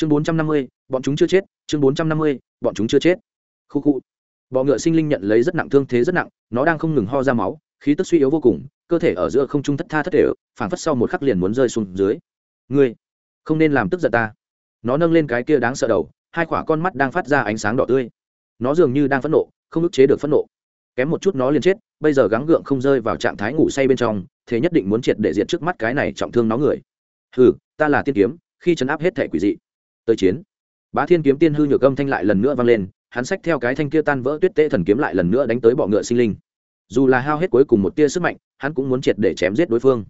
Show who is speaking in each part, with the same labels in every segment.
Speaker 1: chương bốn trăm năm mươi, bọn chúng chưa chết. Chương bốn trăm năm mươi, bọn chúng chưa chết. Khu khu. Bọ ngựa sinh linh nhận lấy rất nặng, thương thế rất nặng, nó đang không ngừng ho ra máu, khí tức suy yếu vô cùng, cơ thể ở giữa không trung thất tha thất thể phảng phất sau một khắc liền muốn rơi xuống dưới. Ngươi, không nên làm tức giận ta. Nó nâng lên cái kia đáng sợ đầu, hai quả con mắt đang phát ra ánh sáng đỏ tươi. Nó dường như đang phẫn nộ, không ức chế được phẫn nộ. Kém một chút nó liền chết, bây giờ gắng gượng không rơi vào trạng thái ngủ say bên trong, thế nhất định muốn triệt để diệt trước mắt cái này trọng thương nó người. Ừ ta là tiên kiếm, khi chấn áp hết thể quỷ dị tới chiến. Bá thiên kiếm tiên hư nhược âm thanh lại lần nữa vang lên, hắn xách theo cái thanh kia tan vỡ tuyết tệ thần kiếm lại lần nữa đánh tới bọ ngựa sinh linh. Dù là hao hết cuối cùng một tia sức mạnh, hắn cũng muốn triệt để chém giết đối phương.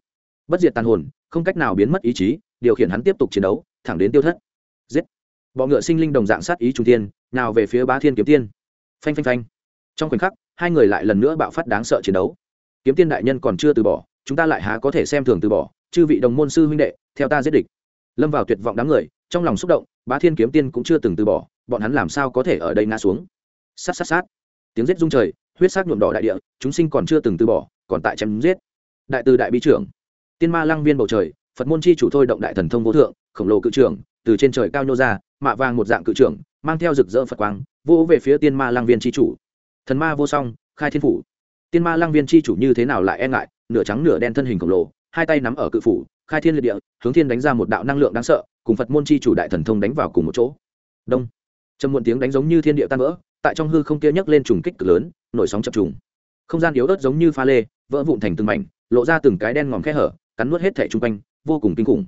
Speaker 1: Bất diệt tàn hồn, không cách nào biến mất ý chí, điều khiển hắn tiếp tục chiến đấu, thẳng đến tiêu thất. Giết! Bọ ngựa sinh linh đồng dạng sát ý trung tiên, nào về phía bá thiên kiếm tiên. Phanh phanh phanh. Trong khoảnh khắc, hai người lại lần nữa bạo phát đáng sợ chiến đấu. Kiếm tiên đại nhân còn chưa từ bỏ, chúng ta lại há có thể xem thường từ bỏ, chư vị đồng môn sư huynh đệ, theo ta giết địch. Lâm vào tuyệt vọng đám người trong lòng xúc động, bá thiên kiếm tiên cũng chưa từng từ bỏ, bọn hắn làm sao có thể ở đây ngã xuống? Sát sát sát. Tiếng giết rung trời, huyết sát nhuộm đỏ đại địa, chúng sinh còn chưa từng từ bỏ, còn tại chém giết. Đại từ đại bi trưởng, tiên ma lăng viên bầu trời, phật môn chi chủ thôi động đại thần thông vô thượng, khổng lồ cự trưởng, từ trên trời cao nhô ra, mạ vàng một dạng cự trưởng, mang theo rực rỡ phật quang vỗ về phía tiên ma lăng viên chi chủ. Thần ma vô song, khai thiên phủ. Tiên ma lăng viên chi chủ như thế nào lại e ngại, nửa trắng nửa đen thân hình khổng lồ, hai tay nắm ở cự phủ khai thiên liệt địa, hướng thiên đánh ra một đạo năng lượng đáng sợ, cùng phật môn chi chủ đại thần thông đánh vào cùng một chỗ. Đông. Trầm muộn tiếng đánh giống như thiên địa tan vỡ, tại trong hư không kia nhấc lên trùng kích cực lớn, nổi sóng chập trùng. Không gian yếu ớt giống như pha lê, vỡ vụn thành từng mảnh, lộ ra từng cái đen ngòm khe hở, cắn nuốt hết thể chung quanh, vô cùng kinh khủng.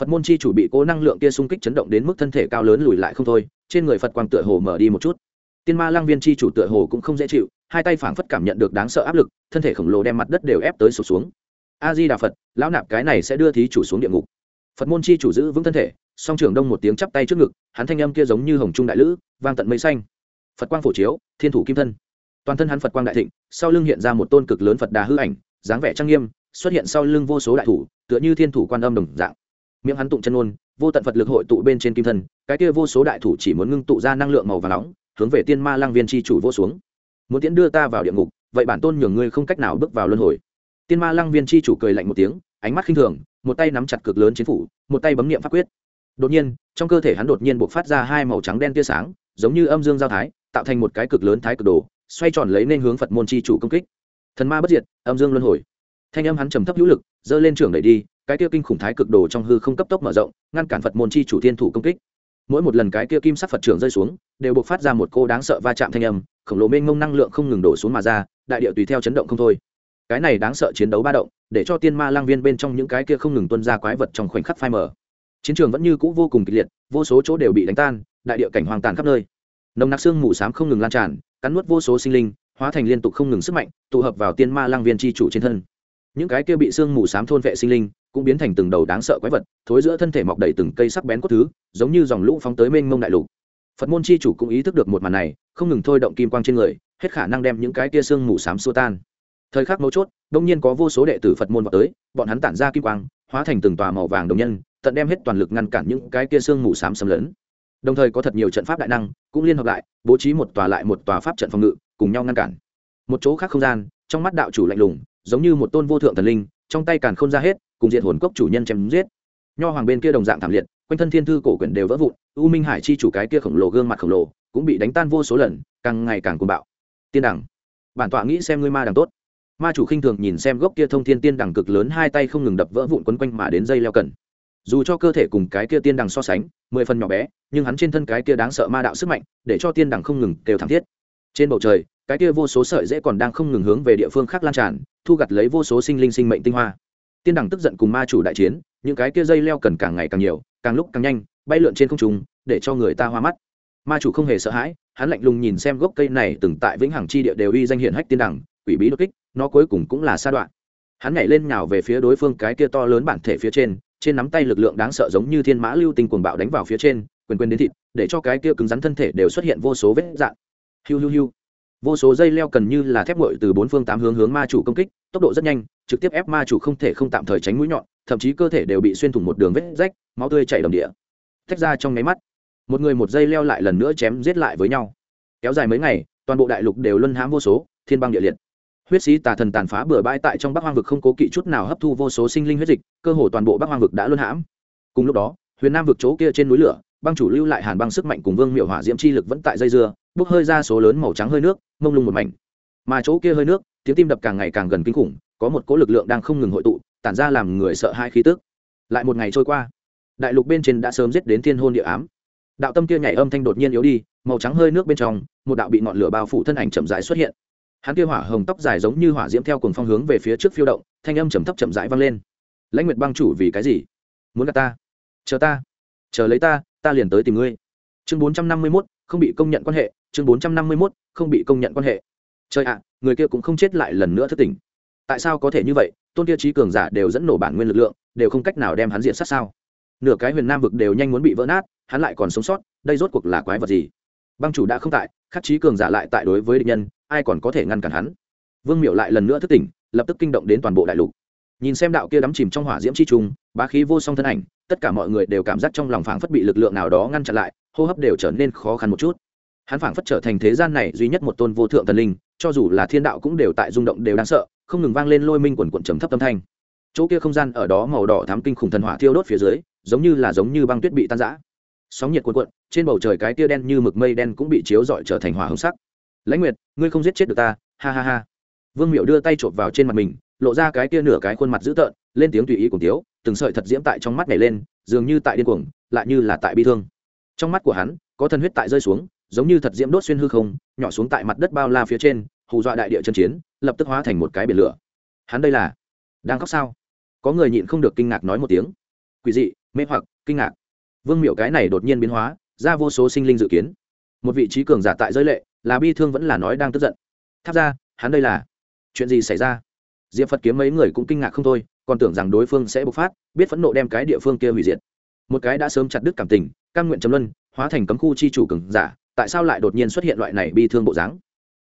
Speaker 1: Phật môn chi chủ bị cố năng lượng kia xung kích chấn động đến mức thân thể cao lớn lùi lại không thôi, trên người phật quang tựa hồ mở đi một chút. Tiên ma lang viên chi chủ tựa hồ cũng không dễ chịu, hai tay phảng phất cảm nhận được đáng sợ áp lực, thân thể khổng lồ đem mặt đất đều ép tới sụp xuống a di đà phật lão nạp cái này sẽ đưa thí chủ xuống địa ngục. Phật môn chi chủ giữ vững thân thể song trưởng đông một tiếng chắp tay trước ngực hắn thanh âm kia giống như hồng trung đại lữ vang tận mây xanh. Phật quang phổ chiếu thiên thủ kim thân. Toàn thân hắn phật quang đại thịnh sau lưng hiện ra một tôn cực lớn phật đà hư ảnh dáng vẻ trang nghiêm xuất hiện sau lưng vô số đại thủ tựa như thiên thủ quan âm đồng dạng. Miệng hắn tụng chân ngôn, vô tận phật lực hội tụ bên trên kim thân cái kia vô số đại thủ chỉ muốn ngưng tụ ra năng lượng màu và nóng hướng về tiên ma lang viên chi chủ vô xuống. Muốn tiễn đưa ta vào địa ngục vậy bản tôn nhường ngươi không cách nào bước vào luân hồi tiên ma Lăng viên chi chủ cười lạnh một tiếng, ánh mắt khinh thường, một tay nắm chặt cực lớn chiến phủ, một tay bấm niệm pháp quyết. Đột nhiên, trong cơ thể hắn đột nhiên buộc phát ra hai màu trắng đen tia sáng, giống như âm dương giao thái, tạo thành một cái cực lớn thái cực đồ, xoay tròn lấy nên hướng phật môn chi chủ công kích. Thần ma bất diệt, âm dương luân hồi. Thanh âm hắn trầm thấp hữu lực, giơ lên trưởng đẩy đi, cái kia kinh khủng thái cực đồ trong hư không cấp tốc mở rộng, ngăn cản phật môn chi chủ thiên thủ công kích. Mỗi một lần cái kia kim sắc phật trưởng rơi xuống, đều buộc phát ra một cô đáng sợ va chạm thanh âm, khổng lồ mênh mông năng lượng không ngừng đổ xuống mà ra, đại điệu tùy theo chấn động không thôi cái này đáng sợ chiến đấu ba động để cho tiên ma lang viên bên trong những cái kia không ngừng tuân ra quái vật trong khoảnh khắc phai mờ, chiến trường vẫn như cũ vô cùng kịch liệt vô số chỗ đều bị đánh tan đại địa cảnh hoang tàn khắp nơi. Nồng nặc xương mù s á m không ngừng lan tràn cắn nuốt vô số sinh linh hóa thành liên tục không ngừng sức mạnh tụ hợp vào tiên ma lang viên tri chủ trên thân. Những cái kia bị xương mù s á m thôn vệ sinh linh cũng biến thành từng đầu đáng sợ quái vật thối giữa thân thể mọc đầy từng cây sắc bén cốt thứ giống như dòng lũ phóng tới mênh mông đại lục. Phật môn chi chủ cũng ý thức được một màn này không ngừng thôi động kim quang trên người hết khả năng đem những cái kia xương mù s á m xua tan thời khắc mấu chốt đông nhiên có vô số đệ tử phật môn vào tới, bọn hắn tản ra kim quang, hóa thành từng tòa màu vàng đồng nhân, tận đem hết toàn lực ngăn cản những cái kia xương mù s á m xâm lấn. Đồng thời có thật nhiều trận pháp đại năng cũng liên hợp lại, bố trí một tòa lại một tòa pháp trận phòng ngự, cùng nhau ngăn cản. Một chỗ khác không gian, trong mắt đạo chủ lạnh lùng, giống như một tôn vô thượng thần linh, trong tay càn không ra hết, cùng diện hồn cốc chủ nhân chém giết. Nho hoàng bên kia đồng dạng thảm liệt, quanh thân thiên thư cổ quyển đều vỡ vụn, u minh hải chi chủ cái kia khổng lồ gương mặt khổng lồ cũng bị đánh tan vô số lần, càng ngày càng cuồng bạo. Tiên đẳng, bản tọa nghĩ xem ngươi ma đẳng tốt ma chủ khinh thường nhìn xem gốc kia thông thiên tiên đẳng cực lớn hai tay không ngừng đập vỡ vụn quấn quanh mà đến dây leo cần. Dù cho cơ thể cùng cái kia tiên đằng so sánh, mười phần nhỏ bé, nhưng hắn trên thân cái kia đáng sợ ma đạo sức mạnh, để cho tiên đằng không ngừng đều thảm thiết. Trên bầu trời, cái kia vô số sợi dễ còn đang không ngừng hướng về địa phương khác lan tràn, thu gặt lấy vô số sinh linh sinh mệnh tinh hoa. Tiên đằng tức giận cùng ma chủ đại chiến, những cái kia dây leo cần càng ngày càng nhiều, càng lúc càng nhanh, bay lượn trên không trung, để cho người ta hoa mắt. Ma chủ không hề sợ hãi, hắn lạnh lùng nhìn xem gốc cây này từng tại vĩnh hằng chi địa đều uy danh hiển hách tiên đằng, quỷ bí đột kích nó cuối cùng cũng là sa đoạn. Hắn nhảy lên nhào về phía đối phương cái kia to lớn bản thể phía trên trên nắm tay lực lượng đáng sợ giống như thiên mã lưu tinh cuồng bạo đánh vào phía trên, quyền quyền đến thịt, để cho cái kia cứng rắn thân thể đều xuất hiện vô số vết dạn hiu hiu hiu. Vô số dây leo cần như là thép nguội từ bốn phương tám hướng hướng ma chủ công kích, tốc độ rất nhanh, trực tiếp ép ma chủ không thể không tạm thời tránh mũi nhọn, thậm chí cơ thể đều bị xuyên thủng một đường vết rách, máu tươi chảy đầm địa. Tách ra trong nháy mắt, một người một dây leo lại lần nữa chém giết lại với nhau. Kéo dài mấy ngày, toàn bộ đại lục đều luân hãm vô số, thiên băng địa liệt huyết sĩ tà thần tàn phá bừa bãi tại trong bắc hoang vực không cố kỵ chút nào hấp thu vô số sinh linh huyết dịch, cơ hồ toàn bộ bắc hoang vực đã luân hãm. Cùng lúc đó, huyền nam vực chỗ kia trên núi lửa, băng chủ lưu lại hàn băng sức mạnh cùng vương miệu hỏa diễm chi lực vẫn tại dây dưa, bốc hơi ra số lớn màu trắng hơi nước, mông lung một mảnh. Mà chỗ kia hơi nước, tiếng tim đập càng ngày càng gần kinh khủng, có một cỗ lực lượng đang không ngừng hội tụ, tản ra làm người sợ hai khí tức. Lại một ngày trôi qua, đại lục bên trên đã sớm giết đến thiên hôn địa ám. Đạo tâm kia nhảy âm thanh đột nhiên yếu đi, màu trắng hơi nước bên trong, một đạo bị ngọn lửa bao phủ thân ảnh chậm rãi xuất hiện hắn kia hỏa hồng tóc dài giống như hỏa diễm theo cùng phong hướng về phía trước phiêu động, thanh âm trầm thấp chậm rãi vang lên. Lãnh nguyệt băng chủ vì cái gì? Muốn gặp ta? Chờ ta. Chờ lấy ta ta liền tới tìm ngươi. Chương bốn trăm năm mươi mốt, không bị công nhận quan hệ. Chương bốn trăm năm mươi mốt, không bị công nhận quan hệ. Trời ạ, người kia cũng không chết lại lần nữa thất tình. Tại sao có thể như vậy? Tôn kia trí cường giả đều dẫn nổ bản nguyên lực lượng, đều không cách nào đem hắn diện sát sao? Nửa cái huyền nam vực đều nhanh muốn bị vỡ nát, hắn lại còn sống sót, đây rốt cuộc là quái vật gì? Băng chủ đã không tại, khắc trí cường giả lại tại đối với địch nhân ai còn có thể ngăn cản hắn. Vương miệu lại lần nữa thức tỉnh, lập tức kinh động đến toàn bộ đại lục. Nhìn xem đạo kia đắm chìm trong hỏa diễm chi trung, bá khí vô song thân ảnh, tất cả mọi người đều cảm giác trong lòng phảng phất bị lực lượng nào đó ngăn chặn lại, hô hấp đều trở nên khó khăn một chút. Hắn phảng phất trở thành thế gian này duy nhất một tôn vô thượng thần linh, cho dù là thiên đạo cũng đều tại rung động đều đáng sợ, không ngừng vang lên lôi minh quần quận trầm thấp tâm thanh. Chỗ kia không gian ở đó màu đỏ thám kinh khủng thần hỏa thiêu đốt phía dưới, giống như là giống như băng tuyết bị tan rã. Sóng nhiệt cuộn cuộn, trên bầu trời cái tia đen như mực mây đen cũng bị chiếu rọi trở thành hỏa hồng sắc lãnh nguyệt, ngươi không giết chết được ta, ha ha ha. Vương miệu đưa tay chộp vào trên mặt mình, lộ ra cái kia nửa cái khuôn mặt dữ tợn, lên tiếng tùy ý cùng tiếu, từng sợi thật diễm tại trong mắt nhảy lên, dường như tại điên cuồng, lại như là tại bi thương. Trong mắt của hắn, có thần huyết tại rơi xuống, giống như thật diễm đốt xuyên hư không, nhỏ xuống tại mặt đất bao la phía trên, hù dọa đại địa chân chiến, lập tức hóa thành một cái biển lửa. Hắn đây là đang khóc sao? Có người nhịn không được kinh ngạc nói một tiếng. Quỷ dị, mê hoặc, kinh ngạc. Vương miệu cái này đột nhiên biến hóa, ra vô số sinh linh dự kiến. Một vị trí cường giả tại giới lệ là bi thương vẫn là nói đang tức giận. Tháp ra, hắn đây là chuyện gì xảy ra? Diệp phật kiếm mấy người cũng kinh ngạc không thôi, còn tưởng rằng đối phương sẽ bộc phát, biết phẫn nộ đem cái địa phương kia hủy diệt. Một cái đã sớm chặt đứt cảm tình căn nguyện chấm luân, hóa thành cấm khu chi chủ cường giả, tại sao lại đột nhiên xuất hiện loại này bi thương bộ dáng?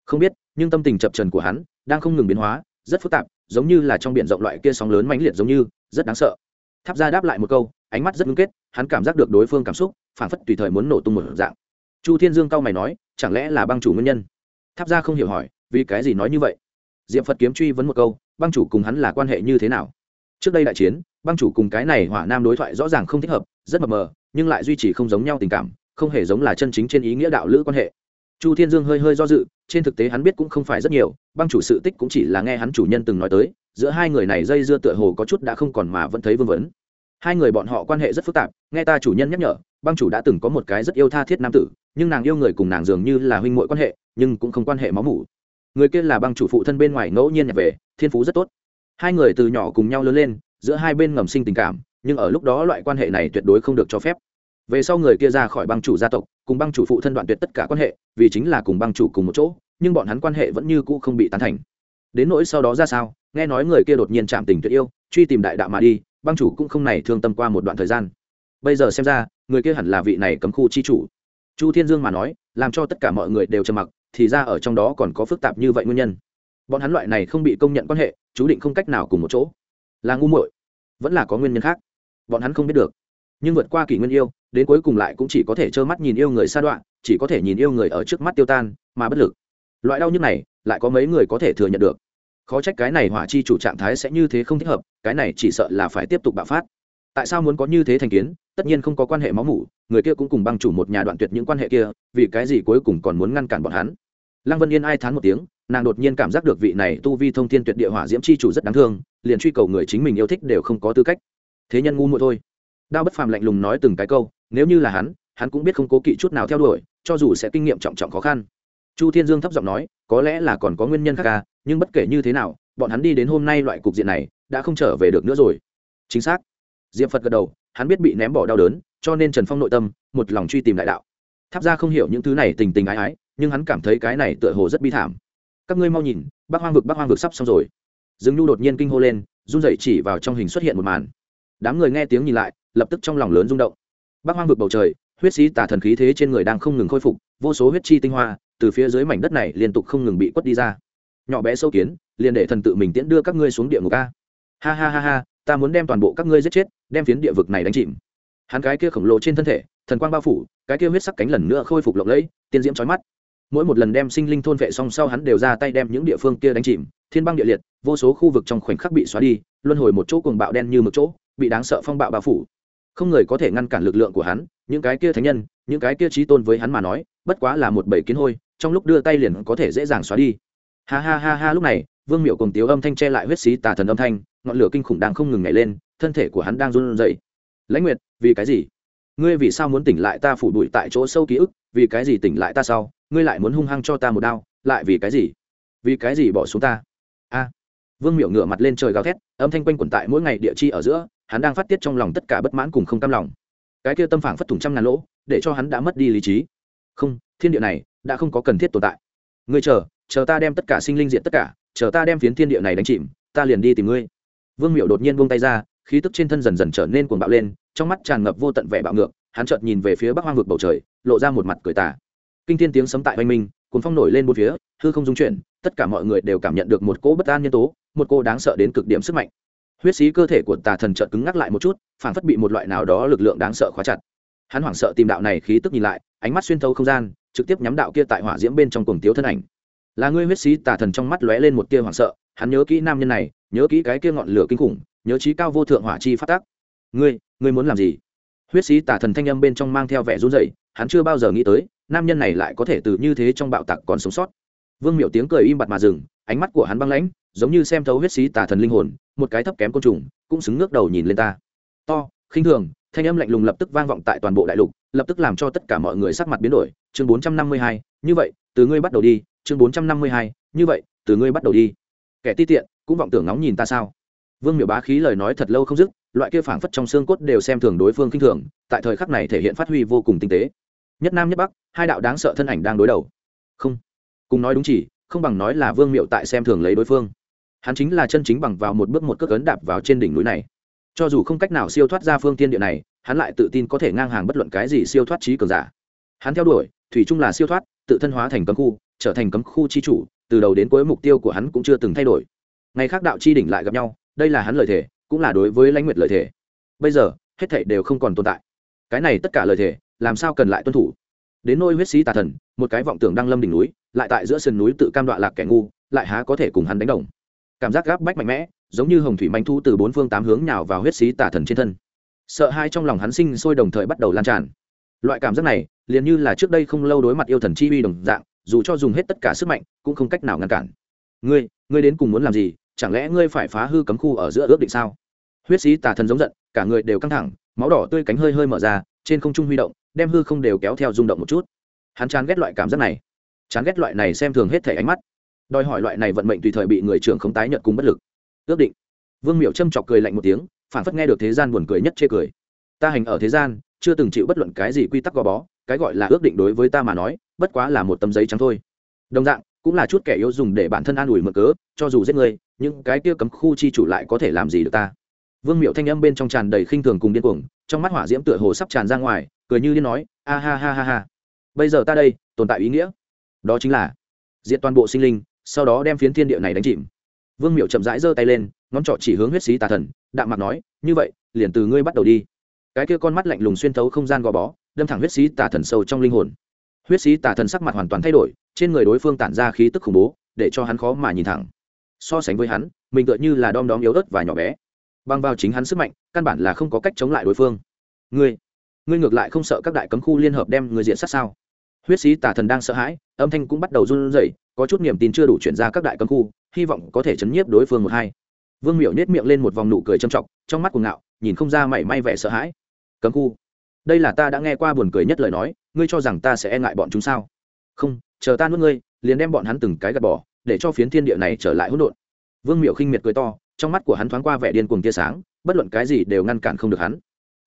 Speaker 1: Không biết, nhưng tâm tình chập trần của hắn đang không ngừng biến hóa, rất phức tạp, giống như là trong biển rộng loại kia sóng lớn mãnh liệt giống như, rất đáng sợ. Tháp ra đáp lại một câu, ánh mắt rất ngưng kết, hắn cảm giác được đối phương cảm xúc phản phất tùy thời muốn nổ tung một dạng chu thiên dương cao mày nói, chẳng lẽ là băng chủ nguyên nhân? Tháp ra không hiểu hỏi, vì cái gì nói như vậy? Diệm phật kiếm truy vấn một câu, băng chủ cùng hắn là quan hệ như thế nào? Trước đây đại chiến, băng chủ cùng cái này hỏa nam đối thoại rõ ràng không thích hợp, rất mờ mờ, nhưng lại duy trì không giống nhau tình cảm, không hề giống là chân chính trên ý nghĩa đạo lữ quan hệ. Chu thiên dương hơi hơi do dự, trên thực tế hắn biết cũng không phải rất nhiều, băng chủ sự tích cũng chỉ là nghe hắn chủ nhân từng nói tới, giữa hai người này dây dưa tựa hồ có chút đã không còn mà vẫn thấy vương vấn. Hai người bọn họ quan hệ rất phức tạp, nghe ta chủ nhân nhắc nhở băng chủ đã từng có một cái rất yêu tha thiết nam tử, nhưng nàng yêu người cùng nàng dường như là huynh mội quan hệ, nhưng cũng không quan hệ máu mủ. Người kia là băng chủ phụ thân bên ngoài ngẫu nhiên nhập về, thiên phú rất tốt. Hai người từ nhỏ cùng nhau lớn lên, giữa hai bên ngầm sinh tình cảm, nhưng ở lúc đó loại quan hệ này tuyệt đối không được cho phép. Về sau người kia ra khỏi băng chủ gia tộc, cùng băng chủ phụ thân đoạn tuyệt tất cả quan hệ, vì chính là cùng băng chủ cùng một chỗ, nhưng bọn hắn quan hệ vẫn như cũ không bị tán thành. Đến nỗi sau đó ra sao, nghe nói người kia đột nhiên chạm tình tuyệt yêu, truy tìm đại đạo mà đi, băng chủ cũng không này thương tâm qua một đoạn thời gian. Bây giờ xem ra người kia hẳn là vị này cấm khu chi chủ. Chu thiên dương mà nói, làm cho tất cả mọi người đều trầm mặc, thì ra ở trong đó còn có phức tạp như vậy nguyên nhân. Bọn hắn loại này không bị công nhận quan hệ, chú định không cách nào cùng một chỗ. Là ngu muội. Vẫn là có nguyên nhân khác. Bọn hắn không biết được. Nhưng vượt qua kỷ nguyên yêu, đến cuối cùng lại cũng chỉ có thể trơ mắt nhìn yêu người xa đoạn, chỉ có thể nhìn yêu người ở trước mắt tiêu tan, mà bất lực. Loại đau nhức này, lại có mấy người có thể thừa nhận được. Khó trách cái này hỏa chi chủ trạng thái sẽ như thế không thích hợp, cái này chỉ sợ là phải tiếp tục bạo phát tại sao muốn có như thế thành kiến? Tất nhiên không có quan hệ máu mủ, người kia cũng cùng băng chủ một nhà đoạn tuyệt những quan hệ kia, vì cái gì cuối cùng còn muốn ngăn cản bọn hắn? Lăng vân yên ai thán một tiếng, nàng đột nhiên cảm giác được vị này tu vi thông thiên tuyệt địa hỏa diễm chi chủ rất đáng thương, liền truy cầu người chính mình yêu thích đều không có tư cách. Thế nhân ngu muội thôi. Đao bất phàm lạnh lùng nói từng cái câu, nếu như là hắn hắn cũng biết không cố kỵ chút nào theo đuổi, cho dù sẽ kinh nghiệm trọng trọng khó khăn. Chu thiên dương thấp giọng nói, có lẽ là còn có nguyên nhân khác ca nhưng bất kể như thế nào, bọn hắn đi đến hôm nay loại cục diện này, đã không trở về được nữa rồi. Chính xác diệp phật gật đầu, hắn biết bị ném bỏ đau đớn, cho nên trần phong nội tâm, một lòng truy tìm đại đạo. Tháp ra không hiểu những thứ này tình tình ái ái, nhưng hắn cảm thấy cái này tựa hồ rất bi thảm. Các ngươi mau nhìn bác hoang vực bác hoang vực sắp xong rồi. Dương nhu đột nhiên kinh hô lên, run dậy chỉ vào trong hình xuất hiện một màn. Đám người nghe tiếng nhìn lại, lập tức trong lòng lớn rung động. Bác hoang vực bầu trời, huyết sĩ tà thần khí thế trên người đang không ngừng khôi phục, vô số huyết chi tinh hoa, từ phía dưới mảnh đất này liên tục không ngừng bị quất đi ra. Nhỏ bé sâu kiến, liền để thần tự mình tiễn đưa các ngươi xuống địa ngục a. Ha ha ha ha ta muốn đem toàn bộ các ngươi giết chết, đem phiến địa vực này đánh chìm. Hắn cái kia khổng lồ trên thân thể, thần quang bao phủ, cái kia huyết sắc cánh lần nữa khôi phục lộng lẫy, tiên diễm trói mắt. Mỗi một lần đem sinh linh thôn vệ xong sau hắn đều ra tay đem những địa phương kia đánh chìm, thiên băng địa liệt, vô số khu vực trong khoảnh khắc bị xóa đi, luân hồi một chỗ cuồng bạo đen như một chỗ, bị đáng sợ phong bạo bao phủ. Không người có thể ngăn cản lực lượng của hắn, những cái kia thánh nhân, những cái kia trí tôn với hắn mà nói, bất quá là một bầy kiến hôi, trong lúc đưa tay liền có thể dễ dàng xóa đi. Ha ha ha ha, lúc này vương miệu cùng tiếu âm thanh che lại huyết xí tà thần âm thanh, ngọn lửa kinh khủng đang không ngừng nhảy lên, thân thể của hắn đang run rẩy. Lãnh nguyệt, vì cái gì? Ngươi vì sao muốn tỉnh lại ta phủ bụi tại chỗ sâu ký ức? Vì cái gì tỉnh lại ta sau? Ngươi lại muốn hung hăng cho ta một đao, lại vì cái gì? Vì cái gì bỏ xuống ta? A. Vương miệu ngửa mặt lên trời gào thét, âm thanh quanh quẩn tại mỗi ngày địa chi ở giữa, hắn đang phát tiết trong lòng tất cả bất mãn cùng không cam lòng. Cái kia tâm phản phất thủng trăm ngàn lỗ, để cho hắn đã mất đi lý trí. Không, thiên địa này đã không có cần thiết tồn tại. Ngươi chờ chờ ta đem tất cả sinh linh diện tất cả chờ ta đem phiến thiên địa này đánh chìm, ta liền đi tìm ngươi. Vương miệu đột nhiên buông tay ra, khí tức trên thân dần dần trở nên cuồng bạo lên, trong mắt tràn ngập vô tận vẻ bạo ngược, hắn chợt nhìn về phía bắc hoang vực bầu trời, lộ ra một mặt cười tà. Kinh thiên tiếng sấm tại oanh minh cuốn phong nổi lên bốn phía, hư không dung chuyển, tất cả mọi người đều cảm nhận được một cỗ bất an nhân tố, một cô đáng sợ đến cực điểm sức mạnh. Huyết xí cơ thể của tà thần chợt cứng ngắc lại một chút phản phất bị một loại nào đó lực lượng đáng sợ khóa chặt. Hắn hoảng sợ tìm đạo này khí tức nhìn lại, ánh mắt xuyên thấu không gian, trực tiếp nhắm đạo kia tại hỏa diễm bên trong cuồng tiếu thân ảnh là ngươi huyết sĩ tà thần trong mắt lóe lên một tia hoảng sợ, hắn nhớ kỹ nam nhân này, nhớ kỹ cái kia ngọn lửa kinh khủng, nhớ trí cao vô thượng hỏa chi phát tác ngươi ngươi muốn làm gì? Huyết sĩ tà thần thanh âm bên trong mang theo vẻ run rẩy, hắn chưa bao giờ nghĩ tới, nam nhân này lại có thể từ như thế trong bạo tặc còn sống sót. Vương miệu tiếng cười im bặt mà dừng, ánh mắt của hắn băng lãnh, giống như xem thấu huyết sĩ tà thần linh hồn, một cái thấp kém côn trùng, cũng xứng ngước đầu nhìn lên ta. To, khinh thường, thanh âm lạnh lùng lập tức vang vọng tại toàn bộ đại lục, lập tức làm cho tất cả mọi người sắc mặt biến đổi. Chương bốn trăm năm mươi hai, như vậy, từ ngươi bắt đầu đi chương bốn trăm năm mươi hai, như vậy, từ ngươi bắt đầu đi. Kẻ ti tiện, cũng vọng tưởng nóng nhìn ta sao? Vương miểu bá khí lời nói thật lâu không dứt, loại kia phảng phất trong xương cốt đều xem thường đối phương khinh thường, tại thời khắc này thể hiện phát huy vô cùng tinh tế. Nhất nam nhất bắc, hai đạo đáng sợ thân ảnh đang đối đầu. Không. Cùng nói đúng chỉ, không bằng nói là vương miệu tại xem thường lấy đối phương. Hắn chính là chân chính bằng vào một bước một cước ấn đạp vào trên đỉnh núi này. Cho dù không cách nào siêu thoát ra phương tiên địa này, hắn lại tự tin có thể ngang hàng bất luận cái gì siêu thoát trí cường giả. Hắn theo đuổi, thủy chung là siêu thoát, tự thân hóa thành cấm khu trở thành cấm khu chi chủ, từ đầu đến cuối mục tiêu của hắn cũng chưa từng thay đổi. Ngày khác đạo chi đỉnh lại gặp nhau, đây là hắn lời thề, cũng là đối với lãnh nguyệt lời thề. Bây giờ, hết thảy đều không còn tồn tại. Cái này tất cả lời thề, làm sao cần lại tuân thủ? Đến nôi huyết sĩ tà thần, một cái vọng tưởng đang lâm đỉnh núi, lại tại giữa sườn núi tự cam đoạ lạc kẻ ngu, lại há có thể cùng hắn đánh đồng. Cảm giác gáp bách mạnh mẽ, giống như hồng thủy manh thu từ bốn phương tám hướng nhào vào huyết sĩ tà thần trên thân. Sợ hai trong lòng hắn sinh sôi đồng thời bắt đầu lan tràn. Loại cảm giác này, liền như là trước đây không lâu đối mặt yêu thần chi uy đồng dạng dù cho dùng hết tất cả sức mạnh, cũng không cách nào ngăn cản. Ngươi ngươi đến cùng muốn làm gì? Chẳng lẽ ngươi phải phá hư cấm khu ở giữa ước định sao? Huyết sĩ tà thần giống giận, cả người đều căng thẳng, máu đỏ tươi cánh hơi hơi mở ra, trên không trung huy động, đem hư không đều kéo theo rung động một chút. Hắn chán ghét loại cảm giác này. Chán ghét loại này xem thường hết thể ánh mắt. Đòi hỏi loại này vận mệnh tùy thời bị người trưởng không tái nhận cùng bất lực. Ước định. Vương miệu châm chọc cười lạnh một tiếng, phản phất nghe được thế gian buồn cười nhất chê cười. Ta hành ở thế gian, chưa từng chịu bất luận cái gì quy tắc gò bó, cái gọi là ước định đối với ta mà nói bất quá là một tấm giấy trắng thôi. Đồng dạng, cũng là chút kẻ yếu dùng để bản thân an ủi mượn cớ, cho dù giết người nhưng cái kia cấm khu chi chủ lại có thể làm gì được ta? Vương miệu thanh âm bên trong tràn đầy khinh thường cùng điên cuồng, trong mắt hỏa diễm tựa hồ sắp tràn ra ngoài, cười như điên nói, a ha ha ha ha. Bây giờ ta đây, tồn tại ý nghĩa. Đó chính là, diệt toàn bộ sinh linh, sau đó đem phiến thiên địa này đánh chìm. Vương miệu chậm rãi giơ tay lên, ngón trỏ chỉ hướng huyết sĩ tà thần, đạm mặt nói, như vậy, liền từ ngươi bắt đầu đi. Cái kia con mắt lạnh lùng xuyên thấu không gian gò bó, đâm thẳng huyết sĩ tà thần sâu trong linh hồn huyết sĩ tà thần sắc mặt hoàn toàn thay đổi, trên người đối phương tản ra khí tức khủng bố, để cho hắn khó mà nhìn thẳng. So sánh với hắn, mình tựa như là đom đóm yếu ớt và nhỏ bé. Băng vào chính hắn sức mạnh, căn bản là không có cách chống lại đối phương. Ngươi ngươi ngược lại không sợ các đại cấm khu liên hợp đem người diện sát sao? Huyết sĩ tà thần đang sợ hãi, âm thanh cũng bắt đầu run rẩy, có chút niềm tin chưa đủ chuyển ra các đại cấm khu, hy vọng có thể chấn nhiếp đối phương một hai. Vương miệu nết miệng lên một vòng nụ cười trầm trọng, trong mắt cuồng ngạo, nhìn không ra mảy may vẻ sợ hãi. Cấm khu đây là ta đã nghe qua buồn cười nhất lời nói, ngươi cho rằng ta sẽ e ngại bọn chúng sao? Không, chờ ta nuốt ngươi, liền đem bọn hắn từng cái gạt bỏ, để cho phiến thiên địa này trở lại hỗn độn. Vương miệu khinh miệt cười to, trong mắt của hắn thoáng qua vẻ điên cuồng tia sáng, bất luận cái gì đều ngăn cản không được hắn.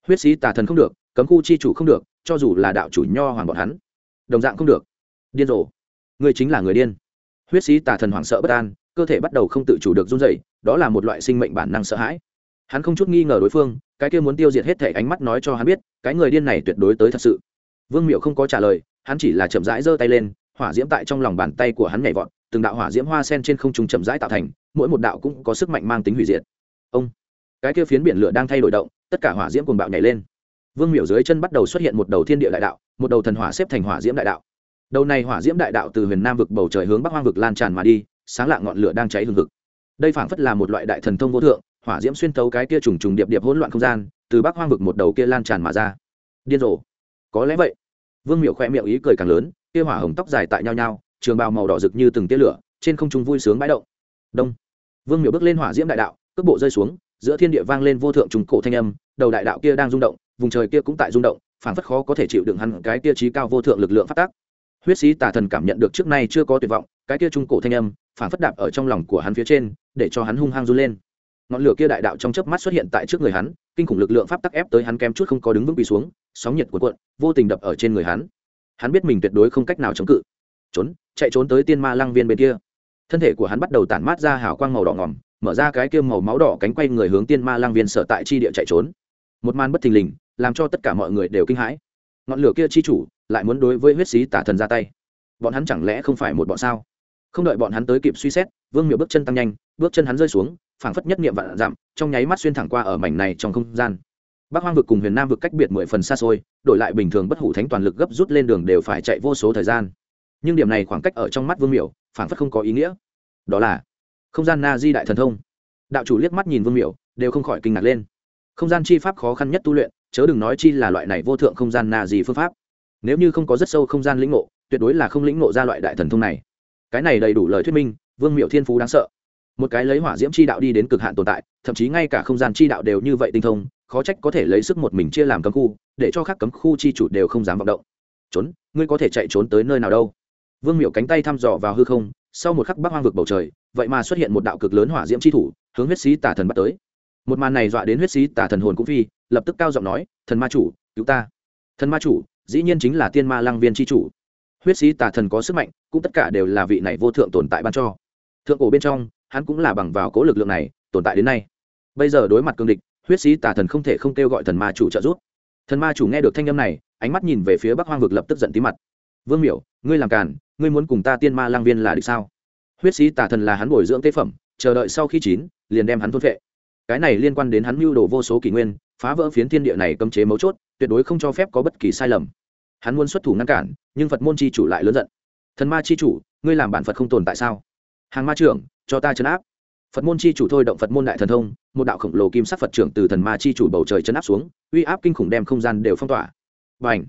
Speaker 1: Huyết sĩ tà thần không được, cấm khu chi chủ không được, cho dù là đạo chủ nho hoàng bọn hắn, đồng dạng không được. Điên rồ. Ngươi chính là người điên. Huyết sĩ tà thần hoảng sợ bất an, cơ thể bắt đầu không tự chủ được run rẩy, đó là một loại sinh mệnh bản năng sợ hãi hắn không chút nghi ngờ đối phương, cái kia muốn tiêu diệt hết thể ánh mắt nói cho hắn biết, cái người điên này tuyệt đối tới thật sự. Vương miệu không có trả lời, hắn chỉ là chậm rãi giơ tay lên, hỏa diễm tại trong lòng bàn tay của hắn nhảy vọt, từng đạo hỏa diễm hoa sen trên không trung chậm rãi tạo thành, mỗi một đạo cũng có sức mạnh mang tính hủy diệt. Ông, cái kia phiến biển lửa đang thay đổi động, tất cả hỏa diễm cùng bạo nhảy lên. Vương miểu dưới chân bắt đầu xuất hiện một đầu thiên địa đại đạo, một đầu thần hỏa xếp thành hỏa diễm đại đạo. Đầu này hỏa diễm đại đạo từ huyền nam vực bầu trời hướng bắc hoang vực lan tràn mà đi, sáng lạng ngọn lửa đang cháy hừng hực. Đây phảng phất là một loại đại thần thông vô thượng hỏa diễm xuyên tấu cái kia trùng trùng điệp điệp hỗn loạn không gian, từ bắc hoang vực một đầu kia lan tràn mà ra. Điên rồ. Có lẽ vậy. Vương miệu khoe miệng ý cười càng lớn, kia hỏa hồng tóc dài tại nhau nhau trường bào màu đỏ rực như từng tia lửa, trên không trung vui sướng bãi động. Đông. Vương miệu bước lên hỏa diễm đại đạo, cước bộ rơi xuống, giữa thiên địa vang lên vô thượng trùng cổ thanh âm, đầu đại đạo kia đang rung động, vùng trời kia cũng tại rung động phản phất khó có thể chịu đựng hắn cái kia trí cao vô thượng lực lượng phát tác. Huyết sĩ tà thần cảm nhận được trước nay chưa có tuyệt vọng, cái kia trung cổ thanh âm phản phất đạp ở trong lòng của hắn phía trên, để cho hắn hung hăng run lên ngọn lửa kia đại đạo trong chớp mắt xuất hiện tại trước người hắn, kinh khủng lực lượng pháp tắc ép tới hắn kém chút không có đứng vững quỳ xuống, sóng nhiệt cuộn cuộn, vô tình đập ở trên người hắn. Hắn biết mình tuyệt đối không cách nào chống cự. Trốn, chạy trốn tới tiên ma lăng viên bên kia. Thân thể của hắn bắt đầu tản mát ra hào quang màu đỏ ngỏm mở ra cái kia màu máu đỏ cánh quay người hướng tiên ma lăng viên sở tại chi địa chạy trốn. Một màn bất thình lình, làm cho tất cả mọi người đều kinh hãi. Ngọn lửa kia chi chủ, lại muốn đối với huyết sĩ tả thần ra tay. Bọn hắn chẳng lẽ không phải một bọn sao? Không đợi bọn hắn tới kịp suy xét, vương miệu bước chân tăng nhanh, bước chân hắn rơi xuống phảng phất nhất niệm vạn dặm, trong nháy mắt xuyên thẳng qua ở mảnh này trong không gian. Bắc hoang vực cùng huyền nam vực cách biệt mười phần xa xôi, đổi lại bình thường bất hủ thánh toàn lực gấp rút lên đường đều phải chạy vô số thời gian. Nhưng điểm này khoảng cách ở trong mắt vương miệu phảng phất không có ý nghĩa. Đó là, không gian na di đại thần thông. Đạo chủ liếc mắt nhìn vương miệu đều không khỏi kinh ngạc lên. Không gian chi pháp khó khăn nhất tu luyện, chớ đừng nói chi là loại này vô thượng không gian na gì phương pháp. Nếu như không có rất sâu không gian lĩnh ngộ, tuyệt đối là không lĩnh ngộ ra loại đại thần thông này. Cái này đầy đủ lời thuyết minh, vương miệu thiên phú đáng sợ một cái lấy hỏa diễm chi đạo đi đến cực hạn tồn tại, thậm chí ngay cả không gian chi đạo đều như vậy tinh thông, khó trách có thể lấy sức một mình chia làm cấm khu, để cho các cấm khu chi chủ đều không dám vọng động. Trốn, ngươi có thể chạy trốn tới nơi nào đâu? Vương miệu cánh tay thăm dò vào hư không, sau một khắc bắc hoang vực bầu trời, vậy mà xuất hiện một đạo cực lớn hỏa diễm chi thủ, hướng huyết sĩ tả thần bắt tới. Một màn này dọa đến huyết sĩ tả thần hồn cũng phi, lập tức cao giọng nói, thần ma chủ, cứu ta. Thần ma chủ, dĩ nhiên chính là tiên ma lăng viên chi chủ. Huyết sĩ tà thần có sức mạnh, cũng tất cả đều là vị này vô thượng tồn tại ban cho. Thượng cổ bên trong hắn cũng là bằng vào cố lực lượng này tồn tại đến nay. Bây giờ đối mặt cương địch, huyết sĩ tà thần không thể không kêu gọi thần ma chủ trợ giúp. Thần ma chủ nghe được thanh âm này, ánh mắt nhìn về phía bắc hoang vực lập tức giận tí mặt. Vương miểu, ngươi làm càn, ngươi muốn cùng ta tiên ma lang viên là được sao? Huyết sĩ tà thần là hắn bồi dưỡng tế phẩm, chờ đợi sau khi chín, liền đem hắn thôn vệ cái này liên quan đến hắn mưu đồ vô số kỷ nguyên, phá vỡ phiến thiên địa này cấm chế mấu chốt, tuyệt đối không cho phép có bất kỳ sai lầm. Hắn muốn xuất thủ ngăn cản, nhưng phật môn chi chủ lại lớn giận. Thần ma chi chủ, ngươi làm bản phật không tồn tại sao? Hàng ma trưởng cho ta chấn áp. Phật môn chi chủ thôi động phật môn đại thần thông, một đạo khổng lồ kim sắc phật trưởng từ thần ma chi chủ bầu trời chấn áp xuống, uy áp kinh khủng đem không gian đều phong tỏa. Và ảnh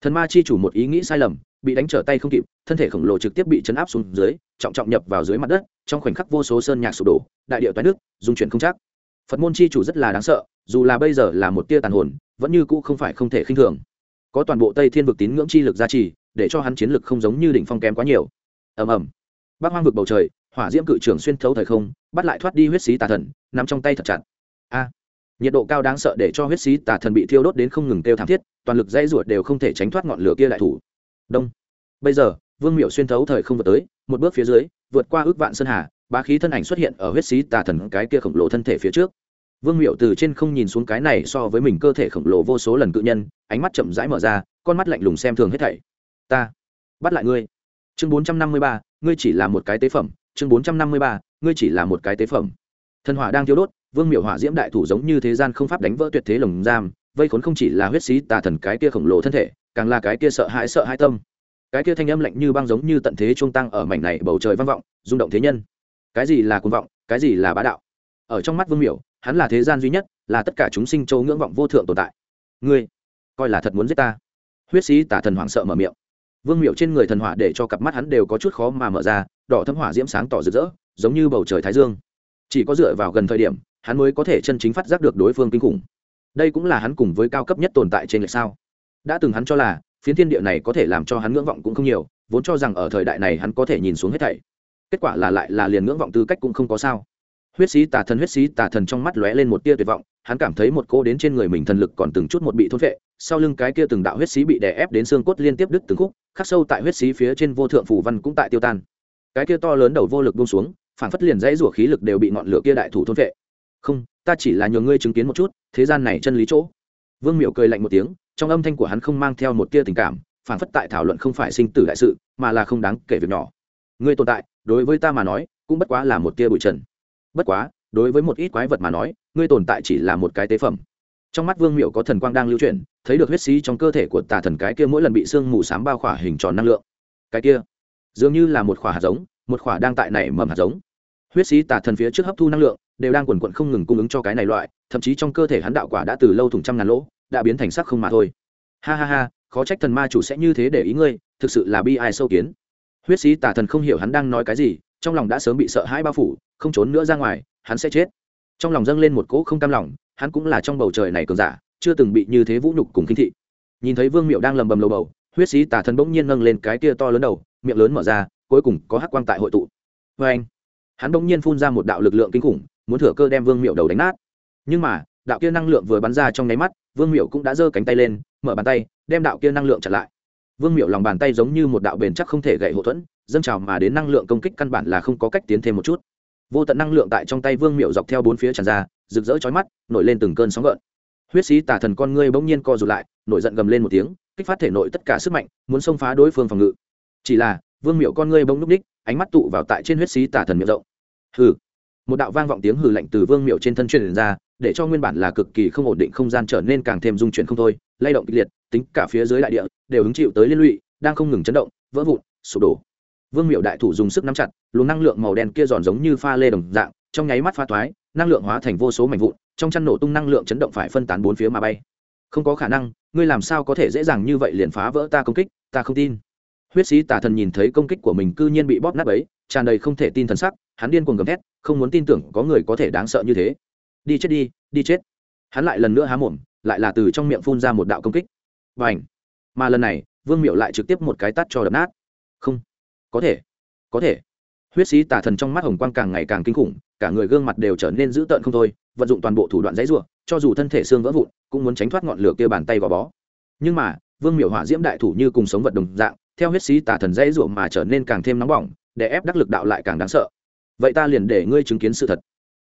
Speaker 1: thần ma chi chủ một ý nghĩ sai lầm, bị đánh trở tay không kịp, thân thể khổng lồ trực tiếp bị chấn áp xuống dưới, trọng trọng nhập vào dưới mặt đất, trong khoảnh khắc vô số sơn nhạc sụp đổ, đại điệu toái nước dung chuyển không chắc. Phật môn chi chủ rất là đáng sợ, dù là bây giờ là một tia tàn hồn, vẫn như cũ không phải không thể khinh thường. Có toàn bộ tây thiên vực tín ngưỡng chi lực gia trì, để cho hắn chiến lực không giống như đỉnh phong kém quá nhiều. Ầm ầm. Bác hoang vực bầu trời hỏa diễm cự Trường xuyên thấu thời không, bắt lại thoát đi huyết xí tà thần nằm trong tay thật chặt. A, nhiệt độ cao đáng sợ để cho huyết xí tà thần bị thiêu đốt đến không ngừng kêu thảm thiết, toàn lực dây ruột đều không thể tránh thoát ngọn lửa kia lại thủ. Đông. Bây giờ, vương miệu xuyên thấu thời không vượt tới, một bước phía dưới, vượt qua ước vạn sơn hà ba khí thân ảnh xuất hiện ở huyết xí tà thần cái kia khổng lồ thân thể phía trước. Vương miệu từ trên không nhìn xuống cái này so với mình cơ thể khổng lồ vô số lần cự nhân, ánh mắt chậm rãi mở ra, con mắt lạnh lùng xem thường hết thảy. Ta, bắt lại ngươi. Chương bốn trăm năm mươi ba, ngươi chỉ là một cái tế phẩm chương bốn trăm năm mươi ba, ngươi chỉ là một cái tế phẩm. Thần hỏa đang thiêu đốt, vương miệu hỏa diễm đại thủ giống như thế gian không pháp đánh vỡ tuyệt thế lồng giam, vây khốn không chỉ là huyết xí tà thần cái kia khổng lồ thân thể, càng là cái kia sợ hãi sợ hãi tâm. Cái kia thanh âm lạnh như băng giống như tận thế trung tăng ở mảnh này bầu trời vang vọng, rung động thế nhân. Cái gì là cuồng vọng, cái gì là bá đạo? Ở trong mắt vương miểu, hắn là thế gian duy nhất, là tất cả chúng sinh châu ngưỡng vọng vô thượng tồn tại. Ngươi, coi là thật muốn giết ta. Huyết sĩ tả thần hoảng sợ mở miệng. Vương miệu trên người thần hỏa để cho cặp mắt hắn đều có chút khó mà mở ra đỏ thấm hỏa diễm sáng tỏ rực rỡ, giống như bầu trời thái dương. Chỉ có dựa vào gần thời điểm, hắn mới có thể chân chính phát giác được đối phương kinh khủng. Đây cũng là hắn cùng với cao cấp nhất tồn tại trên lệch sao? Đã từng hắn cho là, phiến thiên địa này có thể làm cho hắn ngưỡng vọng cũng không nhiều, vốn cho rằng ở thời đại này hắn có thể nhìn xuống hết thảy. Kết quả là lại là liền ngưỡng vọng tư cách cũng không có sao. Huyết sĩ tà thần, huyết sĩ tà thần trong mắt lóe lên một tia tuyệt vọng, hắn cảm thấy một cô đến trên người mình thần lực còn từng chút một bị thôn vệ sau lưng cái kia từng đạo huyết sĩ bị đè ép đến xương cốt liên tiếp đứt từng khúc, khắc sâu tại huyết sĩ phía trên vô thượng phủ văn cũng tại tiêu tan cái kia to lớn đầu vô lực buông xuống phản phất liền dãy rủa khí lực đều bị ngọn lửa kia đại thủ thôn vệ. Không, ta chỉ là nhờ ngươi chứng kiến một chút, thế gian này chân lý chỗ. Vương miệu cười lạnh một tiếng, trong âm thanh của hắn không mang theo một tia tình cảm phản phất tại thảo luận không phải sinh tử đại sự, mà là không đáng kể việc nhỏ. Ngươi tồn tại, đối với ta mà nói, cũng bất quá là một tia bụi trần. Bất quá, đối với một ít quái vật mà nói, ngươi tồn tại chỉ là một cái tế phẩm. Trong mắt vương miệu có thần quang đang lưu chuyển, thấy được huyết sĩ trong cơ thể của tà thần cái kia mỗi lần bị sương mù s á m bao khỏa hình tròn năng lượng. Cái kia dường như là một khỏa hạt giống, một khỏa đang tại nảy mầm hạt giống. Huyết sĩ tà thần phía trước hấp thu năng lượng, đều đang quần quận không ngừng cung ứng cho cái này loại, thậm chí trong cơ thể hắn đạo quả đã từ lâu thùng trăm ngàn lỗ, đã biến thành sắc không mà thôi. Ha ha ha, khó trách thần ma chủ sẽ như thế để ý ngươi, thực sự là bi ai sâu kiến. Huyết sĩ tà thần không hiểu hắn đang nói cái gì, trong lòng đã sớm bị sợ hãi bao phủ, không trốn nữa ra ngoài, hắn sẽ chết. Trong lòng dâng lên một cỗ không cam lòng, hắn cũng là trong bầu trời này cường giả, chưa từng bị như thế vũ nhục cùng kinh thị. Nhìn thấy vương miệu đang lầm bầm lầu bầu, huyết sĩ tà thần bỗng nhiên nâng lên cái kia to lớn đầu miệng lớn mở ra, cuối cùng có hắc quang tại hội tụ. Vê anh, hắn bỗng nhiên phun ra một đạo lực lượng kinh khủng, muốn thừa cơ đem vương miệu đầu đánh nát. Nhưng mà, đạo kia năng lượng vừa bắn ra trong nháy mắt, vương miệu cũng đã giơ cánh tay lên, mở bàn tay, đem đạo kia năng lượng chặn lại. Vương miệu lòng bàn tay giống như một đạo bền chắc không thể gậy hậu thuẫn, dâng trào mà đến năng lượng công kích căn bản là không có cách tiến thêm một chút. Vô tận năng lượng tại trong tay vương miệu dọc theo bốn phía tràn ra, rực rỡ chói mắt, nổi lên từng cơn sóng gợn. Huyết sĩ tà thần con ngươi bỗng nhiên co rụt lại, nổi giận gầm lên một tiếng, kích phát thể nội tất cả sức mạnh, muốn xông phá đối phương phòng ngự chỉ là, vương miệu con ngươi bỗng núp ních, ánh mắt tụ vào tại trên huyết sĩ tả thần miệng rộng. Hừ. Một đạo vang vọng tiếng hừ lạnh từ vương miệu trên thân truyền ra, để cho nguyên bản là cực kỳ không ổn định không gian trở nên càng thêm dung chuyển không thôi, lay động kịch liệt, tính cả phía dưới đại địa, đều hứng chịu tới liên lụy, đang không ngừng chấn động, vỡ vụn, sụp đổ. Vương miệu đại thủ dùng sức nắm chặt, luồng năng lượng màu đen kia giòn giống như pha lê đồng dạng, trong nháy mắt pha toái năng lượng hóa thành vô số mảnh vụn, trong chăn nổ tung năng lượng chấn động phải phân tán bốn phía mà bay. Không có khả năng, ngươi làm sao có thể dễ dàng như vậy liền phá vỡ ta công kích, ta không tin huyết sĩ tà thần nhìn thấy công kích của mình cư nhiên bị bóp nát ấy, tràn đầy không thể tin thần sắc, hắn điên cuồng gầm thét, không muốn tin tưởng có người có thể đáng sợ như thế. Đi chết đi đi chết. Hắn lại lần nữa há mồm, lại là từ trong miệng phun ra một đạo công kích. Và ảnh mà lần này, vương miệu lại trực tiếp một cái tắt cho đập nát. Không! Có thể! Có thể! Huyết sĩ tà thần trong mắt hồng quang càng ngày càng kinh khủng, cả người gương mặt đều trở nên dữ tợn không thôi, vận dụng toàn bộ thủ đoạn dãy ruộng cho dù thân thể xương vỡ vụn, cũng muốn tránh thoát ngọn lửa kia bàn tay gò bó. Nhưng mà, vương miệu hỏa diễm đại thủ như cùng sống vật đồng dạng theo huyết sĩ tà thần dễ ruộng mà trở nên càng thêm nóng bỏng, để ép đắc lực đạo lại càng đáng sợ. Vậy ta liền để ngươi chứng kiến sự thật.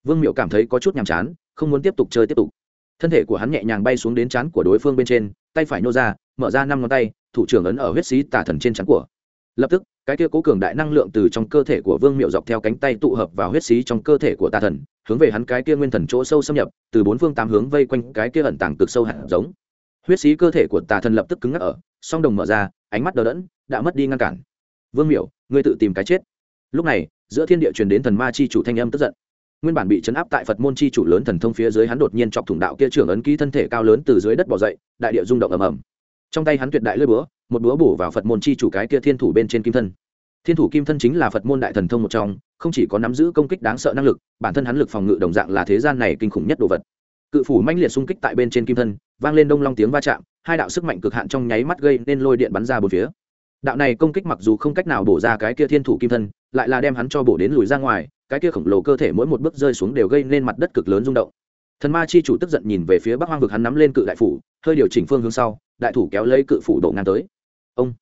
Speaker 1: Vương miệu cảm thấy có chút nhàm chán, không muốn tiếp tục chơi tiếp tục. Thân thể của hắn nhẹ nhàng bay xuống đến chán của đối phương bên trên, tay phải nô ra, mở ra năm ngón tay, thủ trưởng ấn ở huyết sĩ tà thần trên chán của. Lập tức, cái kia cố cường đại năng lượng từ trong cơ thể của vương miệu dọc theo cánh tay tụ hợp vào huyết xí trong cơ thể của tà thần, hướng về hắn cái kia nguyên thần chỗ sâu xâm nhập, từ bốn phương tám hướng vây quanh cái kia ẩn tàng cực sâu hạt giống huyết sĩ cơ thể của tà thần lập tức cứng ngắc ở song đồng mở ra ánh mắt đờ đẫn đã mất đi ngăn cản. Vương Miểu, ngươi tự tìm cái chết. Lúc này giữa thiên địa truyền đến thần ma chi chủ thanh âm tức giận. Nguyên bản bị chấn áp tại phật môn chi chủ lớn thần thông phía dưới hắn đột nhiên chọc thủng đạo kia trưởng ấn ký thân thể cao lớn từ dưới đất bỏ dậy đại địa rung động ầm ầm. Trong tay hắn tuyệt đại lưỡi búa một búa bổ vào phật môn chi chủ cái kia thiên thủ bên trên kim thân. Thiên thủ kim thân chính là phật môn đại thần thông một trong không chỉ có nắm giữ công kích đáng sợ năng lực bản thân hắn lực phòng ngự đồng dạng là thế gian này kinh khủng nhất đồ vật. Cự phủ manh liệt xung kích tại bên trên kim thân vang lên đông long tiếng va chạm, hai đạo sức mạnh cực hạn trong nháy mắt gây nên lôi điện bắn ra bốn phía. Đạo này công kích mặc dù không cách nào bổ ra cái kia thiên thủ kim thân, lại là đem hắn cho bổ đến lùi ra ngoài, cái kia khổng lồ cơ thể mỗi một bước rơi xuống đều gây nên mặt đất cực lớn rung động. Thần ma chi chủ tức giận nhìn về phía bắc hoang vực hắn nắm lên cự đại phủ, hơi điều chỉnh phương hướng sau, đại thủ kéo lấy cự phủ đổ ngang tới. Ông!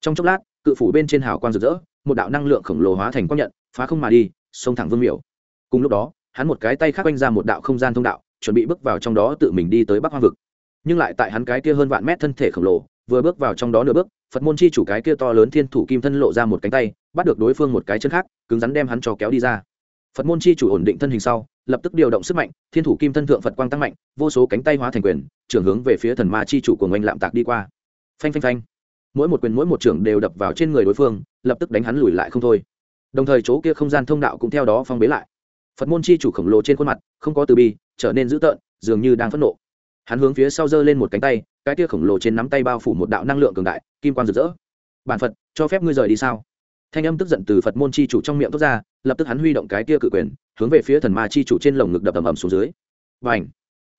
Speaker 1: Trong chốc lát, cự phủ bên trên hào quang rực rỡ, một đạo năng lượng khổng lồ hóa thành quang nhận, phá không mà đi, xông thẳng vương miểu. Cùng lúc đó, hắn một cái tay khác quanh ra một đạo không gian thông đạo, chuẩn bị bước vào trong đó tự mình đi tới bắc hoang vực nhưng lại tại hắn cái kia hơn vạn mét thân thể khổng lồ, vừa bước vào trong đó nửa bước, phật môn chi chủ cái kia to lớn thiên thủ kim thân lộ ra một cánh tay, bắt được đối phương một cái chân khác, cứng rắn đem hắn cho kéo đi ra. Phật môn chi chủ ổn định thân hình sau, lập tức điều động sức mạnh, thiên thủ kim thân thượng phật quang tăng mạnh, vô số cánh tay hóa thành quyền, trưởng hướng về phía thần ma chi chủ của ngành lạm tạc đi qua. Phanh phanh phanh. Mỗi một quyền mỗi một trưởng đều đập vào trên người đối phương, lập tức đánh hắn lùi lại không thôi. Đồng thời chỗ kia không gian thông đạo cũng theo đó phong bế lại. Phật môn chi chủ khổng lồ trên khuôn mặt, không có từ bi, trở nên dữ tợn, dường như đang phẫn nộ hắn hướng phía sau giơ lên một cánh tay, cái tia khổng lồ trên nắm tay bao phủ một đạo năng lượng cường đại, kim quan rực rỡ. Bản phật, cho phép ngươi rời đi sao? Thanh âm tức giận từ phật môn chi chủ trong miệng tốt ra, lập tức hắn huy động cái tia cự quyền, hướng về phía thần ma chi chủ trên lồng ngực đập ầm ầm xuống dưới. Và ảnh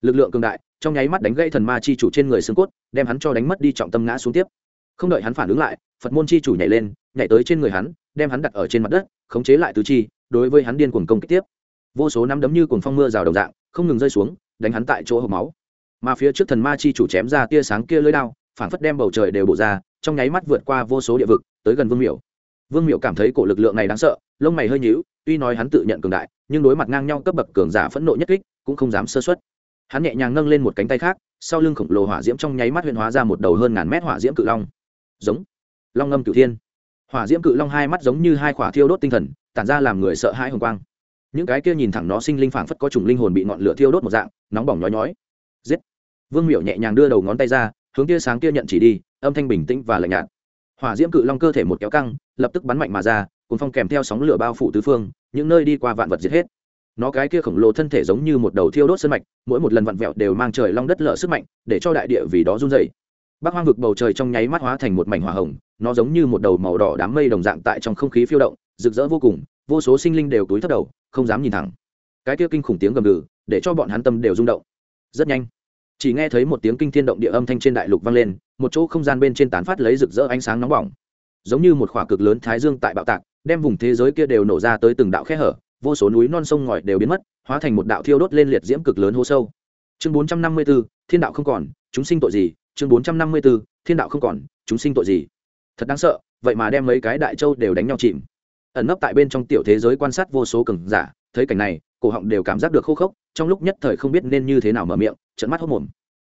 Speaker 1: lực lượng cường đại, trong nháy mắt đánh gãy thần ma chi chủ trên người xương cốt, đem hắn cho đánh mất đi trọng tâm ngã xuống tiếp. Không đợi hắn phản ứng lại, phật môn chi chủ nhảy lên, nhảy tới trên người hắn, đem hắn đặt ở trên mặt đất, khống chế lại tứ chi, đối với hắn điên cuồng công kích tiếp. Vô số nắm đấm như cuồng phong mưa rào đồng dạng, không ngừng rơi xuống, đánh hắn tại chỗ hộp máu mà phía trước thần ma chi chủ chém ra tia sáng kia lưới đao phản phất đem bầu trời đều bổ ra, trong nháy mắt vượt qua vô số địa vực, tới gần vương miểu. Vương miểu cảm thấy cổ lực lượng này đáng sợ, lông mày hơi nhíu, tuy nói hắn tự nhận cường đại, nhưng đối mặt ngang nhau cấp bậc cường giả phẫn nộ nhất kích, cũng không dám sơ xuất hắn nhẹ nhàng nâng lên một cánh tay khác, sau lưng khổng lồ hỏa diễm trong nháy mắt huyền hóa ra một đầu hơn ngàn mét hỏa diễm cự long. Giống. Long ngâm cửu thiên. Hỏa diễm cự long hai mắt giống như hai khỏa thiêu đốt tinh thần, tản ra làm người sợ hãi hồng quang. Những cái kia nhìn thẳng nó sinh linh phảng phất có trùng linh hồn bị ngọn lửa thiêu đốt một dạng, nóng bỏng nhói nhói vương miểu nhẹ nhàng đưa đầu ngón tay ra, hướng tia sáng kia nhận chỉ đi, âm thanh bình tĩnh và lạnh nhạt. Hỏa diễm cự long cơ thể một kéo căng, lập tức bắn mạnh mà ra cùng phong kèm theo sóng lửa bao phủ tứ phương, những nơi đi qua vạn vật diệt hết. Nó cái kia khổng lồ thân thể giống như một đầu thiêu đốt sân mạch, mỗi một lần vặn vẹo đều mang trời long đất lở sức mạnh, để cho đại địa vì đó run dày Bác hoang vực bầu trời trong nháy mắt hóa thành một mảnh hỏa hồng, nó giống như một đầu màu đỏ đám mây đồng dạng tại trong không khí phiêu động, rực rỡ vô cùng, vô số sinh linh đều túi thấp đầu, không dám nhìn thẳng. Cái kia kinh khủng tiếng gầm gừ, để cho bọn hắn tâm đều rung động. Rất nhanh chỉ nghe thấy một tiếng kinh thiên động địa âm thanh trên đại lục vang lên, một chỗ không gian bên trên tán phát lấy rực rỡ ánh sáng nóng bỏng. Giống như một khỏa cực lớn thái dương tại bạo tạc, đem vùng thế giới kia đều nổ ra tới từng đạo khe hở, vô số núi non sông ngòi đều biến mất, hóa thành một đạo thiêu đốt lên liệt diễm cực lớn hô sâu. Chương bốn trăm năm mươi b ố thiên đạo không còn, chúng sinh tội gì? Chương bốn trăm năm mươi b ố thiên đạo không còn, chúng sinh tội gì? Thật đáng sợ, vậy mà đem mấy cái đại châu đều đánh nhau chìm. Ẩn nấp tại bên trong tiểu thế giới quan sát vô số cường giả, thấy cảnh này, cổ họng đều cảm giác được khô khốc trong lúc nhất thời không biết nên như thế nào mở miệng trận mắt hốc mồm.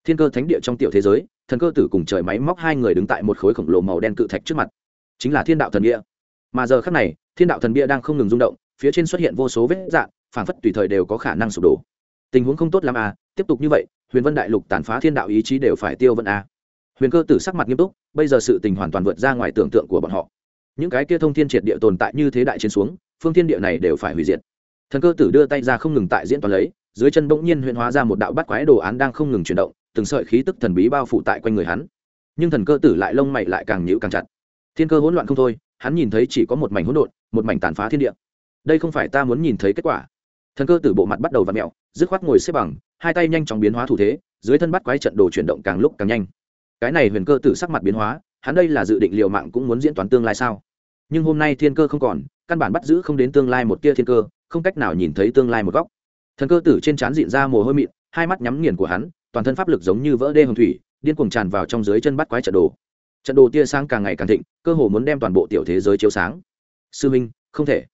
Speaker 1: Thiên cơ thánh địa trong tiểu thế giới, thần cơ tử cùng trời máy móc hai người đứng tại một khối khổng lồ màu đen cự thạch trước mặt. Chính là thiên đạo thần bia mà giờ khác này, thiên đạo thần bia đang không ngừng rung động, phía trên xuất hiện vô số vết dạn phảng phất tùy thời đều có khả năng sụp đổ. Tình huống không tốt l à tiếp tục như vậy, huyền vân đại lục tàn phá thiên đạo ý chí đều phải tiêu vận a huyền cơ tử sắc mặt nghiêm túc, bây giờ sự tình hoàn toàn vượt ra ngoài tưởng tượng của bọn họ. Những cái kia thông thiên triệt địa tồn tại như thế đại chiến xuống, phương thiên địa này đều phải hủy diệt. Thần cơ tử đưa tay ra không ngừng tại diễn toàn lấy dưới chân bỗng nhiên huyền hóa ra một đạo bắt quái đồ án đang không ngừng chuyển động, từng sợi khí tức thần bí bao phủ tại quanh người hắn. Nhưng thần cơ tử lại lông mày lại càng nhịu càng chặt. Thiên cơ hỗn loạn không thôi, hắn nhìn thấy chỉ có một mảnh hỗn độn, một mảnh tàn phá thiên địa. Đây không phải ta muốn nhìn thấy kết quả. Thần cơ tử bộ mặt bắt đầu v ặ mẹo dứt khoát ngồi xếp bằng, hai tay nhanh chóng biến hóa thủ thế, dưới thân bắt quái trận đồ chuyển động càng lúc càng nhanh. Cái này huyền cơ tử sắc mặt biến hóa, hắn đây là dự định liều mạng cũng muốn diễn toán tương lai sao? Nhưng hôm nay thiên cơ không còn, căn bản bắt giữ không đến tương lai một tia thiên cơ, không cách nào nhìn thấy tương lai một góc thần cơ tử trên trán dịn ra mồ hôi mịn hai mắt nhắm nghiền của hắn toàn thân pháp lực giống như vỡ đê hồng thủy điên cuồng tràn vào trong dưới chân bắt quái trận đồ. Trận đồ tia sáng càng ngày càng thịnh cơ hồ muốn đem toàn bộ tiểu thế giới chiếu sáng. Sư minh không thể.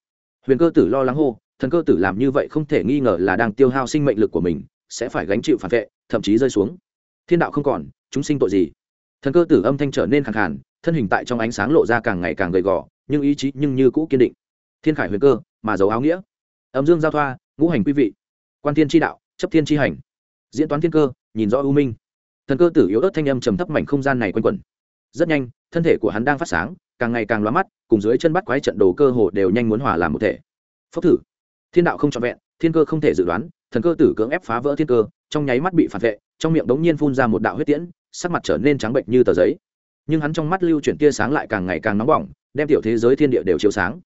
Speaker 1: Huyền cơ tử lo lắng hô thần cơ tử làm như vậy không thể nghi ngờ là đang tiêu hao sinh mệnh lực của mình sẽ phải gánh chịu phản vệ thậm chí rơi xuống. Thiên đạo không còn chúng sinh tội gì? Thần cơ tử âm thanh trở nên khẳng hẳn, thân hình tại trong ánh sáng lộ ra càng ngày càng gầy gò nhưng ý chí nhưng như cũ kiên định. Thiên khải huyền cơ mà giấu áo nghĩa. Âm dương giao thoa ngũ hành quý vị quan thiên tri đạo, chấp thiên tri hành. Diễn toán thiên cơ, nhìn rõ ưu minh. Thần cơ tử yếu ớt thanh âm trầm thấp mảnh không gian này quanh quẩn. Rất nhanh, thân thể của hắn đang phát sáng, càng ngày càng loa mắt, cùng dưới chân bắt quái trận đồ cơ hồ đều nhanh muốn hòa làm một thể. Phốc thử. Thiên đạo không trọn vẹn, thiên cơ không thể dự đoán, thần cơ tử cưỡng ép phá vỡ thiên cơ, trong nháy mắt bị phản vệ, trong miệng đống nhiên phun ra một đạo huyết tiễn, sắc mặt trở nên trắng bệnh như tờ giấy. Nhưng hắn trong mắt lưu chuyển tia sáng lại càng ngày càng nóng bỏng, đem tiểu thế giới thiên địa đều chiếu sáng.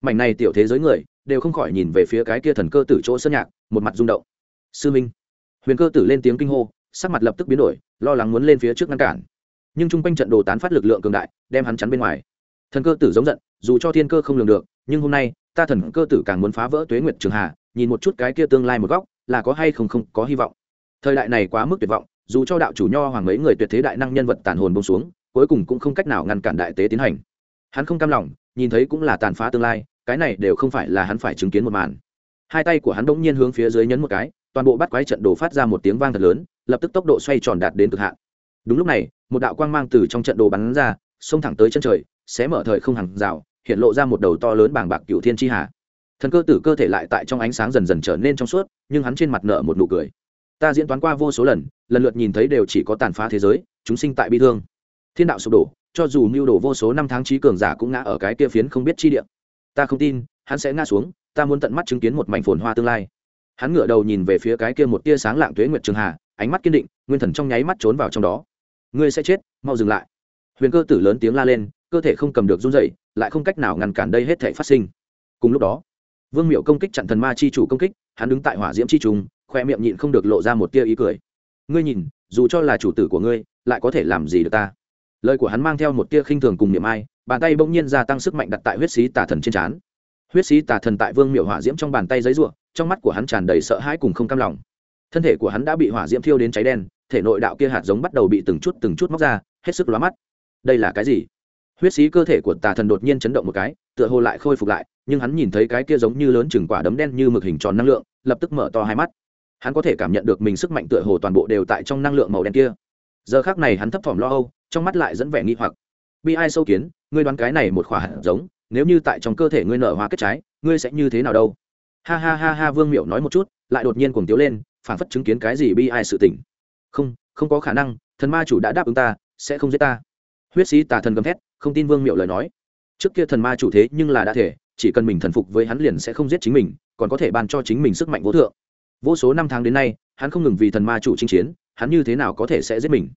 Speaker 1: Mảnh này tiểu thế giới người đều không khỏi nhìn về phía cái kia thần cơ tử chỗ sân nhạc, một mặt rung động. Sư minh. Huyền cơ tử lên tiếng kinh hô, sắc mặt lập tức biến đổi, lo lắng muốn lên phía trước ngăn cản. Nhưng chung quanh trận đồ tán phát lực lượng cường đại, đem hắn chắn bên ngoài. Thần cơ tử giống giận, dù cho thiên cơ không lường được, nhưng hôm nay, ta thần cơ tử càng muốn phá vỡ tuế nguyệt trường hà, nhìn một chút cái kia tương lai một góc, là có hay không không có hy vọng. Thời đại này quá mức tuyệt vọng, dù cho đạo chủ nho hoàng mấy người tuyệt thế đại năng nhân vật tàn hồn bông xuống, cuối cùng cũng không cách nào ngăn cản đại tế tiến hành. Hắn không cam lòng, nhìn thấy cũng là tàn phá tương lai cái này đều không phải là hắn phải chứng kiến một màn. Hai tay của hắn đ ỗ n g nhiên hướng phía dưới nhấn một cái, toàn bộ bắt quái trận đồ phát ra một tiếng vang thật lớn, lập tức tốc độ xoay tròn đạt đến cực hạn. Đúng lúc này, một đạo quang mang từ trong trận đồ bắn ra, xông thẳng tới chân trời sẽ mở thời không hàng rào, hiện lộ ra một đầu to lớn bàng bạc cựu thiên tri hà. Thần cơ tử cơ thể lại tại trong ánh sáng dần dần trở nên trong suốt, nhưng hắn trên mặt nợ một nụ cười. Ta diễn toán qua vô số lần lần lượt nhìn thấy đều chỉ có tàn phá thế giới, chúng sinh tại bi thương. Thiên đạo sụp đổ, cho dù mưu đồ vô số năm tháng trí cường giả cũng ngã ở cái kia phiến không biết chi địa ta không tin, hắn sẽ ngã xuống, ta muốn tận mắt chứng kiến một mảnh phồn hoa tương lai. Hắn ngửa đầu nhìn về phía cái kia một tia sáng lạng tuế nguyệt trường hà, ánh mắt kiên định, nguyên thần trong nháy mắt trốn vào trong đó. Ngươi sẽ chết, mau dừng lại. Huyền cơ tử lớn tiếng la lên, cơ thể không cầm được run dậy lại không cách nào ngăn cản đây hết thể phát sinh. Cùng lúc đó, vương miệu công kích chặn thần ma chi chủ công kích, hắn đứng tại hỏa diễm chi trùng, khoe miệng nhịn không được lộ ra một tia ý cười. Ngươi nhìn, dù cho là chủ tử của ngươi, lại có thể làm gì được ta? Lời của hắn mang theo một tia khinh thường cùng niệm ai bàn tay bỗng nhiên gia tăng sức mạnh đặt tại huyết sĩ tà thần trên trán. Huyết sĩ tà thần tại vương miệu hỏa diễm trong bàn tay giấy ruộng trong mắt của hắn tràn đầy sợ hãi cùng không cam lòng. Thân thể của hắn đã bị hỏa diễm thiêu đến cháy đen, thể nội đạo kia hạt giống bắt đầu bị từng chút từng chút móc ra, hết sức lóa mắt. Đây là cái gì? Huyết sĩ cơ thể của tà thần đột nhiên chấn động một cái, tựa hồ lại khôi phục lại, nhưng hắn nhìn thấy cái kia giống như lớn chừng quả đấm đen như mực hình tròn năng lượng, lập tức mở to hai mắt. Hắn có thể cảm nhận được mình sức mạnh tựa hồ toàn bộ đều tại trong năng lượng màu đen kia. Giờ khác này hắn thấp thỏm lo âu, trong mắt lại dẫn vẻ nghi hoặc bi ai sâu kiến ngươi đoán cái này một khỏa hạt giống nếu như tại trong cơ thể ngươi nở hoa kết trái ngươi sẽ như thế nào đâu? Ha ha ha ha vương miệu nói một chút lại đột nhiên cuồng tiếu lên phản phất chứng kiến cái gì bi ai sự tỉnh không không có khả năng thần ma chủ đã đáp ứng ta sẽ không giết ta. Huyết sĩ tà thần gầm thét không tin vương miệu lời nói. Trước kia thần ma chủ thế nhưng là đã thể chỉ cần mình thần phục với hắn liền sẽ không giết chính mình còn có thể ban cho chính mình sức mạnh vô thượng. Vô số năm tháng đến nay hắn không ngừng vì thần ma chủ chinh chiến hắn như thế nào có thể sẽ giết mình?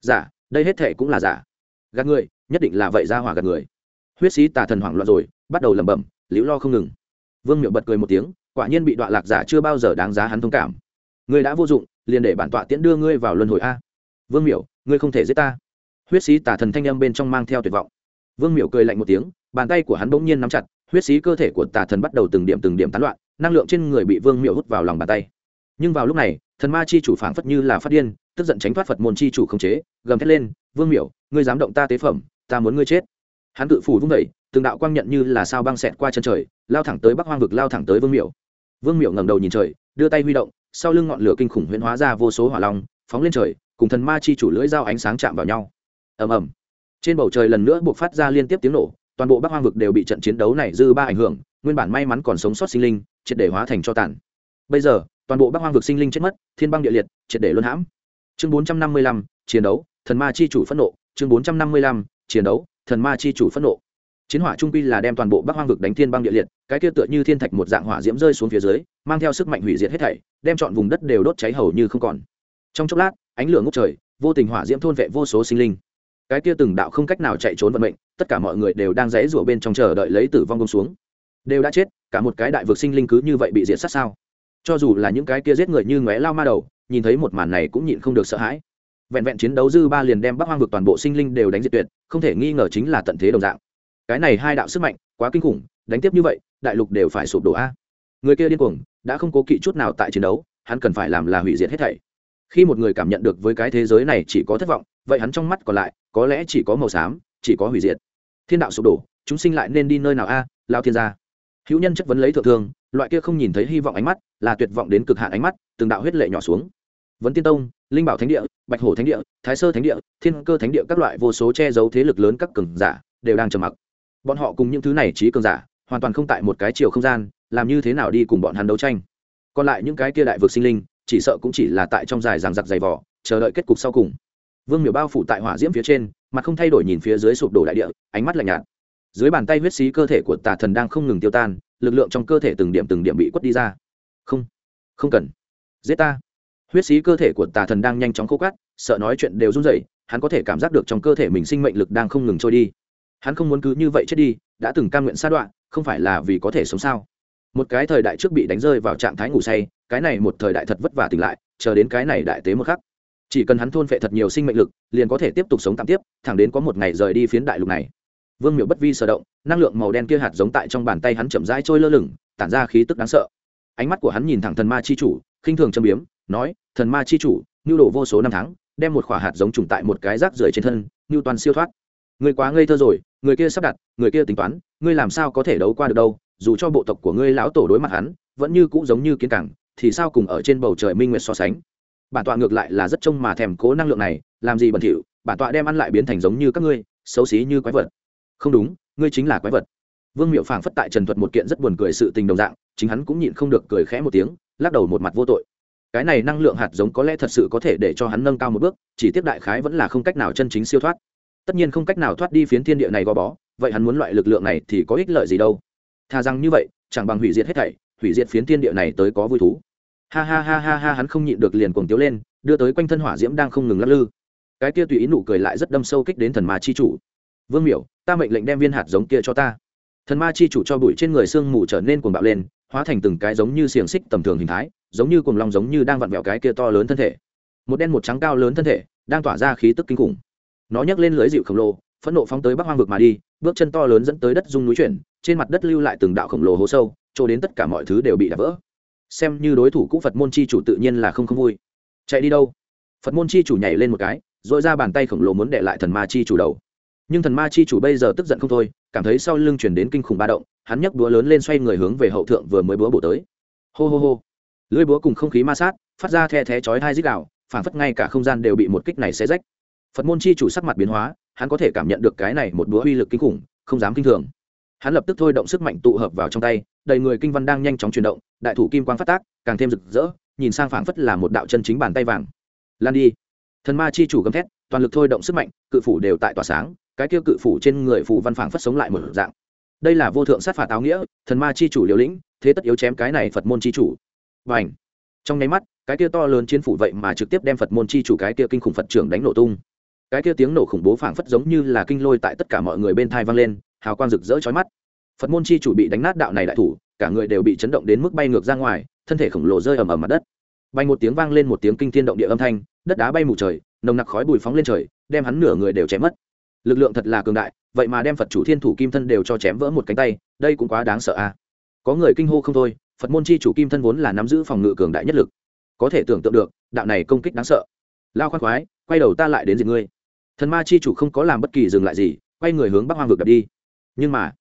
Speaker 1: Giả dạ, đây hết thệ cũng là giả gạt người, nhất định là vậy ra hỏa gạt người. Huyết sĩ tà thần hoảng loạn rồi, bắt đầu lẩm bẩm, liễu lo không ngừng. Vương miệu bật cười một tiếng, quả nhiên bị đoạn lạc giả chưa bao giờ đáng giá hắn thông cảm. Ngươi đã vô dụng, liền để bản tọa tiễn đưa ngươi vào luân hồi a. Vương miệu ngươi không thể giết ta. Huyết sĩ tà thần thanh âm bên trong mang theo tuyệt vọng. Vương miệu cười lạnh một tiếng, bàn tay của hắn bỗng nhiên nắm chặt, huyết sĩ cơ thể của tà thần bắt đầu từng điểm từng điểm tán loạn, năng lượng trên người bị vương miệu hút vào lòng bàn tay. Nhưng vào lúc này, thần ma chi chủ phảng phất như là phát điên, tức giận tránh thoát phật môn chi chủ không chế, gầm thét lên, vương miệu ngươi dám động ta tế phẩm, ta muốn ngươi chết. Hắn tự phủ vung vẩy từng đạo quang nhận như là sao băng xẹt qua chân trời, lao thẳng tới bắc hoang vực, lao thẳng tới vương miểu. Vương miểu ngẩng đầu nhìn trời, đưa tay huy động, sau lưng ngọn lửa kinh khủng huyễn hóa ra vô số hỏa long, phóng lên trời, cùng thần ma chi chủ lưỡi dao ánh sáng chạm vào nhau. Ầm ầm. Trên bầu trời lần nữa buộc phát ra liên tiếp tiếng nổ, toàn bộ bắc hoang vực đều bị trận chiến đấu này dư ba ảnh hưởng, nguyên bản may mắn còn sống sót sinh linh, triệt để hóa thành cho tàn. Bây giờ, toàn bộ bắc hoang vực sinh linh chết mất, thiên băng địa liệt, triệt để luân hãm. Chương bốn trăm năm mươi lăm, chiến đấu, thần ma chi chủ phẫn nộ chương bốn trăm năm mươi lăm, chiến đấu, thần ma chi chủ phẫn nộ. Chiến hỏa trung quy là đem toàn bộ bắc hoang vực đánh thiên băng địa liệt, cái kia tựa như thiên thạch một dạng hỏa diễm rơi xuống phía dưới, mang theo sức mạnh hủy diệt hết thảy, đem chọn vùng đất đều đốt cháy hầu như không còn. Trong chốc lát, ánh lửa ngút trời, vô tình hỏa diễm thôn vệ vô số sinh linh. Cái kia từng đạo không cách nào chạy trốn vận mệnh, tất cả mọi người đều đang rẽ rủa bên trong chờ đợi lấy tử vong công xuống. Đều đã chết, cả một cái đại vực sinh linh cứ như vậy bị diệt sát sao? Cho dù là những cái kia giết người như ngoé lao ma đầu, nhìn thấy một màn này cũng nhịn không được sợ hãi vẹn vẹn chiến đấu dư ba liền đem bắc hoang vực toàn bộ sinh linh đều đánh diệt tuyệt, không thể nghi ngờ chính là tận thế đồng dạng. Cái này hai đạo sức mạnh, quá kinh khủng, đánh tiếp như vậy, đại lục đều phải sụp đổ a. Người kia điên cuồng, đã không cố kỵ chút nào tại chiến đấu, hắn cần phải làm là hủy diệt hết thảy. Khi một người cảm nhận được với cái thế giới này chỉ có thất vọng, vậy hắn trong mắt còn lại, có lẽ chỉ có màu xám, chỉ có hủy diệt. Thiên đạo sụp đổ, chúng sinh lại nên đi nơi nào a, lao thiên gia? Hữu nhân chất vấn lấy thượng thương, loại kia không nhìn thấy hy vọng ánh mắt, là tuyệt vọng đến cực hạn ánh mắt, từng đạo huyết lệ nhỏ xuống vấn tiên tông, linh bảo thánh địa, bạch hổ thánh địa, thái sơ thánh địa, thiên cơ thánh địa các loại vô số che giấu thế lực lớn các cường giả đều đang trầm mặc. Bọn họ cùng những thứ này trí cường giả hoàn toàn không tại một cái chiều không gian, làm như thế nào đi cùng bọn hắn đấu tranh. Còn lại những cái kia đại vực sinh linh, chỉ sợ cũng chỉ là tại trong dài ràng giặc dày vỏ chờ đợi kết cục sau cùng. Vương miểu bao phủ tại hỏa diễm phía trên, mặt không thay đổi nhìn phía dưới sụp đổ đại địa, ánh mắt lạnh nhạt. Dưới bàn tay huyết xí cơ thể của tà thần đang không ngừng tiêu tan, lực lượng trong cơ thể từng điểm từng điểm bị quất đi ra. Không không cần. Giết ta huyết sĩ cơ thể của tà thần đang nhanh chóng khô cát, sợ nói chuyện đều run rẩy, hắn có thể cảm giác được trong cơ thể mình sinh mệnh lực đang không ngừng trôi đi. Hắn không muốn cứ như vậy chết đi, đã từng cam nguyện sa đoạn không phải là vì có thể sống sao? Một cái thời đại trước bị đánh rơi vào trạng thái ngủ say, cái này một thời đại thật vất vả tỉnh lại, chờ đến cái này đại tế một khắc. Chỉ cần hắn thôn phệ thật nhiều sinh mệnh lực, liền có thể tiếp tục sống tạm tiếp, thẳng đến có một ngày rời đi phiến đại lục này. Vương miệu bất vi sở động, năng lượng màu đen kia hạt giống tại trong bàn tay hắn chậm rãi trôi lơ lửng, tản ra khí tức đáng sợ. Ánh mắt của hắn nhìn thẳng thần ma chi chủ, khinh thường châm biếm nói, thần ma chi chủ nhu đồ vô số năm tháng, đem một quả hạt giống trùng tại một cái rác rưởi trên thân nhu toàn siêu thoát. Người quá ngây thơ rồi, người kia sắp đặt, người kia tính toán, ngươi làm sao có thể đấu qua được đâu, dù cho bộ tộc của ngươi lão tổ đối mặt hắn, vẫn như cũng giống như kiến cảng, thì sao cùng ở trên bầu trời minh nguyệt so sánh? Bản tọa ngược lại là rất trông mà thèm cố năng lượng này, làm gì bẩn thỉu, bản tọa đem ăn lại biến thành giống như các ngươi, xấu xí như quái vật. Không đúng, ngươi chính là quái vật. Vương miệu phảng phất tại trần thuật một kiện rất buồn cười sự tình đồng dạng, chính hắn cũng nhịn không được cười khẽ một tiếng, lắc đầu một mặt vô tội cái này năng lượng hạt giống có lẽ thật sự có thể để cho hắn nâng cao một bước, chỉ tiếp đại khái vẫn là không cách nào chân chính siêu thoát. Tất nhiên không cách nào thoát đi phiến thiên địa này gò bó, vậy hắn muốn loại lực lượng này thì có ích lợi gì đâu? Thà rằng như vậy, chẳng bằng hủy diệt hết thảy, hủy diệt phiến thiên địa này tới có vui thú. Ha ha ha ha ha, hắn không nhịn được liền cuồng tiếu lên, đưa tới quanh thân hỏa diễm đang không ngừng lắc lư. Cái kia tùy ý nụ cười lại rất đâm sâu kích đến thần ma chi chủ. Vương miểu, ta mệnh lệnh đem viên hạt giống kia cho ta. Thần ma chi chủ cho bụi trên người sương mù trở nên cuồng bạo lên, hóa thành từng cái giống như xiềng xích tầm thường hình thái giống như cuồng long giống như đang vặn vẹo cái kia to lớn thân thể. Một đen một trắng cao lớn thân thể, đang tỏa ra khí tức kinh khủng. Nó nhấc lên lưới dịu khổng lồ, phẫn nộ phóng tới bắc hoang vực mà đi, bước chân to lớn dẫn tới đất dung núi chuyển, trên mặt đất lưu lại từng đạo khổng lồ hố sâu, chỗ đến tất cả mọi thứ đều bị đập vỡ. Xem như đối thủ cũ phật môn chi chủ tự nhiên là không không vui. Chạy đi đâu? Phật môn chi chủ nhảy lên một cái dội ra bàn tay khổng lồ muốn để lại thần ma chi chủ đầu. Nhưng thần ma chi chủ bây giờ tức giận không thôi, cảm thấy sau lưng chuyển đến kinh khủng ba động, hắn nhấc búa lớn lên xoay người hướng về hậu thượng vừa mới búa bổ tới. Hô hô hô lưỡi búa cùng không khí ma sát, phát ra the thé chói hai dích đạo phản phất ngay cả không gian đều bị một kích này xé rách. Phật môn chi chủ sắc mặt biến hóa, hắn có thể cảm nhận được cái này một búa uy lực kinh khủng, không dám kinh thường. Hắn lập tức thôi động sức mạnh tụ hợp vào trong tay, đầy người kinh văn đang nhanh chóng chuyển động, đại thủ kim quang phát tác, càng thêm rực rỡ, nhìn sang phảng phất là một đạo chân chính bàn tay vàng. Lan đi. Thần ma chi chủ gầm thét, toàn lực thôi động sức mạnh, cự phủ đều tại tỏa sáng, cái kia cự phủ trên người phủ văn phảng phất sống lại một dạng. Đây là vô thượng sát phạt áo nghĩa, thần ma chi chủ liều lĩnh, thế tất yếu chém cái này phật môn chi chủ và ảnh trong nháy mắt, cái kia to lớn chiến phủ vậy mà trực tiếp đem phật môn chi chủ cái kia kinh khủng phật trưởng đánh nổ tung. Cái kia tiếng nổ khủng bố phảng phất giống như là kinh lôi tại tất cả mọi người bên thai vang lên, hào quang rực rỡ chói mắt. Phật môn chi chủ bị đánh nát đạo này đại thủ, cả người đều bị chấn động đến mức bay ngược ra ngoài, thân thể khổng lồ rơi ầm ầm mặt đất. Bay một tiếng vang lên một tiếng kinh thiên động địa âm thanh, đất đá bay mù trời, nồng nặc khói bụi phóng lên trời, đem hắn nửa người đều chém mất. Lực lượng thật là cường đại, vậy mà đem phật chủ thiên thủ kim thân đều cho chém vỡ một cánh tay, đây cũng quá đáng sợ a có người kinh hô không thôi phật môn chi chủ kim thân vốn là nắm giữ phòng ngự cường đại nhất lực. Có thể tưởng tượng được, đạo này công kích đáng sợ. Lao khoan khoái, quay đầu ta lại đến diệt ngươi. Thần ma chi chủ không có làm bất kỳ dừng lại gì, quay người hướng bắc hoang vực đập đi. Nhưng mà,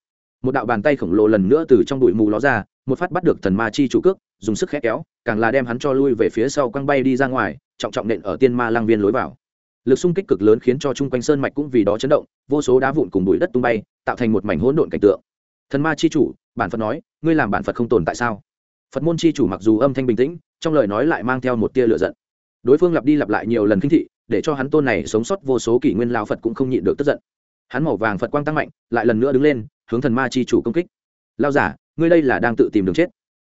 Speaker 1: một đạo bàn tay khổng lồ lần nữa từ trong bụi mù ló ra, một phát bắt được thần ma chi chủ cước, dùng sức khẽ kéo, càng là đem hắn cho lui về phía sau quăng bay đi ra ngoài, trọng trọng nện ở tiên ma lang viên lối vào. Lực xung kích cực lớn khiến cho chung quanh sơn mạch cũng vì đó chấn động, vô số đá vụn cùng bụi đất tung bay, tạo thành một mảnh hỗn độn cảnh tượng thần ma chi chủ, bản phật nói, ngươi làm bản phật không tồn tại sao? Phật môn chi chủ mặc dù âm thanh bình tĩnh, trong lời nói lại mang theo một tia lửa giận. Đối phương lặp đi lặp lại nhiều lần kinh thị, để cho hắn tôn này sống sót vô số kỷ nguyên lao phật cũng không nhịn được tức giận. Hắn màu vàng phật quang tăng mạnh, lại lần nữa đứng lên, hướng thần ma chi chủ công kích. Lao giả, ngươi đây là đang tự tìm đường chết.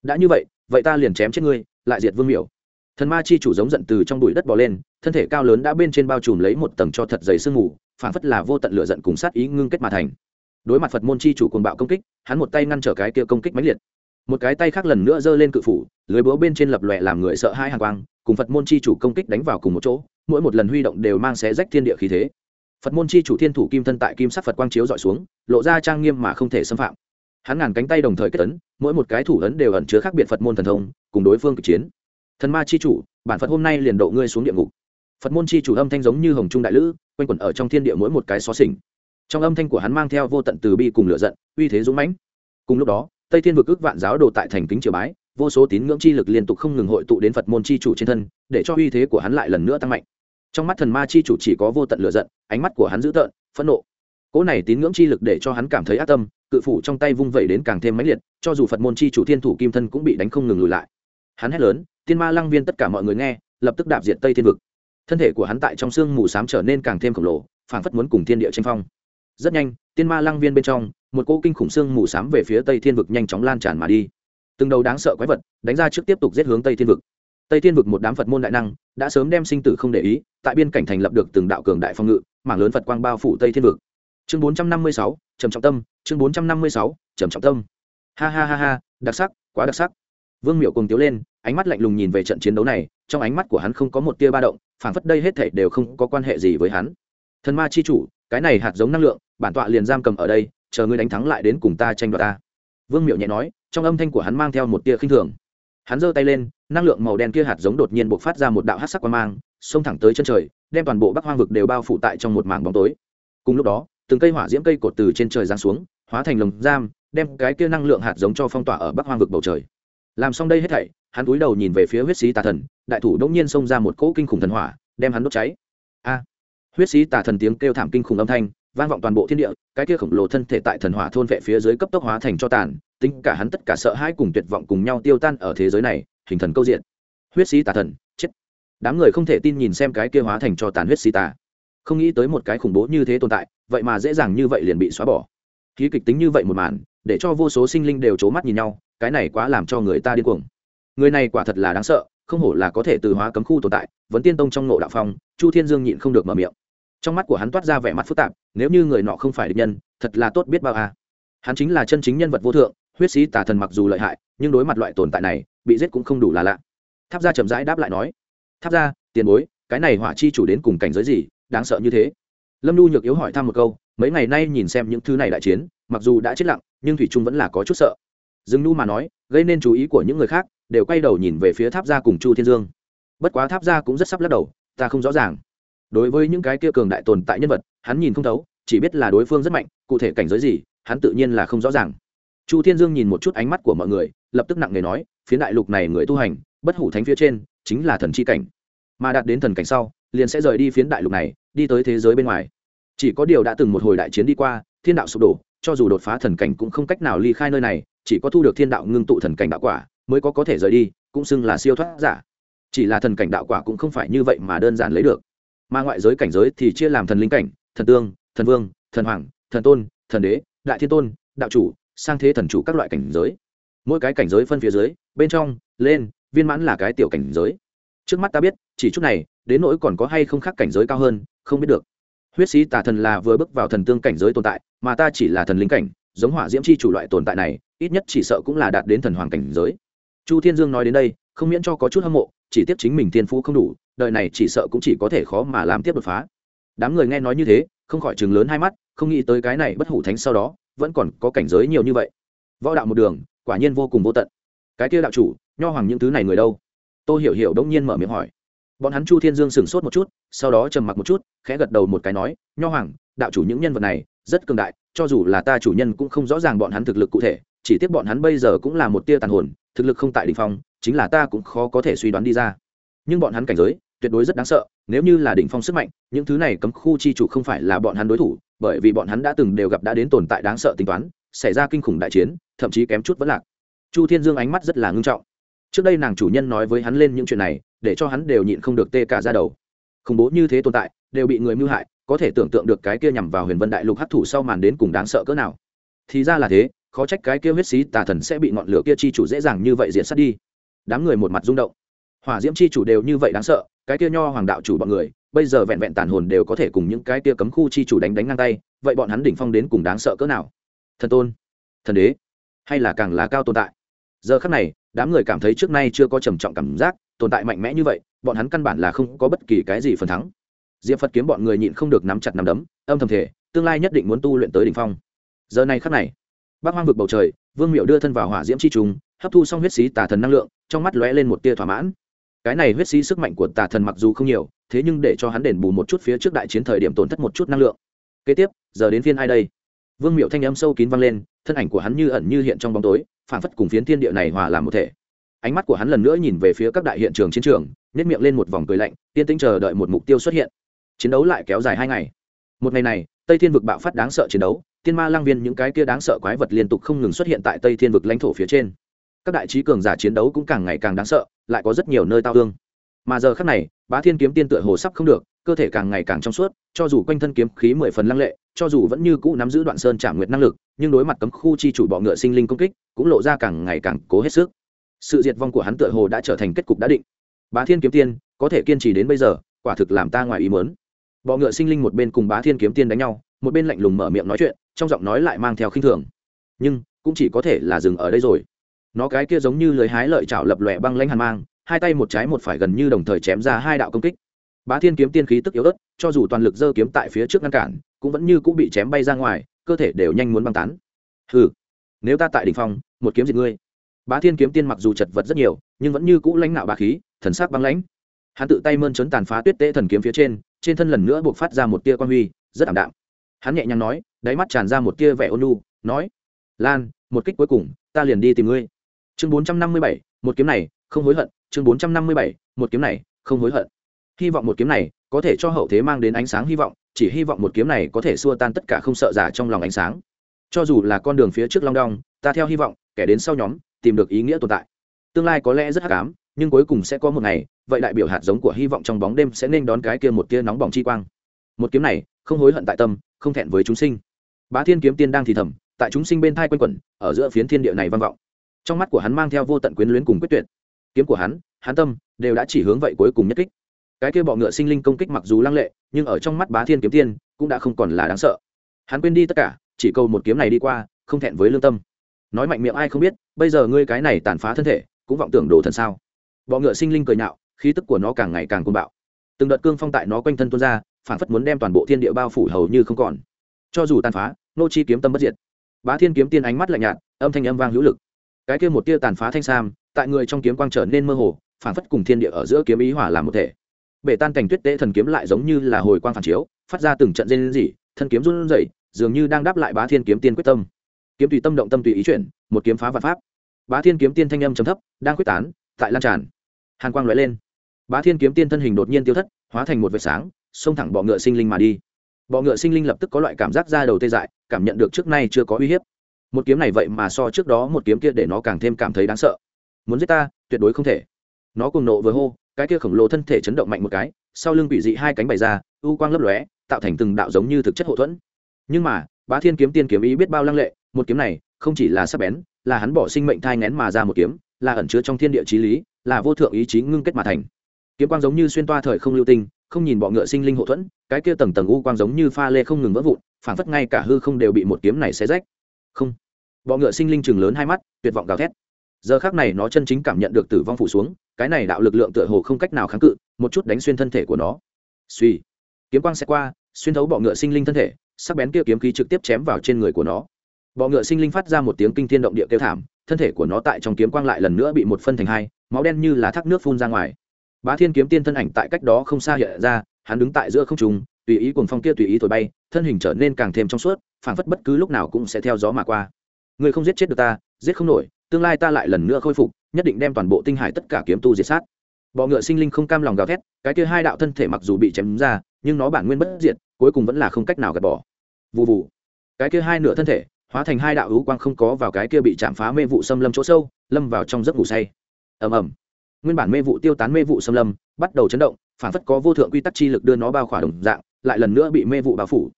Speaker 1: Đã như vậy vậy ta liền chém chết ngươi, lại diệt vương miểu. Thần ma chi chủ giống giận từ trong bụi đất bò lên, thân thể cao lớn đã bên trên bao trùm lấy một tầng cho thật dày sương mù phản phất là vô tận lửa giận cùng sát ý ngưng kết mà thành đối mặt phật môn chi chủ cuồng bạo công kích, hắn một tay ngăn trở cái kia công kích mãnh liệt. Một cái tay khác lần nữa giơ lên cự phủ, lưới búa bên trên lập lòe làm người sợ hai hàng quang, cùng phật môn chi chủ công kích đánh vào cùng một chỗ, mỗi một lần huy động đều mang xé rách thiên địa khí thế. Phật môn chi chủ thiên thủ kim thân tại kim sắc phật quang chiếu dọi xuống, lộ ra trang nghiêm mà không thể xâm phạm. Hắn ngàn cánh tay đồng thời kết ấn, mỗi một cái thủ ấn đều ẩn chứa khác biệt phật môn thần thông, cùng đối phương cực chiến. Thần ma chi chủ, bản phật hôm nay liền độ ngươi xuống địa ngục. Phật môn chi chủ âm thanh giống như hồng trung đại lữ, quanh quẩn ở trong thiên địa mỗi một cái xó xỉnh trong âm thanh của hắn mang theo vô tận từ bi cùng lửa giận, uy thế dũng mãnh. Cùng lúc đó, tây thiên vực ước vạn giáo đồ tại thành kính triều bái, vô số tín ngưỡng chi lực liên tục không ngừng hội tụ đến phật môn chi chủ trên thân, để cho uy thế của hắn lại lần nữa tăng mạnh. Trong mắt thần ma chi chủ chỉ có vô tận lửa giận, ánh mắt của hắn dữ tợn, phẫn nộ. Cỗ này tín ngưỡng chi lực để cho hắn cảm thấy ác tâm, cự phủ trong tay vung vẩy đến càng thêm mãnh liệt, cho dù phật môn chi chủ thiên thủ kim thân cũng bị đánh không ngừng lùi lại. Hắn hét lớn, tiên ma lăng viên, tất cả mọi người nghe, lập tức đạp diệt tây thiên vực. Thân thể của hắn tại trong sương mù s á m trở nên càng thêm khổng lồ, phảng phất muốn cùng thiên địa tranh phong rất nhanh, tiên ma lăng viên bên trong, một cỗ kinh khủng xương mù s á m về phía tây thiên vực nhanh chóng lan tràn mà đi. Từng đầu đáng sợ quái vật đánh ra trước tiếp tục giết hướng tây thiên vực. Tây thiên vực một đám phật môn đại năng đã sớm đem sinh tử không để ý, tại biên cảnh thành lập được từng đạo cường đại phong ngự, mảng lớn phật quang bao phủ tây thiên vực. Chương bốn trăm năm mươi sáu, trầm trọng tâm, chương bốn trăm năm mươi sáu, trầm trọng tâm. Ha ha ha ha, đặc sắc, quá đặc sắc. Vương miệu cùng tiếu lên, ánh mắt lạnh lùng nhìn về trận chiến đấu này, trong ánh mắt của hắn không có một tia ba động, phảng phất đây hết thể đều không có quan hệ gì với hắn. Thần ma chi chủ, cái này hạt giống năng lượng bản tọa liền giam cầm ở đây, chờ ngươi đánh thắng lại đến cùng ta tranh đoạt ta. Vương miệu nhẹ nói, trong âm thanh của hắn mang theo một tia khinh thường. Hắn giơ tay lên, năng lượng màu đen kia hạt giống đột nhiên bộc phát ra một đạo hát sắc qua mang, xông thẳng tới chân trời, đem toàn bộ bắc hoang vực đều bao phủ tại trong một mảng bóng tối. Cùng lúc đó, từng cây hỏa diễm cây cột từ trên trời giáng xuống, hóa thành lồng giam, đem cái kia năng lượng hạt giống cho phong tỏa ở bắc hoang vực bầu trời. Làm xong đây hết thảy, hắn cúi đầu nhìn về phía huyết sĩ tà thần, đại thủ đống nhiên xông ra một cỗ kinh khủng thần hỏa, đem hắn đốt cháy. A! Huyết sĩ tà thần tiếng kêu thảm kinh khủng âm thanh vang vọng toàn bộ thiên địa, cái kia khổng lồ thân thể tại thần hỏa thôn vệ phía dưới cấp tốc hóa thành cho tàn, tính cả hắn tất cả sợ hãi cùng tuyệt vọng cùng nhau tiêu tan ở thế giới này, hình thần câu diện. Huyết sĩ tà thần, chết. Đám người không thể tin nhìn xem cái kia hóa thành cho tàn huyết sĩ tà. Không nghĩ tới một cái khủng bố như thế tồn tại, vậy mà dễ dàng như vậy liền bị xóa bỏ. Khí kịch tính như vậy một màn, để cho vô số sinh linh đều c mắt nhìn nhau, cái này quá làm cho người ta điên cuồng. Người này quả thật là đáng sợ, không hổ là có thể từ hóa cấm khu tồn tại, vẫn tiên tông trong nộ đạo phong, chu thiên dương nhịn không được mở miệng trong mắt của hắn toát ra vẻ mặt phức tạp, nếu như người nọ không phải địch nhân, thật là tốt biết bao à. hắn chính là chân chính nhân vật vô thượng, huyết sĩ tà thần mặc dù lợi hại, nhưng đối mặt loại tồn tại này, bị giết cũng không đủ là lạ. Tháp gia chậm rãi đáp lại nói, tháp gia, tiền bối, cái này hỏa chi chủ đến cùng cảnh giới gì, đáng sợ như thế? Lâm nhu nhược yếu hỏi thăm một câu, mấy ngày nay nhìn xem những thứ này đại chiến, mặc dù đã chết lặng, nhưng thủy trung vẫn là có chút sợ. Dừng nhu mà nói, gây nên chú ý của những người khác, đều quay đầu nhìn về phía tháp gia cùng chu thiên dương. Bất quá tháp gia cũng rất sắp lắc đầu, ta không rõ ràng đối với những cái kia cường đại tồn tại nhân vật, hắn nhìn không thấu, chỉ biết là đối phương rất mạnh, cụ thể cảnh giới gì, hắn tự nhiên là không rõ ràng. Chu thiên dương nhìn một chút ánh mắt của mọi người, lập tức nặng nề nói phía đại lục này người tu hành, bất hủ thánh phía trên, chính là thần chi cảnh. Mà đạt đến thần cảnh sau, liền sẽ rời đi phiến đại lục này, đi tới thế giới bên ngoài. Chỉ có điều đã từng một hồi đại chiến đi qua, thiên đạo sụp đổ, cho dù đột phá thần cảnh cũng không cách nào ly khai nơi này, chỉ có thu được thiên đạo ngưng tụ thần cảnh đạo quả, mới có có thể rời đi, cũng xưng là siêu thoát giả. Chỉ là thần cảnh đạo quả cũng không phải như vậy mà đơn giản lấy được mà ngoại giới cảnh giới thì chia làm thần linh cảnh, thần tương, thần vương, thần hoàng, thần tôn, thần đế, đại thiên tôn, đạo chủ, sang thế thần chủ các loại cảnh giới. Mỗi cái cảnh giới phân phía dưới, bên trong, lên, viên mãn là cái tiểu cảnh giới. Trước mắt ta biết, chỉ chút này, đến nỗi còn có hay không khác cảnh giới cao hơn, không biết được. Huyết sĩ tà thần là vừa bước vào thần tương cảnh giới tồn tại, mà ta chỉ là thần linh cảnh, giống hỏa diễm chi chủ loại tồn tại này, ít nhất chỉ sợ cũng là đạt đến thần hoàng cảnh giới. Chu thiên dương nói đến đây, không miễn cho có chút hâm mộ, chỉ tiếp chính mình thiên phú không đủ đời này chỉ sợ cũng chỉ có thể khó mà làm tiếp đột phá. Đám người nghe nói như thế, không khỏi chừng lớn hai mắt, không nghĩ tới cái này bất hủ thánh sau đó, vẫn còn có cảnh giới nhiều như vậy. Võ đạo một đường, quả nhiên vô cùng vô tận. Cái kia đạo chủ, nho hoàng những thứ này người đâu? Tôi hiểu hiểu đông nhiên mở miệng hỏi. Bọn hắn chu thiên dương sửng sốt một chút, sau đó trầm mặc một chút, khẽ gật đầu một cái nói, nho hoàng, đạo chủ những nhân vật này, rất cường đại, cho dù là ta chủ nhân cũng không rõ ràng bọn hắn thực lực cụ thể, chỉ tiếc bọn hắn bây giờ cũng là một tia tàn hồn, thực lực không tại đ ỉ n h phong, chính là ta cũng khó có thể suy đoán đi ra. Nhưng bọn hắn cảnh giới tuyệt đối rất đáng sợ, nếu như là đỉnh phong sức mạnh, những thứ này cấm khu chi chủ không phải là bọn hắn đối thủ, bởi vì bọn hắn đã từng đều gặp đã đến tồn tại đáng sợ tính toán, xảy ra kinh khủng đại chiến, thậm chí kém chút vẫn lạc. Chu thiên dương ánh mắt rất là ngưng trọng. Trước đây nàng chủ nhân nói với hắn lên những chuyện này, để cho hắn đều nhịn không được tê cả ra đầu. Khủng bố như thế tồn tại, đều bị người mưu hại, có thể tưởng tượng được cái kia nhằm vào huyền vân đại lục hấp thủ sau màn đến cùng đáng sợ cỡ nào. Thì ra là thế, khó trách cái kia huyết xí tà thần sẽ bị ngọn lửa kia chi chủ dễ dàng như vậy diệt sát đi. Đám người một mặt rung động. Hỏa diễm chi chủ đều như vậy đáng sợ cái kia nho hoàng đạo chủ bọn người, bây giờ vẹn vẹn tàn hồn đều có thể cùng những cái kia cấm khu chi chủ đánh đánh ngang tay, vậy bọn hắn đỉnh phong đến cùng đáng sợ cỡ nào? Thần tôn, thần đế, hay là càng lá cao tồn tại? Giờ khắc này, đám người cảm thấy trước nay chưa có trầm trọng cảm giác, tồn tại mạnh mẽ như vậy, bọn hắn căn bản là không có bất kỳ cái gì phần thắng. Diệp phật kiếm bọn người nhịn không được nắm chặt nắm đấm, âm thầm thể tương lai nhất định muốn tu luyện tới đ ỉ n h phong. Giờ này khắc này bác hoang vực bầu trời, vương miệu đưa thân vào hỏa diễm c h i trùng, hấp thu xong huyết xí tà thần năng lượng, trong mắt lóe lên một tia thỏa mãn cái này huyết sĩ sức mạnh của tà thần mặc dù không nhiều, thế nhưng để cho hắn đền bù một chút phía trước đại chiến thời điểm tổn thất một chút năng lượng. Kế tiếp, giờ đến phiên ai đây? Vương miệu thanh âm sâu kín vang lên, thân ảnh của hắn như ẩn như hiện trong bóng tối, phản phất cùng phiến thiên địa này hòa làm một thể. Ánh mắt của hắn lần nữa nhìn về phía các đại hiện trường chiến trường nhét miệng lên một vòng cười lạnh, tiên tĩnh chờ đợi một mục tiêu xuất hiện. Chiến đấu lại kéo dài hai ngày. Một ngày này, tây thiên vực bạo phát đáng sợ chiến đấu, tiên ma lang viên những cái kia đáng sợ quái vật liên tục không ngừng xuất hiện tại tây thiên vực lãnh thổ phía trên các đại trí cường giả chiến đấu cũng càng ngày càng đáng sợ, lại có rất nhiều nơi tao thương. Mà giờ khác này, bá thiên kiếm tiên tựa hồ sắp không được, cơ thể càng ngày càng trong suốt, cho dù quanh thân kiếm khí mười phần lăng lệ, cho dù vẫn như cũ nắm giữ đoạn sơn trả nguyệt năng lực, nhưng đối mặt cấm khu chi chủ bọ ngựa sinh linh công kích, cũng lộ ra càng ngày càng cố hết sức. Sự diệt vong của hắn tựa hồ đã trở thành kết cục đã định. Bá thiên kiếm tiên, có thể kiên trì đến bây giờ, quả thực làm ta ngoài ý mớn bọ ngựa sinh linh một bên cùng bá thiên kiếm tiên đánh nhau, một bên lạnh lùng mở miệng nói chuyện, trong giọng nói lại mang theo khinh thường. Nhưng, cũng chỉ có thể là dừng ở đây rồi nó cái kia giống như lưới hái lợi chảo lập lòe băng lanh hàn mang, hai tay một trái một phải gần như đồng thời chém ra hai đạo công kích. Bá thiên kiếm tiên khí tức yếu ớt, cho dù toàn lực giơ kiếm tại phía trước ngăn cản, cũng vẫn như cũng bị chém bay ra ngoài, cơ thể đều nhanh muốn băng tán. Hừ, nếu ta tại đỉnh phong, một kiếm diệt ngươi. Bá thiên kiếm tiên mặc dù chật vật rất nhiều, nhưng vẫn như cũ lãnh nạo bá khí, thần sắc băng lãnh. Hắn tự tay mơn trớn tàn phá tuyết tễ thần kiếm phía trên trên thân lần nữa buộc phát ra một tia quan huy, rất ảm đạm. Hắn nhẹ nhàng nói, đáy mắt tràn ra một tia vẻ ôn lu nói, lan, một kích cuối cùng, ta liền đi tìm ngươi chương bốn trăm năm mươi bảy, một kiếm này, không hối hận. Chương bốn trăm năm mươi bảy, một kiếm này, không hối hận. Hy vọng một kiếm này có thể cho hậu thế mang đến ánh sáng hy vọng, chỉ hy vọng một kiếm này có thể xua tan tất cả không sợ giả trong lòng ánh sáng. Cho dù là con đường phía trước long đong, ta theo hy vọng, kẻ đến sau nhóm, tìm được ý nghĩa tồn tại. Tương lai có lẽ rất hắc ám, nhưng cuối cùng sẽ có một ngày, vậy đại biểu hạt giống của hy vọng trong bóng đêm sẽ nên đón cái kia một tia nóng bỏng chi quang. Một kiếm này, không hối hận tại tâm, không thẹn với chúng sinh. Bá thiên kiếm tiên đang thì thầm, tại chúng sinh bên thai quanh quẩn, ở giữa phiến thiên địa này vang vọng trong mắt của hắn mang theo vô tận quyến luyến cùng quyết tuyệt. Kiếm của hắn hắn tâm, đều đã chỉ hướng vậy cuối cùng nhất kích. Cái kia bọ ngựa sinh linh công kích mặc dù lăng lệ, nhưng ở trong mắt bá thiên kiếm tiên, cũng đã không còn là đáng sợ. Hắn quên đi tất cả, chỉ câu một kiếm này đi qua, không thẹn với lương tâm. Nói mạnh miệng ai không biết, bây giờ ngươi cái này tàn phá thân thể, cũng vọng tưởng đồ thần sao? Bọ ngựa sinh linh cười nhạo, khí tức của nó càng ngày càng côn bạo. Từng đợt cương phong tại nó quanh thân tuôn ra, phản phất muốn đem toàn bộ thiên địa bao phủ hầu như không còn. Cho dù tàn phá, nô chi kiếm tâm bất diệt. Bá thiên kiếm tiên ánh mắt lạnh nhạt, âm thanh âm vang hữu lực cái kia một tia tàn phá thanh sam, tại người trong kiếm quang trở nên mơ hồ phản phất cùng thiên địa ở giữa kiếm ý hỏa làm một thể. Bể tan cảnh tuyết tế thần kiếm lại giống như là hồi quang phản chiếu, phát ra từng trận rên rỉ, thân kiếm run rẩy, dường như đang đáp lại bá thiên kiếm tiên quyết tâm. Kiếm tùy tâm động tâm tùy ý chuyển, một kiếm phá vạn pháp. Bá thiên kiếm tiên thanh âm trầm thấp, đang quyết tán, tại lan tràn. Hàn quang lóe lên. Bá thiên kiếm tiên thân hình đột nhiên tiêu thất, hóa thành một vệt sáng, xông thẳng bọ ngựa sinh linh mà đi. Bọ ngựa sinh linh lập tức có loại cảm giác ra đầu tê dại, cảm nhận được trước nay chưa có uy hiếp một kiếm này vậy mà so trước đó một kiếm kia để nó càng thêm cảm thấy đáng sợ. Muốn giết ta, tuyệt đối không thể. Nó cùng nộ với hô, cái kia khổng lồ thân thể chấn động mạnh một cái, sau lưng bị dị hai cánh bày ra, u quang lấp lóe, tạo thành từng đạo giống như thực chất hậu thuẫn. Nhưng mà, bá thiên kiếm tiên kiếm ý biết bao lăng lệ, một kiếm này không chỉ là sắc bén, là hắn bỏ sinh mệnh thai ngén mà ra một kiếm, là ẩn chứa trong thiên địa trí lý, là vô thượng ý chí ngưng kết mà thành. Kiếm quang giống như xuyên toa thời không lưu tinh, không nhìn bọ ngựa sinh linh hậu thuẫn, cái kia tầng tầng u quang giống như pha lê không ngừng vỡ vụn, phảng phất ngay cả hư không đều bị một kiếm này xé rách. Không bọ ngựa sinh linh chừng lớn hai mắt, tuyệt vọng gào thét. Giờ khác này nó chân chính cảm nhận được tử vong phủ xuống, cái này đạo lực lượng tựa hồ không cách nào kháng cự, một chút đánh xuyên thân thể của nó. Suy kiếm quang sẽ qua, xuyên thấu bọ ngựa sinh linh thân thể, sắc bén kia kiếm khí trực tiếp chém vào trên người của nó. Bọ ngựa sinh linh phát ra một tiếng kinh thiên động địa kêu thảm, thân thể của nó tại trong kiếm quang lại lần nữa bị một phân thành hai, máu đen như là thác nước phun ra ngoài. Bá thiên kiếm tiên thân ảnh tại cách đó không xa hiện ra, hắn đứng tại giữa không trùng tùy ý cuồng phong kia tùy ý thổi bay, thân hình trở nên càng thêm trong suốt, phảng phất bất cứ lúc nào cũng sẽ theo gió mà qua người không giết chết được ta, giết không nổi, tương lai ta lại lần nữa khôi phục, nhất định đem toàn bộ tinh hải tất cả kiếm tu diệt sát. Bọ ngựa sinh linh không cam lòng gào thét, cái kia hai đạo thân thể mặc dù bị chém ra, nhưng nó bản nguyên bất diệt, cuối cùng vẫn là không cách nào gạt bỏ. Vụ vụ cái kia hai nửa thân thể, hóa thành hai đạo hữu quang không có vào cái kia bị chạm phá mê vụ xâm lâm chỗ sâu, lâm vào trong giấc ngủ say. Ầm ầm. Nguyên bản mê vụ tiêu tán mê vụ xâm lâm, bắt đầu chấn động, phản phất có vô thượng quy tắc chi lực đưa nó bao khỏa đồng dạng, lại lần nữa bị mê vụ bao phủ.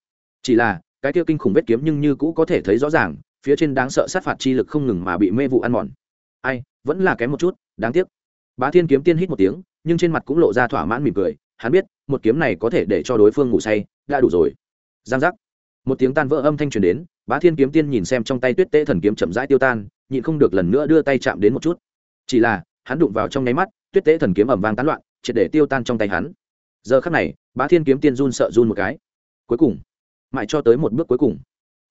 Speaker 1: Chỉ là, cái kia kinh khủng vết kiếm nhưng như cũ có thể thấy rõ ràng phía trên đáng sợ sát phạt chi lực không ngừng mà bị mê vụ ăn mòn. Ai, vẫn là kém một chút, đáng tiếc. Bá thiên kiếm tiên hít một tiếng, nhưng trên mặt cũng lộ ra thỏa mãn mỉm cười, hắn biết, một kiếm này có thể để cho đối phương ngủ say, đã đủ rồi. Giang giác. Một tiếng tan vỡ âm thanh truyền đến, bá thiên kiếm tiên nhìn xem trong tay tuyết tế thần kiếm chậm rãi tiêu tan, nhịn không được lần nữa đưa tay chạm đến một chút. Chỉ là, hắn đụng vào trong nháy mắt, tuyết tế thần kiếm ẩm vang tán loạn, triệt để tiêu tan trong tay hắn. Giờ khắc này, bá thiên kiếm tiên run sợ run một cái. Cuối cùng, mãi cho tới một bước cuối cùng.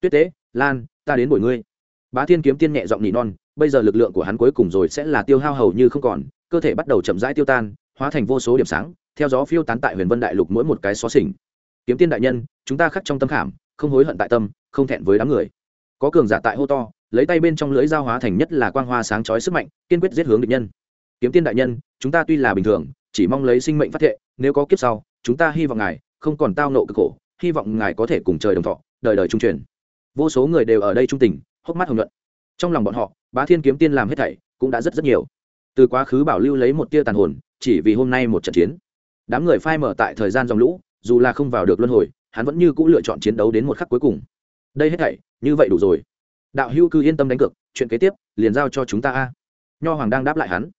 Speaker 1: Tuyết tế lan, ta đến bồi ngươi. Bá thiên kiếm tiên nhẹ giọng nỉ non, bây giờ lực lượng của hắn cuối cùng rồi sẽ là tiêu hao hầu như không còn, cơ thể bắt đầu chậm rãi tiêu tan, hóa thành vô số điểm sáng, theo gió phiêu tán tại huyền vân đại lục mỗi một cái xó xỉnh. Kiếm tiên đại nhân, chúng ta khắc trong tâm khảm, không hối hận tại tâm, không thẹn với đám người. Có cường giả tại hô to, lấy tay bên trong lưới giao hóa thành nhất là quang hoa sáng chói sức mạnh, kiên quyết giết hướng địch nhân. Kiếm tiên đại nhân, chúng ta tuy là bình thường, chỉ mong lấy sinh mệnh phát thệ, nếu có kiếp sau, chúng ta hy vọng ngài không còn tao nộ cực khổ, hy vọng ngài có thể cùng trời đồng thọ, đời đời trung truyền vô số người đều ở đây trung tình, hốc mắt hồng nhuận. Trong lòng bọn họ, bá thiên kiếm tiên làm hết thảy cũng đã rất rất nhiều. Từ quá khứ bảo lưu lấy một tia tàn hồn, chỉ vì hôm nay một trận chiến. Đám người phai mở tại thời gian dòng lũ, dù là không vào được luân hồi, hắn vẫn như c ũ lựa chọn chiến đấu đến một khắc cuối cùng. Đây hết thảy, như vậy đủ rồi. Đạo hữu cứ yên tâm đánh cược, chuyện kế tiếp, liền giao cho chúng ta a. Nho hoàng đang đáp lại hắn.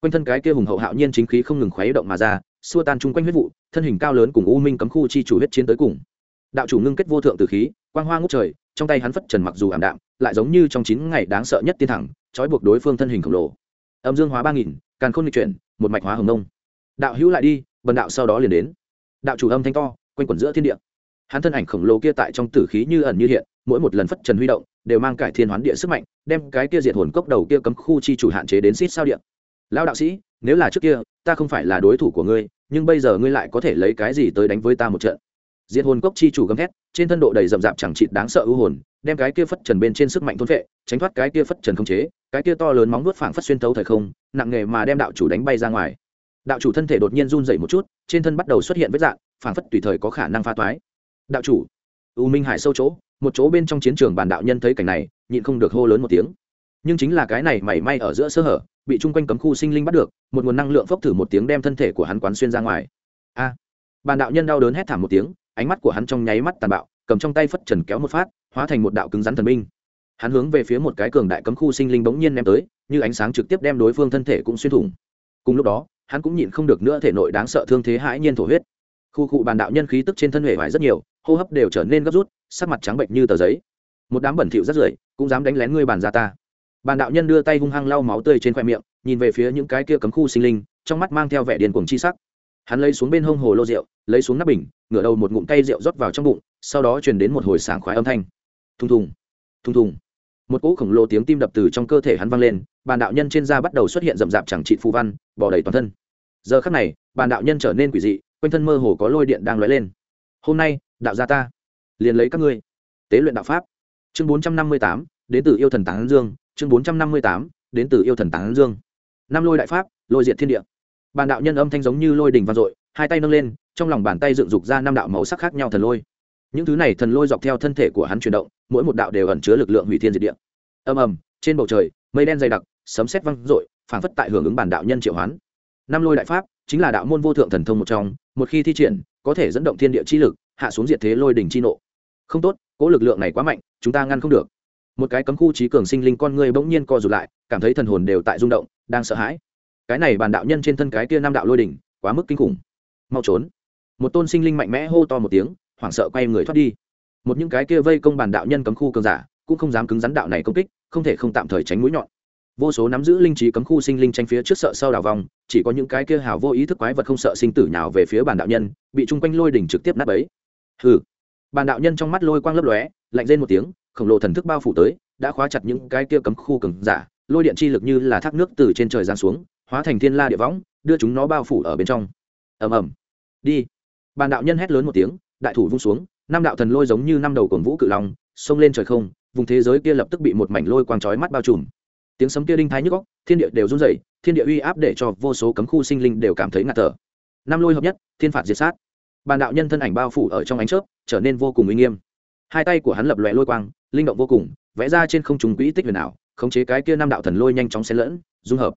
Speaker 1: Quanh thân cái kia hùng hậu hạo nhiên chính khí không ngừng khuấy động mà ra, xua tan chung quanh huyết vụ, thân hình cao lớn cùng u minh cấm khu chi chủ huyết chiến tới cùng. Đạo chủ ngưng kết vô thượng từ khí, quang hoa ngút trời trong tay hắn phất trần mặc dù ảm đạm, lại giống như trong chín ngày đáng sợ nhất tiên thẳng, trói buộc đối phương thân hình khổng lồ. Âm dương hóa ba nghìn, càn khôn lịch chuyển, một mạch hóa hồng nông đạo hữu lại đi, bần đạo sau đó liền đến. Đạo chủ âm thanh to, quanh quẩn giữa thiên địa. Hắn thân ảnh khổng lồ kia tại trong tử khí như ẩn như hiện, mỗi một lần phất trần huy động, đều mang cải thiên hoán địa sức mạnh, đem cái kia diệt hồn cốc đầu kia cấm khu chi chủ hạn chế đến xít sao điện lão đạo sĩ, nếu là trước kia, ta không phải là đối thủ của ngươi, nhưng bây giờ ngươi lại có thể lấy cái gì tới đánh với ta một trận? Diệt hồn cốc chi chủ gầm thét, trên thân độ đầy rậm rạp chẳng chịt đáng sợ ưu hồn, đem cái kia phất trần bên trên sức mạnh thôn vệ tránh thoát cái kia phất trần không chế, cái kia to lớn móng nuốt phảng phất xuyên thấu thời không, nặng nghề mà đem đạo chủ đánh bay ra ngoài. Đạo chủ thân thể đột nhiên run dậy một chút, trên thân bắt đầu xuất hiện vết dạng, phảng phất tùy thời có khả năng pha toái. Đạo chủ, u minh hải sâu chỗ, một chỗ bên trong chiến trường bàn đạo nhân thấy cảnh này, nhịn không được hô lớn một tiếng. Nhưng chính là cái này mảy may ở giữa sơ hở, bị chung quanh cấm khu sinh linh bắt được, một nguồn năng lượng phốc thử một tiếng đem thân thể của hắn quán xuyên ra ngoài. A bàn đạo nhân đau đớn hét thảm một tiếng ánh mắt của hắn trong nháy mắt tàn bạo, cầm trong tay phất trần kéo một phát, hóa thành một đạo cứng rắn thần binh. Hắn hướng về phía một cái cường đại cấm khu sinh linh bỗng nhiên ném tới, như ánh sáng trực tiếp đem đối phương thân thể cũng xuyên thủng. Cùng lúc đó, hắn cũng nhịn không được nữa thể nội đáng sợ thương thế hãi nhiên thổ huyết. Khu cụ bàn đạo nhân khí tức trên thân hệ hoại rất nhiều, hô hấp đều trở nên gấp rút, sắc mặt trắng bệnh như tờ giấy. Một đám bẩn thỉu rất rưởi, cũng dám đánh lén ngươi bàn ra ta. Bàn đạo nhân đưa tay hung hăng lau máu tươi trên khoe miệng, nhìn về phía những cái kia cấm khu sinh linh, trong mắt mang theo vẻ điền cuồng chi sắc hắn lấy xuống bên hông hồ lô rượu, lấy xuống nắp bình, ngửa đầu một ngụm tay rượu rót vào trong bụng, sau đó truyền đến một hồi sảng khoái âm thanh. Thùng thùng thùng thùng. Một cỗ khổng lồ tiếng tim đập từ trong cơ thể hắn vang lên, bàn đạo nhân trên da bắt đầu xuất hiện rậm rạp chẳng trị phù văn, bỏ đầy toàn thân. Giờ khắc này, bàn đạo nhân trở nên quỷ dị, quanh thân mơ hồ có lôi điện đang lóe lên. Hôm nay, đạo gia ta liền lấy các ngươi. Tế luyện đạo pháp. Chương bốn trăm năm mươi tám, đến từ yêu thần tán dương. Chương bốn trăm năm mươi tám, đến từ yêu thần tán dương. Năm lôi đại pháp, lôi diện thiên địa bàn đạo nhân âm thanh giống như lôi đình vang dội, hai tay nâng lên, trong lòng bàn tay dựng dục ra năm đạo màu sắc khác nhau thần lôi. Những thứ này thần lôi dọc theo thân thể của hắn chuyển động, mỗi một đạo đều ẩn chứa lực lượng hủy thiên diệt địa. Ầm ầm, trên bầu trời, mây đen dày đặc, sấm sét vang dội, phảng phất tại hưởng ứng bản đạo nhân triệu hoán. Năm lôi đại pháp, chính là đạo môn vô thượng thần thông một trong, một khi thi triển, có thể dẫn động thiên địa chi lực, hạ xuống diệt thế lôi đỉnh chi nộ. Không tốt cỗ lực lượng này quá mạnh, chúng ta ngăn không được. Một cái cấm khu trí cường sinh linh con người bỗng nhiên co rụt lại, cảm thấy thần hồn đều tại rung động, đang sợ hãi cái này bàn đạo nhân trên thân cái kia năm đạo lôi đỉnh, quá mức kinh khủng. Mau trốn. Một tôn sinh linh mạnh mẽ hô to một tiếng, hoảng sợ quay người thoát đi. Một những cái kia vây công bàn đạo nhân cấm khu cường giả, cũng không dám cứng rắn đạo này công kích, không thể không tạm thời tránh mũi nhọn. Vô số nắm giữ linh trí cấm khu sinh linh tranh phía trước sợ sau đào vòng, chỉ có những cái kia hào vô ý thức quái vật không sợ sinh tử nào về phía bàn đạo nhân, bị chung quanh lôi đỉnh trực tiếp nát ấy hừ. Bàn đạo nhân trong mắt lôi quang lấp lóe, lạnh lên một tiếng, khổng lồ thần thức bao phủ tới, đã khóa chặt những cái kia cấm khu cường giả, lôi điện chi lực như là thác nước từ trên trời giáng xuống hóa thành thiên la địa võng, đưa chúng nó bao phủ ở bên trong. Ầm ầm. Đi. Bàn đạo nhân hét lớn một tiếng, đại thủ vung xuống, năm đạo thần lôi giống như năm đầu cổng vũ cự long, xông lên trời không, vùng thế giới kia lập tức bị một mảnh lôi quang chói mắt bao trùm. Tiếng sấm kia đinh thái nhức góc thiên địa đều run rẩy, thiên địa uy áp để cho vô số cấm khu sinh linh đều cảm thấy ngạt thở. Năm lôi hợp nhất, thiên phạt diệt sát. Bàn đạo nhân thân ảnh bao phủ ở trong ánh chớp, trở nên vô cùng uy nghiêm. Hai tay của hắn lập lòe lôi quang, linh động vô cùng, vẽ ra trên không trùng quỹ tích huyền ảo, khống chế cái kia năm đạo thần lôi nhanh chóng xen lẫn, dung hợp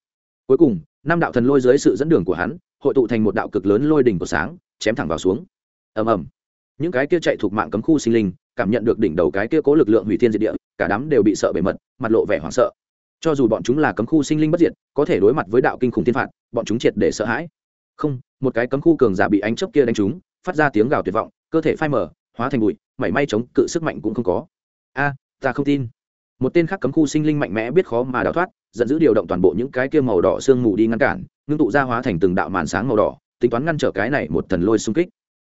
Speaker 1: cuối cùng, năm đạo thần lôi dưới sự dẫn đường của hắn, hội tụ thành một đạo cực lớn lôi đỉnh của sáng, chém thẳng vào xuống. Ầm ầm. Những cái kia chạy thuộc mạng cấm khu sinh linh, cảm nhận được đỉnh đầu cái kia cố lực lượng hủy thiên diệt địa, cả đám đều bị sợ bề mật, mặt lộ vẻ hoảng sợ. Cho dù bọn chúng là cấm khu sinh linh bất diệt, có thể đối mặt với đạo kinh khủng thiên phạt, bọn chúng triệt để sợ hãi. Không, một cái cấm khu cường giả bị ánh chớp kia đánh trúng, phát ra tiếng gào tuyệt vọng, cơ thể phai mở hóa thành bụi, mảy may chống cự sức mạnh cũng không có. A, ta không tin một tên khác cấm khu sinh linh mạnh mẽ biết khó mà đào thoát, giận dữ điều động toàn bộ những cái kia màu đỏ sương mù đi ngăn cản, ngưng tụ ra hóa thành từng đạo màn sáng màu đỏ, tính toán ngăn trở cái này một thần lôi xung kích.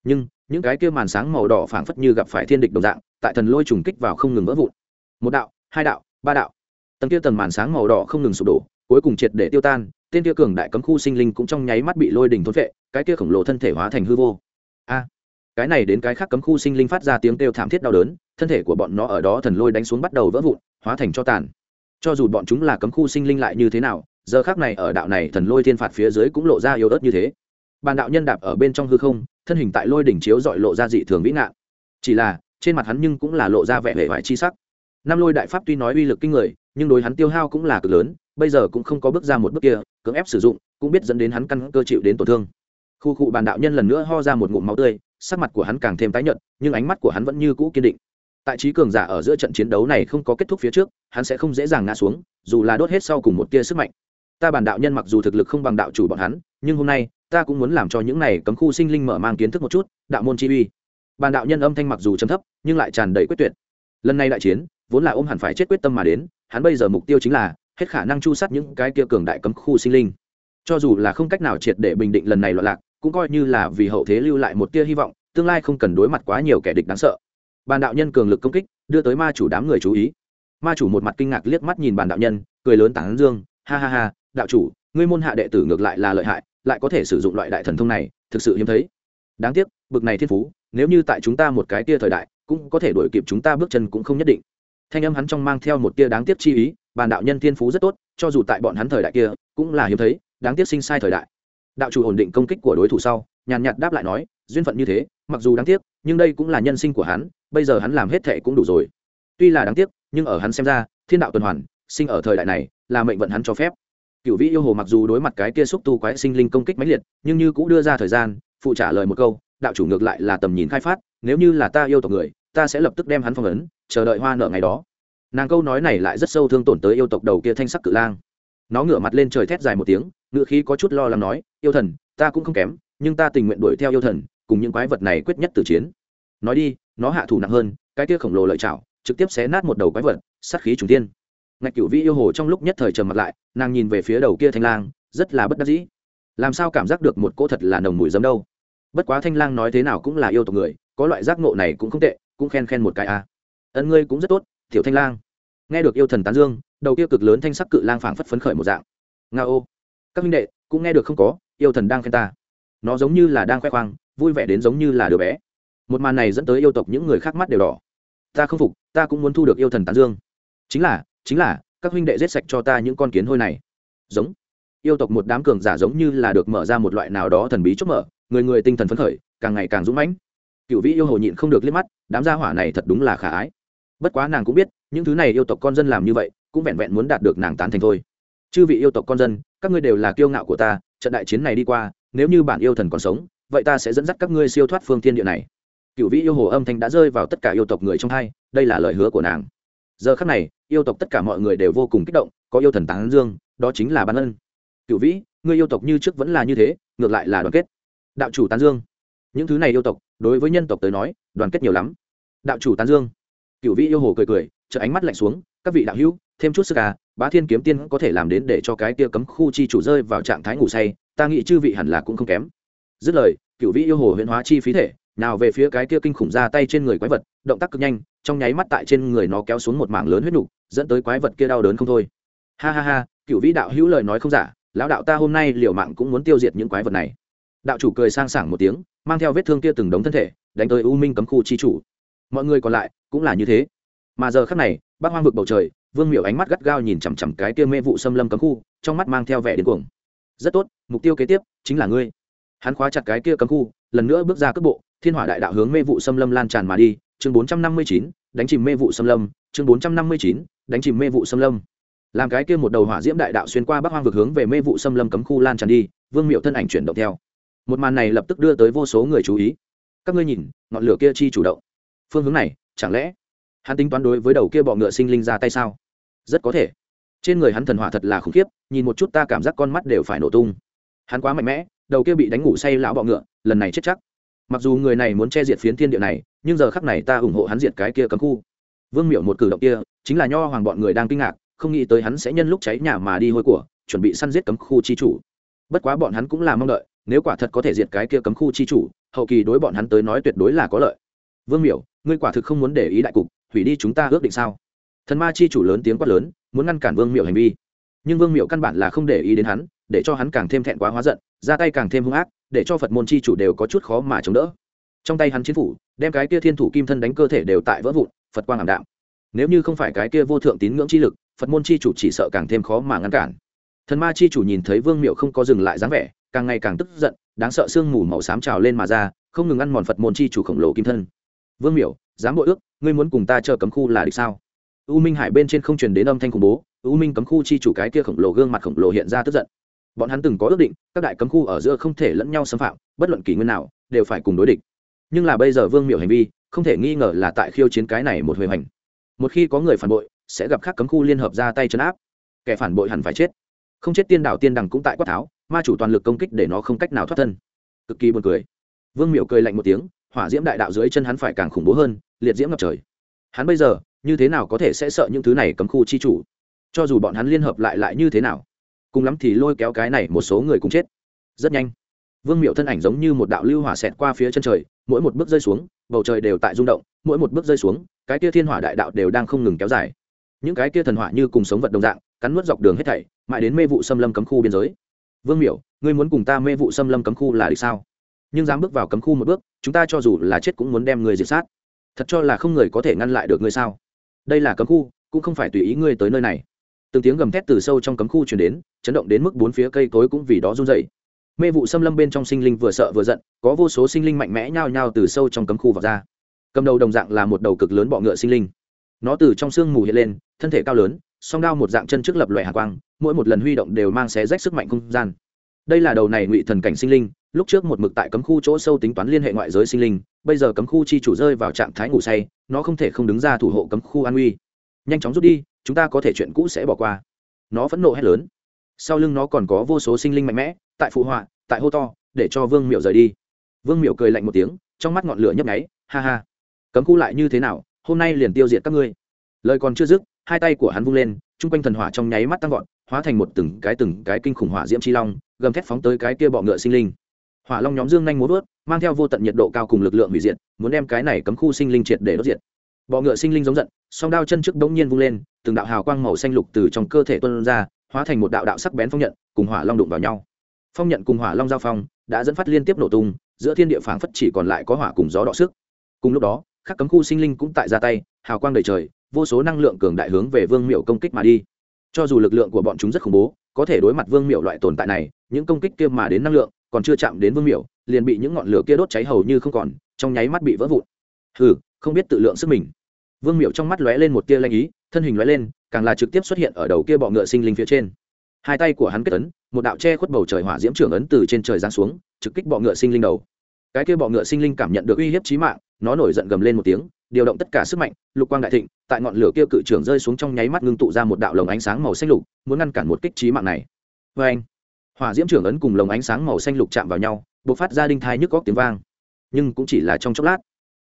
Speaker 1: Nhưng, những cái kia màn sáng màu đỏ phảng phất như gặp phải thiên địch đồng dạng, tại thần lôi trùng kích vào không ngừng vỡ vụn. Một đạo, hai đạo, ba đạo. Tầng kia tầng màn sáng màu đỏ không ngừng sụp đổ, cuối cùng triệt để tiêu tan, tên kia cường đại cấm khu sinh linh cũng trong nháy mắt bị lôi đỉnh thôn vệ cái kia khổng lồ thân thể hóa thành hư vô. A! Cái này đến cái khác cấm khu sinh linh phát ra tiếng kêu thảm thiết đau đớn, thân thể của bọn nó ở đó thần lôi đánh xuống bắt đầu vỡ vụn, hóa thành cho tàn. Cho dù bọn chúng là cấm khu sinh linh lại như thế nào, giờ khác này ở đạo này thần lôi thiên phạt phía dưới cũng lộ ra yếu ớt như thế. Bàn đạo nhân đạp ở bên trong hư không, thân hình tại lôi đỉnh chiếu dọi lộ ra dị thường vĩ ngạn. Chỉ là, trên mặt hắn nhưng cũng là lộ ra vẻ vẻ vải chi sắc. Năm lôi đại pháp tuy nói uy lực kinh người, nhưng đối hắn tiêu hao cũng là cực lớn, bây giờ cũng không có bước ra một bước kia, cưỡng ép sử dụng, cũng biết dẫn đến hắn căn cơ chịu đến tổn thương. Khu cụ bàn đạo nhân lần nữa ho ra một ngụm máu tươi sắc mặt của hắn càng thêm tái nhợt, nhưng ánh mắt của hắn vẫn như cũ kiên định. Tại trí cường giả ở giữa trận chiến đấu này không có kết thúc phía trước, hắn sẽ không dễ dàng ngã xuống, dù là đốt hết sau cùng một tia sức mạnh. Ta bản đạo nhân mặc dù thực lực không bằng đạo chủ bọn hắn, nhưng hôm nay, ta cũng muốn làm cho những này cấm khu sinh linh mở mang kiến thức một chút, đạo môn chi uy. Bản đạo nhân âm thanh mặc dù trầm thấp, nhưng lại tràn đầy quyết tuyệt. Lần này đại chiến, vốn là ôm hẳn phải chết quyết tâm mà đến, hắn bây giờ mục tiêu chính là hết khả năng chu sát những cái kia cường đại cấm khu sinh linh. Cho dù là không cách nào triệt để bình định lần này loạn lạc cũng coi như là vì hậu thế lưu lại một tia hy vọng, tương lai không cần đối mặt quá nhiều kẻ địch đáng sợ. Bàn đạo nhân cường lực công kích, đưa tới ma chủ đám người chú ý. Ma chủ một mặt kinh ngạc liếc mắt nhìn bàn đạo nhân, cười lớn tán dương, ha ha ha, đạo chủ, ngươi môn hạ đệ tử ngược lại là lợi hại, lại có thể sử dụng loại đại thần thông này, thực sự hiếm thấy. Đáng tiếc, bực này thiên phú, nếu như tại chúng ta một cái tia thời đại, cũng có thể đuổi kịp chúng ta bước chân cũng không nhất định. Thanh âm hắn trong mang theo một tia đáng tiếc chi ý, bàn đạo nhân thiên phú rất tốt, cho dù tại bọn hắn thời đại kia, cũng là hiếm thấy, đáng tiếc sinh sai thời đại đạo chủ ổn định công kích của đối thủ sau, nhàn nhạt đáp lại nói, duyên phận như thế, mặc dù đáng tiếc, nhưng đây cũng là nhân sinh của hắn, bây giờ hắn làm hết thệ cũng đủ rồi. Tuy là đáng tiếc, nhưng ở hắn xem ra, thiên đạo tuần hoàn, sinh ở thời đại này, là mệnh vận hắn cho phép. Cựu vĩ yêu hồ mặc dù đối mặt cái kia xúc tu quái sinh linh công kích mãnh liệt, nhưng như cũng đưa ra thời gian, phụ trả lời một câu, đạo chủ ngược lại là tầm nhìn khai phát, nếu như là ta yêu tộc người, ta sẽ lập tức đem hắn phong ấn, chờ đợi hoa nợ ngày đó. Nàng câu nói này lại rất sâu thương tổn tới yêu tộc đầu kia thanh sắc cự lang nó ngửa mặt lên trời thét dài một tiếng ngựa khí có chút lo lắng nói, yêu thần, ta cũng không kém, nhưng ta tình nguyện đuổi theo yêu thần, cùng những quái vật này quyết nhất từ chiến. Nói đi, nó hạ thủ nặng hơn, cái kia khổng lồ lợi chảo, trực tiếp xé nát một đầu quái vật, sát khí trùng tiên ngạch cửu vĩ yêu hồ trong lúc nhất thời trầm mặt lại, nàng nhìn về phía đầu kia thanh lang, rất là bất đắc dĩ. Làm sao cảm giác được một cỗ thật là nồng mùi giấm đâu? Bất quá thanh lang nói thế nào cũng là yêu tộc người, có loại giác ngộ này cũng không tệ, cũng khen khen một cái a. À. ân ngươi cũng rất tốt, tiểu thanh lang nghe được yêu thần tán dương, đầu kia cực lớn thanh sắc cự lang phảng phất phấn khởi một dạng. Nga ô. Các minh đệ, cũng nghe được không có, yêu thần đang khen ta. Nó giống như là đang khoe khoang, vui vẻ đến giống như là đứa bé. Một màn này dẫn tới yêu tộc những người khác mắt đều đỏ. Ta không phục, ta cũng muốn thu được yêu thần tán dương. Chính là chính là, các huynh đệ giết sạch cho ta những con kiến hôi này. Giống. Yêu tộc một đám cường giả giống như là được mở ra một loại nào đó thần bí chốt mở, người người tinh thần phấn khởi, càng ngày càng dũng mãnh. Cựu vĩ yêu hồ nhịn không được liếc mắt, đám gia hỏa này thật đúng là khả ái bất quá nàng cũng biết, những thứ này yêu tộc con dân làm như vậy, cũng vẹn vẹn muốn đạt được nàng tán thành thôi. Chư vị yêu tộc con dân, các ngươi đều là kiêu ngạo của ta, trận đại chiến này đi qua, nếu như bản yêu thần còn sống, vậy ta sẽ dẫn dắt các ngươi siêu thoát phương thiên địa này. Cựu vĩ yêu hồ âm thanh đã rơi vào tất cả yêu tộc người trong hai, đây là lời hứa của nàng. Giờ khắc này, yêu tộc tất cả mọi người đều vô cùng kích động, có yêu thần tán dương, đó chính là ban ân. Cựu vĩ, ngươi yêu tộc như trước vẫn là như thế, ngược lại là đoàn kết. Đạo chủ tán dương. Những thứ này yêu tộc, đối với nhân tộc tới nói, đoàn kết nhiều lắm. Đạo chủ tán dương cựu vị yêu hồ cười cười chợ ánh mắt lạnh xuống, các vị đạo hữu, thêm chút sức à bá thiên kiếm tiên có thể làm đến để cho cái kia cấm khu chi chủ rơi vào trạng thái ngủ say, ta nghĩ chư vị hẳn là cũng không kém. Dứt lời cựu vị yêu hồ huyễn hóa chi phí thể, nào về phía cái kia kinh khủng ra tay trên người quái vật, động tác cực nhanh, trong nháy mắt tại trên người nó kéo xuống một mảng lớn huyết nục, dẫn tới quái vật kia đau đớn không thôi. Ha ha ha cựu vĩ đạo hữu lời nói không giả, lão đạo ta hôm nay liều mạng cũng muốn tiêu diệt những quái vật này. Đạo chủ cười sang sảng một tiếng, mang theo vết thương kia từng đống thân thể, đánh tới u minh cấm khu chi chủ mọi người còn lại cũng là như thế. Mà giờ khắc này bác hoang vực bầu trời, vương miểu ánh mắt gắt gao nhìn chằm chằm cái kia mê vụ xâm lâm cấm khu, trong mắt mang theo vẻ điên cuồng. Rất tốt, mục tiêu kế tiếp chính là ngươi. Hắn khóa chặt cái kia cấm khu, lần nữa bước ra cước bộ, thiên hỏa đại đạo hướng mê vụ xâm lâm lan tràn mà đi. Chương bốn trăm năm mươi chín, đánh chìm mê vụ xâm lâm. Chương bốn trăm năm mươi chín, đánh chìm mê vụ xâm lâm. Làm cái kia một đầu hỏa diễm đại đạo xuyên qua bắc hoang vực hướng về mê vụ xâm lâm cấm khu lan tràn đi, vương miệu thân ảnh chuyển động theo. Một màn này lập tức đưa tới vô số người chú ý. Các ngươi nhìn, ngọn lửa kia chi chủ động phương hướng này, chẳng lẽ hắn tính toán đối với đầu kia bọ ngựa sinh linh ra tay sao? Rất có thể. Trên người hắn thần hỏa thật là khủng khiếp, nhìn một chút ta cảm giác con mắt đều phải nổ tung. Hắn quá mạnh mẽ, đầu kia bị đánh ngủ say lão bọ ngựa, lần này chết chắc. Mặc dù người này muốn che diệt phiến thiên địa này, nhưng giờ khắc này ta ủng hộ hắn diệt cái kia cấm khu. Vương miệu một cử động kia, chính là nho hoàng bọn người đang kinh ngạc, không nghĩ tới hắn sẽ nhân lúc cháy nhà mà đi hôi của, chuẩn bị săn giết cấm khu chi chủ. Bất quá bọn hắn cũng là mong đợi, nếu quả thật có thể diệt cái kia cấm khu chi chủ, hậu kỳ đối bọn hắn tới nói tuyệt đối là có lợi. Vương miểu ngươi quả thực không muốn để ý đại cục, hủy đi chúng ta ước định sao? Thần ma chi chủ lớn tiếng quát lớn, muốn ngăn cản vương Miệu hành vi. Nhưng vương Miệu căn bản là không để ý đến hắn, để cho hắn càng thêm thẹn quá hóa giận, ra tay càng thêm hung ác, để cho phật môn chi chủ đều có chút khó mà chống đỡ. Trong tay hắn chiến phủ, đem cái kia thiên thủ kim thân đánh cơ thể đều tại vỡ vụn, phật quang ảm đạm. Nếu như không phải cái kia vô thượng tín ngưỡng chi lực, phật môn chi chủ chỉ sợ càng thêm khó mà ngăn cản. Thần ma chi chủ nhìn thấy vương miệu không có dừng lại dáng vẻ, càng ngày càng tức giận, đáng sợ sương mù màu xám trào lên mà ra, không ngừng ăn mòn phật môn chi chủ khổng lồ kim thân vương Miểu, dám bội ước ngươi muốn cùng ta chờ cấm khu là địch sao? U minh hải bên trên không truyền đến âm thanh khủng bố u minh cấm khu chi chủ cái kia khổng lồ gương mặt khổng lồ hiện ra tức giận. Bọn hắn từng có ước định các đại cấm khu ở giữa không thể lẫn nhau xâm phạm bất luận kỷ nguyên nào đều phải cùng đối địch. Nhưng là bây giờ vương Miểu hành vi không thể nghi ngờ là tại khiêu chiến cái này một hồi hành một khi có người phản bội sẽ gặp các cấm khu liên hợp ra tay chấn áp. Kẻ phản bội hẳn phải chết. Không chết tiên đảo tiên đằng cũng tại quát tháo ma chủ toàn lực công kích để nó không cách nào thoát thân. Cực kỳ buồn cười. Vương Miểu cười lạnh một tiếng hỏa diễm đại đạo dưới chân hắn phải càng khủng bố hơn, liệt diễm ngập trời. Hắn bây giờ, như thế nào có thể sẽ sợ những thứ này cấm khu chi chủ? Cho dù bọn hắn liên hợp lại lại như thế nào, cùng lắm thì lôi kéo cái này một số người cùng chết. Rất nhanh, vương miệu thân ảnh giống như một đạo lưu hỏa xẹt qua phía chân trời, mỗi một bước rơi xuống, bầu trời đều tại rung động, mỗi một bước rơi xuống, cái kia thiên hỏa đại đạo đều đang không ngừng kéo dài. Những cái kia thần hỏa như cùng sống vật đồng dạng, cắn nuốt dọc đường hết thảy, mãi đến mê vụ xâm lâm cấm khu biên giới. Vương miểu, ngươi muốn cùng ta mê vụ xâm lâm cấm khu là được sao? Nhưng dám bước vào cấm khu một bước, chúng ta cho dù là chết cũng muốn đem người diệt sát. Thật cho là không người có thể ngăn lại được ngươi sao? Đây là cấm khu, cũng không phải tùy ý ngươi tới nơi này. Từng tiếng gầm thét từ sâu trong cấm khu chuyển đến, chấn động đến mức bốn phía cây cối cũng vì đó run dậy mê vụ xâm lâm bên trong sinh linh vừa sợ vừa giận, có vô số sinh linh mạnh mẽ nhao nhao từ sâu trong cấm khu vào ra. Cầm đầu đồng dạng là một đầu cực lớn bọ ngựa sinh linh. Nó từ trong sương mù hiện lên, thân thể cao lớn, song đao một dạng chân trước lập loại hạ quang, mỗi một lần huy động đều mang xé rách sức mạnh không gian đây là đầu này ngụy thần cảnh sinh linh, lúc trước một mực tại cấm khu chỗ sâu tính toán liên hệ ngoại giới sinh linh, bây giờ cấm khu chi chủ rơi vào trạng thái ngủ say, nó không thể không đứng ra thủ hộ cấm khu an uy. Nhanh chóng rút đi, chúng ta có thể chuyện cũ sẽ bỏ qua. Nó phẫn nộ hét lớn. Sau lưng nó còn có vô số sinh linh mạnh mẽ, tại phụ họa, tại hô to, để cho vương miệu rời đi. Vương miệu cười lạnh một tiếng, trong mắt ngọn lửa nhấp nháy, ha ha. Cấm khu lại như thế nào, hôm nay liền tiêu diệt các ngươi. Lời còn chưa dứt, hai tay của hắn vung lên, chung quanh thần hỏa trong nháy mắt tăng vọt hóa thành một từng cái từng cái kinh khủng hỏa diễm chi long, gầm thét phóng tới cái kia bọ ngựa sinh linh. Hỏa long nhóm dương nhanh múa vớt, mang theo vô tận nhiệt độ cao cùng lực lượng hủy diệt, muốn đem cái này cấm khu sinh linh triệt để đốt diệt. Bọ ngựa sinh linh giống giận, song đao chân trước bỗng nhiên vung lên, từng đạo hào quang màu xanh lục từ trong cơ thể tuôn ra, hóa thành một đạo đạo sắc bén phong nhận, cùng hỏa long đụng vào nhau. Phong nhận cùng hỏa long giao phong, đã dẫn phát liên tiếp nổ tung, giữa thiên địa phảng phất chỉ còn lại có hỏa cùng gió đọ sức. Cùng lúc đó các cấm khu sinh linh cũng tại ra tay, hào quang đầy trời, vô số năng lượng cường đại hướng về vương miệu công kích mà đi cho dù lực lượng của bọn chúng rất khủng bố có thể đối mặt vương miểu loại tồn tại này những công kích kia mà đến năng lượng còn chưa chạm đến vương miểu, liền bị những ngọn lửa kia đốt cháy hầu như không còn trong nháy mắt bị vỡ vụn. Hừ không biết tự lượng sức mình. Vương Miểu trong mắt lóe lên một tia lanh ý thân hình lóe lên càng là trực tiếp xuất hiện ở đầu kia bọ ngựa sinh linh phía trên. Hai tay của hắn kết ấn một đạo che khuất bầu trời hỏa diễm trưởng ấn từ trên trời giáng xuống trực kích bọ ngựa sinh linh đầu. Cái kia bọ ngựa sinh linh cảm nhận được uy hiếp chí mạng nó nổi giận gầm lên một tiếng, điều động tất cả sức mạnh, lục quang đại thịnh, tại ngọn lửa kia cự trưởng rơi xuống trong nháy mắt ngưng tụ ra một đạo lồng ánh sáng màu xanh lục, muốn ngăn cản một kích trí mạng này. Vê anh hỏa diễm trưởng ấn cùng lồng ánh sáng màu xanh lục chạm vào nhau b ộ c phát ra đinh thai nhức góc tiếng vang. Nhưng cũng chỉ là trong chốc lát,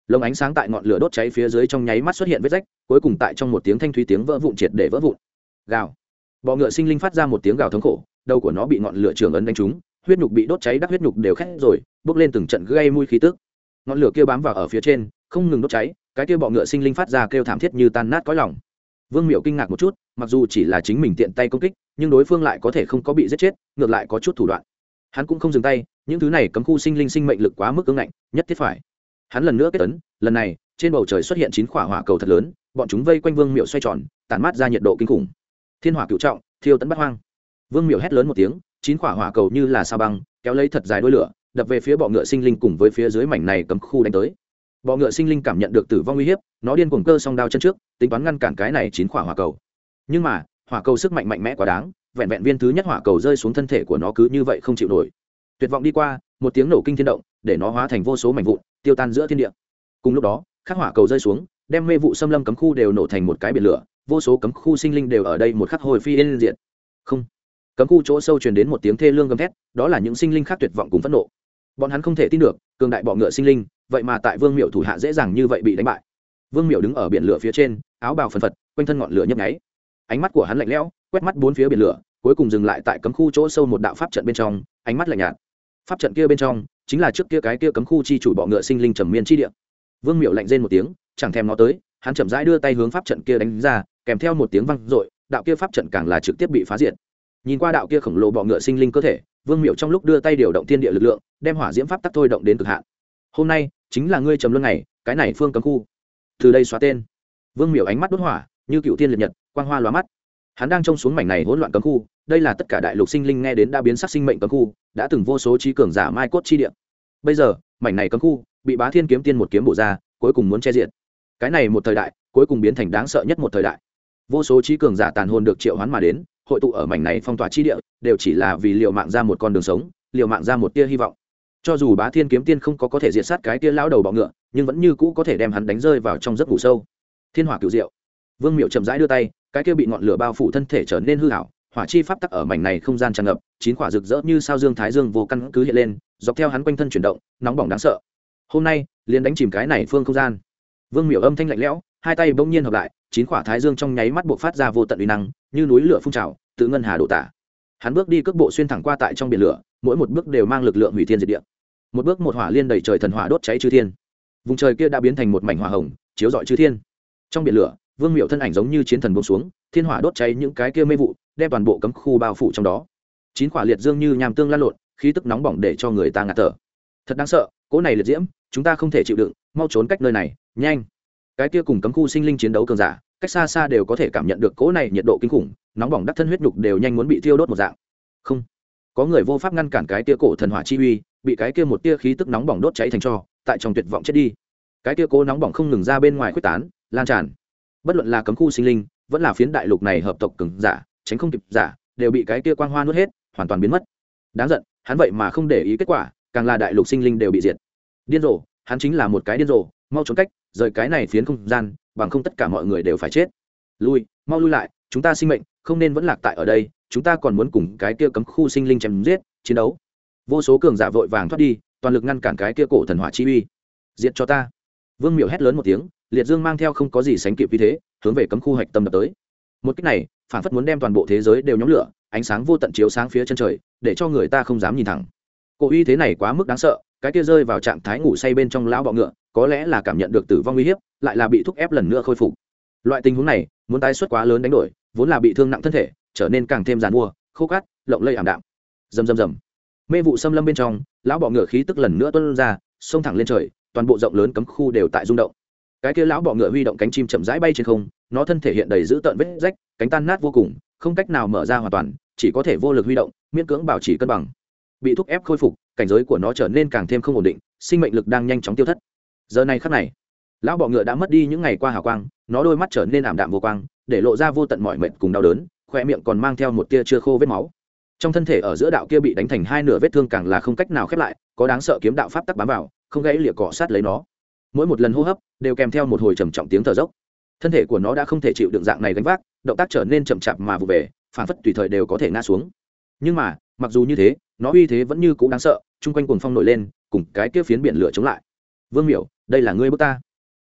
Speaker 1: lồng ánh sáng tại ngọn lửa đốt cháy phía dưới trong nháy mắt xuất hiện vết rách, cuối cùng tại trong một tiếng thanh thúy tiếng vỡ vụn triệt để vỡ vụn. Gào! Bọ ngựa sinh linh phát ra một tiếng gào thống khổ, đầu của nó bị ngọn lửa trường ấn đánh trúng, huyết nhục bị đốt cháy, đắc huyết nhục đều khét rồi bước lên từng trận gây mùi khí tức ngọn lửa kia bám vào ở phía trên, không ngừng đốt cháy, cái kia bọ ngựa sinh linh phát ra kêu thảm thiết như tan nát có lòng. Vương miệu kinh ngạc một chút, mặc dù chỉ là chính mình tiện tay công kích, nhưng đối phương lại có thể không có bị giết chết, ngược lại có chút thủ đoạn. Hắn cũng không dừng tay, những thứ này cấm khu sinh linh sinh mệnh lực quá mức ứng ngạnh, nhất thiết phải. Hắn lần nữa kết tấn, lần này, trên bầu trời xuất hiện chín quả hỏa cầu thật lớn, bọn chúng vây quanh vương miệu xoay tròn, tản mát ra nhiệt độ kinh khủng. Thiên hỏa cựu trọng, thiêu tấn bắt hoang. Vương miệu hét lớn một tiếng, chín quả hỏa cầu như là sao băng, kéo lấy thật dài đôi lửa đập về phía bọ ngựa sinh linh cùng với phía dưới mảnh này cấm khu đánh tới. Bọ ngựa sinh linh cảm nhận được tử vong uy hiếp, nó điên cuồng cơ song đao chân trước, tính toán ngăn cản cái này chín quả hỏa cầu. Nhưng mà, hỏa cầu sức mạnh mạnh mẽ quá đáng, vẹn vẹn viên thứ nhất hỏa cầu rơi xuống thân thể của nó cứ như vậy không chịu nổi. Tuyệt vọng đi qua, một tiếng nổ kinh thiên động, để nó hóa thành vô số mảnh vụn, tiêu tan giữa thiên địa. Cùng lúc đó khắc hỏa cầu rơi xuống, đem mê vụ xâm lâm cấm khu đều nổ thành một cái biển lửa, vô số cấm khu sinh linh đều ở đây một khắc hồi phi yên diện không. Cấm khu chỗ sâu truyền đến một tiếng thê lương gầm thét, đó là những sinh linh khác tuyệt vọng cùng phẫn nộ bọn hắn không thể tin được, cường đại bọ ngựa sinh linh, vậy mà tại vương miệu thủ hạ dễ dàng như vậy bị đánh bại. Vương miệu đứng ở biển lửa phía trên, áo bào phần phật, quanh thân ngọn lửa nhấp nháy. Ánh mắt của hắn lạnh lẽo, quét mắt bốn phía biển lửa, cuối cùng dừng lại tại cấm khu chỗ sâu một đạo pháp trận bên trong, ánh mắt lạnh nhạt. Pháp trận kia bên trong, chính là trước kia cái kia cấm khu chi chủ bọ ngựa sinh linh trầm miên chi địa. Vương miệu lạnh rên một tiếng, chẳng thèm nó tới, hắn chậm rãi đưa tay hướng pháp trận kia đánh ra, kèm theo một tiếng văng r đạo kia pháp trận càng là trực tiếp bị phá diệt nhìn qua đạo kia khổng lồ bọ ngựa sinh linh cơ thể, vương miệu trong lúc đưa tay điều động thiên địa lực lượng, đem hỏa diễm pháp tắc thôi động đến cực hạn. Hôm nay, chính là ngươi trầm luân này cái này phương cấm khu. Từ đây xóa tên. Vương miệu ánh mắt đốt hỏa, như cựu thiên liệt nhật, quang hoa lóa mắt. Hắn đang trông xuống mảnh này hỗn loạn cấm khu, đây là tất cả đại lục sinh linh nghe đến đã biến sắc sinh mệnh cấm khu, đã từng vô số trí cường giả mai cốt chi địa. Bây giờ, mảnh này cấm khu, bị bá thiên kiếm tiên một kiếm bổ ra, cuối cùng muốn che diện cái này một thời đại, cuối cùng biến thành đáng sợ nhất một thời đại. Vô số trí cường giả tàn hồn được triệu hoán mà đến hội tụ ở mảnh này phong tỏa chi địa, đều chỉ là vì liệu mạng ra một con đường sống liệu mạng ra một tia hy vọng. Cho dù bá thiên kiếm tiên không có có thể diệt sát cái tia lão đầu bọ ngựa, nhưng vẫn như cũ có thể đem hắn đánh rơi vào trong giấc ngủ sâu. Thiên hỏa cựu diệu. Vương miệu chậm rãi đưa tay, cái kia bị ngọn lửa bao phủ thân thể trở nên hư hảo hỏa chi pháp tắc ở mảnh này không gian tràn ngập, chín quả rực rỡ như sao dương thái dương vô căn cứ hiện lên, dọc theo hắn quanh thân chuyển động, nóng bỏng đáng sợ. Hôm nay, liền đánh chìm cái này phương không gian. Vương miểu âm thanh lạnh lẽo hai tay bỗng nhiên hợp lại, chín quả thái dương trong nháy mắt buộc phát ra vô tận uy năng, như núi lửa phun trào, tự ngân hà đổ tả. Hắn bước đi cước bộ xuyên thẳng qua tại trong biển lửa, mỗi một bước đều mang lực lượng hủy thiên diệt địa. Một bước một hỏa liên đầy trời thần hỏa đốt cháy chư thiên. Vùng trời kia đã biến thành một mảnh hỏa hồng, chiếu rọi chư thiên. Trong biển lửa, vương miệu thân ảnh giống như chiến thần bông xuống, thiên hỏa đốt cháy những cái kia mê vụ, đem toàn bộ cấm khu bao phủ trong đó. Chín quả liệt dương như nhàm tương lan lộn, khí tức nóng bỏng để cho người ta ngạt thở. Thật đáng sợ, cỗ này liệt diễm, chúng ta không thể chịu đựng, mau trốn cách nơi này, nhanh cái kia cùng cấm khu sinh linh chiến đấu cường giả, cách xa xa đều có thể cảm nhận được cỗ này nhiệt độ kinh khủng, nóng bỏng đắc thân huyết nhục đều nhanh muốn bị thiêu đốt một dạng. Không, có người vô pháp ngăn cản cái tia cổ thần hỏa chi uy, bị cái kia một tia khí tức nóng bỏng đốt cháy thành cho, tại trong tuyệt vọng chết đi. Cái tia cố nóng bỏng không ngừng ra bên ngoài quyết tán, lan tràn. Bất luận là cấm khu sinh linh, vẫn là phiến đại lục này hợp tộc cường giả, tránh không kịp giả, đều bị cái tia quang hoa nuốt hết, hoàn toàn biến mất. Đáng giận, hắn vậy mà không để ý kết quả, càng là đại lục sinh linh đều bị diệt. Điên rồ, hắn chính là một cái điên rồ, mau trốn cách rời cái này phiến không gian, bằng không tất cả mọi người đều phải chết. Lui, mau lui lại, chúng ta sinh mệnh, không nên vẫn lạc tại ở đây, chúng ta còn muốn cùng cái kia cấm khu sinh linh chém giết, chiến đấu. Vô số cường giả vội vàng thoát đi, toàn lực ngăn cản cái kia cổ thần hỏa chi uy. Diệt cho ta. Vương miểu hét lớn một tiếng, liệt dương mang theo không có gì sánh kịp vì thế, hướng về cấm khu hạch tâm đập tới. Một cách này, phản phất muốn đem toàn bộ thế giới đều nhóm lửa, ánh sáng vô tận chiếu sáng phía chân trời, để cho người ta không dám nhìn thẳng. Cổ uy thế này quá mức đáng sợ, cái kia rơi vào trạng thái ngủ say bên trong lão bọ ngựa có lẽ là cảm nhận được tử vong uy hiếp, lại là bị thúc ép lần nữa khôi phục. Loại tình huống này, muốn tái xuất quá lớn đánh đổi, vốn là bị thương nặng thân thể, trở nên càng thêm giàn mua, khô cát, lộng lây ảm đạm. Rầm rầm rầm. Mê vụ xâm lâm bên trong, lão bọ ngựa khí tức lần nữa tuân ra, xông thẳng lên trời, toàn bộ rộng lớn cấm khu đều tại rung động. Cái kia lão bọ ngựa huy động cánh chim chậm rãi bay trên không, nó thân thể hiện đầy dữ tợn vết rách, cánh tan nát vô cùng, không cách nào mở ra hoàn toàn, chỉ có thể vô lực huy động, miễn cưỡng bảo trì cân bằng. Bị thúc ép khôi phục, cảnh giới của nó trở nên càng thêm không ổn định, sinh mệnh lực đang nhanh chóng tiêu thất giờ này khắc này, lão bọ ngựa đã mất đi những ngày qua hào quang, nó đôi mắt trở nên ảm đạm vô quang, để lộ ra vô tận mọi mệnh cùng đau đớn khoe miệng còn mang theo một tia chưa khô vết máu. Trong thân thể ở giữa đạo kia bị đánh thành hai nửa vết thương càng là không cách nào khép lại, có đáng sợ kiếm đạo pháp tắc bám vào, không gãy lịa cọ sát lấy nó. Mỗi một lần hô hấp đều kèm theo một hồi trầm trọng tiếng thở dốc. Thân thể của nó đã không thể chịu đựng dạng này gánh vác, động tác trở nên chậm chạp mà vụ về, phản phất tùy thời đều có thể ngã xuống. Nhưng mà, mặc dù như thế, nó uy thế vẫn như c ũ đáng sợ, chung quanh cuồng phong nổi lên, cùng cái kia phiến biển lửa chống lại. Vương miểu đây là ngươi bước ta.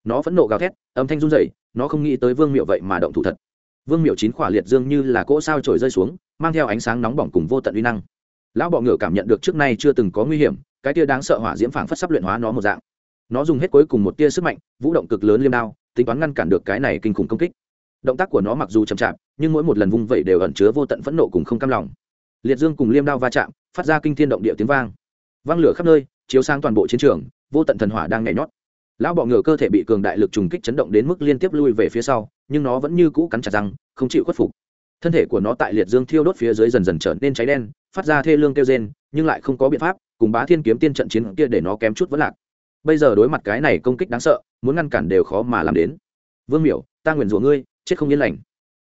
Speaker 1: Nó phẫn nộ gào thét, âm thanh run rẩy, nó không nghĩ tới vương miệu vậy mà động thủ thật. Vương miệu chín khỏa liệt dương như là cỗ sao trổi rơi xuống, mang theo ánh sáng nóng bỏng cùng vô tận uy năng. Lão bọ ngựa cảm nhận được trước nay chưa từng có nguy hiểm, cái tia đáng sợ hỏa diễm phảng phất sắp luyện hóa nó một dạng. Nó dùng hết cuối cùng một tia sức mạnh, vũ động cực lớn liêm đao, tính toán ngăn cản được cái này kinh khủng công kích. Động tác của nó mặc dù chậm chạp, nhưng mỗi một lần vung vẩy đều ẩn chứa vô tận phẫn nộ cùng không cam lòng. Liệt dương cùng liêm đao va chạm, phát ra kinh thiên động địa tiếng vang. Vang lửa khắp nơi, chiếu sang toàn bộ chiến trường, vô tận thần hỏa đang nhảy nhót lão bọ ngựa cơ thể bị cường đại lực trùng kích chấn động đến mức liên tiếp lui về phía sau, nhưng nó vẫn như cũ cắn chặt răng, không chịu khuất phục. Thân thể của nó tại liệt dương thiêu đốt phía dưới dần dần trở nên cháy đen, phát ra thê lương kêu rên, nhưng lại không có biện pháp, cùng bá thiên kiếm tiên trận chiến kia để nó kém chút vẫn lạc. Bây giờ đối mặt cái này công kích đáng sợ, muốn ngăn cản đều khó mà làm đến. Vương miểu, ta nguyền rủa ngươi, chết không yên lành.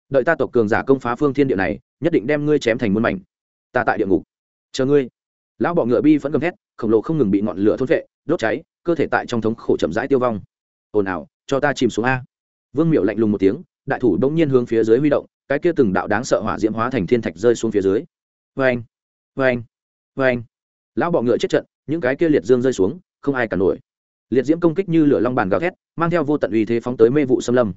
Speaker 1: Đợi ta tộc cường giả công phá phương thiên địa này, nhất định đem ngươi chém thành muôn mảnh. Ta tại địa ngục. Chờ ngươi. Lão bọ ngựa bi vẫn gầm thét, khổng lồ không ngừng bị ngọn lửa thốt vệ đốt cháy cơ thể tại trong thống khổ chậm rãi tiêu vong. Ồn ào, cho ta chìm xuống a. Vương miệu lạnh lùng một tiếng, đại thủ bỗng nhiên hướng phía dưới huy động, cái kia từng đạo đáng sợ hỏa diễm hóa thành thiên thạch rơi xuống phía dưới. Vê anh vê anh vê anh lão bọ ngựa chết trận, những cái kia liệt dương rơi xuống, không ai cả nổi. Liệt diễm công kích như lửa long bàn gào thét, mang theo vô tận uy thế phóng tới mê vụ xâm lâm.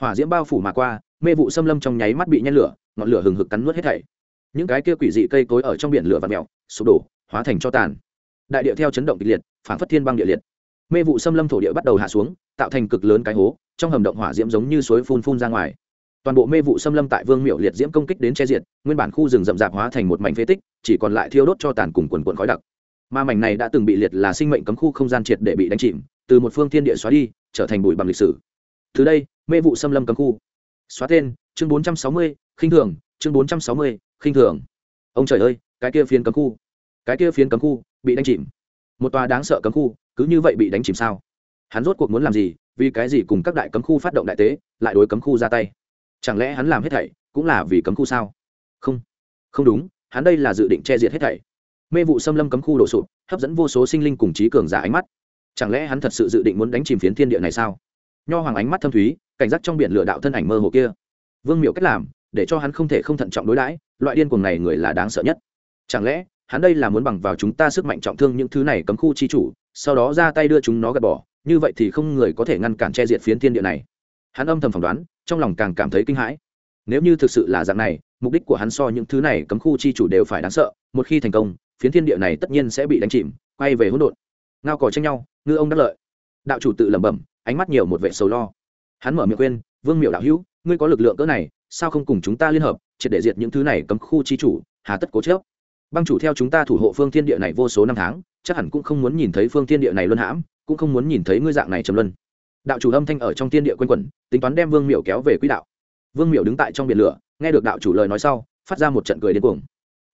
Speaker 1: Hỏa diễm bao phủ mà qua, mê vụ xâm lâm trong nháy mắt bị nhen lửa, ngọn lửa hừng hực cắn nuốt hết thảy. Những cái kia quỷ dị cây cối ở trong biển lửa và mèo, sụp đổ, hóa thành cho tàn. Đại địa theo chấn động kịch liệt phản phất thiên băng địa liệt. Mê vụ xâm lâm thổ địa bắt đầu hạ xuống, tạo thành cực lớn cái hố, trong hầm động hỏa diễm giống như suối phun phun ra ngoài. Toàn bộ mê vụ xâm lâm tại vương miệu liệt diễm công kích đến che diệt, nguyên bản khu rừng rậm rạp hóa thành một mảnh phế tích, chỉ còn lại thiêu đốt cho tàn cùng quần quần khói đặc. Ma mảnh này đã từng bị liệt là sinh mệnh cấm khu không gian triệt để bị đánh chìm, từ một phương thiên địa xóa đi, trở thành bụi bằng lịch sử. Từ đây, mê vụ xâm lâm cấm khu. Xóa tên, chương bốn trăm sáu mươi, khinh thường, chương bốn trăm sáu mươi, khinh thường. Ông trời ơi, cái kia phiến cấm khu. Cái kia phiến cấm khu, bị đánh chìm một tòa đáng sợ cấm khu, cứ như vậy bị đánh chìm sao? Hắn rốt cuộc muốn làm gì, vì cái gì cùng các đại cấm khu phát động đại tế, lại đối cấm khu ra tay? Chẳng lẽ hắn làm hết thảy cũng là vì cấm khu sao? Không không đúng, hắn đây là dự định che diệt hết thảy. Mê vụ xâm lâm cấm khu đổ sụp, hấp dẫn vô số sinh linh cùng trí cường giả ánh mắt. Chẳng lẽ hắn thật sự dự định muốn đánh chìm phiến thiên địa này sao? Nho hoàng ánh mắt thâm thúy, cảnh giác trong biển lửa đạo thân ảnh mơ hồ kia. Vương miệu cách làm, để cho hắn không thể không thận trọng đối đãi, loại điên cuồng này người là đáng sợ nhất. Chẳng lẽ hắn đây là muốn bằng vào chúng ta sức mạnh trọng thương những thứ này cấm khu chi chủ, sau đó ra tay đưa chúng nó gạt bỏ, như vậy thì không người có thể ngăn cản che diệt phiến thiên địa này. Hắn âm thầm phỏng đoán, trong lòng càng cảm thấy kinh hãi. Nếu như thực sự là dạng này, mục đích của hắn so những thứ này cấm khu chi chủ đều phải đáng sợ, một khi thành công, phiến thiên địa này tất nhiên sẽ bị đánh chìm, quay về hỗn độn. Ngao cò tranh nhau, ngư ông đắc lợi. Đạo chủ tự lẩm bẩm, ánh mắt nhiều một vệ sầu lo. Hắn mở miệng khuyên, vương miệu đạo hữu, ngươi có lực lượng cỡ này, sao không cùng chúng ta liên hợp, triệt để diệt những thứ này cấm khu chi chủ, hà tất cố chớp băng chủ theo chúng ta thủ hộ phương thiên địa này vô số năm tháng, chắc hẳn cũng không muốn nhìn thấy phương thiên địa này luân hãm, cũng không muốn nhìn thấy ngươi dạng này trầm luân. Đạo chủ âm thanh ở trong thiên địa quanh quẩn, tính toán đem vương miệu kéo về quỹ đạo. Vương miệu đứng tại trong biển lửa, nghe được đạo chủ lời nói sau, phát ra một trận cười điên cuồng.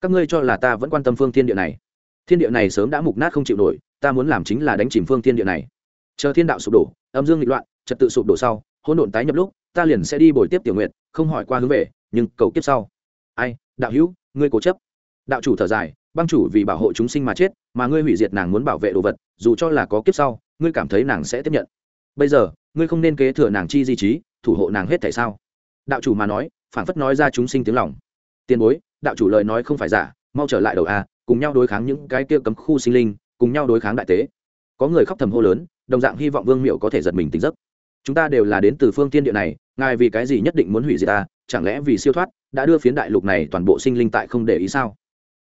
Speaker 1: Các ngươi cho là ta vẫn quan tâm phương thiên địa này. Thiên địa này sớm đã mục nát không chịu nổi, ta muốn làm chính là đánh chìm phương thiên địa này. Chờ thiên đạo sụp đổ, âm dương nghịch loạn, trật tự sụp đổ sau, hỗn độn tái nhập lúc, ta liền sẽ đi bồi tiếp tiểu nguyện không hỏi qua hướng về, nhưng cầu kiếp sau. Ai, đạo hữu, ngươi cố chấp đạo chủ thở dài, băng chủ vì bảo hộ chúng sinh mà chết, mà ngươi hủy diệt nàng muốn bảo vệ đồ vật, dù cho là có kiếp sau, ngươi cảm thấy nàng sẽ tiếp nhận. Bây giờ, ngươi không nên kế thừa nàng chi di trí, thủ hộ nàng hết tại sao? Đạo chủ mà nói phản phất nói ra chúng sinh tiếng lòng. Tiền bối, đạo chủ lời nói không phải giả, mau trở lại đầu a, cùng nhau đối kháng những cái kia cấm khu sinh linh, cùng nhau đối kháng đại tế. Có người khóc thầm hô lớn, đồng dạng hy vọng vương miệu có thể giật mình tỉnh giấc. Chúng ta đều là đến từ phương tiên địa này, ngài vì cái gì nhất định muốn hủy diệt ta, chẳng lẽ vì siêu thoát, đã đưa phiến đại lục này toàn bộ sinh linh tại không để ý sao?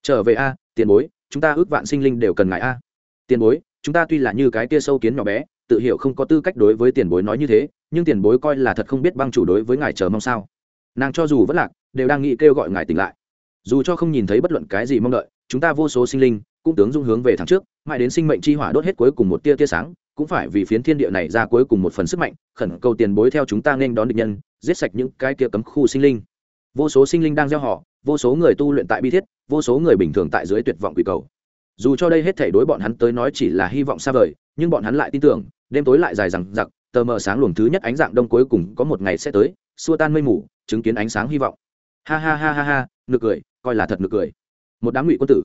Speaker 1: Trở về a, tiền bối, chúng ta ước vạn sinh linh đều cần ngài a. Tiền bối, chúng ta tuy là như cái tia sâu kiến nhỏ bé, tự hiểu không có tư cách đối với tiền bối nói như thế, nhưng tiền bối coi là thật không biết băng chủ đối với ngài chờ mong sao. Nàng cho dù vất lạc, đều đang nghĩ kêu gọi ngài tỉnh lại. Dù cho không nhìn thấy bất luận cái gì mong đợi, chúng ta vô số sinh linh, cũng tướng dung hướng về thẳng trước, mãi đến sinh mệnh chi hỏa đốt hết cuối cùng một tia tia sáng, cũng phải vì phiến thiên địa này ra cuối cùng một phần sức mạnh, khẩn cầu tiền bối theo chúng ta nên đón địch nhân, giết sạch những cái kia cấm khu sinh linh. Vô số sinh linh đang gieo họ, vô số người tu luyện tại bi thiết vô số người bình thường tại dưới tuyệt vọng quỷ cầu. Dù cho đây hết thể đối bọn hắn tới nói chỉ là hy vọng xa vời, nhưng bọn hắn lại tin tưởng, đêm tối lại dài rằng giặc tờ mờ sáng luồng thứ nhất ánh dạng đông cuối cùng có một ngày sẽ tới, xua tan mây mù, chứng kiến ánh sáng hy vọng. Ha ha ha ha ha, nực cười, coi là thật nực cười. Một đám ngụy quân tử.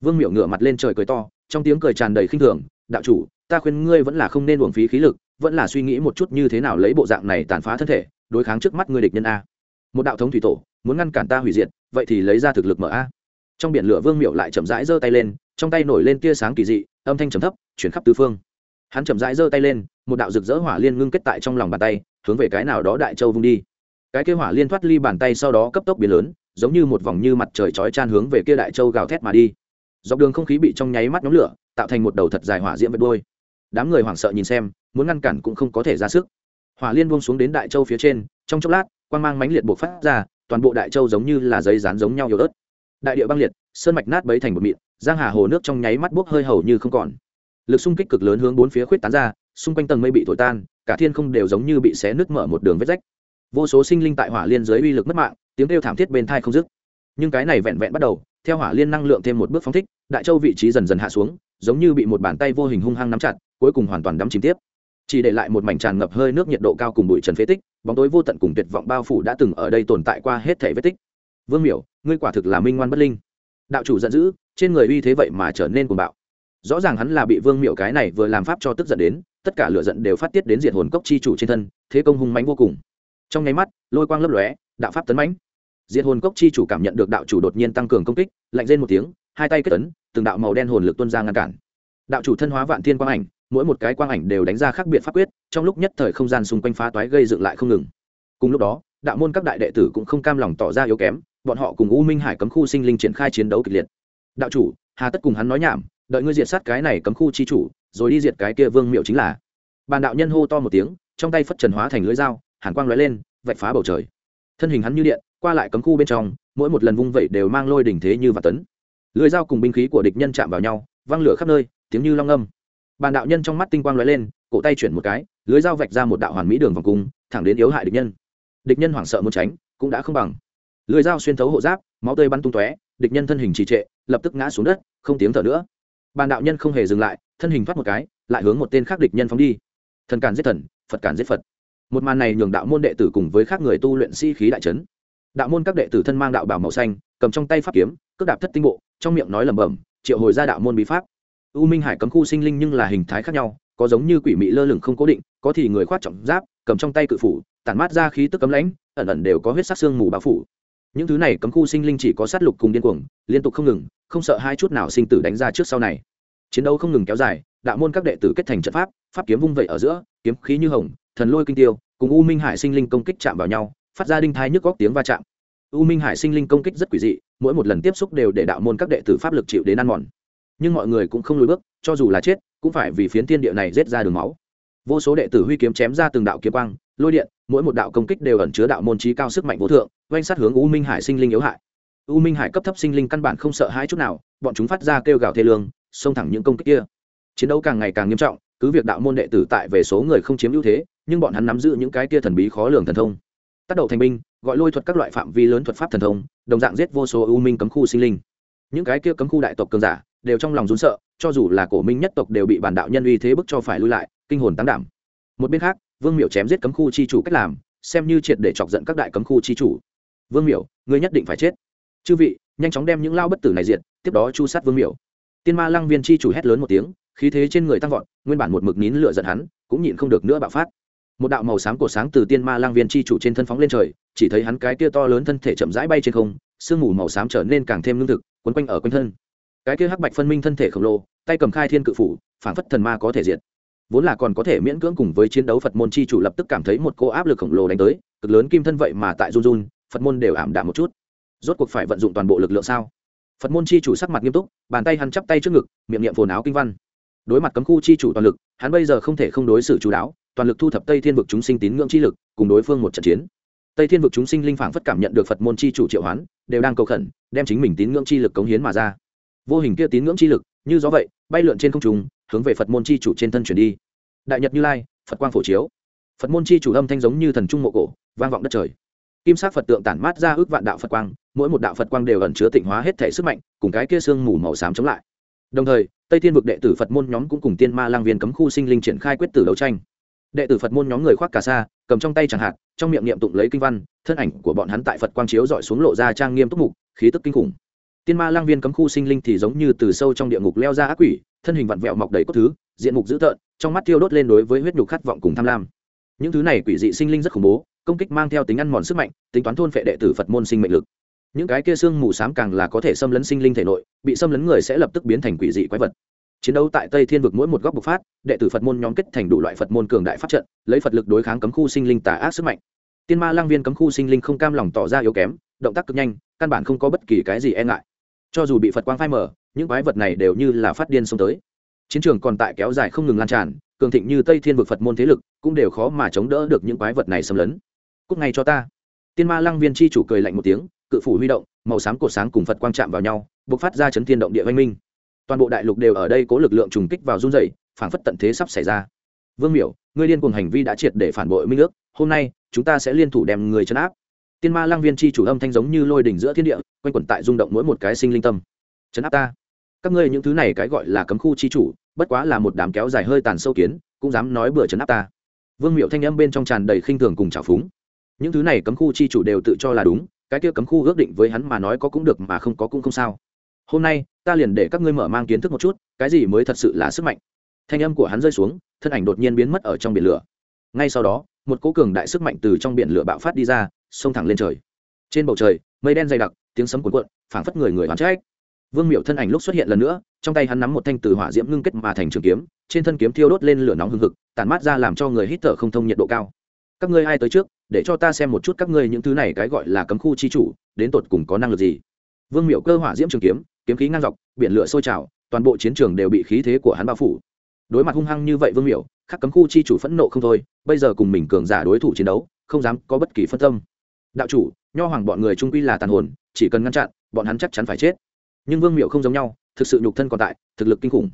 Speaker 1: Vương miệu ngửa mặt lên trời cười to, trong tiếng cười tràn đầy khinh thường, đạo chủ, ta khuyên ngươi vẫn là không nên uổng phí khí lực, vẫn là suy nghĩ một chút như thế nào lấy bộ dạng này tàn phá thân thể, đối kháng trước mắt ngươi địch nhân a. Một đạo thống thủy tổ, muốn ngăn cản ta hủy diệt, vậy thì lấy ra thực lực mở a trong biển lửa vương miệu lại chậm rãi giơ tay lên, trong tay nổi lên tia sáng kỳ dị, âm thanh trầm thấp, chuyển khắp tứ phương. Hắn chậm rãi giơ tay lên, một đạo rực rỡ hỏa liên ngưng kết tại trong lòng bàn tay, hướng về cái nào đó đại châu vung đi. Cái kia hỏa liên thoát ly bàn tay sau đó cấp tốc biến lớn, giống như một vòng như mặt trời chói chan hướng về kia đại châu gào thét mà đi. Dọc đường không khí bị trong nháy mắt nhóm lửa, tạo thành một đầu thật dài hỏa diễm vệt đôi đám người hoảng sợ nhìn xem, muốn ngăn cản cũng không có thể ra sức. Hỏa liên buông xuống đến đại châu phía trên, trong chốc lát, quang mang mãnh liệt buộc phát ra, toàn bộ đại châu giống như là giấy dán giống nhau yếu ớt đại địa băng liệt, sơn mạch nát bấy thành một mịn, giang hà hồ nước trong nháy mắt bốc hơi hầu như không còn. Lực xung kích cực lớn hướng bốn phía khuyết tán ra, xung quanh tầng mây bị thổi tan, cả thiên không đều giống như bị xé nước mở một đường vết rách. Vô số sinh linh tại hỏa liên dưới uy lực mất mạng, tiếng kêu thảm thiết bên thai không dứt. Nhưng cái này vẹn vẹn bắt đầu, theo hỏa liên năng lượng thêm một bước phóng thích, đại châu vị trí dần dần hạ xuống, giống như bị một bàn tay vô hình hung hăng nắm chặt, cuối cùng hoàn toàn đắm chìm tiếp. Chỉ để lại một mảnh tràn ngập hơi nước nhiệt độ cao cùng bụi trần phế tích, bóng tối vô tận cùng tuyệt vọng bao phủ đã từng ở đây tồn tại qua hết thể vết tích vương miểu, ngươi quả thực là minh ngoan bất linh. Đạo chủ giận dữ, trên người uy thế vậy mà trở nên cuồng bạo. Rõ ràng hắn là bị vương miểu cái này vừa làm pháp cho tức giận đến, tất cả lửa giận đều phát tiết đến diện hồn cốc chi chủ trên thân, thế công hung mãnh vô cùng. Trong nháy mắt, lôi quang lấp lóe, đạo pháp tấn mãnh. Diện hồn cốc chi chủ cảm nhận được đạo chủ đột nhiên tăng cường công kích, lạnh rên một tiếng, hai tay kết tấn từng đạo màu đen hồn lực tuôn ra ngăn cản. Đạo chủ thân hóa vạn thiên quang ảnh, mỗi một cái quang ảnh đều đánh ra khác biệt pháp quyết, trong lúc nhất thời không gian xung quanh phá toái gây dựng lại không ngừng. Cùng lúc đó, đạo môn các đại đệ tử cũng không cam lòng tỏ ra yếu kém bọn họ cùng u minh hải cấm khu sinh linh triển khai chiến đấu kịch liệt. Đạo chủ, hà tất cùng hắn nói nhảm, đợi ngươi diệt sát cái này cấm khu chi chủ, rồi đi diệt cái kia vương miệu chính là. Bàn đạo nhân hô to một tiếng, trong tay phất trần hóa thành lưỡi dao, hàn quang lóe lên, vạch phá bầu trời. Thân hình hắn như điện, qua lại cấm khu bên trong, mỗi một lần vung vẩy đều mang lôi đỉnh thế như và tấn. Lưỡi dao cùng binh khí của địch nhân chạm vào nhau văng lửa khắp nơi, tiếng như long âm. Bàn đạo nhân trong mắt tinh quang lóe lên, cổ tay chuyển một cái lưới dao vạch ra một đạo hoàn mỹ đường vòng cung, thẳng đến yếu hại địch nhân. Địch nhân hoảng sợ muốn tránh, cũng đã không bằng lưới dao xuyên thấu hộ giáp, máu tươi bắn tung tóe, địch nhân thân hình trì trệ, lập tức ngã xuống đất, không tiếng thở nữa. Bàn đạo nhân không hề dừng lại, thân hình thoát một cái, lại hướng một tên khác địch nhân phóng đi. Thần càn giết thần, phật càn giết phật. Một màn này nhường đạo môn đệ tử cùng với các người tu luyện sĩ、si、khí đại trấn đạo môn các đệ tử thân mang đạo bảo màu xanh, cầm trong tay pháp kiếm, cước đạp thất tinh bộ, trong miệng nói lẩm bẩm, triệu hồi ra đạo môn bí pháp. U minh hải cấm khu sinh linh nhưng là hình thái khác nhau, có giống như quỷ mị lơ lửng không cố định, có thì người khoát trọng giáp, cầm trong tay cự phủ, tản mát ra khí tức cấm lãnh, ẩn ẩn đều có huyết sắc xương mù bao phủ những thứ này cấm khu sinh linh chỉ có sát lục cùng điên cuồng, liên tục không ngừng, không sợ hai chút nào sinh tử đánh ra trước sau này. Chiến đấu không ngừng kéo dài, đạo môn các đệ tử kết thành trận pháp pháp kiếm vung vẩy ở giữa, kiếm khí như hồng, thần lôi kinh tiêu, cùng u minh hải sinh linh công kích chạm vào nhau, phát ra đinh thai nhức góc tiếng va chạm. U minh hải sinh linh công kích rất quỷ dị, mỗi một lần tiếp xúc đều để đạo môn các đệ tử pháp lực chịu đến ăn mòn. Nhưng mọi người cũng không lùi bước, cho dù là chết, cũng phải vì phiến thiên địa này rết ra đường máu. Vô số đệ tử huy kiếm chém ra từng đạo kiếm quang lôi điện, mỗi một đạo công kích đều ẩn chứa đạo môn trí cao sức mạnh vô thượng, oanh sát hướng u minh hải sinh linh yếu hại. U minh hải cấp thấp sinh linh căn bản không sợ hãi chút nào, bọn chúng phát ra kêu gào thê lương, xông thẳng những công kích kia. Chiến đấu càng ngày càng nghiêm trọng, cứ việc đạo môn đệ tử tại về số người không chiếm ưu thế, nhưng bọn hắn nắm giữ những cái kia thần bí khó lường thần thông. Tác động thành binh, gọi lôi thuật các loại phạm vi lớn thuật pháp thần thông, đồng dạng giết vô số u minh cấm khu sinh linh. Những cái kia cấm khu đại tộc cường giả, đều trong lòng rún sợ, cho dù là cổ minh nhất tộc đều bị bản đạo nhân uy thế bức cho phải lui lại, kinh hồn tăng đảm. Một bên khác vương miểu chém giết cấm khu chi chủ cách làm, xem như triệt để chọc giận các đại cấm khu chi chủ. Vương miểu, ngươi nhất định phải chết. Chư vị, nhanh chóng đem những lao bất tử này diệt, tiếp đó chu sát vương miểu. Tiên ma lăng viên chi chủ hét lớn một tiếng, khí thế trên người tăng vọt, nguyên bản một mực nín lửa giận hắn, cũng nhịn không được nữa bạo phát. Một đạo màu xám cổ sáng từ tiên ma lang viên chi chủ trên thân phóng lên trời, chỉ thấy hắn cái kia to lớn thân thể chậm rãi bay trên không, sương mù màu xám trở nên càng thêm lương thực, quấn quanh ở quanh thân. Cái kia hắc bạch phân minh thân thể khổng lồ, tay cầm khai thiên cự phủ phản phất thần ma có thể diệt vốn là còn có thể miễn cưỡng cùng với chiến đấu phật môn chi chủ lập tức cảm thấy một cô áp lực khổng lồ đánh tới, cực lớn kim thân vậy mà tại run run, phật môn đều ảm đạm một chút. Rốt cuộc phải vận dụng toàn bộ lực lượng sao? Phật môn chi chủ sắc mặt nghiêm túc, bàn tay hắn chắp tay trước ngực, miệng niệm phồn áo kinh văn. Đối mặt cấm khu chi chủ toàn lực, hắn bây giờ không thể không đối xử chú đáo, toàn lực thu thập tây thiên vực chúng sinh tín ngưỡng chi lực, cùng đối phương một trận chiến. Tây thiên vực chúng sinh linh phảng phất cảm nhận được phật môn chi chủ triệu hoán, đều đang cầu khẩn, đem chính mình tín ngưỡng chi lực cống hiến mà ra. Vô hình kia tín ngưỡng chi lực, như gió vậy, bay lượn trên không trung, hướng về phật môn chi chủ trên thân chuyển đi đại nhật như lai, phật quang phổ chiếu. Phật môn chi chủ âm thanh giống như thần trung mộ cổ, vang vọng đất trời. Kim sắc phật tượng tản mát ra ước vạn đạo phật quang, mỗi một đạo phật quang đều ẩn chứa tịnh hóa hết thể sức mạnh, cùng cái kia sương mù màu xám chống lại. Đồng thời, tây thiên vực đệ tử phật môn nhóm cũng cùng tiên ma lang viên cấm khu sinh linh triển khai quyết tử đấu tranh. Đệ tử phật môn nhóm người khoác cà sa, cầm trong tay chẳng hạt trong miệng niệm tụng lấy kinh văn, thân ảnh của bọn hắn tại phật quang chiếu dọi xuống lộ ra trang nghiêm túc mục, khí tức kinh khủng. Tiên ma lang viên cấm khu sinh linh thì giống như từ sâu trong địa ngục leo ra ác quỷ, thân hình vặn vẹo mọc đầy cốt thứ diện mục dữ tợn, trong mắt thiêu đốt lên đối với huyết nhục khát vọng cùng tham lam. Những thứ này quỷ dị sinh linh rất khủng bố, công kích mang theo tính ăn mòn sức mạnh, tính toán thôn phệ đệ tử phật môn sinh mệnh lực. Những cái kia xương mù s á m càng là có thể xâm lấn sinh linh thể nội, bị xâm lấn người sẽ lập tức biến thành quỷ dị quái vật. Chiến đấu tại tây thiên vực mỗi một góc bộc phát, đệ tử phật môn nhóm kết thành đủ loại phật môn cường đại pháp trận, lấy phật lực đối kháng cấm khu sinh linh tà ác sức mạnh. Tiên ma lang viên cấm khu sinh linh không cam lòng tỏ ra yếu kém, động tác cực nhanh, căn bản không có bất kỳ cái gì e ngại. Cho dù bị phật quang phai mở những quái vật này đều như là phát điên xông tới chiến trường còn tại kéo dài không ngừng lan tràn, cường thịnh như tây thiên vực phật môn thế lực cũng đều khó mà chống đỡ được những quái vật này xâm lấn. Cúc ngay cho ta. Tiên ma lăng viên chi chủ cười lạnh một tiếng, cự phủ huy động, màu xám cột sáng cùng phật quang chạm vào nhau b ộ c phát ra chấn thiên động địa văn minh. Toàn bộ đại lục đều ở đây có lực lượng trùng kích vào run dày phảng phất tận thế sắp xảy ra. Vương miểu, ngươi liên cùng hành vi đã triệt để phản bội minh ước, hôm nay, chúng ta sẽ liên thủ đem người chấn áp. Tiên ma lăng viên chi chủ âm thanh giống như lôi đỉnh giữa thiên địa, quanh quẩn tại rung động mỗi một cái sinh linh tâm. Chấn áp ta. Các ngươi những thứ này cái gọi là cấm khu chi chủ bất quá là một đám kéo dài hơi tàn sâu kiến, cũng dám nói bừa chấn áp ta. Vương miệu thanh âm bên trong tràn đầy khinh thường cùng trào phúng. Những thứ này cấm khu chi chủ đều tự cho là đúng, cái kia cấm khu ước định với hắn mà nói có cũng được mà không có cũng không sao. Hôm nay, ta liền để các ngươi mở mang kiến thức một chút, cái gì mới thật sự là sức mạnh. Thanh âm của hắn rơi xuống, thân ảnh đột nhiên biến mất ở trong biển lửa. Ngay sau đó, một cố cường đại sức mạnh từ trong biển lửa bạo phát đi ra, xông thẳng lên trời. Trên bầu trời, mây đen dày đặc, tiếng sấm cuồn cuộn, phảng phất người người hoán trách vương miệu thân ảnh lúc xuất hiện lần nữa, trong tay hắn nắm một thanh từ hỏa diễm ngưng kết mà thành trường kiếm, trên thân kiếm thiêu đốt lên lửa nóng hừng hực, tản mát ra làm cho người hít thở không thông nhiệt độ cao. Các ngươi ai tới trước, để cho ta xem một chút các ngươi những thứ này cái gọi là cấm khu chi chủ, đến tột cùng có năng lực gì? Vương miệu cơ hỏa diễm trường kiếm kiếm khí ngang dọc, biển lửa sôi trào, toàn bộ chiến trường đều bị khí thế của hắn bao phủ. Đối mặt hung hăng như vậy vương miệu khắc cấm khu chi chủ phẫn nộ không thôi, bây giờ cùng mình cường giả đối thủ chiến đấu, không dám có bất kỳ phân tâm. Đạo chủ, nho hoàng bọn người trung quy là tàn hồn, chỉ cần ngăn chặn, bọn hắn chắc chắn phải chết nhưng vương miệu không giống nhau thực sự nhục thân còn tại thực lực kinh khủng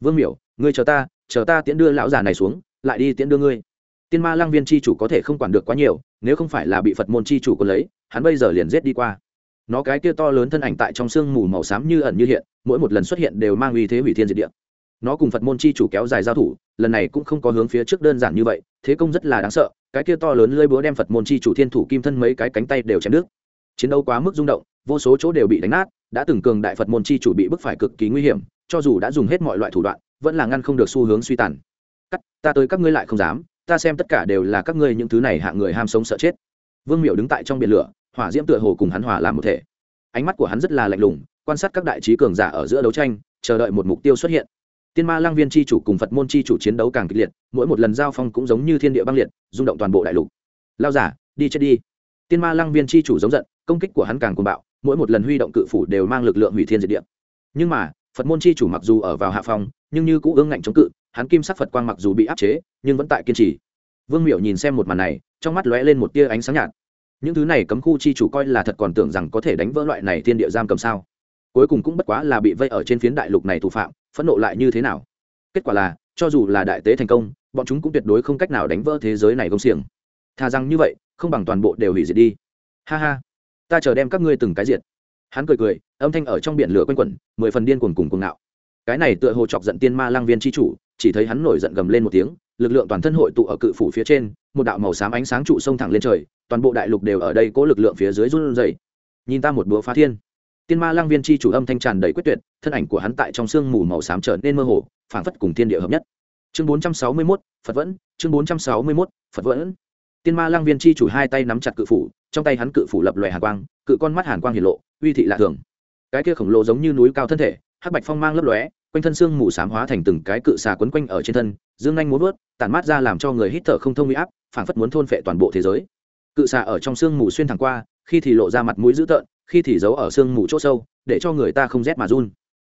Speaker 1: vương miệu ngươi chờ ta chờ ta tiễn đưa lão già này xuống lại đi tiễn đưa ngươi tiên ma lang viên c h i chủ có thể không quản được quá nhiều nếu không phải là bị phật môn c h i chủ còn lấy hắn bây giờ liền giết đi qua nó cái kia to lớn thân ảnh tại trong sương mù màu xám như ẩn như hiện mỗi một lần xuất hiện đều mang uy thế hủy thiên diệt địa nó cùng phật môn c h i chủ kéo dài giao thủ lần này cũng không có hướng phía trước đơn giản như vậy thế công rất là đáng sợ cái kia to lớn lơi búa đem phật môn c h i chủ thiên thủ kim thân mấy cái cánh tay đều chém nước chiến đấu quá mức rung động vô số chỗ đều bị đánh nát đã từng cường đại phật môn chi chủ bị bức phải cực kỳ nguy hiểm, cho dù đã dùng hết mọi loại thủ đoạn, vẫn là ngăn không được xu hướng suy tàn. Cắt, ta tới các ngươi lại không dám, ta xem tất cả đều là các ngươi những thứ này hạ người ham sống sợ chết. Vương miệu đứng tại trong biển lửa, hỏa diễm tựa hồ cùng hắn hòa làm một thể. Ánh mắt của hắn rất là lạnh lùng, quan sát các đại trí cường giả ở giữa đấu tranh, chờ đợi một mục tiêu xuất hiện. Tiên ma lang viên c h i chủ cùng phật môn c h i chủ chiến đấu càng kịch liệt, mỗi một lần giao phong cũng giống như thiên địa băng liệt, rung động toàn bộ đại lục. Lao giả, đi chết đi. Tiên ma lang viên c h i chủ giống giận, công kích của hắn càng cuồng bạo mỗi một lần huy động cự phủ đều mang lực lượng hủy thiên diệt địa. Nhưng mà, phật môn chi chủ mặc dù ở vào hạ phòng nhưng như cũng ương ngạnh chống cự, hắn kim sắc phật quang mặc dù bị áp chế, nhưng vẫn tại kiên trì. Vương miểu nhìn xem một màn này, trong mắt lóe lên một tia ánh sáng nhạt. Những thứ này cấm khu chi chủ coi là thật còn tưởng rằng có thể đánh vỡ loại này thiên địa giam cầm sao? Cuối cùng cũng bất quá là bị vây ở trên phiến đại lục này thủ phạm, phẫn nộ lại như thế nào? Kết quả là, cho dù là đại tế thành công, bọn chúng cũng tuyệt đối không cách nào đánh vỡ thế giới này công xiềng. Thà rằng như vậy, không bằng toàn bộ đều hủy diệt đi. Ha ha ta chờ đem các ngươi từng cái diệt. Hắn cười cười, âm thanh ở trong biển lửa quanh quẩn, mười phần điên cuồng cùng cuồng ngạo. Cái này tựa hồ chọc giận tiên ma lang viên tri chủ, chỉ thấy hắn nổi giận gầm lên một tiếng, lực lượng toàn thân hội tụ ở cự phủ phía trên, một đạo màu xám ánh sáng trụ sông thẳng lên trời, toàn bộ đại lục đều ở đây cố lực lượng phía dưới run rẩy. Nhìn ta một búa phá thiên. Tiên ma lang viên tri chủ âm thanh tràn đầy quyết tuyệt, thân ảnh của hắn tại trong sương mù màu xám trở nên mơ hồ, phảng phất cùng thiên địa hợp nhất. Chương bốn trăm sáu mươi mốt, phật vẫn, chương bốn trăm sáu mươi mốt, phật vẫn tiên ma lang viên chi chủ hai tay nắm chặt cự phủ, trong tay hắn cự phủ lập lòe hàn quang, cự con mắt hàn quang hiển lộ, uy thị lạ thường. Cái kia khổng lồ giống như núi cao thân thể, hắc bạch phong mang lấp lóe, quanh thân xương mù sám hóa thành từng cái cự xà quấn quanh ở trên thân, dương nhanh muốn vớt, tản mát ra làm cho người hít thở không thông uy áp, phảng phất muốn thôn phệ toàn bộ thế giới. Cự xà ở trong xương mù xuyên thẳng qua, khi thì lộ ra mặt mũi dữ tợn, khi thì giấu ở xương mù chỗ sâu, để cho người ta không rét mà run.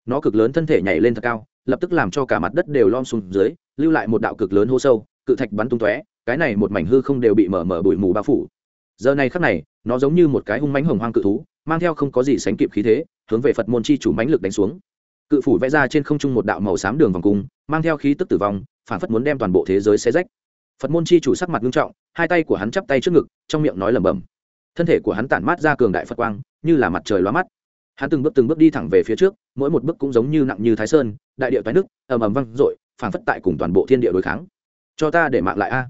Speaker 1: Nó cực lớn thân thể nhảy lên thật cao, lập tức làm cho cả mặt đất đều lom xuống dưới, lưu lại một đạo cực lớn hô sâu, cự thạch bắn tung tóe cái này một mảnh hư không đều bị mở mở bụi mù bao phủ. Giờ này khắc này, nó giống như một cái hung mánh hồng hoang cự thú, mang theo không có gì sánh kịp khí thế, hướng về phật môn chi chủ mãnh lực đánh xuống. Cự phủ vẽ ra trên không trung một đạo màu xám đường vòng cung, mang theo khí tức tử vong, phản phất muốn đem toàn bộ thế giới xé rách. Phật môn chi chủ sắc mặt nghiêm trọng, hai tay của hắn chắp tay trước ngực, trong miệng nói lẩm bẩm. Thân thể của hắn tản mát ra cường đại phật quang, như là mặt trời lóa mắt. Hắn từng bước từng bước đi thẳng về phía trước, mỗi một bước cũng giống như nặng như thái sơn, đại điệu toái nước ầm ầm văng dội, phản phất tại cùng toàn bộ thiên địa đối kháng. Cho ta để mạng lại a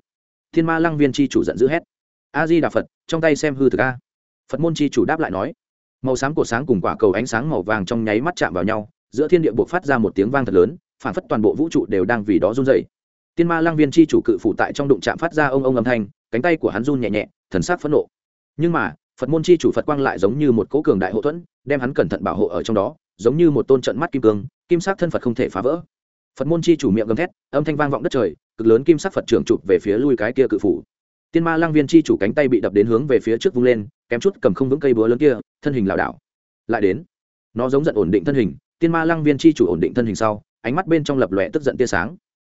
Speaker 1: thiên ma lăng viên chi chủ giận dữ hét. A di đà phật, trong tay xem hư thực a. Phật môn chi chủ đáp lại nói. Màu sáng của sáng cùng quả cầu ánh sáng màu vàng trong nháy mắt chạm vào nhau, giữa thiên địa buộc phát ra một tiếng vang thật lớn phản phất toàn bộ vũ trụ đều đang vì đó run dày tiên ma lăng viên chi chủ cự phụ tại trong đụng chạm phát ra ông ông âm thanh, cánh tay của hắn run nhẹ nhẹ, thần sắc phẫn nộ. Nhưng mà, phật môn chi chủ phật quang lại giống như một cố cường đại hậu thuẫn, đem hắn cẩn thận bảo hộ ở trong đó, giống như một tôn trận mắt kim cương, kim sắc thân phật không thể phá vỡ. Phật môn chi chủ miệng gầm thét, âm thanh vang vọng đất trời cực lớn kim sắc phật trưởng chụp về phía lui cái kia cự phủ. Tiên ma lang viên chi chủ cánh tay bị đập đến hướng về phía trước vung lên, kém chút cầm không vững cây búa lớn kia, thân hình lảo đảo. Lại đến, nó giống giận ổn định thân hình, tiên ma lang viên chi chủ ổn định thân hình sau, ánh mắt bên trong lập lòe tức giận tia sáng.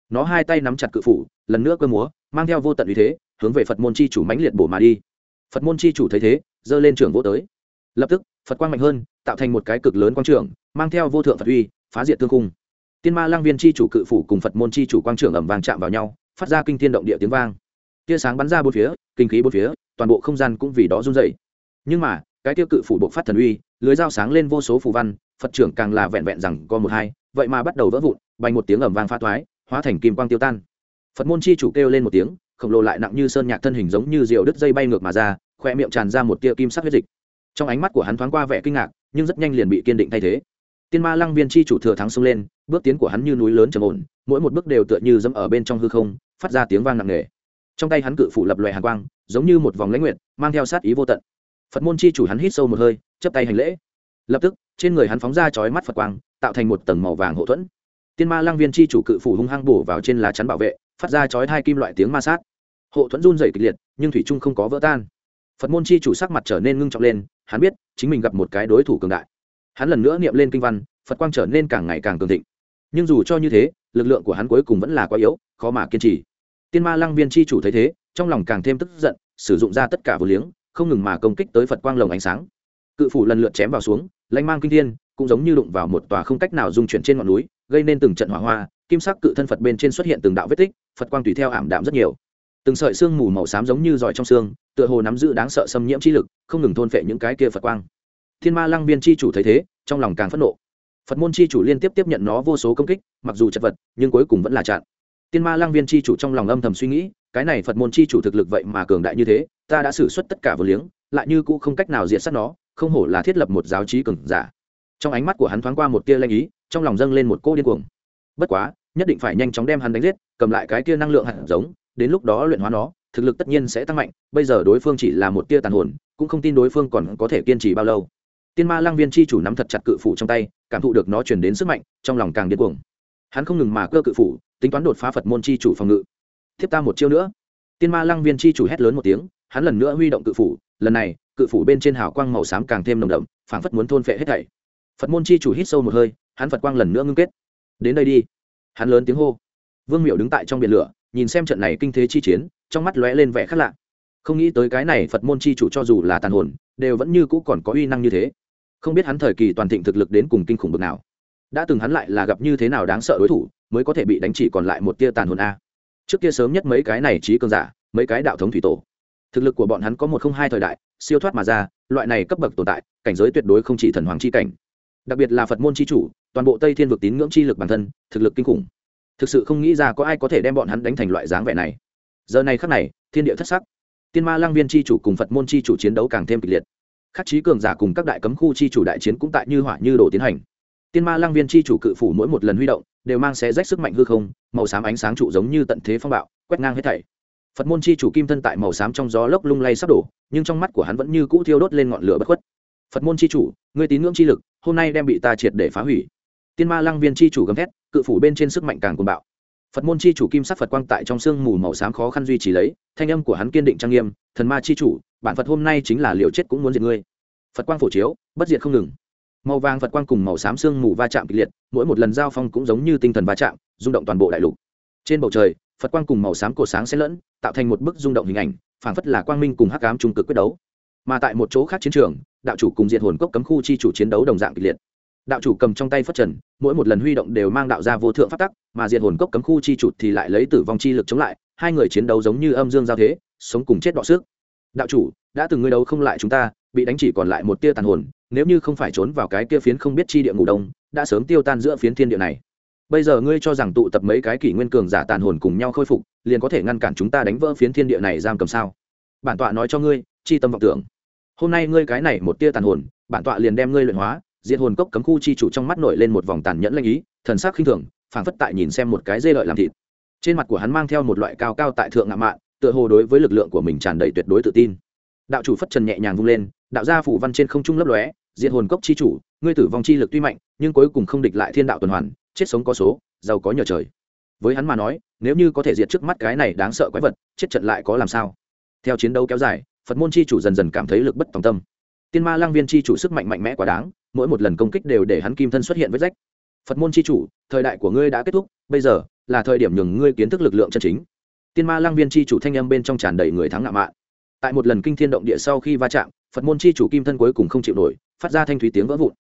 Speaker 1: Nó hai tay nắm chặt cự phủ, lần nữa cơ múa, mang theo vô tận uy thế, hướng về phật môn chi chủ mãnh liệt bổ mà đi. Phật môn chi chủ thấy thế, giơ lên trường vô tới. Lập tức, phật quang mạnh hơn, tạo thành một cái cực lớn quang trường, mang theo vô thượng phật uy, phá diệt thương cung tiên ma lang viên chi chủ cự phủ cùng phật môn chi chủ quang Trưởng ẩm vàng chạm vào nhau, phát ra kinh thiên động địa tiếng vang. Tia sáng bắn ra bốn phía, kinh khí bốn phía, toàn bộ không gian cũng vì đó run dày nhưng mà, cái tiêu cự phủ bộ phát thần uy, lưới dao sáng lên vô số phù văn, phật trưởng càng là vẹn vẹn rằng có một hai, vậy mà bắt đầu vỡ vụn bành một tiếng ẩm vang pha thoái hóa thành kim quang tiêu tan. Phật môn chi chủ kêu lên một tiếng, khổng lồ lại nặng như sơn nhạc thân hình giống như diều đứt dây bay ngược mà ra khoe miệng tràn ra một tia kim sắc huyết dịch. Trong ánh mắt của hắn thoáng qua vẻ kinh ngạc, nhưng rất nhanh liền bị kiên định thay thế tiên ma lăng viên chi chủ thừa thắng xông lên, bước tiến của hắn như núi lớn trầm ổn, mỗi một bước đều tựa như dẫm ở bên trong hư không, phát ra tiếng vang nặng nề. Trong tay hắn cự phủ lập loè hàn quang, giống như một vòng lãnh nguyện mang theo sát ý vô tận. Phật môn chi chủ hắn hít sâu một hơi chấp tay hành lễ. Lập tức, trên người hắn phóng ra chói mắt phật quang, tạo thành một tầng màu vàng hậu thuẫn. Tiên ma lang viên chi chủ cự phủ hung hăng bổ vào trên lá chắn bảo vệ, phát ra chói hai kim loại tiếng ma sát. Hộ thuẫn run dày kịch liệt, nhưng thủy trung không có vỡ tan. Phật môn chi chủ sắc mặt trở nên ngưng trọng lên, hắn biết chính mình gặp một cái đối thủ cường đại hắn lần nữa niệm lên kinh văn, phật quang trở nên càng ngày càng cường thịnh. Nhưng dù cho như thế, lực lượng của hắn cuối cùng vẫn là quá yếu, khó mà kiên trì. Tiên ma lăng viên chi chủ thấy thế, trong lòng càng thêm tức giận, sử dụng ra tất cả vô liếng, không ngừng mà công kích tới phật quang lồng ánh sáng. Cự phủ lần lượt chém vào xuống, lanh mang kinh thiên, cũng giống như đụng vào một tòa không cách nào dung chuyển trên ngọn núi, gây nên từng trận hỏa hoa, kim sắc cự thân phật bên trên xuất hiện từng đạo vết tích, phật quang tùy theo ảm đạm rất nhiều. Từng sợi xương mù màu xám giống như giỏi trong xương, tựa hồ nắm giữ đáng sợ xâm nhiễm chi lực, không ngừng thôn phệ những cái kia phật quang thiên ma lăng viên chi chủ thấy thế, trong lòng càng phẫn nộ. Phật môn chi chủ liên tiếp tiếp nhận nó vô số công kích, mặc dù chật vật, nhưng cuối cùng vẫn là chặn. Tiên ma lăng viên chi chủ trong lòng âm thầm suy nghĩ, cái này phật môn chi chủ thực lực vậy mà cường đại như thế, ta đã xử suất tất cả vừa liếng, lại như cũ không cách nào diệt sát nó, không hổ là thiết lập một giáo trí cường giả. Trong ánh mắt của hắn thoáng qua một tia lanh ý, trong lòng dâng lên một cô điên cuồng. Bất quá, nhất định phải nhanh chóng đem hắn đánh giết, cầm lại cái tia năng lượng hạt giống, đến lúc đó luyện hóa nó, thực lực tất nhiên sẽ tăng mạnh, bây giờ đối phương chỉ là một tia tàn hồn, cũng không tin đối phương còn có thể kiên trì bao lâu tiên ma lang viên chi chủ nắm thật chặt cự phủ trong tay, cảm thụ được nó truyền đến sức mạnh, trong lòng càng điên cuồng. Hắn không ngừng mà cơ cự phủ, tính toán đột phá phật môn chi chủ phòng ngự. Thiếp ta một chiêu nữa. Tiên ma lăng viên chi chủ hét lớn một tiếng, hắn lần nữa huy động cự phủ, lần này, cự phủ bên trên hào quang màu xám càng thêm nồng đậm, phảng phất muốn thôn phệ hết thảy. Phật môn chi chủ hít sâu một hơi, hắn phật quang lần nữa ngưng kết. Đến đây đi. Hắn lớn tiếng hô. Vương miệu đứng tại trong biển lửa, nhìn xem trận này kinh thế chi chiến, trong mắt lóe lên vẻ khác lạ. Không nghĩ tới cái này phật môn chi chủ cho dù là tàn hồn, đều vẫn như cũ còn có uy năng như thế không biết hắn thời kỳ toàn thịnh thực lực đến cùng kinh khủng bực nào. Đã từng hắn lại là gặp như thế nào đáng sợ đối thủ, mới có thể bị đánh chỉ còn lại một tia tàn hồn a. Trước kia sớm nhất mấy cái này trí cường giả, mấy cái đạo thống thủy tổ. Thực lực của bọn hắn có một không hai thời đại, siêu thoát mà ra, loại này cấp bậc tồn tại, cảnh giới tuyệt đối không chỉ thần hoàng c h i cảnh. Đặc biệt là phật môn c h i chủ, toàn bộ tây thiên vực tín ngưỡng chi lực bản thân, thực lực kinh khủng. Thực sự không nghĩ ra có ai có thể đem bọn hắn đánh thành loại dáng vẻ này. Giờ này khắc này, thiên địa thất sắc. Tiên ma lang viên c h i chủ cùng phật môn c h i chủ chiến đấu càng thêm kịch liệt khắc trí cường giả cùng các đại cấm khu chi chủ đại chiến cũng tại như hỏa như đồ tiến hành. Tiên ma lang viên chi chủ cự phủ mỗi một lần huy động, đều mang xé rách sức mạnh hư không, màu xám ánh sáng trụ giống như tận thế phong bạo, quét ngang hết thảy. Phật môn chi chủ kim thân tại màu xám trong gió lốc lung lay sắp đổ, nhưng trong mắt của hắn vẫn như cũ thiêu đốt lên ngọn lửa bất khuất. Phật môn chi chủ người tín ngưỡng chi lực, hôm nay đem bị ta triệt để phá hủy. Tiên ma lang viên chi chủ gầm thét, cự phủ bên trên sức mạnh càng cuồng bạo. Phật môn chi chủ kim sắc phật quang tại trong sương mù màu xám khó khăn duy trì lấy, thanh âm của hắn kiên định trang nghiêm, thần ma chi chủ bản phật hôm nay chính là liều chết cũng muốn diệt ngươi. Phật quang phổ chiếu, bất diệt không ngừng. Màu vàng phật quang cùng màu xám sương mù va chạm kịch liệt, mỗi một lần giao phong cũng giống như tinh thần va chạm, rung động toàn bộ đại lục. Trên bầu trời, phật quang cùng màu xám cổ sáng xen lẫn, tạo thành một bức rung động hình ảnh, phảng phất là quang minh cùng hắc ám trung cực quyết đấu. Mà tại một chỗ khác chiến trường, đạo chủ cùng diệt hồn cốc cấm khu chi chủ chiến đấu đồng dạng kịch liệt. Đạo chủ cầm trong tay phất trần, mỗi một lần huy động đều mang đạo ra vô thượng phát tắc, mà diệt hồn cốc cấm khu chi chủ thì lại lấy tử vong chi lực chống lại, hai người chiến đấu giống như âm dương giao thế, sống cùng chết đọ sức đạo chủ, đã từng ngươi đấu không lại chúng ta, bị đánh chỉ còn lại một tia tàn hồn, nếu như không phải trốn vào cái kia phiến không biết chi địa ngủ đông, đã sớm tiêu tan giữa phiến thiên địa này. Bây giờ ngươi cho rằng tụ tập mấy cái kỷ nguyên cường giả tàn hồn cùng nhau khôi phục, liền có thể ngăn cản chúng ta đánh vỡ phiến thiên địa này giam cầm sao? Bản tọa nói cho ngươi, chi tâm vọng tưởng. Hôm nay ngươi cái này một tia tàn hồn, bản tọa liền đem ngươi luyện hóa, diệt hồn cốc cấm khu chi chủ trong mắt nổi lên một vòng tàn nhẫn lanh ý, thần sắc khinh thường, phảng phất tại nhìn xem một cái dê lợi làm thịt. Trên mặt của hắn mang theo một loại cao cao tại thượng ngạo mạn tựa hồ đối với lực lượng của mình tràn đầy tuyệt đối tự tin. Đạo chủ phất trần nhẹ nhàng vung lên, đạo gia phủ văn trên không trung lấp lóe, diệt hồn cốc chi chủ, ngươi tử vong chi lực tuy mạnh, nhưng cuối cùng không địch lại thiên đạo tuần hoàn, chết sống có số, giàu có nhờ trời. Với hắn mà nói, nếu như có thể diệt trước mắt cái này đáng sợ quái vật, chết trận lại có làm sao? Theo chiến đấu kéo dài, phật môn chi chủ dần dần cảm thấy lực bất tòng tâm. Tiên ma lang viên chi chủ sức mạnh mạnh mẽ quá đáng, mỗi một lần công kích đều để hắn kim thân xuất hiện với rách. Phật môn chi chủ, thời đại của ngươi đã kết thúc, bây giờ là thời điểm nhường ngươi kiến thức lực lượng chân chính tiên ma lang viên chi chủ thanh âm bên trong tràn đầy người thắng ngạo mạn. Tại một lần kinh thiên động địa sau khi va chạm, phật môn chi chủ kim thân cuối cùng không chịu nổi, phát ra thanh thúy tiếng vỡ vụn.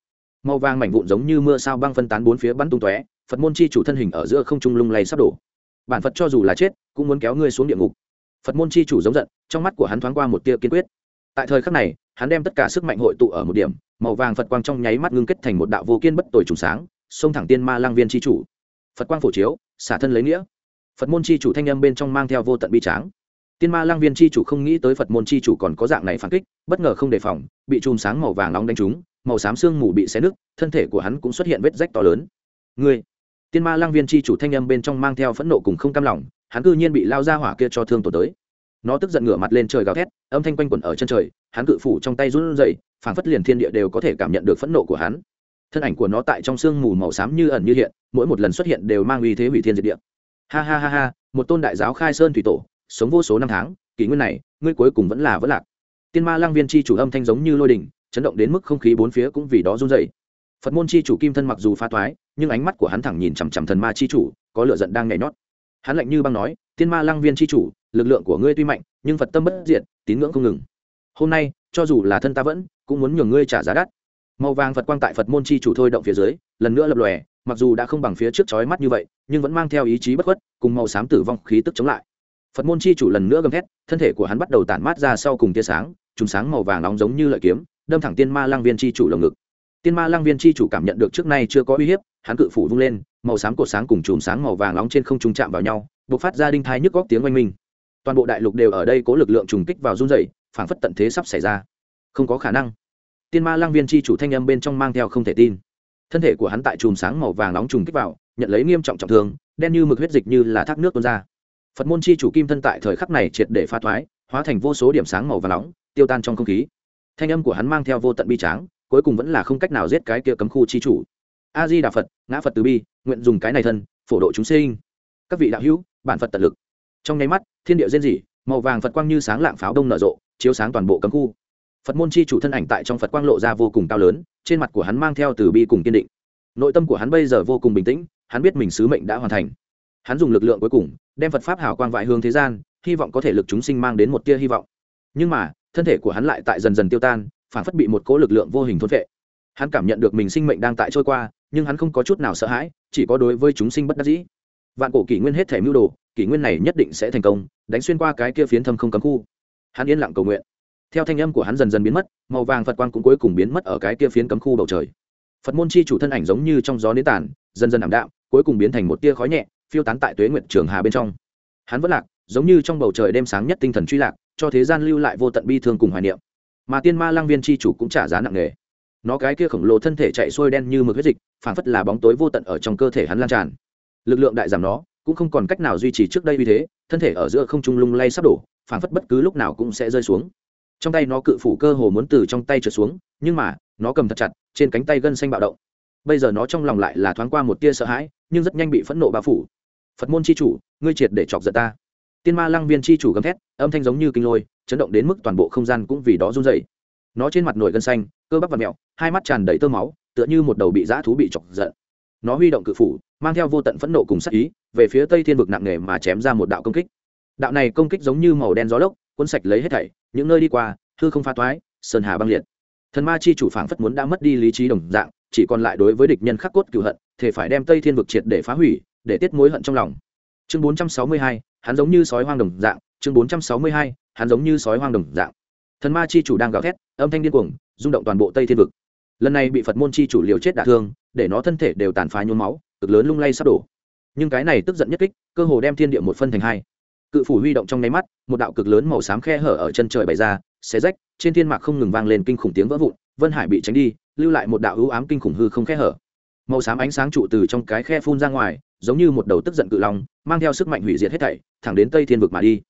Speaker 1: Màu vàng mảnh vụn giống như mưa sao băng phân tán bốn phía bắn tung tóe, phật môn chi chủ thân hình ở giữa không trung lung lay sắp đổ. Bản phật cho dù là chết, cũng muốn kéo ngươi xuống địa ngục. Phật môn chi chủ giống giận, trong mắt của hắn thoáng qua một tia kiên quyết. Tại thời khắc này, hắn đem tất cả sức mạnh hội tụ ở một điểm, màu vàng phật quang trong nháy mắt ngưng kết thành một đạo vô kiên bất tồi trùng sáng, xông thẳng tiên ma lang viên chi chủ. Phật quang phổ chiếu, xả thân lấy nghĩa phật môn chi chủ thanh âm bên trong mang theo vô tận bi tráng. Tiên ma lang viên chi chủ không nghĩ tới phật môn chi chủ còn có dạng này phản kích, bất ngờ không đề phòng, bị chùm sáng màu vàng nóng đánh trúng, màu xám xương mù bị xé nứt, thân thể của hắn cũng xuất hiện vết rách to lớn. Ngươi! Tiên ma lang viên chi chủ thanh âm bên trong mang theo phẫn nộ cùng không cam lòng, hắn cư nhiên bị lao ra hỏa kia cho thương tổn tới. Nó tức giận ngửa mặt lên trời gào thét, âm thanh quanh quẩn ở chân trời, hắn cự phủ trong tay run rẩy, phảng phất liền thiên địa đều có thể cảm nhận được phẫn nộ của hắn. Thân ảnh của nó tại trong sương mù màu xám như ẩn như hiện, mỗi một lần xuất hiện đều mang uy thế hủy thiên diệt địa ha ha ha ha, một tôn đại giáo khai sơn thủy tổ, sống vô số năm tháng, kỷ nguyên này, ngươi cuối cùng vẫn là vẫn lạc. Tiên ma lang viên chi chủ âm thanh giống như lôi đình, chấn động đến mức không khí bốn phía cũng vì đó run dày phật môn chi chủ kim thân mặc dù phá toái, nhưng ánh mắt của hắn thẳng nhìn chằm chằm thần ma chi chủ, có lựa giận đang nhảy nhót. Hắn lạnh như băng nói, tiên ma lang viên chi chủ, lực lượng của ngươi tuy mạnh, nhưng phật tâm bất diệt, tín ngưỡng không ngừng. Hôm nay, cho dù là thân ta vẫn, cũng muốn nhường ngươi trả giá đắt. Màu vàng phật quang tại phật môn chi chủ thôi động phía dưới, lần nữa lập lòe mặc dù đã không bằng phía trước chói mắt như vậy, nhưng vẫn mang theo ý chí bất khuất, cùng màu xám tử vong khí tức chống lại. Phật môn chi chủ lần nữa gầm thét, thân thể của hắn bắt đầu tản mát ra sau cùng tia sáng trùng sáng màu vàng nóng giống như lợi kiếm, đâm thẳng tiên ma lang viên chi chủ lồng ngực. Tiên ma lang viên chi chủ cảm nhận được trước nay chưa có uy hiếp, hắn cự phủ vung lên, màu xám cột sáng cùng chùm sáng màu vàng nóng trên không trung chạm vào nhau buộc phát ra đinh thai nhức góc tiếng oanh minh. Toàn bộ đại lục đều ở đây cố lực lượng trùng kích vào run dày phảng phất tận thế sắp xảy ra. Không có khả năng. Tiên ma lang viên chi chủ thanh âm bên trong mang theo không thể tin thân thể của hắn tại chùm sáng màu vàng nóng trùng kích vào, nhận lấy nghiêm trọng trọng thương, đen như mực huyết dịch như là thác nước tuôn ra. Phật môn chi chủ kim thân tại thời khắc này triệt để pha thoái, hóa thành vô số điểm sáng màu vàng nóng, tiêu tan trong không khí. Thanh âm của hắn mang theo vô tận bi tráng, cuối cùng vẫn là không cách nào giết cái kia cấm khu chi chủ. A di đà phật, ngã phật từ bi, nguyện dùng cái này thân, phổ độ chúng sinh. Các vị đạo hữu, bản phật tận lực. Trong nháy mắt, thiên địa rên rỉ, màu vàng phật quang như sáng lạng pháo đông nở rộ, chiếu sáng toàn bộ cấm khu phật môn chi chủ thân ảnh tại trong phật quang lộ ra vô cùng cao lớn, trên mặt của hắn mang theo từ bi cùng kiên định. Nội tâm của hắn bây giờ vô cùng bình tĩnh, hắn biết mình sứ mệnh đã hoàn thành. Hắn dùng lực lượng cuối cùng, đem phật pháp hào quang vại hướng thế gian, hy vọng có thể lực chúng sinh mang đến một tia hy vọng. Nhưng mà, thân thể của hắn lại tại dần dần tiêu tan, phản phất bị một cố lực lượng vô hình thôn vệ hắn cảm nhận được mình sinh mệnh đang tại trôi qua, nhưng hắn không có chút nào sợ hãi, chỉ có đối với chúng sinh bất đắc dĩ. Vạn cổ kỷ nguyên hết thể mưu đồ, kỷ nguyên này nhất định sẽ thành công, đánh xuyên qua cái kia phiến thâm không cấm khu. Hắn yên lặng cầu nguyện theo thanh âm của hắn dần dần biến mất, màu vàng phật quang cũng cuối cùng biến mất ở cái kia phiến cấm khu bầu trời. Phật môn chi chủ thân ảnh giống như trong gió nến tàn, dần dần ảm đạm, cuối cùng biến thành một tia khói nhẹ, phiêu tán tại tuế nguyện trường hà bên trong. Hắn vẫn lạc, giống như trong bầu trời đêm sáng nhất tinh thần truy lạc, cho thế gian lưu lại vô tận bi thương cùng hoài niệm. Mà tiên ma lang viên chi chủ cũng trả giá nặng nề. Nó cái kia khổng lồ thân thể chạy xuôi đen như mực huyết dịch phản phất là bóng tối vô tận ở trong cơ thể hắn lan tràn. Lực lượng đại giảm nó, cũng không còn cách nào duy trì trước đây uy thế, thân thể ở giữa không trung lung lay sắp đổ phản phất bất cứ lúc nào cũng sẽ rơi xuống trong tay nó cự phủ cơ hồ muốn từ trong tay trượt xuống, nhưng mà, nó cầm thật chặt, trên cánh tay gân xanh bạo động. Bây giờ nó trong lòng lại là thoáng qua một tia sợ hãi, nhưng rất nhanh bị phẫn nộ bao phủ. Phật môn c h i chủ, ngươi triệt để chọc giận ta. Tiên ma lăng viên c h i chủ gầm thét, âm thanh giống như kinh lôi, chấn động đến mức toàn bộ không gian cũng vì đó run dày nó trên mặt nổi gân xanh, cơ bắp và mẹo hai mắt tràn đầy tơ máu, tựa như một đầu bị dã thú bị chọc giận. Nó huy động cự phủ, mang theo vô tận phẫn nộ cùng sắc ý, về phía tây thiên vực nặng nề mà chém ra một đạo công kích. Đạo này công kích giống như màu đen gió lốc, cuốn sạch lấy hết thảy những nơi đi qua hư không pha toái sơn hà băng liệt. Thần ma chi chủ phảng phất muốn đã mất đi lý trí đồng dạng chỉ còn lại đối với địch nhân khắc cốt cựu hận thể phải đem tây thiên vực triệt để phá hủy để tiết mối hận trong lòng. Chương 462, hắn giống như sói hoang đồng dạng. Chương 462, hắn giống như sói hoang đồng dạng. Thần ma chi chủ đang gào thét âm thanh điên cuồng rung động toàn bộ tây thiên vực. Lần này bị phật môn chi chủ liều chết đả thương để nó thân thể đều tàn phá nhuốm máu cực lớn lung lay sắp đổ. Nhưng cái này tức giận nhất kích cơ hồ đem thiên địa một phân thành hai cự phủ huy động trong nháy mắt, một đạo cực lớn màu xám khe hở ở chân trời bày ra, xé rách, trên thiên mạc không ngừng vang lên kinh khủng tiếng vỡ vụn, vân hải bị tránh đi, lưu lại một đạo ưu ám kinh khủng hư không khe hở. Màu xám ánh sáng trụ từ trong cái khe phun ra ngoài, giống như một đầu tức giận cự long, mang theo sức mạnh hủy diệt hết thảy, thẳng đến tây thiên vực mà đi.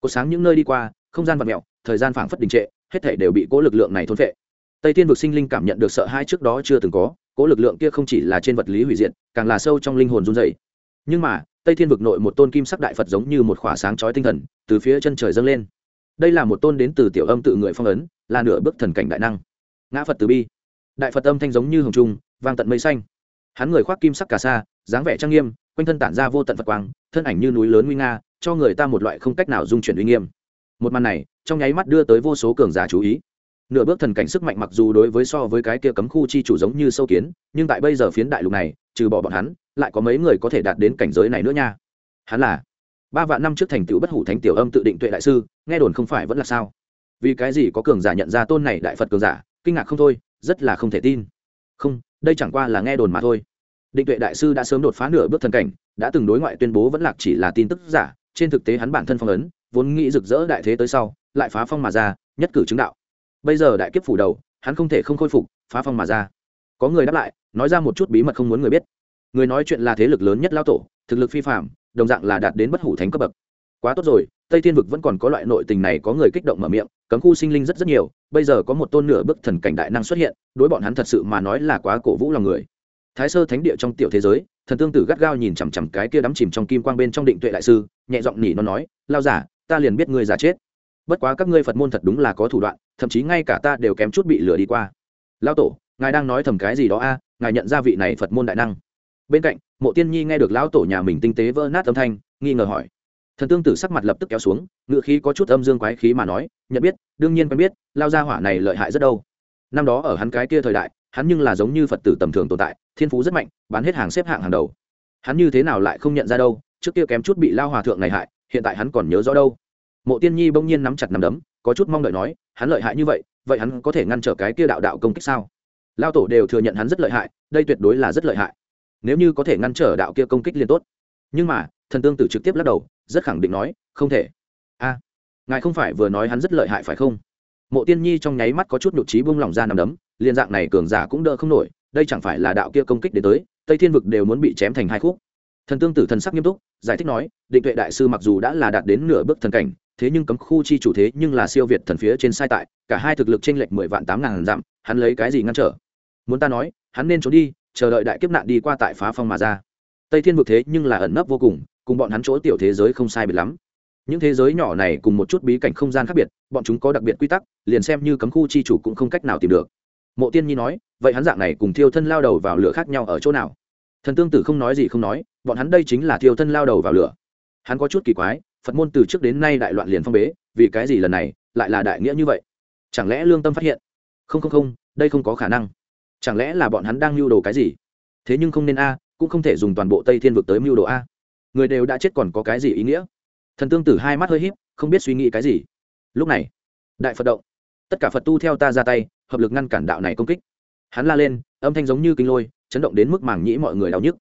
Speaker 1: Cột sáng những nơi đi qua, không gian vật mẹo thời gian phảng phất đình trệ, hết thảy đều bị cố lực lượng này thôn phệ. Tây thiên vực sinh linh cảm nhận được sợ hãi trước đó chưa từng có, cố lực lượng kia không chỉ là trên vật lý hủy diệt, càng là sâu trong linh hồn run dày nhưng mà tây thiên vực nội một tôn kim sắc đại phật giống như một khỏa sáng chói tinh thần, từ phía chân trời dâng lên. Đây là một tôn đến từ tiểu âm tự người phong ấn, là nửa bước thần cảnh đại năng. Ngã phật từ bi. Đại phật âm thanh giống như hồng trung, vang tận mây xanh. Hắn người khoác kim sắc cà sa, dáng vẻ trang nghiêm, quanh thân tản ra vô tận phật quang, thân ảnh như núi lớn nguy nga, cho người ta một loại không cách nào dung chuyển uy nghiêm. Một màn này, trong nháy mắt đưa tới vô số cường giả chú ý. Nửa bước thần cảnh sức mạnh mặc dù đối với so với cái kia cấm khu chi chủ giống như sâu kiến, nhưng tại bây giờ phiến đại lục này trừ bỏ bọn hắn, lại có mấy người có thể đạt đến cảnh giới này nữa nha. Hắn là ba vạn năm trước thành tựu bất hủ thánh tiểu âm tự định tuệ đại sư, nghe đồn không phải vẫn là sao? Vì cái gì có cường giả nhận ra tôn này đại phật cường giả, kinh ngạc không thôi, rất là không thể tin. Không, đây chẳng qua là nghe đồn mà thôi. Định tuệ đại sư đã sớm đột phá nửa bước thần cảnh, đã từng đối ngoại tuyên bố vẫn lạc chỉ là tin tức giả, trên thực tế hắn bản thân phong ấn, vốn nghĩ rực rỡ đại thế tới sau, lại phá phong mà ra, nhất cử chứng đạo. Bây giờ đại kiếp phủ đầu, hắn không thể không khôi phục, phá phong mà ra có người đáp lại, nói ra một chút bí mật không muốn người biết. Người nói chuyện là thế lực lớn nhất lao tổ, thực lực phi phạm đồng dạng là đạt đến bất hủ thánh cấp bậc. Quá tốt rồi, tây thiên vực vẫn còn có loại nội tình này có người kích động mở miệng, cấm khu sinh linh rất rất nhiều, bây giờ có một tôn nửa bức thần cảnh đại năng xuất hiện, đối bọn hắn thật sự mà nói là quá cổ vũ lòng người. Thái sơ thánh địa trong tiểu thế giới, thần tương tử gắt gao nhìn chằm chằm cái kia đắm chìm trong kim quang bên trong định tuệ đại sư, nhẹ giọng nhỉ nó nói, lao giả, ta liền biết ngươi giả chết. Bất quá các ngươi phật môn thật đúng là có thủ đoạn, thậm chí ngay cả ta đều kém chút bị lừa đi qua. Lao tổ ngài đang nói thầm cái gì đó a, ngài nhận ra vị này phật môn đại năng. Bên cạnh, mộ tiên nhi nghe được lão tổ nhà mình tinh tế vỡ nát âm thanh, nghi ngờ hỏi. Thần tương tử sắc mặt lập tức kéo xuống ngựa khí có chút âm dương quái khí mà nói, nhận biết, đương nhiên quen biết, lao gia hỏa này lợi hại rất đâu. Năm đó ở hắn cái kia thời đại, hắn nhưng là giống như phật tử tầm thường tồn tại, thiên phú rất mạnh, bán hết hàng xếp hạng hàng đầu. Hắn như thế nào lại không nhận ra đâu, trước kia kém chút bị lao hòa thượng này hại, hiện tại hắn còn nhớ rõ đâu. Mộ tiên nhi bỗng nhiên nắm chặt nắm đấm, có chút mong đợi nói, hắn lợi hại như vậy vậy hắn có thể ngăn trở cái kia đạo đạo công kích sao? Lao tổ đều thừa nhận hắn rất lợi hại, đây tuyệt đối là rất lợi hại. Nếu như có thể ngăn trở đạo kia công kích liên tốt. Nhưng mà, thần tương tử trực tiếp lắc đầu, rất khẳng định nói, không thể. A, ngài không phải vừa nói hắn rất lợi hại phải không? Mộ tiên nhi trong nháy mắt có chút nhục trí bung lỏng ra nằm đấm liên dạng này cường giả cũng đỡ không nổi, đây chẳng phải là đạo kia công kích đến tới, tây thiên vực đều muốn bị chém thành hai khúc. Thần tương tử thần sắc nghiêm túc, giải thích nói, định tuệ đại sư mặc dù đã là đạt đến nửa bước thần cảnh, thế nhưng cấm khu chi chủ thế nhưng là siêu việt thần phía trên sai tại, cả hai thực lực t r ê n lệch mười vạn tám ngàn dặm, hắn lấy cái gì ngăn trở? Muốn ta nói, hắn nên trốn đi, chờ đợi đại kiếp nạn đi qua tại phá phong mà ra. Tây thiên vực thế nhưng là ẩn nấp vô cùng cùng bọn hắn chỗ tiểu thế giới không sai biệt lắm. Những thế giới nhỏ này cùng một chút bí cảnh không gian khác biệt, bọn chúng có đặc biệt quy tắc, liền xem như cấm khu chi chủ cũng không cách nào tìm được. Mộ tiên nhi nói, vậy hắn dạng này cùng thiêu thân lao đầu vào lửa khác nhau ở chỗ nào? Thần tương tử không nói gì không nói, bọn hắn đây chính là thiêu thân lao đầu vào lửa. Hắn có chút kỳ quái, phật môn từ trước đến nay đại loạn liền phong bế, vì cái gì lần này lại là đại nghĩa như vậy? Chẳng lẽ lương tâm phát hiện? Không không không, đây không có khả năng chẳng lẽ là bọn hắn đang mưu đồ cái gì? Thế nhưng không nên a, cũng không thể dùng toàn bộ tây thiên vực tới mưu đồ a. Người đều đã chết còn có cái gì ý nghĩa? Thần tương tử hai mắt hơi h í p không biết suy nghĩ cái gì. Lúc này, đại phật động. Tất cả phật tu theo ta ra tay, hợp lực ngăn cản đạo này công kích. Hắn la lên, âm thanh giống như kinh lôi, chấn động đến mức màng nhĩ mọi người đau nhức.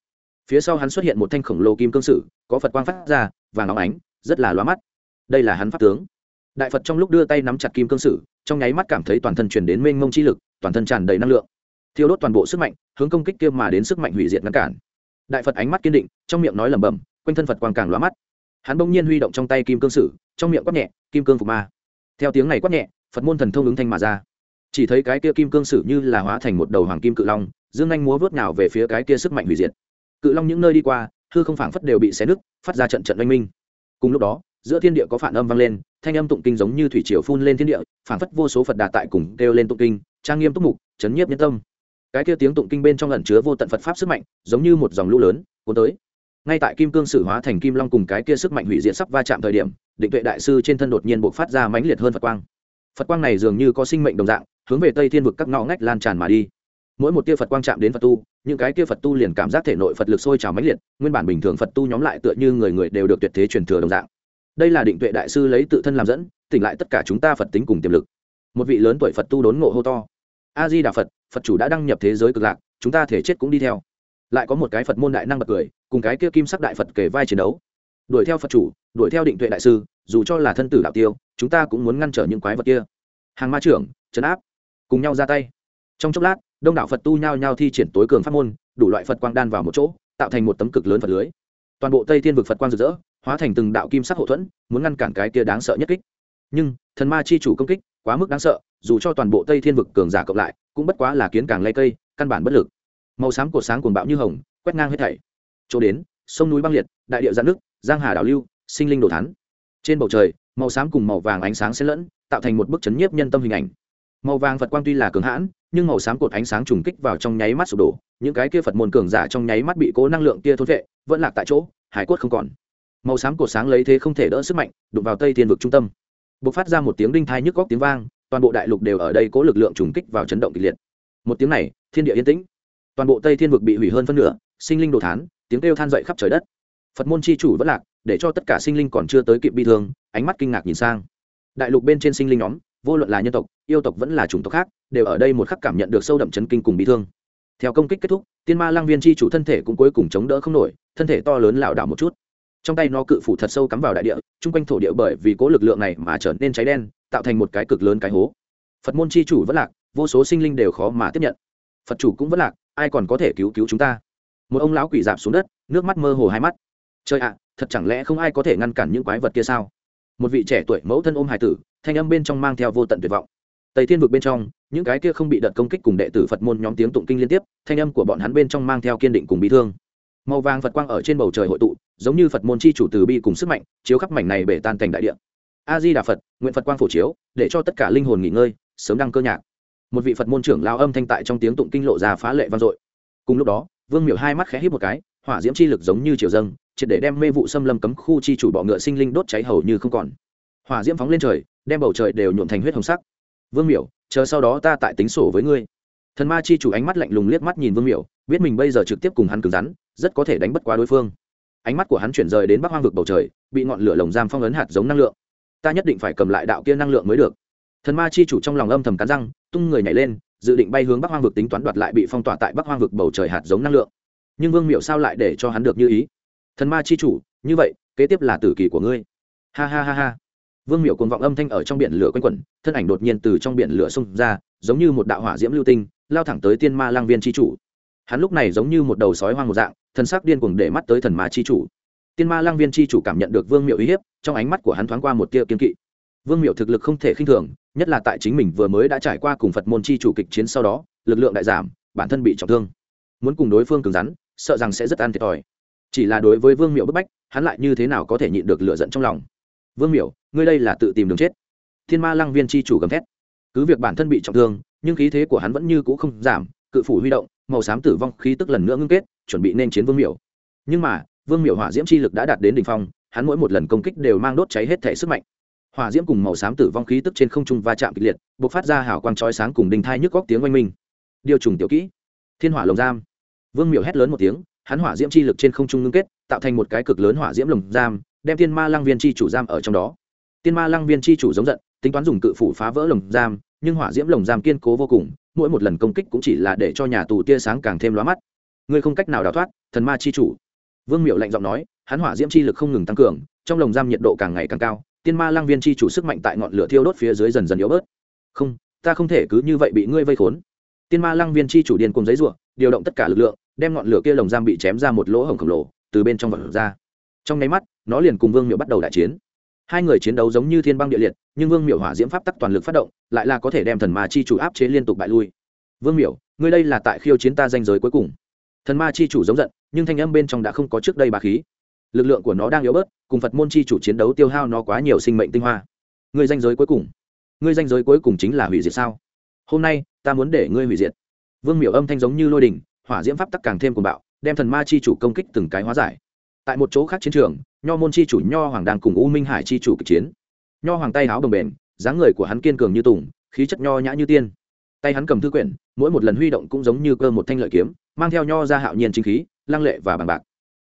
Speaker 1: Phía sau hắn xuất hiện một thanh khổng lồ kim cương sử, có phật quang phát ra và nóng ánh, rất là loa mắt. Đây là hắn pháp tướng. Đại phật trong lúc đưa tay nắm chặt kim cương sử, trong nháy mắt cảm thấy toàn thân chuyển đến mênh mông chi lực, toàn thân tràn đầy năng lượng thiêu đốt toàn bộ sức mạnh, hướng công kích kia mà đến sức mạnh hủy diệt ngăn cản. Đại phật ánh mắt kiên định, trong miệng nói lẩm bẩm, quanh thân phật quang càng lóa mắt. Hắn bỗng nhiên huy động trong tay kim cương sử, trong miệng quát nhẹ, kim cương phục ma. Theo tiếng này quát nhẹ, phật môn thần thông ứng thanh mà ra. Chỉ thấy cái kia kim cương sử như là hóa thành một đầu hoàng kim cự long, dương anh múa vớt nào về phía cái kia sức mạnh hủy diệt. Cự long những nơi đi qua, hư không phảng phất đều bị xé nứt, phát ra trận trận oanh minh. Cùng lúc đó, giữa thiên địa có phản âm vang lên, thanh âm tụng kinh giống như thủy triều phun lên thiên địa phản phất vô số phật đà tại cùng kêu lên tụng kinh, trang nghiêm túc mục, chấn nhiếp nhân tâm cái kia tiếng tụng kinh bên trong ẩn chứa vô tận phật pháp sức mạnh, giống như một dòng lũ lớn, cuốn tới. Ngay tại kim cương sử hóa thành kim long cùng cái kia sức mạnh hủy diệt sắp va chạm thời điểm, định tuệ đại sư trên thân đột nhiên buộc phát ra mãnh liệt hơn phật quang. Phật quang này dường như có sinh mệnh đồng dạng, hướng về tây thiên vực các ngõ ngách lan tràn mà đi. Mỗi một tia phật quang chạm đến phật tu, những cái kia phật tu liền cảm giác thể nội phật lực sôi trào mãnh liệt, nguyên bản bình thường phật tu nhóm lại tựa như người người đều được tuyệt thế truyền thừa đồng dạng. Đây là định tuệ đại sư lấy tự thân làm dẫn, tỉnh lại tất cả chúng ta phật tính cùng tiềm lực. Một vị lớn tuổi phật tu đốn ngộ hô to a di đà phật phật chủ đã đăng nhập thế giới cực lạc, chúng ta thể chết cũng đi theo. Lại có một cái phật môn đại năng bật cười, cùng cái kia kim sắc đại phật kể vai chiến đấu. Đuổi theo phật chủ, đuổi theo định tuệ đại sư, dù cho là thân tử đạo tiêu, chúng ta cũng muốn ngăn trở những quái vật kia. Hàng ma trưởng, trấn áp, cùng nhau ra tay. Trong chốc lát, đông đảo phật tu nhao nhao thi triển tối cường pháp môn, đủ loại phật quang đan vào một chỗ, tạo thành một tấm cực lớn phật lưới. Toàn bộ tây thiên vực phật quang rực rỡ, hóa thành từng đạo kim sắc hậu thuẫn, muốn ngăn cản cái kia đáng sợ nhất kích nhưng thần ma chi chủ công kích quá mức đáng sợ, dù cho toàn bộ tây thiên vực cường giả cộng lại, cũng bất quá là kiến càng lây cây, căn bản bất lực. Màu xám cột sáng cuồng bạo như hồng, quét ngang hết thảy. Chỗ đến, sông núi băng liệt, đại địa giãn nước giang hà đảo lưu, sinh linh đồ thán. Trên bầu trời, màu xám cùng màu vàng ánh sáng xen lẫn, tạo thành một bức chấn nhiếp nhân tâm hình ảnh. Màu vàng phật quang tuy là cường hãn, nhưng màu xám cột ánh sáng trùng kích vào trong nháy mắt sụp đổ, những cái kia phật môn cường giả trong nháy mắt bị cố năng lượng kia thôn vệ, vẫn lạc tại chỗ, hải quất không còn. Màu xám cột sáng lấy thế không thể đỡ sức mạnh, đụng vào tây thiên vực trung tâm b ộ c phát ra một tiếng đinh thai nhức góc tiếng vang, toàn bộ đại lục đều ở đây cố lực lượng trùng kích vào chấn động kịch liệt. Một tiếng này, thiên địa yên tĩnh. Toàn bộ tây thiên vực bị hủy hơn phân nửa, sinh linh đồ thán, tiếng kêu than dậy khắp trời đất. Phật môn c h i chủ vẫn lạc, để cho tất cả sinh linh còn chưa tới kịp bi thương, ánh mắt kinh ngạc nhìn sang. Đại lục bên trên sinh linh nhóm, vô luận là nhân tộc, yêu tộc vẫn là chủng tộc khác, đều ở đây một khắc cảm nhận được sâu đậm chấn kinh cùng bị thương. Theo công kích kết thúc, tiên ma lang viên chi chủ thân thể cũng cuối cùng chống đỡ không nổi, thân thể to lớn lảo đảo một chút trong tay nó cự phủ thật sâu cắm vào đại địa, chung quanh thổ địa bởi vì cố lực lượng này mà trở nên cháy đen, tạo thành một cái cực lớn cái hố. Phật môn chi chủ vẫn lạc, vô số sinh linh đều khó mà tiếp nhận. Phật chủ cũng vẫn lạc, ai còn có thể cứu cứu chúng ta? Một ông lão quỷ dạp xuống đất, nước mắt mơ hồ hai mắt. Trời ạ, thật chẳng lẽ không ai có thể ngăn cản những quái vật kia sao? Một vị trẻ tuổi mẫu thân ôm hải tử, thanh âm bên trong mang theo vô tận tuyệt vọng. Tây thiên vực bên trong, những cái kia không bị đợt công kích cùng đệ tử phật môn nhóm tiếng tụng kinh liên tiếp, thanh âm của bọn hắn bên trong mang theo kiên định cùng bị thương màu vàng phật quang ở trên bầu trời hội tụ, giống như phật môn chi chủ từ bi cùng sức mạnh, chiếu khắp mảnh này bể tan cảnh đại địa. A di đà phật, nguyện phật quang phổ chiếu, để cho tất cả linh hồn nghỉ ngơi, sớm đăng cơ nhạc. Một vị phật môn trưởng lao âm thanh tại trong tiếng tụng kinh lộ ra phá lệ vang dội. Cùng lúc đó, vương miểu hai mắt khẽ hít một cái, hỏa diễm chi lực giống như triều dâng, triệt để đem mê vụ xâm lâm cấm khu chi chủ bọ ngựa sinh linh đốt cháy hầu như không còn. Hỏa diễm phóng lên trời, đem bầu trời đều nhuộm thành huyết hồng sắc. Vương miểu, chờ sau đó ta tại tính sổ với ngươi. Thần ma chi chủ ánh mắt lạnh lùng liếc mắt nhìn vương miểu, biết mình bây giờ trực tiếp cùng hắn cứng rắn rất có thể đánh bất quá đối phương. Ánh mắt của hắn chuyển rời đến bắc hoang vực bầu trời, bị ngọn lửa lồng giam phong ấn hạt giống năng lượng. Ta nhất định phải cầm lại đạo kia năng lượng mới được. Thần ma chi chủ trong lòng âm thầm cắn răng, tung người nhảy lên, dự định bay hướng bắc hoang vực tính toán đoạt lại bị phong tỏa tại bắc hoang vực bầu trời hạt giống năng lượng. Nhưng vương miệu sao lại để cho hắn được như ý? Thần ma chi chủ, như vậy, kế tiếp là tử kỳ của ngươi. Ha ha ha ha. Vương miệu cùng vọng âm thanh ở trong biển lửa quanh quẩn, thân ảnh đột nhiên từ trong biển lửa xông ra, giống như một đạo hỏa diễm lưu tinh, lao thẳng tới tiên ma lang viên chi chủ. Hắn lúc này giống như một đầu sói hoang một dạng thần sắc điên cuồng để mắt tới thần ma chi chủ. Tiên ma lang viên chi chủ cảm nhận được vương miệu uy hiếp, trong ánh mắt của hắn thoáng qua một tia kiên kỵ. Vương miệu thực lực không thể khinh thường, nhất là tại chính mình vừa mới đã trải qua cùng phật môn chi chủ kịch chiến sau đó, lực lượng đại giảm, bản thân bị trọng thương. Muốn cùng đối phương cứng rắn, sợ rằng sẽ rất ăn thiệt thòi. Chỉ là đối với vương miệu bức bách, hắn lại như thế nào có thể nhịn được lựa giận trong lòng? Vương miệu, ngươi đây là tự tìm đường chết. Thiên ma lăng viên chi chủ gầm thét. Cứ việc bản thân bị trọng thương, nhưng khí thế của hắn vẫn như cũ không giảm, cự phủ huy động, màu xám tử vong khí tức lần nữa ngưng kết chuẩn bị nên chiến vương miểu. Nhưng mà, vương miểu hỏa diễm chi lực đã đạt đến đỉnh phong, hắn mỗi một lần công kích đều mang đốt cháy hết thể sức mạnh. Hỏa diễm cùng màu xám tử vong khí tức trên không trung va chạm kịch liệt b ộ c phát ra hào quang trói sáng cùng đình thai nhức góc tiếng oanh minh. Điều trùng tiểu kỹ. Thiên hỏa lồng giam. Vương miểu hét lớn một tiếng, hắn hỏa diễm chi lực trên không trung ngưng kết, tạo thành một cái cực lớn hỏa diễm lồng giam, đem tiên ma lăng viên chi chủ giam ở trong đó. Tiên ma lăng viên chi chủ giống giận, tính toán dùng cự phủ phá vỡ lồng giam, nhưng hỏa diễm lồng giam kiên cố vô cùng, mỗi một lần công kích cũng chỉ là để cho nhà tù tia sáng càng thêm lóa mắt ngươi không cách nào đào thoát thần ma chi chủ. Vương miệu lạnh giọng nói hắn hỏa diễm chi lực không ngừng tăng cường trong lồng giam nhiệt độ càng ngày càng cao tiên ma lang viên chi chủ sức mạnh tại ngọn lửa thiêu đốt phía dưới dần dần yếu bớt. Không ta không thể cứ như vậy bị ngươi vây khốn. Tiên ma lang viên chi chủ điên cùng giấy ruộng điều động tất cả lực lượng đem ngọn lửa kia lồng giam bị chém ra một lỗ hổng khổng lồ từ bên trong vật ra. Trong nháy mắt nó liền cùng vương miệu bắt đầu đại chiến. Hai người chiến đấu giống như thiên băng địa liệt nhưng vương Miệu hỏa diễm pháp tắc toàn lực phát động lại là có thể đem thần ma chi chủ áp chế liên tục bại lui. Vương Miệu, ngươi đây là tại khiêu chiến ta danh giới cuối cùng thần ma chi chủ giống giận, nhưng thanh âm bên trong đã không có trước đây bà khí. Lực lượng của nó đang yếu bớt, cùng phật môn chi chủ chiến đấu tiêu hao nó quá nhiều sinh mệnh tinh hoa. Ngươi danh giới cuối cùng. Ngươi danh giới cuối cùng chính là hủy diệt sao? Hôm nay, ta muốn để ngươi hủy diệt. Vương miểu âm thanh giống như lôi đình, hỏa diễm pháp tắc càng thêm cuồng bạo, đem thần ma chi chủ công kích từng cái hóa giải. Tại một chỗ khác chiến trường, nho môn chi chủ nho hoàng đang cùng u minh hải chi chủ kịch chiến. Nho hoàng tay áo đồng bền dáng người của hắn kiên cường như tùng, khí chất nho nhã như tiên. Tay hắn cầm thư quyển, mỗi một lần huy động cũng giống như cơ một thanh lợi kiếm mang theo nho ra hạo nhiên chính khí, lăng lệ và bằng bạc.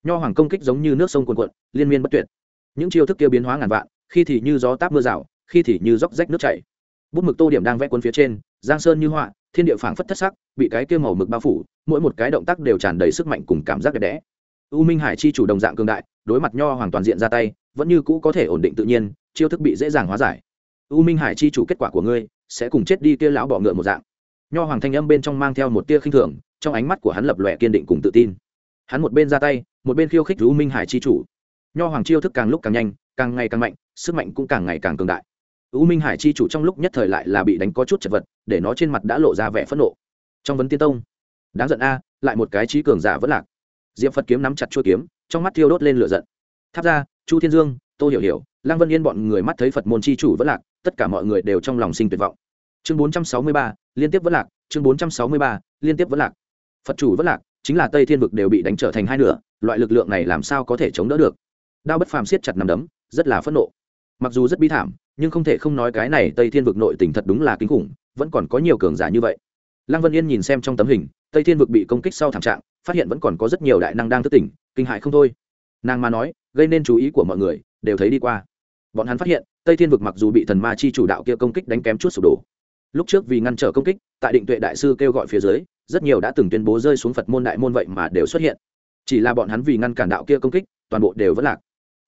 Speaker 1: Nho hoàng công kích giống như nước sông cuồn cuộn, liên miên bất tuyệt. Những chiêu thức kia biến hóa ngàn vạn, khi thì như gió táp mưa rào, khi thì như dốc rách nước chảy. Bút mực tô điểm đang vẽ quân phía trên, giang sơn như họa, thiên địa phảng phất thất sắc, bị cái kia màu mực bao phủ, mỗi một cái động tác đều tràn đầy sức mạnh cùng cảm giác đẹp đẽ. U minh hải chi chủ đồng dạng cường đại, đối mặt nho hoàng toàn diện ra tay, vẫn như cũ có thể ổn định tự nhiên, chiêu thức bị dễ dàng hóa giải. U minh hải chi chủ kết quả của ngươi sẽ cùng chết đi kia lão bọ ngựa một dạng. Nho hoàng thanh âm bên trong mang theo một tia khinh thường trong ánh mắt của hắn lập lòe kiên định cùng tự tin. Hắn một bên ra tay, một bên khiêu khích u minh hải chi chủ. Nho hoàng chiêu thức càng lúc càng nhanh, càng ngày càng mạnh, sức mạnh cũng càng ngày càng cường đại. U minh hải chi chủ trong lúc nhất thời lại là bị đánh có chút chật vật, để nó trên mặt đã lộ ra vẻ phẫn nộ. Trong vấn tiên tông, đáng giận a, lại một cái trí cường giả vẫn lạc. Diệm phật kiếm nắm chặt chuôi kiếm, trong mắt thiêu đốt lên lửa giận. Tháp ra, chu thiên dương, tô hiểu hiểu, lăng vân yên bọn người mắt thấy phật môn chi chủ vẫn lạc, tất cả mọi người đều trong lòng sinh tuyệt vọng. Chương bốn trăm sáu mươi ba, liên tiếp vẫn lạc, chương bốn trăm sáu mươi ba, liên tiếp vẫn lạc phật chủ vất lạc, chính là tây thiên vực đều bị đánh trở thành hai nửa, loại lực lượng này làm sao có thể chống đỡ được? Đao bất phàm siết chặt nằm đấm, rất là phẫn nộ. Mặc dù rất bi thảm, nhưng không thể không nói cái này tây thiên vực nội tình thật đúng là kinh khủng, vẫn còn có nhiều cường giả như vậy. Lăng vân yên nhìn xem trong tấm hình, tây thiên vực bị công kích sau thảm trạng, phát hiện vẫn còn có rất nhiều đại năng đang thức tỉnh, kinh hại không thôi. Nàng mà nói, gây nên chú ý của mọi người, đều thấy đi qua. Bọn hắn phát hiện, tây thiên vực mặc dù bị thần ma chi chủ đạo kia công kích đánh kém chút sụp đổ. Lúc trước vì ngăn trở công kích, tại định tuệ đại sư kêu gọi phía dưới rất nhiều đã từng tuyên bố rơi xuống phật môn đại môn vậy mà đều xuất hiện. Chỉ là bọn hắn vì ngăn cản đạo kia công kích, toàn bộ đều vẫn lạc.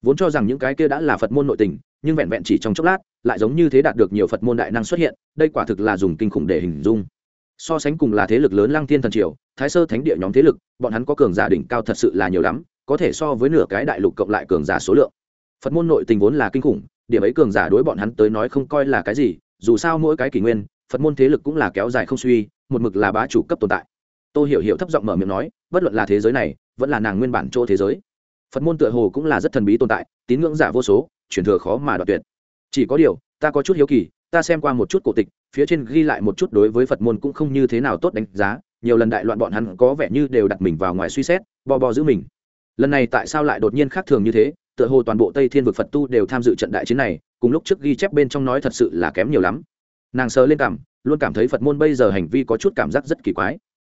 Speaker 1: Vốn cho rằng những cái kia đã là phật môn nội tình, nhưng vẹn vẹn chỉ trong chốc lát, lại giống như thế đạt được nhiều phật môn đại năng xuất hiện, đây quả thực là dùng kinh khủng để hình dung. So sánh cùng là thế lực lớn lăng thiên thần triều, thái sơ thánh địa nhóm thế lực, bọn hắn có cường giả đỉnh cao thật sự là nhiều lắm, có thể so với nửa cái đại lục cộng lại cường giả số lượng. Phật môn nội tình vốn là kinh khủng, điểm ấy cường giả đối bọn hắn tới nói không coi là cái gì, dù sao mỗi cái kỷ nguyên phật môn thế lực cũng là kéo dài không suy, một mực là bá chủ cấp tồn tại. Tôi hiểu hiểu thấp giọng mở miệng nói, bất luận là thế giới này, vẫn là nàng nguyên bản chỗ thế giới. Phật môn tựa hồ cũng là rất thần bí tồn tại, tín ngưỡng giả vô số, truyền thừa khó mà đoạt tuyệt. Chỉ có điều, ta có chút hiếu kỳ, ta xem qua một chút cổ tịch, phía trên ghi lại một chút đối với phật môn cũng không như thế nào tốt đánh giá, nhiều lần đại loạn bọn hắn có vẻ như đều đặt mình vào ngoài suy xét bò bò giữ mình. Lần này tại sao lại đột nhiên khác thường như thế, tựa hồ toàn bộ tây thiên vực phật tu đều tham dự trận đại chiến này, cùng lúc trước ghi chép bên trong nói thật sự là kém nhiều lắm nàng sờ lên cảm, luôn cảm thấy phật môn bây giờ hành vi có chút cảm giác rất kỳ quái.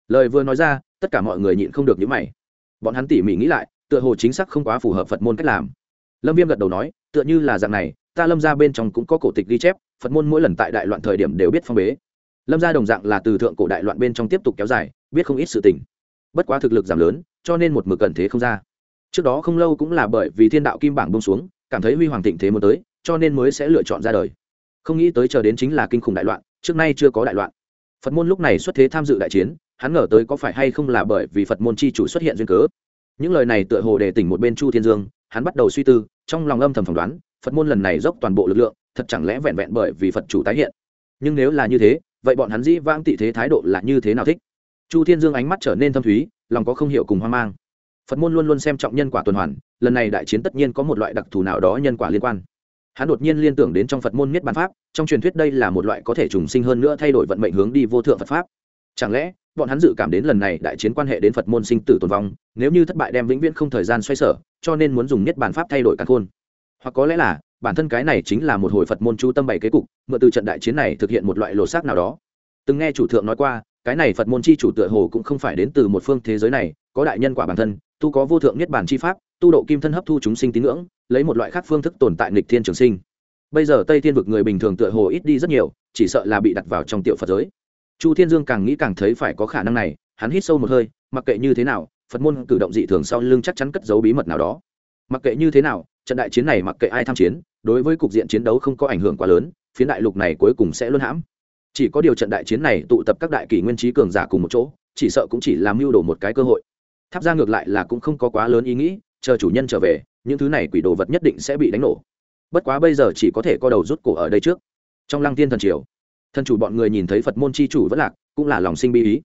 Speaker 1: Lời vừa nói ra, tất cả mọi người nhịn không được những mày. Bọn hắn tỉ mỉ nghĩ lại, tựa hồ chính xác không quá phù hợp phật môn cách làm. Lâm viêm gật đầu nói, tựa như là dạng này, ta lâm ra bên trong cũng có cổ tịch ghi chép, phật môn mỗi lần tại đại loạn thời điểm đều biết phong bế. Lâm ra đồng dạng là từ thượng cổ đại loạn bên trong tiếp tục kéo dài, biết không ít sự tình. Bất quá thực lực giảm lớn, cho nên một mực cần thế không ra. Trước đó không lâu cũng là bởi vì thiên đạo kim bảng bông xuống, cảm thấy huy hoàng thịnh thế muốn tới, cho nên mới sẽ lựa chọn ra đời không nghĩ tới chờ đến chính là kinh khủng đại loạn, trước nay chưa có đại loạn. Phật môn lúc này xuất thế tham dự đại chiến, hắn ngờ tới có phải hay không là bởi vì phật môn chi chủ xuất hiện duyên cớ. Những lời này tựa hồ đề tỉnh một bên chu thiên dương, hắn bắt đầu suy tư, trong lòng âm thầm phỏng đoán, phật môn lần này dốc toàn bộ lực lượng, thật chẳng lẽ vẹn vẹn bởi vì phật chủ tái hiện. Nhưng nếu là như thế, vậy bọn hắn dĩ vãng tị thế thái độ là như thế nào thích? Chu thiên dương ánh mắt trở nên thâm thúy, lòng có không hiểu cùng hoang mang. Phật môn luôn luôn xem trọng nhân quả tuần hoàn, lần này đại chiến tất nhiên có một loại đặc thù nào đó nhân quả liên quan hắn đột nhiên liên tưởng đến trong phật môn miết bàn pháp, trong truyền thuyết đây là một loại có thể trùng sinh hơn nữa thay đổi vận mệnh hướng đi vô thượng phật pháp. Chẳng lẽ, bọn hắn dự cảm đến lần này đại chiến quan hệ đến phật môn sinh tử tồn vong, nếu như thất bại đem vĩnh viễn không thời gian xoay sở, cho nên muốn dùng miết bàn pháp thay đổi cả khôn. Hoặc có lẽ là, bản thân cái này chính là một hồi phật môn chú tâm bày kế cục, mượn từ trận đại chiến này thực hiện một loại lộ xác nào đó. Từng nghe chủ thượng nói qua, cái này phật môn chi chủ tựa hồ cũng không phải đến từ một phương thế giới này, có đại nhân quả bản thân, tu có vô thượng niết bản chi pháp tu độ kim thân hấp thu chúng sinh tín ngưỡng, lấy một loại khác phương thức tồn tại nghịch thiên trường sinh. Bây giờ tây thiên vực người bình thường tựa hồ ít đi rất nhiều, chỉ sợ là bị đặt vào trong tiểu phật giới. Chu thiên dương càng nghĩ càng thấy phải có khả năng này, hắn hít sâu một hơi, mặc kệ như thế nào, phật môn cử động dị thường sau lưng chắc chắn cất giấu bí mật nào đó. Mặc kệ như thế nào, trận đại chiến này mặc kệ ai tham chiến, đối với cục diện chiến đấu không có ảnh hưởng quá lớn, phiến đại lục này cuối cùng sẽ luôn hãm. Chỉ có điều trận đại chiến này tụ tập các đại kỷ nguyên trí cường giả cùng một chỗ, chỉ sợ cũng chỉ làm mưu đồ một cái cơ hội. Tháp ra ngược lại là cũng không có quá lớn ý nghĩ chờ chủ nhân trở về, những thứ này quỷ đồ vật nhất định sẽ bị đánh nổ. Bất quá bây giờ chỉ có thể co đầu rút cổ ở đây trước. Trong lăng tiên thần triều, thần chủ bọn người nhìn thấy phật môn c h i chủ vẫn lạc, cũng là lòng sinh bi ý.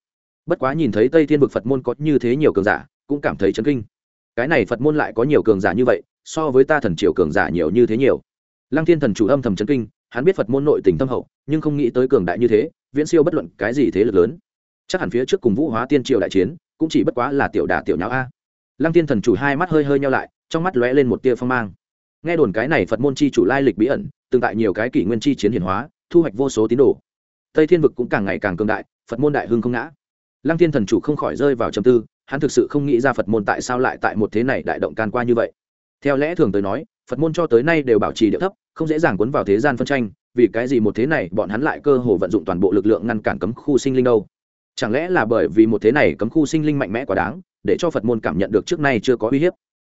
Speaker 1: Bất quá nhìn thấy tây thiên vực phật môn có như thế nhiều cường giả, cũng cảm thấy chấn kinh. Cái này phật môn lại có nhiều cường giả như vậy, so với ta thần triều cường giả nhiều như thế nhiều. Lăng thiên thần chủ âm thầm chấn kinh, hắn biết phật môn nội tình tâm hậu, nhưng không nghĩ tới cường đại như thế, viễn siêu bất luận cái gì thế lực lớn. Chắc hẳn phía trước cùng vũ hóa tiên triều đại chiến, cũng chỉ bất quá là tiểu đà tiểu nháo a lăng tiên thần chủ hai mắt hơi hơi nhau lại, trong mắt lóe lên một tia phong mang. Nghe đồn cái này phật môn chi chủ lai lịch bí ẩn tương tại nhiều cái kỷ nguyên chi chiến hiển hóa, thu hoạch vô số tín đồ. Tây thiên vực cũng càng ngày càng cường đại, phật môn đại hưng không ngã. Lăng thiên thần chủ không khỏi rơi vào trầm tư, hắn thực sự không nghĩ ra phật môn tại sao lại tại một thế này đại động can qua như vậy. Theo lẽ thường tới nói, phật môn cho tới nay đều bảo trì địa thấp, không dễ dàng cuốn vào thế gian phân tranh, vì cái gì một thế này bọn hắn lại cơ hồ vận dụng toàn bộ lực lượng ngăn cản cấm khu sinh linh đâu? Chẳng lẽ là bởi vì một thế này cấm khu sinh linh mạnh mẽ quá đáng, để cho phật môn cảm nhận được trước nay chưa có uy hiếp?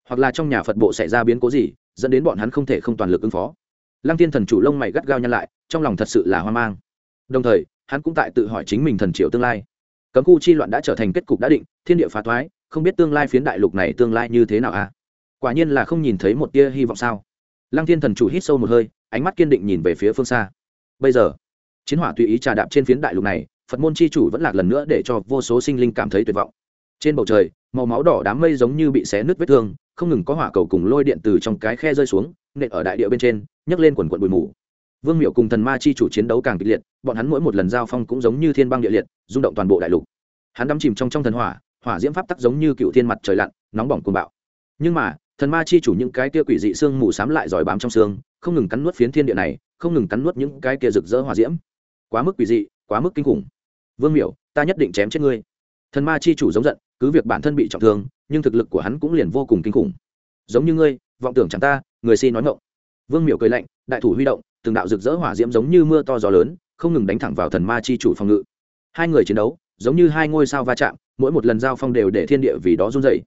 Speaker 1: Hoặc là trong nhà phật bộ xảy ra biến cố gì, dẫn đến bọn hắn không thể không toàn lực ứng phó? Lăng tiên thần chủ lông mày gắt gao nhăn lại, trong lòng thật sự là hoang mang. Đồng thời, hắn cũng tại tự hỏi chính mình thần triệu tương lai. Cấm khu chi loạn đã trở thành kết cục đã định, thiên địa phá thoái không biết tương lai phiến đại lục này tương lai như thế nào a à? quả nhiên là không nhìn thấy một tia hy vọng sao? Lăng thiên thần chủ hít sâu một hơi, ánh mắt kiên định nhìn về phía phương xa. Bây giờ, chiến hỏa tùy ý trà đạp trên phiến đại lục này phật môn chi chủ vẫn lạc lần nữa để cho vô số sinh linh cảm thấy tuyệt vọng. Trên bầu trời, màu máu đỏ đám mây giống như bị xé nứt vết thương, không ngừng có hỏa cầu cùng lôi điện từ trong cái khe rơi xuống, nện ở đại địa bên trên, nhấc lên quần quận bụi mù. Vương miệu cùng thần ma chi chủ chiến đấu càng kịch liệt, bọn hắn mỗi một lần giao phong cũng giống như thiên băng địa liệt, rung động toàn bộ đại lục. Hắn đắm chìm trong trong thần hỏa hỏa diễm pháp tắc giống như cựu thiên mặt trời lặn, nóng bỏng cuồng bạo. Nhưng mà, thần ma chi chủ những cái kia quỷ dị xương mù sám lại giỏi bám trong xương, không ngừng cắn nuốt phiến thiên địa này, không ngừng cắn nuốt những cái kia rực rỡ hỏa diễm. Quá mức quỷ dị, quá mức kinh khủng vương miểu, ta nhất định chém chết ngươi. Thần ma chi chủ giống giận, cứ việc bản thân bị trọng thương, nhưng thực lực của hắn cũng liền vô cùng kinh khủng. Giống như ngươi, vọng tưởng chẳng ta, người xin nói ngộng vương miểu cười lạnh, đại thủ huy động, từng đạo rực rỡ hỏa diễm giống như mưa to gió lớn, không ngừng đánh thẳng vào thần ma chi chủ phòng ngự. Hai người chiến đấu, giống như hai ngôi sao va chạm, mỗi một lần giao phong đều để thiên địa vì đó run dày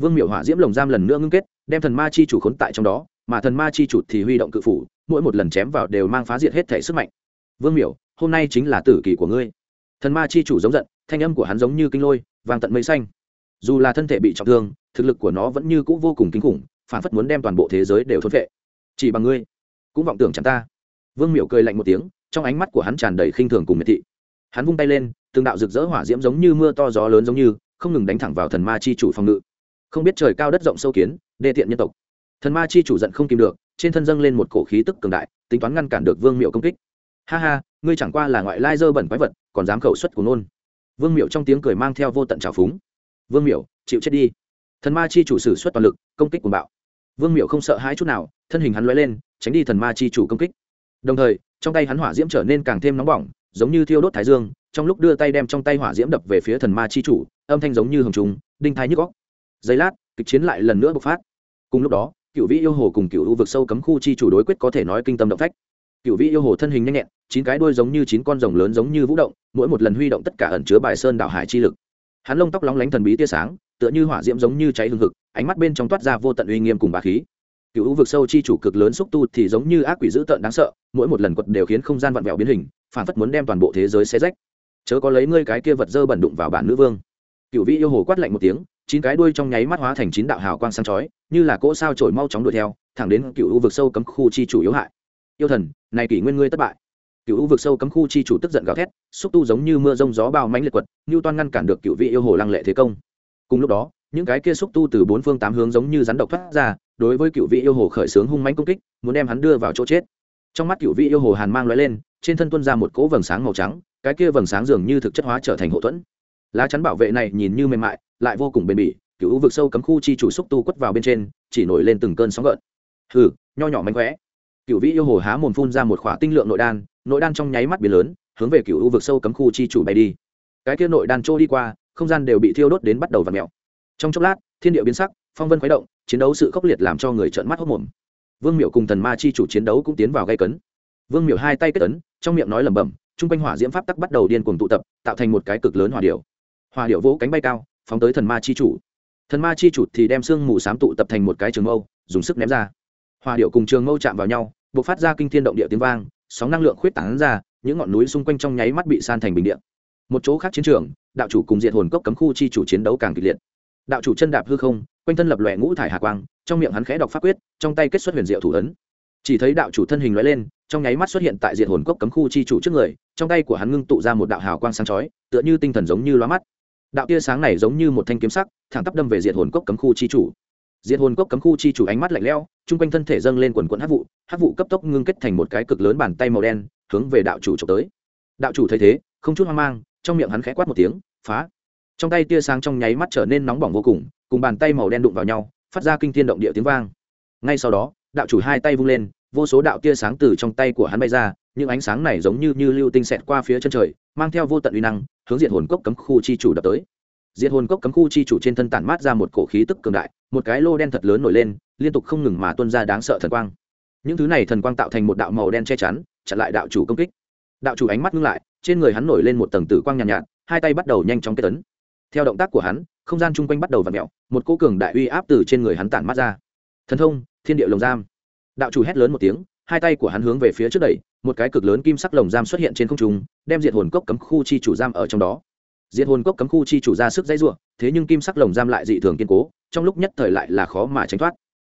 Speaker 1: vương miểu hỏa diễm lồng giam lần nữa ngưng kết, đem thần ma chi chủ khốn tại trong đó, mà thần ma chi chủ thì huy động cự phủ, mỗi một lần chém vào đều mang phá diệt hết thể sức mạnh. Vương miểu, hôm nay chính là tử kỳ của ngươi thần ma chi chủ giống giận, thanh âm của hắn giống như kinh lôi vàng tận mây xanh. Dù là thân thể bị trọng thương, thực lực của nó vẫn như c ũ vô cùng kinh khủng, phản phất muốn đem toàn bộ thế giới đều thốt vệ chỉ bằng ngươi, cũng vọng tưởng chẳng ta. Vương miểu cười lạnh một tiếng, trong ánh mắt của hắn tràn đầy khinh thường cùng miệt thị. Hắn vung tay lên, từng đạo rực rỡ hỏa diễm giống như mưa to gió lớn giống như, không ngừng đánh thẳng vào thần ma chi chủ phòng ngự. Không biết trời cao đất rộng sâu kiến, đê tiện nhân tộc. Thần ma chi chủ giận không kìm được, trên thân dâng lên một cổ khí tức cường đại, tính toán ngăn cản được vương miệu công kích ha ha, ngươi chẳng qua là ngoại lai dơ bẩn quái vật, còn dám khẩu xuất của nôn vương miệu trong tiếng cười mang theo vô tận trào phúng. Vương miệu chịu chết đi. Thần ma chi chủ sử xuất toàn lực, công kích của bạo. Vương miệu không sợ hãi chút nào, thân hình hắn loay lên, tránh đi thần ma chi chủ công kích. Đồng thời, trong tay hắn hỏa diễm trở nên càng thêm nóng bỏng, giống như thiêu đốt thái dương, trong lúc đưa tay đem trong tay hỏa diễm đập về phía thần ma chi chủ, âm thanh giống như hồng trùng, đinh thái nhức góc giây lát, kịch chiến lại lần nữa bộc phát. Cùng lúc đó, cựu vĩ yêu hồ cùng cựu u vực sâu cấm khu chi chủ đối quyết có thể nói kinh tâm động phách. Cựu vĩ yêu hồ thân hình nhanh nhẹn chín cái đuôi giống như chín con rồng lớn giống như vũ động mỗi một lần huy động tất cả ẩn chứa bài sơn đạo hải chi lực. Hắn lông tóc lóng lánh thần bí tia sáng tựa như hỏa diễm giống như cháy hương hực, ánh mắt bên trong toát ra vô tận uy nghiêm cùng bà khí. Cựu u vực sâu chi chủ cực lớn xúc tu thì giống như ác quỷ dữ tợn đáng sợ mỗi một lần quật đều khiến không gian vặn vẹo biến hình phản phất muốn đem toàn bộ thế giới xé rách. Chớ có lấy ngươi cái kia vật dơ bẩn đụng vào bản nữ vương. Cựu vĩ yêu hồ quát lạnh một tiếng chín cái đuôi trong nháy mắt hóa thành chín đạo hào quang sáng chói như là cỗ sao trổi mau chóng đuổi theo thẳng đến cựu u vực sâu cấm khu chi chủ yếu hại. Yêu thần này kỷ nguyên ngươi thất bại cựu u vực sâu cấm khu chi chủ tức giận gào thét, xúc tu giống như mưa rông gió bao mánh liệt quật như toan ngăn cản được cựu vị yêu hồ lăng lệ thế công. Cùng lúc đó, những cái kia xúc tu từ bốn phương tám hướng giống như rắn độc thoát ra, đối với cựu vị yêu hồ khởi xướng hung mãnh công kích, muốn đem hắn đưa vào chỗ chết. Trong mắt cựu vị yêu hồ hàn mang loại lên, trên thân tuân ra một cỗ vầng sáng màu trắng, cái kia vầng sáng dường như thực chất hóa trở thành hậu thuẫn. Lá chắn bảo vệ này nhìn như mềm mại, lại vô cùng bền bỉ, cựu vực sâu cấm khu chi chủ xúc tu quất vào bên trên, chỉ nổi lên từng cơn sóng gợn. Hừ, nho nhỏ mánh khóe cựu vĩ yêu hồ há mồm phun ra một khỏa tinh lượng nội đan nội đan trong nháy mắt biến lớn, hướng về cựu vực sâu cấm khu chi chủ bay đi. Cái kia nội đan trôi đi qua, không gian đều bị thiêu đốt đến bắt đầu và mèo. Trong chốc lát, thiên địa biến sắc, phong vân khuấy động, chiến đấu sự khốc liệt làm cho người trợn mắt hốc mồm. Vương miệu cùng thần ma chi chủ chiến đấu cũng tiến vào gây cấn. Vương miệu hai tay kết ấn, trong miệng nói lẩm bẩm chung quanh hỏa diễm pháp tắc bắt đầu điên cuồng tụ tập, tạo thành một cái cực lớn hỏa điệu hỏa điệu vỗ cánh bay cao, phóng tới thần ma chi chủ. Thần ma chi chủ thì đem xương mù sám tụ tập thành một cái trường mâu, dùng sức ném ra. Hỏa điệu cùng trường mâu chạm vào nhau b phát ra kinh thiên động địa tiếng vang, sóng năng lượng khuyết tảng ra, những ngọn núi xung quanh trong nháy mắt bị san thành bình địa. Một chỗ khác chiến trường, đạo chủ cùng diện hồn cốc cấm khu chi chủ chiến đấu càng kịch liệt. Đạo chủ chân đạp hư không, quanh thân lập lòe ngũ thải hà quang, trong miệng hắn khẽ đọc pháp quyết, trong tay kết xuất huyền diệu thủ ấn. Chỉ thấy đạo chủ thân hình lóe lên, trong nháy mắt xuất hiện tại diện hồn cốc cấm khu chi chủ trước người, trong tay của hắn ngưng tụ ra một đạo hào quang sáng chói, tựa như tinh thần giống như loa mắt. Đạo tia sáng này giống như một thanh kiếm sắc, thẳng tắp đâm về diện hồn cốc cấm khu chi chủ. Diệt hồn cốc cấm khu chi chủ ánh mắt lạnh lẽo, chung quanh thân thể dâng lên quần quẫn hát vụ hát vụ cấp tốc ngưng kết thành một cái cực lớn bàn tay màu đen, hướng về đạo chủ trộm tới. Đạo chủ thấy thế, không chút hoang mang, trong miệng hắn khẽ quát một tiếng, phá! Trong tay tia sáng trong nháy mắt trở nên nóng bỏng vô cùng cùng bàn tay màu đen đụng vào nhau, phát ra kinh thiên động địa tiếng vang. Ngay sau đó, đạo chủ hai tay vung lên, vô số đạo tia sáng từ trong tay của hắn bay ra, những ánh sáng này giống như như lưu tinh xẹt qua phía chân trời, mang theo vô tận uy năng, hướng diện hồn cốc cấm khu chi chủ đập tới. Diệt hồn cốc cấm khu chi chủ trên thân tản mát ra một cổ khí tức cường đại một cái lô đen thật lớn nổi lên liên tục không ngừng mà tuôn ra đáng sợ thần quang. Những thứ này thần quang tạo thành một đạo màu đen che chắn chặn lại đạo chủ công kích. Đạo chủ ánh mắt ngưng lại trên người hắn nổi lên một tầng tử quang nhàn nhạt, nhạt hai tay bắt đầu nhanh chóng kết tấn theo động tác của hắn không gian chung quanh bắt đầu v ặ mẹo một cô cường đại uy áp từ trên người hắn tản mắt ra. Thần thông thiên địa lồng giam. Đạo chủ hét lớn một tiếng hai tay của hắn hướng về phía trước đẩy một cái cực lớn kim sắc lồng giam xuất hiện trên không trung đem diệt hồn cốc cấm khu chi chủ giam ở trong đó diệt hồn cốc cấm khu chi chủ ra sức dãy rủa, thế nhưng kim sắc lồng giam lại dị thường kiên cố trong lúc nhất thời lại là khó mà tránh thoát.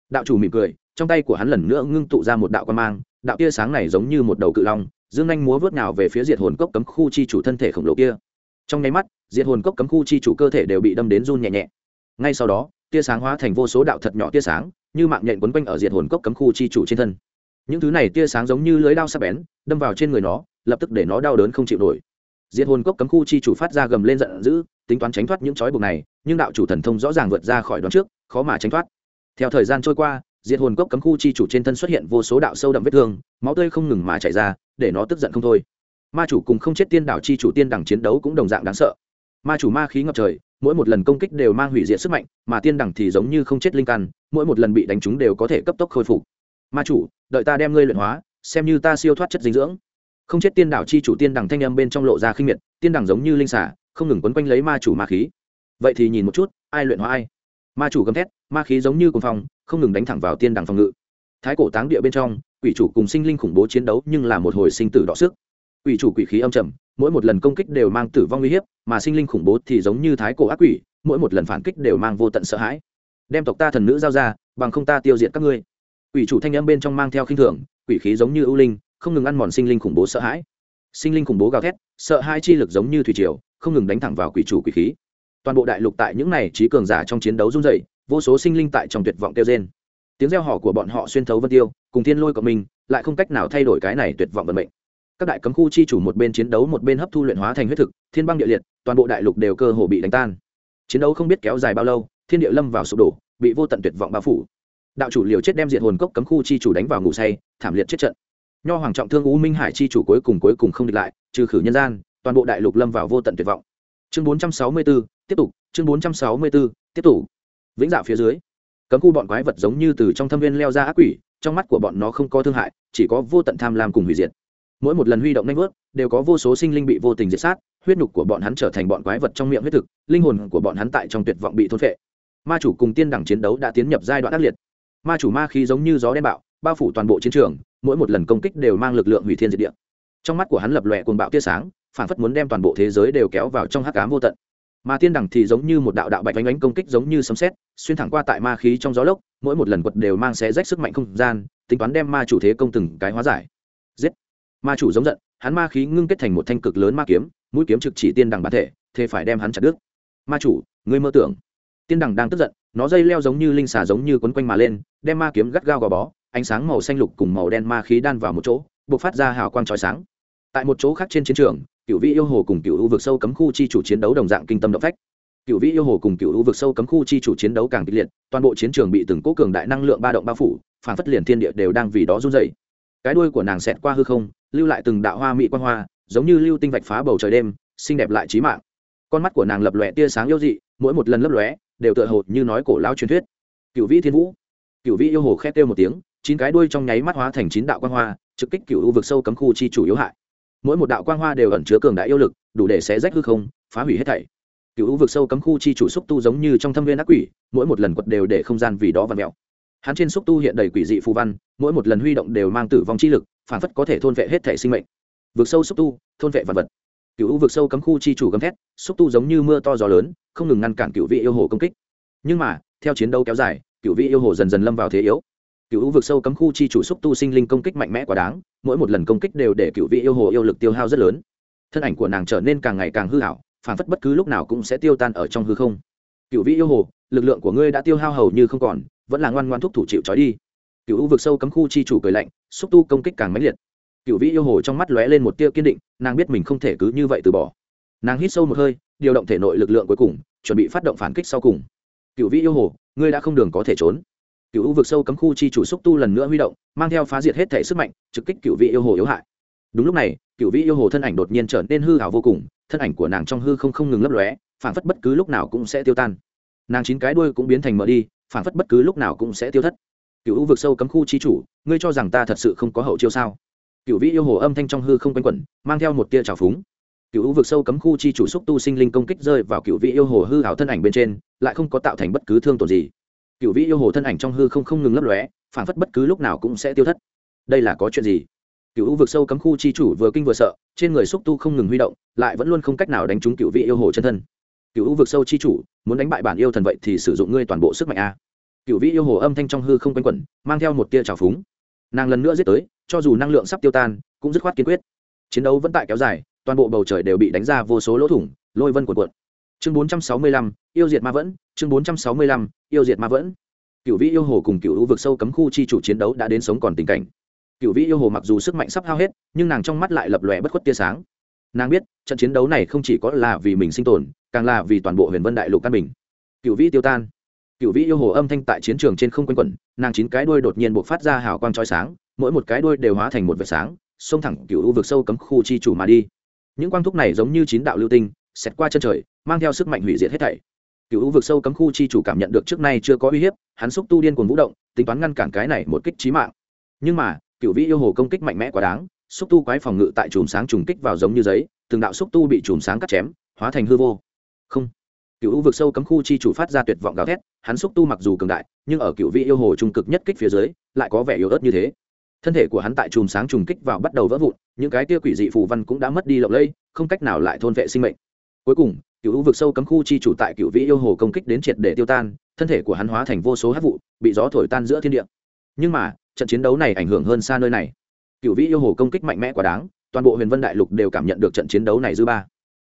Speaker 1: Đạo chủ mỉm cười trong tay của hắn lần nữa ngưng tụ ra một đạo quan mang đạo tia sáng này giống như một đầu cự long dương anh múa vớt nào về phía diệt hồn cốc cấm khu chi chủ thân thể khổng lồ kia. Trong nháy mắt diệt hồn cốc cấm khu chi chủ cơ thể đều bị đâm đến run nhẹ nhẹ. Ngay sau đó tia sáng hóa thành vô số đạo thật nhỏ tia sáng như mạng nhện quấn quanh ở diệt hồn cốc cấm khu chi chủ trên thân. Những thứ này tia sáng giống như lưới đao sắc bén đâm vào trên người nó lập tức để nó đau đớn không chịu nổi diệt hồn cốc cấm khu chi chủ phát ra gầm lên giận dữ, tính toán tránh thoát những trói buộc này, nhưng đạo chủ thần thông rõ ràng vượt ra khỏi đoán trước, khó mà tránh thoát. Theo thời gian trôi qua, diệt hồn cốc cấm khu chi chủ trên thân xuất hiện vô số đạo sâu đậm vết thương, máu tươi không ngừng mà chảy ra, để nó tức giận không thôi. Ma chủ cùng không chết tiên đảo chi chủ tiên đẳng chiến đấu cũng đồng dạng đáng sợ. Ma chủ ma khí ngập trời, mỗi một lần công kích đều mang hủy diệt sức mạnh, mà tiên đẳng thì giống như không chết linh căn, mỗi một lần bị đánh trúng đều có thể cấp tốc khôi phục. Ma chủ, đợi ta đem ngươi luyện hóa, xem như ta siêu thoát chất dinh dưỡng không chết tiên đảo chi chủ tiên đẳng thanh âm bên trong lộ ra khinh miệt, tiên đẳng giống như linh xả không ngừng quấn quanh lấy ma chủ ma khí. Vậy thì nhìn một chút, ai luyện hóa ai. Ma chủ gầm thét, ma khí giống như cùng phòng không ngừng đánh thẳng vào tiên đẳng phòng ngự. Thái cổ táng địa bên trong, quỷ chủ cùng sinh linh khủng bố chiến đấu nhưng là một hồi sinh tử đọ sức. Quỷ chủ quỷ khí âm trầm, mỗi một lần công kích đều mang tử vong uy hiếp, mà sinh linh khủng bố thì giống như thái cổ ác quỷ, mỗi một lần phản kích đều mang vô tận sợ hãi. Đem tộc ta thần nữ giao ra, bằng không ta tiêu diệt các ngươi. Quỷ chủ thanh âm bên trong mang theo khinh thường, quỷ khí giống như ưu linh không ngừng ăn mòn sinh linh khủng bố sợ hãi. Sinh linh khủng bố gào thét, sợ hai chi lực giống như thủy triều, không ngừng đánh thẳng vào quỷ chủ quỷ khí. Toàn bộ đại lục tại những này trí cường giả trong chiến đấu run dậy vô số sinh linh tại trong tuyệt vọng kêu trên tiếng reo hò của bọn họ xuyên thấu vân tiêu, cùng thiên lôi của mình, lại không cách nào thay đổi cái này tuyệt vọng vận mệnh. Các đại cấm khu chi chủ một bên chiến đấu một bên hấp thu luyện hóa thành huyết thực, thiên băng địa liệt, toàn bộ đại lục đều cơ hồ bị đánh tan. Chiến đấu không biết kéo dài bao lâu, thiên địa lâm vào sụp đổ, bị vô tận tuyệt vọng bao phủ. Đạo chủ liều chết đem diệt hồn cốc cấm khu chi chủ đánh vào ngủ say, thảm liệt chết trận nho hoàng trọng thương u minh hải chi chủ cuối cùng cuối cùng không địch lại trừ khử nhân gian toàn bộ đại lục lâm vào vô tận tuyệt vọng. Chương 464, tiếp tục chương 464, tiếp tục. Vĩnh dạ phía dưới cấm khu bọn quái vật giống như từ trong thâm viên leo ra ác quỷ trong mắt của bọn nó không có thương hại chỉ có vô tận tham lam cùng hủy diệt. Mỗi một lần huy động nanh vớt đều có vô số sinh linh bị vô tình diệt sát huyết nhục của bọn hắn trở thành bọn quái vật trong miệng huyết thực linh hồn của bọn hắn tại trong tuyệt vọng bị thôn phệ. Ma chủ cùng tiên đẳng chiến đấu đã tiến nhập giai đoạn ác liệt. Ma chủ ma khí giống như gió đen bạo bao phủ toàn bộ chiến trường mỗi một lần công kích đều mang lực lượng hủy thiên diệt địa. Trong mắt của hắn lập lòe cuồng bạo tia sáng, phản phất muốn đem toàn bộ thế giới đều kéo vào trong hắc ám vô tận. Mà tiên đẳng thì giống như một đạo đạo bạch vánh ánh công kích giống như sấm sét, xuyên thẳng qua tại ma khí trong gió lốc, mỗi một lần quật đều mang xé rách sức mạnh không gian, tính toán đem ma chủ thế công từng cái hóa giải. Giết! Ma chủ giống giận, hắn ma khí ngưng kết thành một thanh cực lớn ma kiếm, mũi kiếm trực chỉ tiên đằng bản thể, thế phải đem hắn chặt đứt. Ma chủ, ngươi mơ tưởng. Tiên đằng đang tức giận, nó dây leo giống như linh xà giống như quấn quanh mà lên, đem ma kiếm gắt gao gò bó ánh sáng màu xanh lục cùng màu đen ma khí đan vào một chỗ buộc phát ra hào quang trói sáng. Tại một chỗ khác trên chiến trường cựu vị yêu hồ cùng cựu u vực sâu cấm khu chi chủ chiến đấu đồng dạng kinh tâm động phách. Cựu vị yêu hồ cùng cựu u vực sâu cấm khu chi chủ chiến đấu càng kịch liệt, toàn bộ chiến trường bị từng cố cường đại năng lượng ba động bao phủ, phản phất liền thiên địa đều đang vì đó run dày cái đuôi của nàng xẹt qua hư không, lưu lại từng đạo hoa mỹ quan hoa, giống như lưu tinh vạch phá bầu trời đêm, xinh đẹp lại trí mạng. Con mắt của nàng lập lòe tia sáng yêu dị, mỗi một lần lấp lóe, đều tựa hồ như nói cổ lao truyền thuyết. Cựu vĩ thiên vũ. Cựu vĩ yêu hồ khét kêu một tiếng chín cái đuôi trong nháy mắt hóa thành chín đạo quang hoa, trực kích cựu u vực sâu cấm khu chi chủ yếu hại. Mỗi một đạo quang hoa đều ẩn chứa cường đại yêu lực, đủ để xé rách hư không, phá hủy hết thảy. Cựu u vực sâu cấm khu chi chủ xúc tu giống như trong thâm viên ác quỷ, mỗi một lần quật đều để không gian vì đó và mèo. Hắn trên xúc tu hiện đầy quỷ dị phù văn, mỗi một lần huy động đều mang tử vong chi lực, phản phất có thể thôn vệ hết thể sinh mệnh. Vực sâu xúc tu, thôn vệ vật. Vật cựu vực sâu cấm khu chi chủ gấm thét, xúc tu giống như mưa to gió lớn, không ngừng ngăn cản cựu vị yêu hồ công kích. Nhưng mà, theo chiến đấu kéo dài cựu vị yêu hồ dần dần lâm vào thế yếu cựu vực sâu cấm khu chi chủ xúc tu sinh linh công kích mạnh mẽ quá đáng, mỗi một lần công kích đều để cựu vị yêu hồ yêu lực tiêu hao rất lớn. Thân ảnh của nàng trở nên càng ngày càng hư hảo, phản phất bất cứ lúc nào cũng sẽ tiêu tan ở trong hư không. Cựu vị yêu hồ, lực lượng của ngươi đã tiêu hao hầu như không còn, vẫn là ngoan ngoan thúc thủ chịu trói đi. Cựu vực sâu cấm khu chi chủ cười lạnh, xúc tu công kích càng mãnh liệt. Cựu vĩ yêu hồ trong mắt lóe lên một tia kiên định, nàng biết mình không thể cứ như vậy từ bỏ. Nàng hít sâu một hơi, điều động thể nội lực lượng cuối cùng, chuẩn bị phát động phản kích sau cùng. Cựu vĩ yêu hồ, ngươi đã không đường có thể trốn cựu vực sâu cấm khu chi chủ xúc tu lần nữa huy động, mang theo phá diệt hết thể sức mạnh, trực kích cựu vị yêu hồ yếu hại. Đúng lúc này cựu vị yêu hồ thân ảnh đột nhiên trở nên hư hảo vô cùng, thân ảnh của nàng trong hư không không ngừng lấp lóe phản phất bất cứ lúc nào cũng sẽ tiêu tan. Nàng chín cái đuôi cũng biến thành mở đi phản phất bất cứ lúc nào cũng sẽ tiêu thất. Cựu vực sâu cấm khu chi chủ, ngươi cho rằng ta thật sự không có hậu chiêu sao? Cựu vị yêu hồ âm thanh trong hư không quanh quẩn, mang theo một tia trào phúng. Cựu vực sâu cấm khu chi chủ xúc tu sinh linh công kích rơi vào cựu vị yêu hồ hư hảo thân ảnh bên trên, lại không có tạo thành bất cứ thương tổn gì cựu vĩ yêu hồ thân ảnh trong hư không không ngừng lấp lóe phản phất bất cứ lúc nào cũng sẽ tiêu thất. Đây là có chuyện gì? Cựu vực sâu cấm khu chi chủ vừa kinh vừa sợ, trên người xúc tu không ngừng huy động, lại vẫn luôn không cách nào đánh trúng cựu vị yêu hồ chân thân. Cựu vực sâu chi chủ, muốn đánh bại bản yêu thần vậy thì sử dụng ngươi toàn bộ sức mạnh a. Cựu vĩ yêu hồ âm thanh trong hư không quanh quẩn, mang theo một tia trào phúng. Nàng lần nữa giết tới, cho dù năng lượng sắp tiêu tan, cũng dứt khoát kiên quyết. Chiến đấu vẫn tại kéo dài, toàn bộ bầu trời đều bị đánh ra vô số lỗ thủng, lôi vân cuộn cuộn chương bốn trăm sáu mươi lăm, yêu diệt ma vẫn, chương bốn trăm sáu mươi lăm, yêu diệt ma vẫn. Cựu vĩ yêu hồ cùng cựu u vực sâu cấm khu chi chủ chiến đấu đã đến sống còn tình cảnh. Cựu vĩ yêu hồ mặc dù sức mạnh sắp hao hết, nhưng nàng trong mắt lại lập lòe bất khuất tia sáng. Nàng biết, trận chiến đấu này không chỉ có là vì mình sinh tồn, càng là vì toàn bộ huyền vân đại lục căn bình. Cựu vĩ tiêu tan. Cựu vĩ yêu hồ âm thanh tại chiến trường trên không quanh quẩn, nàng chín cái đuôi đột nhiên buộc phát ra hào quang trói sáng, mỗi một cái đuôi đều hóa thành một vệt sáng, xông thẳng cựu u vực sâu cấm khu chi chủ mà đi. Những quang thúc này giống như chín đạo lưu tinh xẹt qua chân trời, mang theo sức mạnh hủy diệt hết thảy. Cựu u vực sâu cấm khu chi chủ cảm nhận được trước nay chưa có uy hiếp, hắn xúc tu điên cuồng vũ động, tính toán ngăn cản cái này một kích trí mạng. Nhưng mà, cựu vĩ yêu hồ công kích mạnh mẽ quá đáng, xúc tu quái phòng ngự tại chùm sáng trùng kích vào giống như giấy, từng đạo xúc tu bị chùm sáng cắt chém, hóa thành hư vô. Không. Cựu u vực sâu cấm khu chi chủ phát ra tuyệt vọng gào thét, hắn xúc tu mặc dù cường đại, nhưng ở cựu Vĩ yêu hồ trung cực nhất kích phía dưới, lại có vẻ yếu ớt như thế. Thân thể của hắn tại chùm sáng trùng kích vào bắt đầu vỡ vụn, những cái tia quỷ dị phù văn cũng đã mất đi lộng lây không cách nào lại thôn vệ sinh mệnh cuối cùng, cựu u vực sâu cấm khu chi chủ tại cựu vị yêu hồ công kích đến triệt để tiêu tan, thân thể của hắn hóa thành vô số hát vụ, bị gió thổi tan giữa thiên địa. Nhưng mà, trận chiến đấu này ảnh hưởng hơn xa nơi này. Cựu vị yêu hồ công kích mạnh mẽ quá đáng, toàn bộ huyền vân đại lục đều cảm nhận được trận chiến đấu này dư ba.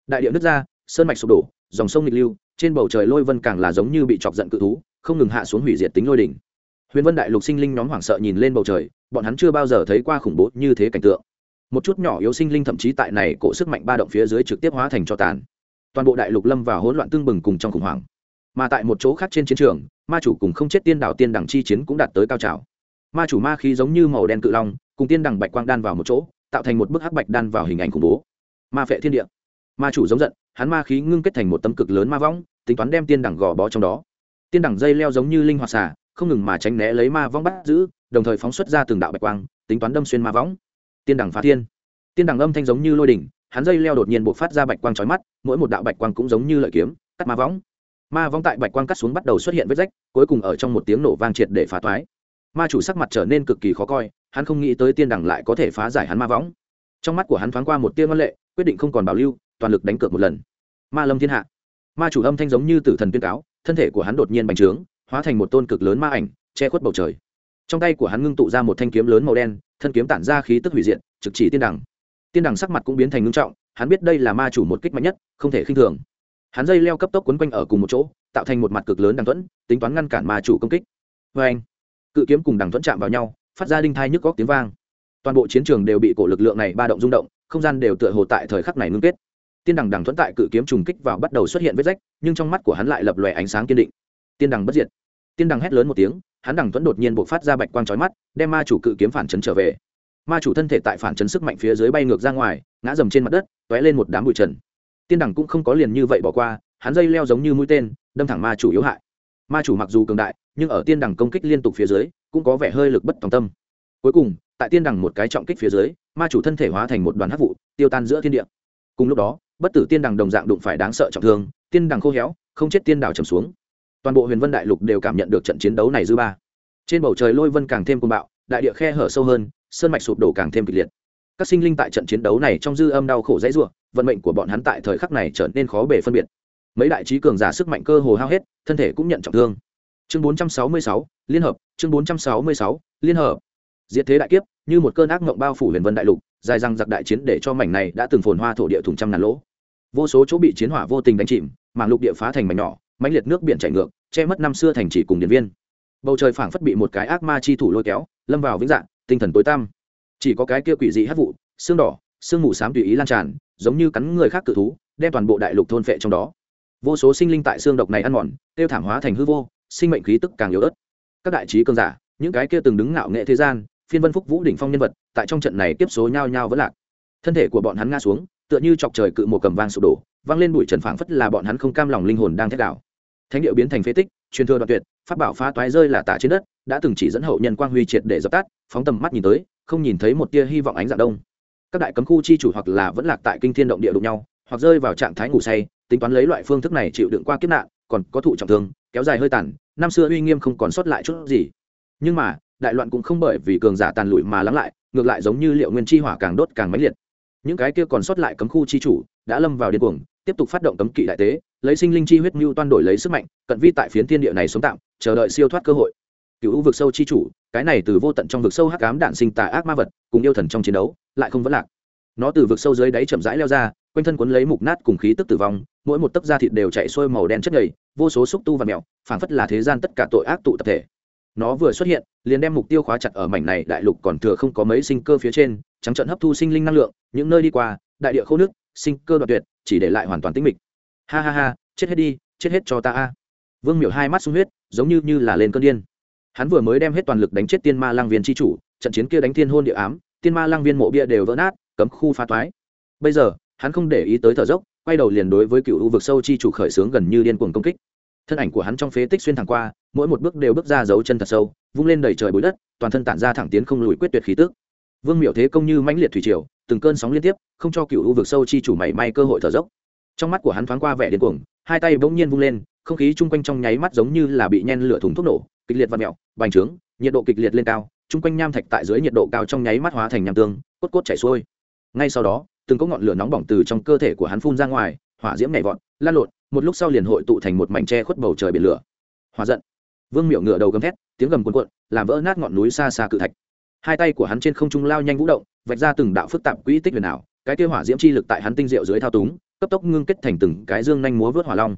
Speaker 1: Đại địa nước ra, sơn mạch sụp đổ, dòng sông nghịch lưu, trên bầu trời lôi vân càng là giống như bị chọc giận cự thú, không ngừng hạ xuống hủy diệt tính lôi đỉnh. Huyền vân đại lục sinh linh nhóm hoảng sợ nhìn lên bầu trời, bọn hắn chưa bao giờ thấy qua khủng bố như thế cảnh tượng. Một chút nhỏ yếu sinh linh thậm chí tại này cổ sức mạnh ba động phía dưới trực tiếp hóa thành cho tàn toàn bộ đại lục lâm vào hỗn loạn tương bừng cùng trong khủng hoảng. Mà tại một chỗ khác trên chiến trường, ma chủ cùng không chết tiên đảo tiên đẳng chi chiến cũng đạt tới cao trào. Ma chủ ma khí giống như màu đen cự long, cùng tiên đẳng bạch quang đan vào một chỗ, tạo thành một bức hắc bạch đan vào hình ảnh khủng bố. Ma phệ thiên địa. Ma chủ giống giận, hắn ma khí ngưng kết thành một tấm cực lớn ma võng, tính toán đem tiên đẳng gò bó trong đó. Tiên đẳng dây leo giống như linh hoạt xả không ngừng mà tránh né lấy ma vong bắt giữ, đồng thời phóng xuất ra từng đạo bạch quang, tính toán đâm xuyên ma võng. Tiên đẳng phá thiên. Tiên đẳng âm thanh giống như lôi đỉnh hắn dây leo đột nhiên bộc phát ra bạch quang chói mắt mỗi một đạo bạch quang cũng giống như lợi kiếm cắt ma võng. Ma võng tại bạch quang cắt xuống bắt đầu xuất hiện vết rách cuối cùng ở trong một tiếng nổ vang triệt để phá toái. Ma chủ sắc mặt trở nên cực kỳ khó coi hắn không nghĩ tới tiên đẳng lại có thể phá giải hắn ma võng. Trong mắt của hắn thoáng qua một tia ngân lệ quyết định không còn bảo lưu toàn lực đánh cược một lần. Ma lâm thiên hạ. Ma chủ âm thanh giống như tử thần tuyên cáo thân thể của hắn đột nhiên bành trướng hóa thành một tôn cực lớn ma ảnh che khuất bầu trời. Trong tay của hắn ngưng tụ ra một thanh kiếm lớn màu đen thân kiếm tản ra khí tức hủy diệt, trực chỉ tiên đẳng tiên đẳng sắc mặt cũng biến thành ngưng trọng, hắn biết đây là ma chủ một kích mạnh nhất, không thể khinh thường. Hắn dây leo cấp tốc quấn quanh ở cùng một chỗ, tạo thành một mặt cực lớn đằng thuẫn, tính toán ngăn cản ma chủ công kích. Vê anh, cự kiếm cùng đằng thuẫn chạm vào nhau, phát ra đinh thai nhức góc tiếng vang. Toàn bộ chiến trường đều bị cổ lực lượng này ba động rung động, không gian đều tựa hồ tại thời khắc này ngưng kết. Tiên đằng đằng thuẫn tại cự kiếm trùng kích vào bắt đầu xuất hiện vết rách, nhưng trong mắt của hắn lại lập lòe ánh sáng kiên định. Tiên đằng bất diệt. Tiên đằng hét lớn một tiếng, hắn đằng thuẫn đột nhiên buộc phát ra bạch quang trói mắt, đem ma chủ cự kiếm phản chấn trở về ma chủ thân thể tại phản chấn sức mạnh phía dưới bay ngược ra ngoài, ngã dầm trên mặt đất t ó é lên một đám bụi trần. Tiên đẳng cũng không có liền như vậy bỏ qua, hắn dây leo giống như mũi tên, đâm thẳng ma chủ yếu hại. Ma chủ mặc dù cường đại, nhưng ở tiên đẳng công kích liên tục phía dưới, cũng có vẻ hơi lực bất tòng tâm. Cuối cùng, tại tiên đẳng một cái trọng kích phía dưới, ma chủ thân thể hóa thành một đoàn hát vụ, tiêu tan giữa thiên địa. Cùng lúc đó, bất tử tiên đằng đồng dạng đụng phải đáng sợ trọng thương, tiên đằng khô héo, không chết tiên đảo trầm xuống. Toàn bộ huyền vân đại lục đều cảm nhận được trận chiến đấu này dư ba. Trên bầu trời lôi vân càng thêm côn bạo đại địa khe hở sâu hơn sơn mạch sụp đổ càng thêm kịch liệt. Các sinh linh tại trận chiến đấu này trong dư âm đau khổ dãy ruộng vận mệnh của bọn hắn tại thời khắc này trở nên khó bề phân biệt. Mấy đại trí cường giả sức mạnh cơ hồ hao hết thân thể cũng nhận trọng thương. Chương 466, liên hợp chương 466, liên hợp. Diệt thế đại kiếp như một cơn ác mộng bao phủ huyền vân đại lục dài răng giặc đại chiến để cho mảnh này đã từng phồn hoa thổ địa thùng trăm ngàn lỗ. Vô số chỗ bị chiến hỏa vô tình đánh chìm mảng lục địa phá thành mảnh nhỏ mãnh liệt nước biển chảy ngược che mất năm xưa thành chỉ cùng điện viên bầu trời phảng phất bị một cái ác ma chi thủ lôi kéo, lâm vào vĩnh dạng, tinh thần tối tăm. Chỉ có cái kia quỷ dị hát vụ, xương đỏ, xương mù xám tùy ý lan tràn, giống như cắn người khác cự thú, đem toàn bộ đại lục thôn phệ trong đó. Vô số sinh linh tại xương độc này ăn mòn, tiêu thảm hóa thành hư vô, sinh mệnh khí tức càng yếu ớt. Các đại trí cường giả, những cái kia từng đứng ngạo nghệ thế gian, phiên vân phúc vũ đỉnh phong nhân vật, tại trong trận này tiếp số nhao nhao vẫn lạc. Thân thể của bọn hắn ngã xuống, tựa như chọc trời cự một cầm vang sụp đổ, vang lên bụi trần phảng phất là bọn hắn không cam lòng linh hồn đang thét đảo. Thánh điệu biến thành phế tích, truyền thừa đoạn tuyệt phát bảo phá toái rơi là tả trên đất, đã từng chỉ dẫn hậu nhân quang huy triệt để dập tắt, phóng tầm mắt nhìn tới, không nhìn thấy một tia hy vọng ánh dạng đông. Các đại cấm khu chi chủ hoặc là vẫn lạc tại kinh thiên động địa đụng nhau, hoặc rơi vào trạng thái ngủ say, tính toán lấy loại phương thức này chịu đựng qua kiếp nạn, còn có thụ trọng thương, kéo dài hơi tàn, năm xưa uy nghiêm không còn sót lại chút gì. Nhưng mà, đại loạn cũng không bởi vì cường giả tàn lụi mà lắng lại, ngược lại giống như liệu nguyên chi hỏa càng đốt càng mãnh liệt những cái kia còn sót lại cấm khu chi chủ, đã lâm vào điên cuồng, tiếp tục phát động cấm kỵ đại tế, lấy sinh linh chi huyết mưu toan đổi lấy sức mạnh, cận vi tại phiến thiên địa này sống tạm, chờ đợi siêu thoát cơ hội. Cựu vực sâu chi chủ, cái này từ vô tận trong vực sâu hắc ám đạn sinh tà ác ma vật, cùng yêu thần trong chiến đấu, lại không vẫn lạc. Nó từ vực sâu dưới đáy chậm rãi leo ra, quanh thân cuốn lấy mục nát cùng khí tức tử vong, mỗi một tấc da thịt đều chạy xuôi màu đen chất nhầy, vô số xúc tu và mèo, phảng phất là thế gian tất cả tội ác tụ tập thể nó vừa xuất hiện, liền đem mục tiêu khóa chặt ở mảnh này đại lục còn thừa không có mấy sinh cơ phía trên, trắng trận hấp thu sinh linh năng lượng, những nơi đi qua, đại địa khô nước, sinh cơ đoạt tuyệt, chỉ để lại hoàn toàn tĩnh mịch. Ha ha ha, chết hết đi, chết hết cho ta a. Vương miểu hai mắt sung huyết, giống như như là lên cơn điên. Hắn vừa mới đem hết toàn lực đánh chết tiên ma lang viên tri chủ, trận chiến kia đánh thiên hôn địa ám, tiên ma lang viên mộ bia đều vỡ nát, cấm khu phá toái. Bây giờ, hắn không để ý tới thở dốc, quay đầu liền đối với cựu u vực sâu chi chủ khởi xướng gần như điên cuồng công kích. Thân ảnh của hắn trong phế tích xuyên thẳng qua mỗi một bước đều bước ra dấu chân thật sâu, vung lên đầy trời bụi đất, toàn thân tản ra thẳng tiến không lùi quyết tuyệt khí tức. Vương miểu thế công như mãnh liệt thủy triều, từng cơn sóng liên tiếp, không cho cựu u vực sâu chi chủ mảy may cơ hội thở dốc. Trong mắt của hắn thoáng qua vẻ điên cuồng, hai tay bỗng nhiên vung lên, không khí chung quanh trong nháy mắt giống như là bị nhen lửa thùng thuốc nổ, kịch liệt và mẹo bành trướng, nhiệt độ kịch liệt lên cao, chung quanh nham thạch tại dưới nhiệt độ cao trong nháy mắt hóa thành nham tương, cốt cốt chảy xuôi. Ngay sau đó, từng có ngọn lửa nóng bỏng từ trong cơ thể của hắn phun ra ngoài, hỏa diễm nhảy vọt, lan lộn, một lúc sau liền hội tụ thành một mảnh tre khuất bầu trời biển lửa. Hòa giận vương Miệu ngựa đầu gầm thét, tiếng gầm cuồn cuộn, làm vỡ nát ngọn núi xa xa cự thạch. Hai tay của hắn trên không trung lao nhanh vũ động, vạch ra từng đạo phức tạp quỹ tích huyền ảo, cái kia hỏa diễm chi lực tại hắn tinh diệu dưới thao túng, cấp tốc ngưng kết thành từng cái dương nhanh múa vớt hỏa long.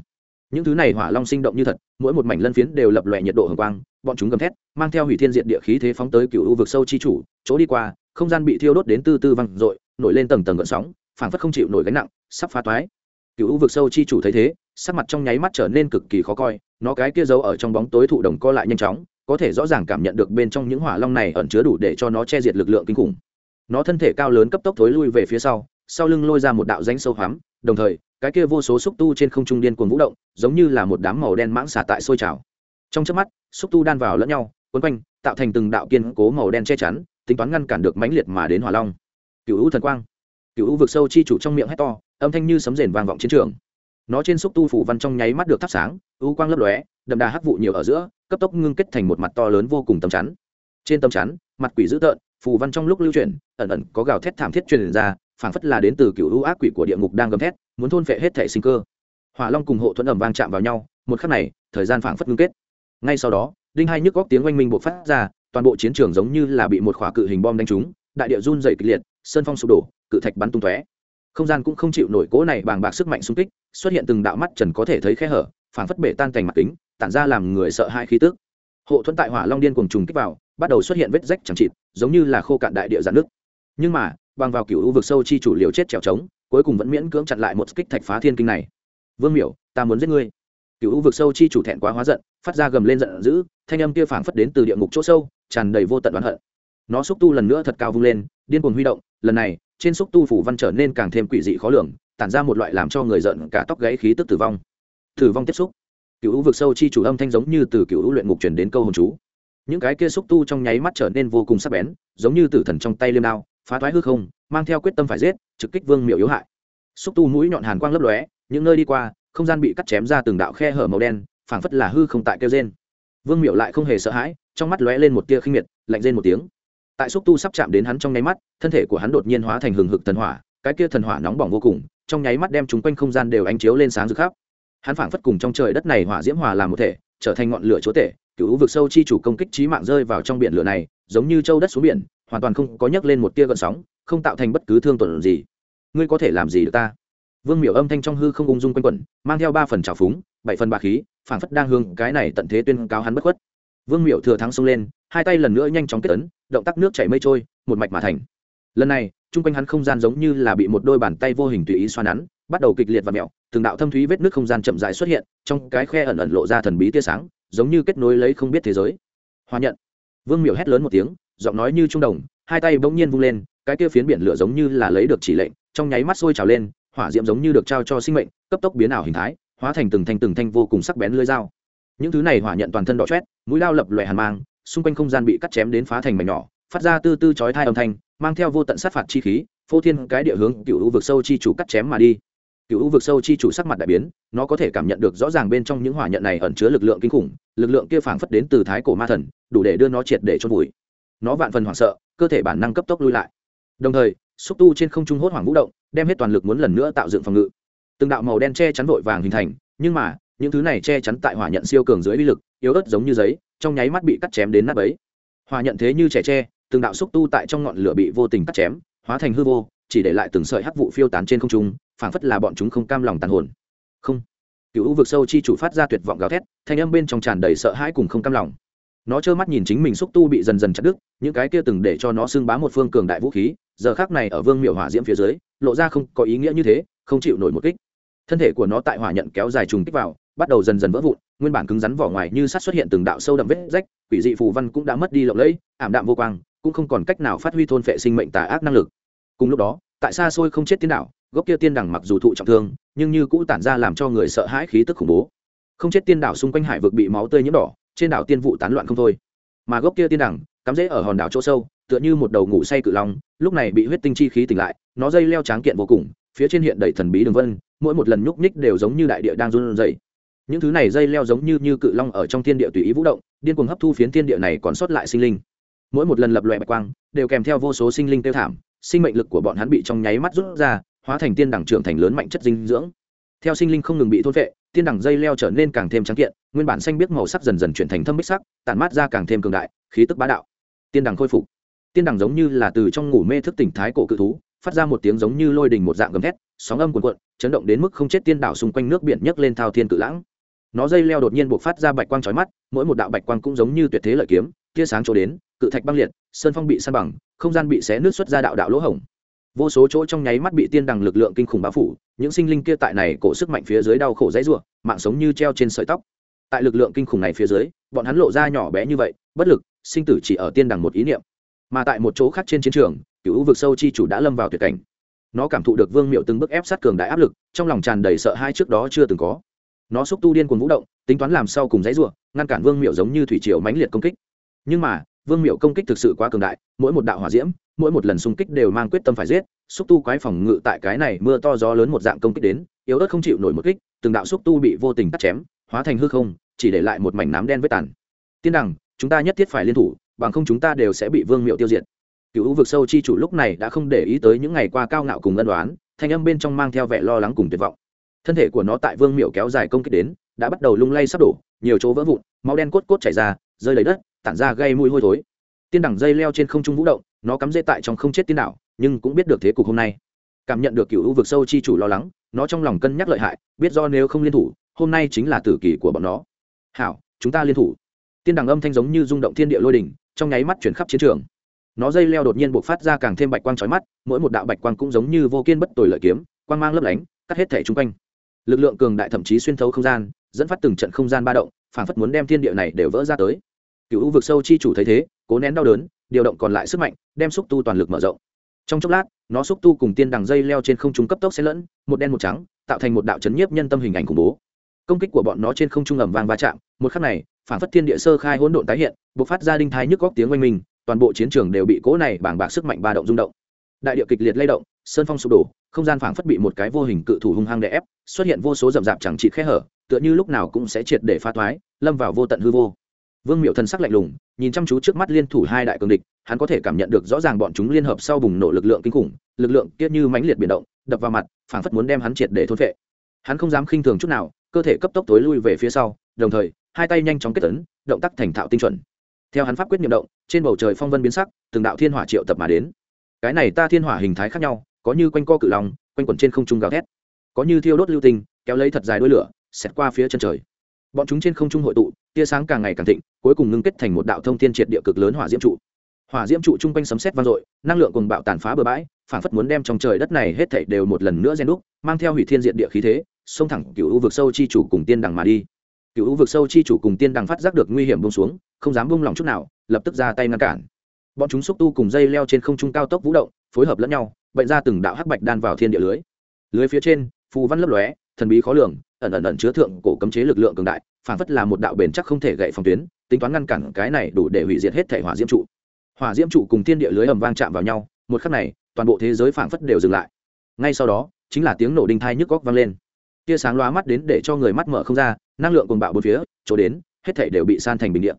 Speaker 1: Những thứ này hỏa long sinh động như thật, mỗi một mảnh lân phiến đều lập lòe nhiệt độ hồng quang, bọn chúng gầm thét, mang theo hủy thiên diện địa khí thế phóng tới cựu u vực sâu chi chủ, chỗ đi qua, không gian bị thiêu đốt đến tư tư văng dội, nổi lên tầng tầng gợn sóng, phảng phất không chịu nổi gánh nặng, sắp phá toái. Cựu u vực sâu chi chủ thấy thế sắc mặt trong nháy mắt trở nên cực kỳ khó coi, nó cái kia giấu ở trong bóng tối thụ đồng co lại nhanh chóng, có thể rõ ràng cảm nhận được bên trong những hỏa long này ẩn chứa đủ để cho nó che diệt lực lượng kinh khủng. Nó thân thể cao lớn cấp tốc thối lui về phía sau sau lưng lôi ra một đạo danh sâu hoắm, đồng thời, cái kia vô số xúc tu trên không trung điên cuồng vũ động, giống như là một đám màu đen mãng xả tại sôi trào. Trong chớp mắt, xúc tu đan vào lẫn nhau, quấn quanh, tạo thành từng đạo kiên cố màu đen che chắn, tính toán ngăn cản được mãnh liệt mà đến hỏa long. Cựu u thần quang. Cựu u vực sâu chi chủ trong miệng hét to, âm thanh như sấm rền vang vọng chiến trường nó trên xúc tu phủ văn trong nháy mắt được thắp sáng, u quang lấp lóe, đậm đà hắc vụ nhiều ở giữa, cấp tốc ngưng kết thành một mặt to lớn vô cùng tầm chắn. Trên tầm chắn, mặt quỷ dữ tợn, phù văn trong lúc lưu chuyển, ẩn ẩn có gào thét thảm thiết truyền ra, phảng phất là đến từ cựu u ác quỷ của địa ngục đang gầm thét, muốn thôn phệ hết thể sinh cơ. Hỏa long cùng hộ thuẫn ẩm vang chạm vào nhau, một khắc này, thời gian phảng phất ngưng kết. Ngay sau đó, đinh hai nhức góc tiếng oanh minh bộc phát ra, toàn bộ chiến trường giống như là bị một khỏa cự hình bom đánh trúng, đại địa run dày kịch liệt, sơn phong sụp đổ, cự thạch bắn tung tóe. Không gian cũng không chịu nổi cố này bàng bạc sức mạnh xung kích xuất hiện từng đạo mắt trần có thể thấy khe hở, phảng phất bể tan cành mặt kính, tản ra làm người sợ hai khí tức. Hộ thuẫn tại hỏa long điên cùng trùng kích vào, bắt đầu xuất hiện vết rách chẳng chịt, giống như là khô cạn đại địa giãn nước nhưng mà, bằng vào cựu vực sâu chi chủ liều chết trèo trống, cuối cùng vẫn miễn cưỡng chặn lại một kích thạch phá thiên kinh này. Vương miểu, ta muốn giết ngươi. Cựu vực sâu chi chủ thẹn quá hóa giận, phát ra gầm lên giận dữ, thanh âm kia phảng phất đến từ địa ngục chỗ sâu, tràn đầy vô tận oán hận. Nó xúc tu lần nữa thật cao vung lên, điên cuồng huy động, lần này, trên xúc tu phủ văn trở nên càng thêm quỷ dị khó lường tản ra một loại làm cho người giận cả tóc gáy khí tức tử vong. Tử vong tiếp xúc. Cựu vực sâu chi chủ âm thanh giống như từ cựu luyện ngục chuyển đến câu hồn chú. Những cái kia xúc tu trong nháy mắt trở nên vô cùng sắc bén, giống như tử thần trong tay liêm đao, phá thoái hư không, mang theo quyết tâm phải giết, trực kích vương miệu yếu hại. Xúc tu mũi nhọn hàn quang lấp lóe, những nơi đi qua, không gian bị cắt chém ra từng đạo khe hở màu đen, phảng phất là hư không tại kêu rên. Vương miệu lại không hề sợ hãi, trong mắt lóe lên một tia khinh miệt, lạnh rên một tiếng. Tại xúc tu sắp chạm đến hắn trong nháy mắt, thân thể của hắn đột nhiên hóa thành hừng hực thần hỏa, cái kia thần hỏa nóng bỏng vô cùng trong nháy mắt đem chúng quanh không gian đều ánh chiếu lên sáng rực khắp. Hắn phảng phất cùng trong trời đất này hỏa diễm hòa làm một thể, trở thành ngọn lửa chúa tể cựu vực sâu chi chủ công kích trí mạng rơi vào trong biển lửa này, giống như châu đất xuống biển, hoàn toàn không có nhấc lên một tia gợn sóng, không tạo thành bất cứ thương tổn gì. Ngươi có thể làm gì được ta? Vương miểu âm thanh trong hư không ung dung quanh quẩn, mang theo ba phần trào phúng, bảy phần bạc khí, phảng phất đang hương cái này tận thế tuyên cáo hắn bất khuất. Vương miểu thừa thắng xông lên, hai tay lần nữa nhanh chóng kết ấn, động tác nước chảy mây trôi, một mạch mà thành. Lần này chung quanh hắn không gian giống như là bị một đôi bàn tay vô hình tùy ý xoa nắn, bắt đầu kịch liệt và mẹo, từng đạo thâm thúy vết nước không gian chậm rãi xuất hiện, trong cái khe ẩn ẩn lộ ra thần bí tia sáng, giống như kết nối lấy không biết thế giới. Hòa nhận vương miểu hét lớn một tiếng, giọng nói như trung đồng, hai tay bỗng nhiên vung lên, cái kia phiến biển lửa giống như là lấy được chỉ lệnh, trong nháy mắt sôi trào lên, hỏa diễm giống như được trao cho sinh mệnh, cấp tốc biến ảo hình thái, hóa thành từng thanh từng thanh vô cùng sắc bén lưỡi dao. Những thứ này hỏa nhận toàn thân đỏ chét mũi lao lập loè hàn mang, xung quanh không gian bị cắt chém đến phá thành mảnh nhỏ, phát ra tư tư chói thai âm thanh mang theo vô tận sát phạt chi khí, phô thiên cái địa hướng cựu u vực sâu chi chủ cắt chém mà đi. Cựu u vực sâu chi chủ sắc mặt đại biến, nó có thể cảm nhận được rõ ràng bên trong những hỏa nhận này ẩn chứa lực lượng kinh khủng, lực lượng kia phảng phất đến từ thái cổ ma thần, đủ để đưa nó triệt để cho vùi. Nó vạn phần hoảng sợ, cơ thể bản năng cấp tốc lui lại. Đồng thời, xúc tu trên không trung hốt hoảng vũ động, đem hết toàn lực muốn lần nữa tạo dựng phòng ngự. Từng đạo màu đen che chắn vội vàng hình thành, nhưng mà, những thứ này che chắn tại hỏa nhận siêu cường dưới uy lực, yếu ớt giống như giấy, trong nháy mắt bị cắt chém đến nắp ấy hỏa nhận thế như trẻ tre từng đạo xúc tu tại trong ngọn lửa bị vô tình cắt chém, hóa thành hư vô, chỉ để lại từng sợi hắc vụ phiêu tán trên không trung, phảng phất là bọn chúng không cam lòng tàn hồn. Không. Cựu u vực sâu chi chủ phát ra tuyệt vọng gào thét, thanh âm bên trong tràn đầy sợ hãi cùng không cam lòng. Nó trơ mắt nhìn chính mình xúc tu bị dần dần chặt đứt, những cái kia từng để cho nó xưng bá một phương cường đại vũ khí, giờ khác này ở vương miểu hỏa diễm phía dưới, lộ ra không có ý nghĩa như thế, không chịu nổi một kích. Thân thể của nó tại hỏa nhận kéo dài trùng kích vào, bắt đầu dần dần vỡ vụn, nguyên bản cứng rắn vỏ ngoài như sắt xuất hiện từng đạo sâu đậm vết rách, quỷ dị phù văn cũng đã mất đi lộng lẫy, ảm đạm vô quang cũng không còn cách nào phát huy thôn phệ sinh mệnh tà ác năng lực. Cùng lúc đó tại xa xôi không chết tiên đảo, gốc kia tiên đẳng mặc dù thụ trọng thương nhưng như cũ tản ra làm cho người sợ hãi khí tức khủng bố. Không chết tiên đảo xung quanh hải vực bị máu tươi nhiễm đỏ trên đảo tiên vụ tán loạn không thôi. Mà gốc kia tiên đẳng cắm rễ ở hòn đảo chỗ sâu tựa như một đầu ngủ say cự long lúc này bị huyết tinh chi khí tỉnh lại nó dây leo tráng kiện vô cùng phía trên hiện đầy thần bí đường vân mỗi một lần nhúc nhích đều giống như đại địa đang run rẩy. Những thứ này dây leo giống như như cự long ở trong thiên địa tùy ý vũ động điên cuồng hấp thu phiến thiên địa này còn sót lại sinh linh mỗi một lần lập loè bạch quang, đều kèm theo vô số sinh linh tiêu thảm, sinh mệnh lực của bọn hắn bị trong nháy mắt rút ra, hóa thành tiên đẳng trưởng thành lớn mạnh chất dinh dưỡng. Theo sinh linh không ngừng bị thôn vệ, tiên đẳng dây leo trở nên càng thêm trắng kiện, nguyên bản xanh biết màu sắc dần dần chuyển thành thâm bích sắc, tản mát ra càng thêm cường đại, khí tức bá đạo. Tiên đẳng khôi phục. Tiên đẳng giống như là từ trong ngủ mê thức tỉnh thái cổ cự thú, phát ra một tiếng giống như lôi đình một dạng gầm thét, sóng âm cuồn cuộn, chấn động đến mức không chết tiên đảo xung quanh nước biển nhấc lên thao thiên cự lãng. Nó dây leo đột nhiên buộc phát ra bạch quang chói mắt, mỗi một đạo bạch quang cũng giống như tuyệt thế lợi kiếm tia sáng chỗ đến, cự thạch băng liệt, sơn phong bị san bằng, không gian bị xé nước xuất ra đạo đạo lỗ hổng. Vô số chỗ trong nháy mắt bị tiên đằng lực lượng kinh khủng bao phủ, những sinh linh kia tại này cổ sức mạnh phía dưới đau khổ dãy ruộng mạng sống như treo trên sợi tóc. Tại lực lượng kinh khủng này phía dưới, bọn hắn lộ ra nhỏ bé như vậy, bất lực, sinh tử chỉ ở tiên đằng một ý niệm. Mà tại một chỗ khác trên chiến trường, cựu vực sâu chi chủ đã lâm vào tuyệt cảnh. Nó cảm thụ được vương miệu từng bước ép sát cường đại áp lực, trong lòng tràn đầy sợ hai trước đó chưa từng có. Nó xúc tu điên cuồng vũ động, tính toán làm sau cùng dãy ruộng ngăn cản vương miệu giống như thủy triều mãnh liệt công kích nhưng mà, vương miệu công kích thực sự quá cường đại, mỗi một đạo hỏa diễm, mỗi một lần xung kích đều mang quyết tâm phải giết. Xúc tu quái phòng ngự tại cái này mưa to gió lớn một dạng công kích đến, yếu ớt không chịu nổi một kích, từng đạo xúc tu bị vô tình cắt chém, hóa thành hư không, chỉ để lại một mảnh nám đen với tàn. Tiên đằng chúng ta nhất thiết phải liên thủ, bằng không chúng ta đều sẽ bị vương miệu tiêu diệt. Cựu vực sâu chi chủ lúc này đã không để ý tới những ngày qua cao ngạo cùng ân đoán thanh âm bên trong mang theo vẻ lo lắng cùng tuyệt vọng. Thân thể của nó tại vương miệu kéo dài công kích đến, đã bắt đầu lung lay sắp đổ, nhiều chỗ vỡ vụn, máu đen cốt cốt chảy ra, rơi lấy đất tản ra gây mùi hôi thối. Tiên đẳng dây leo trên không trung vũ động, nó cắm dây tại trong không chết tiên đảo, nhưng cũng biết được thế cục hôm nay. Cảm nhận được cựu u vực sâu chi chủ lo lắng, nó trong lòng cân nhắc lợi hại, biết do nếu không liên thủ, hôm nay chính là tử kỳ của bọn nó. Hảo, chúng ta liên thủ. Tiên đẳng âm thanh giống như rung động thiên địa lôi đỉnh, trong nháy mắt chuyển khắp chiến trường. Nó dây leo đột nhiên buộc phát ra càng thêm bạch quang trói mắt, mỗi một đạo bạch quang cũng giống như vô kiên bất tồi lợi kiếm, quang mang lấp lánh, cắt hết thể chung quanh. Lực lượng cường đại thậm chí xuyên thấu không gian, dẫn phát từng trận không gian ba động phản phất muốn đem thiên địa này đều vỡ ra tới cựu vực sâu chi chủ thấy thế, cố nén đau đớn, điều động còn lại sức mạnh, đem xúc tu toàn lực mở rộng. Trong chốc lát, nó xúc tu cùng tiên đằng dây leo trên không trung cấp tốc xen lẫn, một đen một trắng, tạo thành một đạo chấn nhiếp nhân tâm hình ảnh khủng bố. Công kích của bọn nó trên không trung ầm vang va chạm, một khắc này, phản phất thiên địa sơ khai hỗn độn tái hiện buộc phát ra đinh thái nhức góc tiếng oanh minh, toàn bộ chiến trường đều bị cố này bảng bạc sức mạnh ba động rung động. Đại địa kịch liệt lay động, sơn phong sụp đổ, không gian phảng phất bị một cái vô hình cự thủ hung hăng đè ép, xuất hiện vô số rậm rạp chẳng trị khe hở, tựa như lúc nào cũng sẽ triệt để phá thoái, lâm vào vô tận hư vô vương miệu thần sắc lạnh lùng, nhìn chăm chú trước mắt liên thủ hai đại cường địch, hắn có thể cảm nhận được rõ ràng bọn chúng liên hợp sau bùng nổ lực lượng kinh khủng, lực lượng kia như mãnh liệt biển động, đập vào mặt, phảng phất muốn đem hắn triệt để thôn vệ hắn không dám khinh thường chút nào, cơ thể cấp tốc tối lui về phía sau, đồng thời, hai tay nhanh chóng kết tấn động tác thành thạo tinh chuẩn. Theo hắn pháp quyết nhiệm động, trên bầu trời phong vân biến sắc, từng đạo thiên hỏa triệu tập mà đến. Cái này ta thiên hỏa hình thái khác nhau, có như quanh co cự lòng quanh quẩn trên không trung gào thét. Có như thiêu đốt lưu tinh, kéo lấy thật dài đuôi lửa, xẹt qua phía chân trời bọn chúng trên không trung hội tụ, tia sáng càng ngày càng thịnh, cuối cùng ngưng kết thành một đạo thông thiên triệt địa cực lớn hỏa diễm trụ. Hỏa diễm trụ chung quanh sấm sét vang dội, năng lượng cùng bạo tàn phá bừa bãi, phản phất muốn đem trong trời đất này hết thảy đều một lần nữa gen đúc, mang theo hủy thiên diện địa khí thế, xông thẳng cựu u vực sâu chi chủ cùng tiên đằng mà đi. Cựu u vực sâu chi chủ cùng tiên đằng phát giác được nguy hiểm bông xuống, không dám bông lòng chút nào, lập tức ra tay ngăn cản. Bọn chúng xúc tu cùng dây leo trên không trung cao tốc vũ động, phối hợp lẫn nhau bệnh ra từng đạo hắc bạch đan vào thiên địa lưới. Lưới phía trên, phù văn lấp lóe, thần bí khó lường ẩn ẩn ẩn chứa thượng cổ cấm chế lực lượng cường đại, phản phất là một đạo bền chắc không thể gậy phòng tuyến, tính toán ngăn cản cái này đủ để hủy diệt hết thể hỏa diễm trụ. Hỏa diễm trụ cùng thiên địa lưới ầm vang chạm vào nhau, một khắc này, toàn bộ thế giới phản phất đều dừng lại. Ngay sau đó, chính là tiếng nổ đinh thai nhức góc vang lên. Tia sáng loa mắt đến để cho người mắt mở không ra, năng lượng cùng bạo bốn phía, chỗ đến, hết thể đều bị san thành bình địa.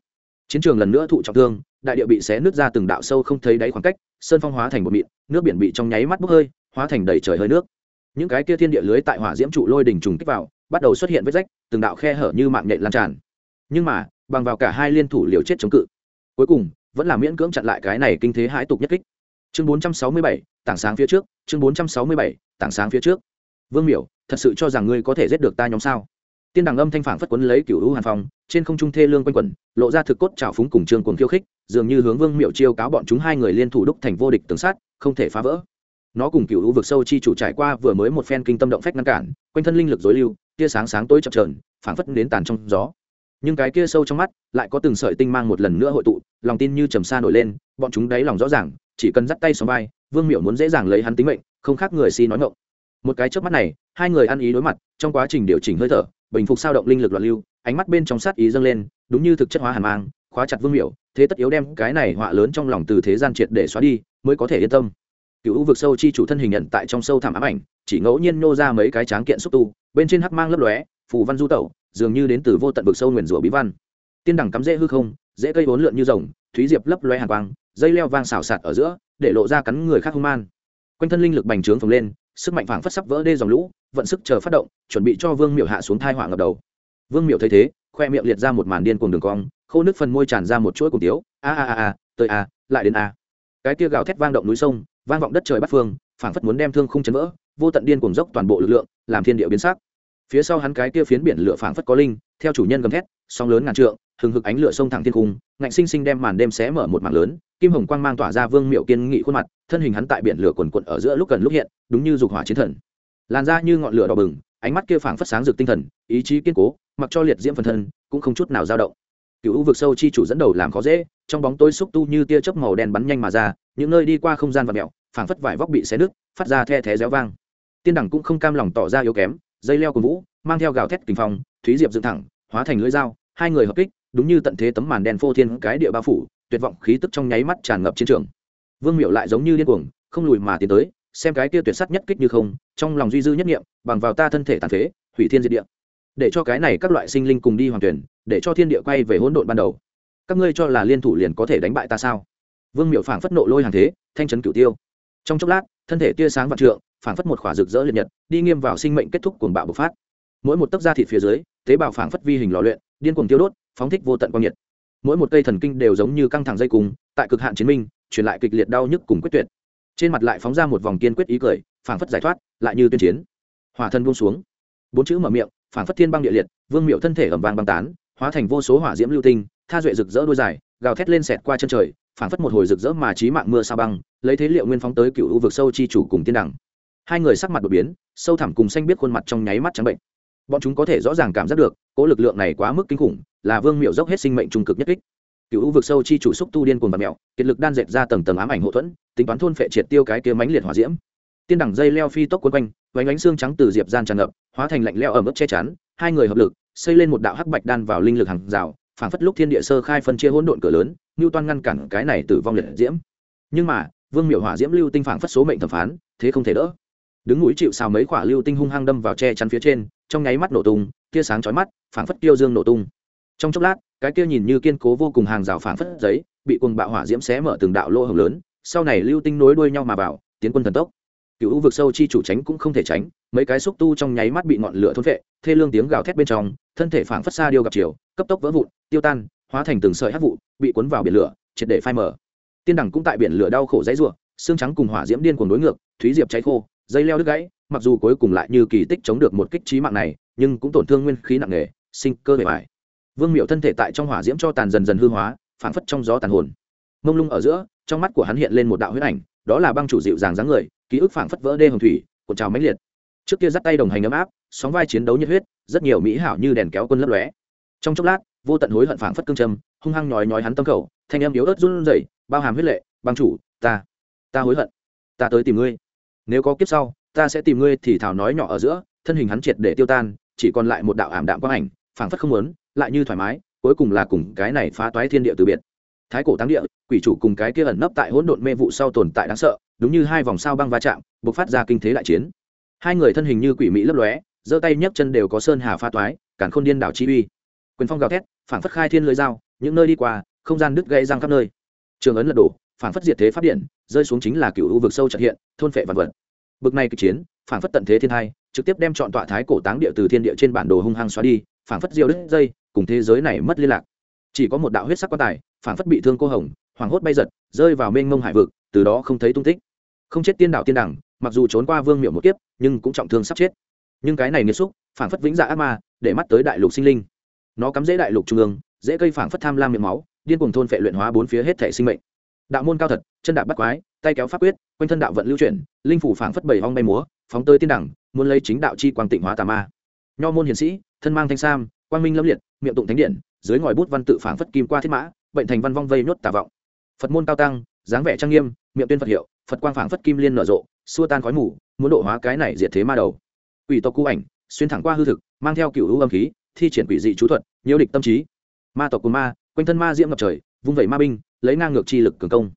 Speaker 1: Chiến trường lần nữa thụ trọng thương, đại địa bị xé nứt ra từng đạo sâu không thấy đáy khoảng cách, sơn phong hóa thành một mịn, nước biển bị trong nháy mắt bốc hơi, hóa thành đầy trời hơi nước. Những cái kia thiên địa lưới tại hỏa diễm trụ lôi đỉnh trùng kích vào bắt đầu xuất hiện vết rách, từng đạo khe hở như mạng nhện lan tràn. Nhưng mà, bằng vào cả hai liên thủ liều chết chống cự, cuối cùng, vẫn là miễn cưỡng chặn lại cái này kinh thế hãi tục nhất kích. Chương bốn trăm sáu mươi bảy, tảng sáng phía trước, chương bốn trăm sáu mươi bảy, tảng sáng phía trước. Vương miểu, thật sự cho rằng ngươi có thể giết được ta nhóm sao? Tiên đằng âm thanh phản phất quấn lấy cựu hữu hàn phong, trên không trung thê lương quanh quẩn, lộ ra thực cốt trào phúng cùng trường cuồng khiêu khích, dường như hướng vương miệu chiêu cáo bọn chúng hai người liên thủ đúc thành vô địch tường sát không thể phá vỡ. Nó cùng cựu hữu vực sâu chi chủ trải qua vừa mới một phen kinh tâm động phách ngăn cản, quanh thân linh lực dối lưu tia sáng sáng tối chập trờn phảng phất đến tàn trong gió. Nhưng cái kia sâu trong mắt lại có từng sợi tinh mang một lần nữa hội tụ, lòng tin như trầm xa nổi lên, bọn chúng đáy lòng rõ ràng, chỉ cần dắt tay xóm vai, vương miệu muốn dễ dàng lấy hắn tính mệnh, không khác người si nói ngộng một cái trước mắt này, hai người ăn ý đối mặt, trong quá trình điều chỉnh hơi thở, bình phục sao động linh lực loạn lưu, ánh mắt bên trong sát ý dâng lên, đúng như thực chất hóa hàn mang, khóa chặt vương miểu, thế tất yếu đem cái này họa lớn trong lòng từ thế gian triệt để xóa đi, mới có thể yên tâm cựu vực sâu chi chủ thân hình nhận tại trong sâu thẳm ám ảnh, chỉ ngẫu nhiên nô ra mấy cái tráng kiện xúc tu, bên trên hắc mang lấp lóe, phù văn du tẩu, dường như đến từ vô tận vực sâu nguyền rủa bí văn. Tiên đẳng cắm dễ hư không dễ cây bốn lượn như rồng, thúy diệp lấp lóe hàn quang, dây leo vang xào sạt ở giữa, để lộ ra cắn người khác hung man. Quanh thân linh lực bành trướng phồng lên, sức mạnh phảng phất sắp vỡ đê dòng lũ, vận sức chờ phát động, chuẩn bị cho vương miểu hạ xuống thai hỏa ngập đầu. Vương miểu thấy thế, khoe miệng liệt ra một màn điên cuồng đường cong, khô nước phần môi tràn ra một chuỗi cùng tiếu. A a a a, tới a, lại đến a. Cái tia gào thét vang động núi sông vang vọng đất trời bắt phương, phảng phất muốn đem thương không chấn vỡ, vô tận điên cuồng dốc toàn bộ lực lượng, làm thiên địa biến sắc. Phía sau hắn cái kia phiến biển lửa phảng phất có linh, theo chủ nhân gầm thét, sóng lớn ngàn trượng, hừng hực ánh lửa sông thẳng thiên cung, ngạnh sinh sinh đem màn đêm xé mở một mảng lớn, kim hồng quang mang tỏa ra vương miệu kiên nghị khuôn mặt, thân hình hắn tại biển lửa quần quận ở giữa lúc gần lúc hiện, đúng như dục hỏa chiến thần. Làn ra như ngọn lửa đỏ bừng, ánh mắt kia phảng phất sáng rực tinh thần, ý chí kiên cố, mặc cho liệt diễm phần thân, cũng không chút nào dao động. Cựu vực sâu chi chủ dẫn đầu làm khó dễ, trong bóng tối xúc tu như tia chớp màu đen bắn nhanh mà ra, những nơi đi qua không gian và mẹo phảng phất vải vóc bị xé nứt, phát ra the thé réo vang. Tiên đẳng cũng không cam lòng tỏ ra yếu kém, dây leo cùng vũ, mang theo gào thét kinh phong, thúy diệp dựng thẳng, hóa thành lưỡi dao, hai người hợp kích, đúng như tận thế tấm màn đen phô thiên cái địa bao phủ, tuyệt vọng khí tức trong nháy mắt tràn ngập chiến trường. Vương miệu lại giống như điên cuồng, không lùi mà tiến tới, xem cái kia tuyệt sắt nhất kích như không, trong lòng duy dư nhất niệm, bằng vào ta thân thể tàn phế, hủy thiên diệt địa. Để cho cái này các loại sinh linh cùng đi hoàn tuyển, để cho thiên địa quay về hỗn độn ban đầu. Các ngươi cho là liên thủ liền có thể đánh bại ta sao? Vương miệu phảng phất nộ lôi hàng thế, thanh trấn cửu tiêu trong chốc lát, thân thể tia sáng vạn trượng, phảng phất một khỏa rực rỡ liệt nhật, đi nghiêm vào sinh mệnh kết thúc cuồng bạo bộc phát. Mỗi một tấc da thịt phía dưới, tế bào phảng phất vi hình lò luyện, điên cuồng tiêu đốt, phóng thích vô tận quang nhiệt. Mỗi một cây thần kinh đều giống như căng thẳng dây cùng tại cực hạn chiến minh, truyền lại kịch liệt đau nhức cùng quyết tuyệt. Trên mặt lại phóng ra một vòng kiên quyết ý cười, phảng phất giải thoát, lại như tuyên chiến. Hỏa thân buông xuống. Bốn chữ mở miệng, phảng phất thiên băng địa liệt, vương miệu thân thể ẩm vàng băng tán, hóa thành vô số hỏa diễm lưu tinh, tha duệ rực rỡ đôi dài gào thét lên sẹt qua chân trời, phảng phất một hồi rực rỡ mà trí mạng mưa sao băng, lấy thế liệu nguyên phóng tới cựu u vực sâu chi chủ cùng tiên đẳng. Hai người sắc mặt đột biến, sâu thẳm cùng xanh biết khuôn mặt trong nháy mắt trắng bệnh. Bọn chúng có thể rõ ràng cảm giác được, cỗ lực lượng này quá mức kinh khủng, là vương miệu dốc hết sinh mệnh trung cực nhất kích. Cựu u vực sâu chi chủ xúc tu điên cuồng và mẹo, kiệt lực đan dệt ra tầng tầng ám ảnh hậu thuẫn, tính toán thôn phệ triệt tiêu cái kia mánh liệt hỏa diễm. Tiên đẳng dây leo phi tốc quấn quanh, vánh ánh xương trắng từ diệp gian tràn ngập, hóa thành lạnh leo ở mức che chắn, hai người hợp lực, xây lên một đạo hắc bạch đan vào linh lực hàng rào phảng phất lúc thiên địa sơ khai phân chia hỗn độn cửa lớn, ngưu toan ngăn cản cái này tử vong liệt diễm. Nhưng mà, vương Miểu hỏa diễm lưu tinh phảng phất số mệnh thẩm phán, thế không thể đỡ. Đứng núi chịu xào mấy quả lưu tinh hung hăng đâm vào che chắn phía trên, trong nháy mắt nổ tung, tia sáng chói mắt, phảng phất tiêu dương nổ tung. Trong chốc lát, cái kia nhìn như kiên cố vô cùng hàng rào phảng phất giấy, bị cuồng bạo hỏa diễm xé mở từng đạo lỗ hồng lớn, sau này lưu tinh nối đuôi nhau mà vào, tiến quân thần tốc. Cựu vực sâu chi chủ tránh cũng không thể tránh, mấy cái xúc tu trong nháy mắt bị ngọn lửa thôn vệ thê lương tiếng gào thét bên trong, thân thể phảng phất xa điêu gặp chiều cấp tốc vỡ vụn, tiêu tan, hóa thành từng sợi hát vụ, bị cuốn vào biển lửa, triệt để phai mở tiên đẳng cũng tại biển lửa đau khổ dãy rủa, xương trắng cùng hỏa diễm điên cuồng đối ngược, thúy diệp cháy khô, dây leo đứt gãy, mặc dù cuối cùng lại như kỳ tích chống được một kích trí mạng này, nhưng cũng tổn thương nguyên khí nặng nề, sinh cơ bề bài vương miệu thân thể tại trong hỏa diễm cho tàn dần dần hư hóa, phảng phất trong gió tàn hồn. Mông lung ở giữa, trong mắt của hắn hiện lên một đạo huyết ảnh, đó là băng chủ dịu dàng dáng người, ký ức phảng phất vỡ đê hồng thủy, cuộn trào mãnh liệt. Trước kia dắt tay đồng hành ấm áp, sóng vai chiến đấu nhiệt huyết, rất nhiều mỹ hảo như đèn kéo quân lấp lóe trong chốc lát, vô tận hối hận phảng phất cương trầm, hung hăng nhói nhói hắn tâm khẩu thanh em yếu ớt run rẩy, bao hàm huyết lệ băng chủ, ta ta hối hận, ta tới tìm ngươi. Nếu có kiếp sau, ta sẽ tìm ngươi thì thảo nói nhỏ ở giữa, thân hình hắn triệt để tiêu tan, chỉ còn lại một đạo ảm đạm quang ảnh, phảng phất không muốn, lại như thoải mái, cuối cùng là cùng cái này phá toái thiên địa từ biệt. Thái cổ táng địa, quỷ chủ cùng cái kia ẩn nấp tại hỗn độn mê vụ sau tồn tại đáng sợ, đúng như hai vòng sao băng va chạm, bộc phát ra kinh thế đại chiến. Hai người thân hình như quỷ mỹ lấp lóe, giơ tay nhấc chân đều có sơn hà pha toái cản khôn điên đảo chi uy quyền phong gào thét, phảng phất khai thiên lưới dao, những nơi đi qua, không gian đứt gãy răng khắp nơi. Trường ấn lật đổ, phảng phất diệt thế phát điện, rơi xuống chính là cựu u vực sâu trật hiện, thôn phệ vạn vật. Bực này kịch chiến, phảng phất tận thế thiên hai trực tiếp đem chọn tọa thái cổ táng địa từ thiên địa trên bản đồ hung hăng xóa đi, phảng phất diêu đứt dây, cùng thế giới này mất liên lạc. Chỉ có một đạo huyết sắc quan tài, phảng phất bị thương cô hồng, hoảng hốt bay giật, rơi vào mênh mông hải vực, từ đó không thấy tung tích. Không chết tiên đạo tiên đẳng, mặc dù trốn qua vương miệu một kiếp, nhưng cũng trọng thương sắp chết. Nhưng cái này nghiêm xúc phản phất vĩnh dạ ác ma, để mắt tới đại lục sinh linh nó cắm dễ đại lục trung ương dễ cây phảng phất tham lam miệng máu, điên cuồng thôn phệ luyện hóa bốn phía hết thể sinh mệnh. Đạo môn cao thật, chân đạp bắt quái, tay kéo pháp quyết, quanh thân đạo vận lưu chuyển, linh phủ phảng phất bảy hong bay múa, phóng tới tiên đẳng, muốn lấy chính đạo chi quang tịnh hóa tà ma. Nho môn hiền sĩ, thân mang thanh sam, quang minh lâm liệt, miệng tụng thánh điện dưới ngòi bút văn tự phảng phất kim qua thiết mã, bệnh thành văn vong vây nhốt tà vọng. Phật môn cao tăng, dáng vẻ trang nghiêm, miệng tuyên phật hiệu, phật quang phảng phất kim liên nở rộ, xua tan khói mù, muốn độ hóa cái này diệt thế ma đầu. Ủy tộc cú ảnh, xuyên thẳng qua hư thực, mang theo cựu hữu âm khí thi triển quỷ dị chú thuật, nhiễu địch tâm trí. Ma tộc của ma, quanh thân ma diễm ngập trời, vung vẩy ma binh, lấy ngang ngược chi lực cường công.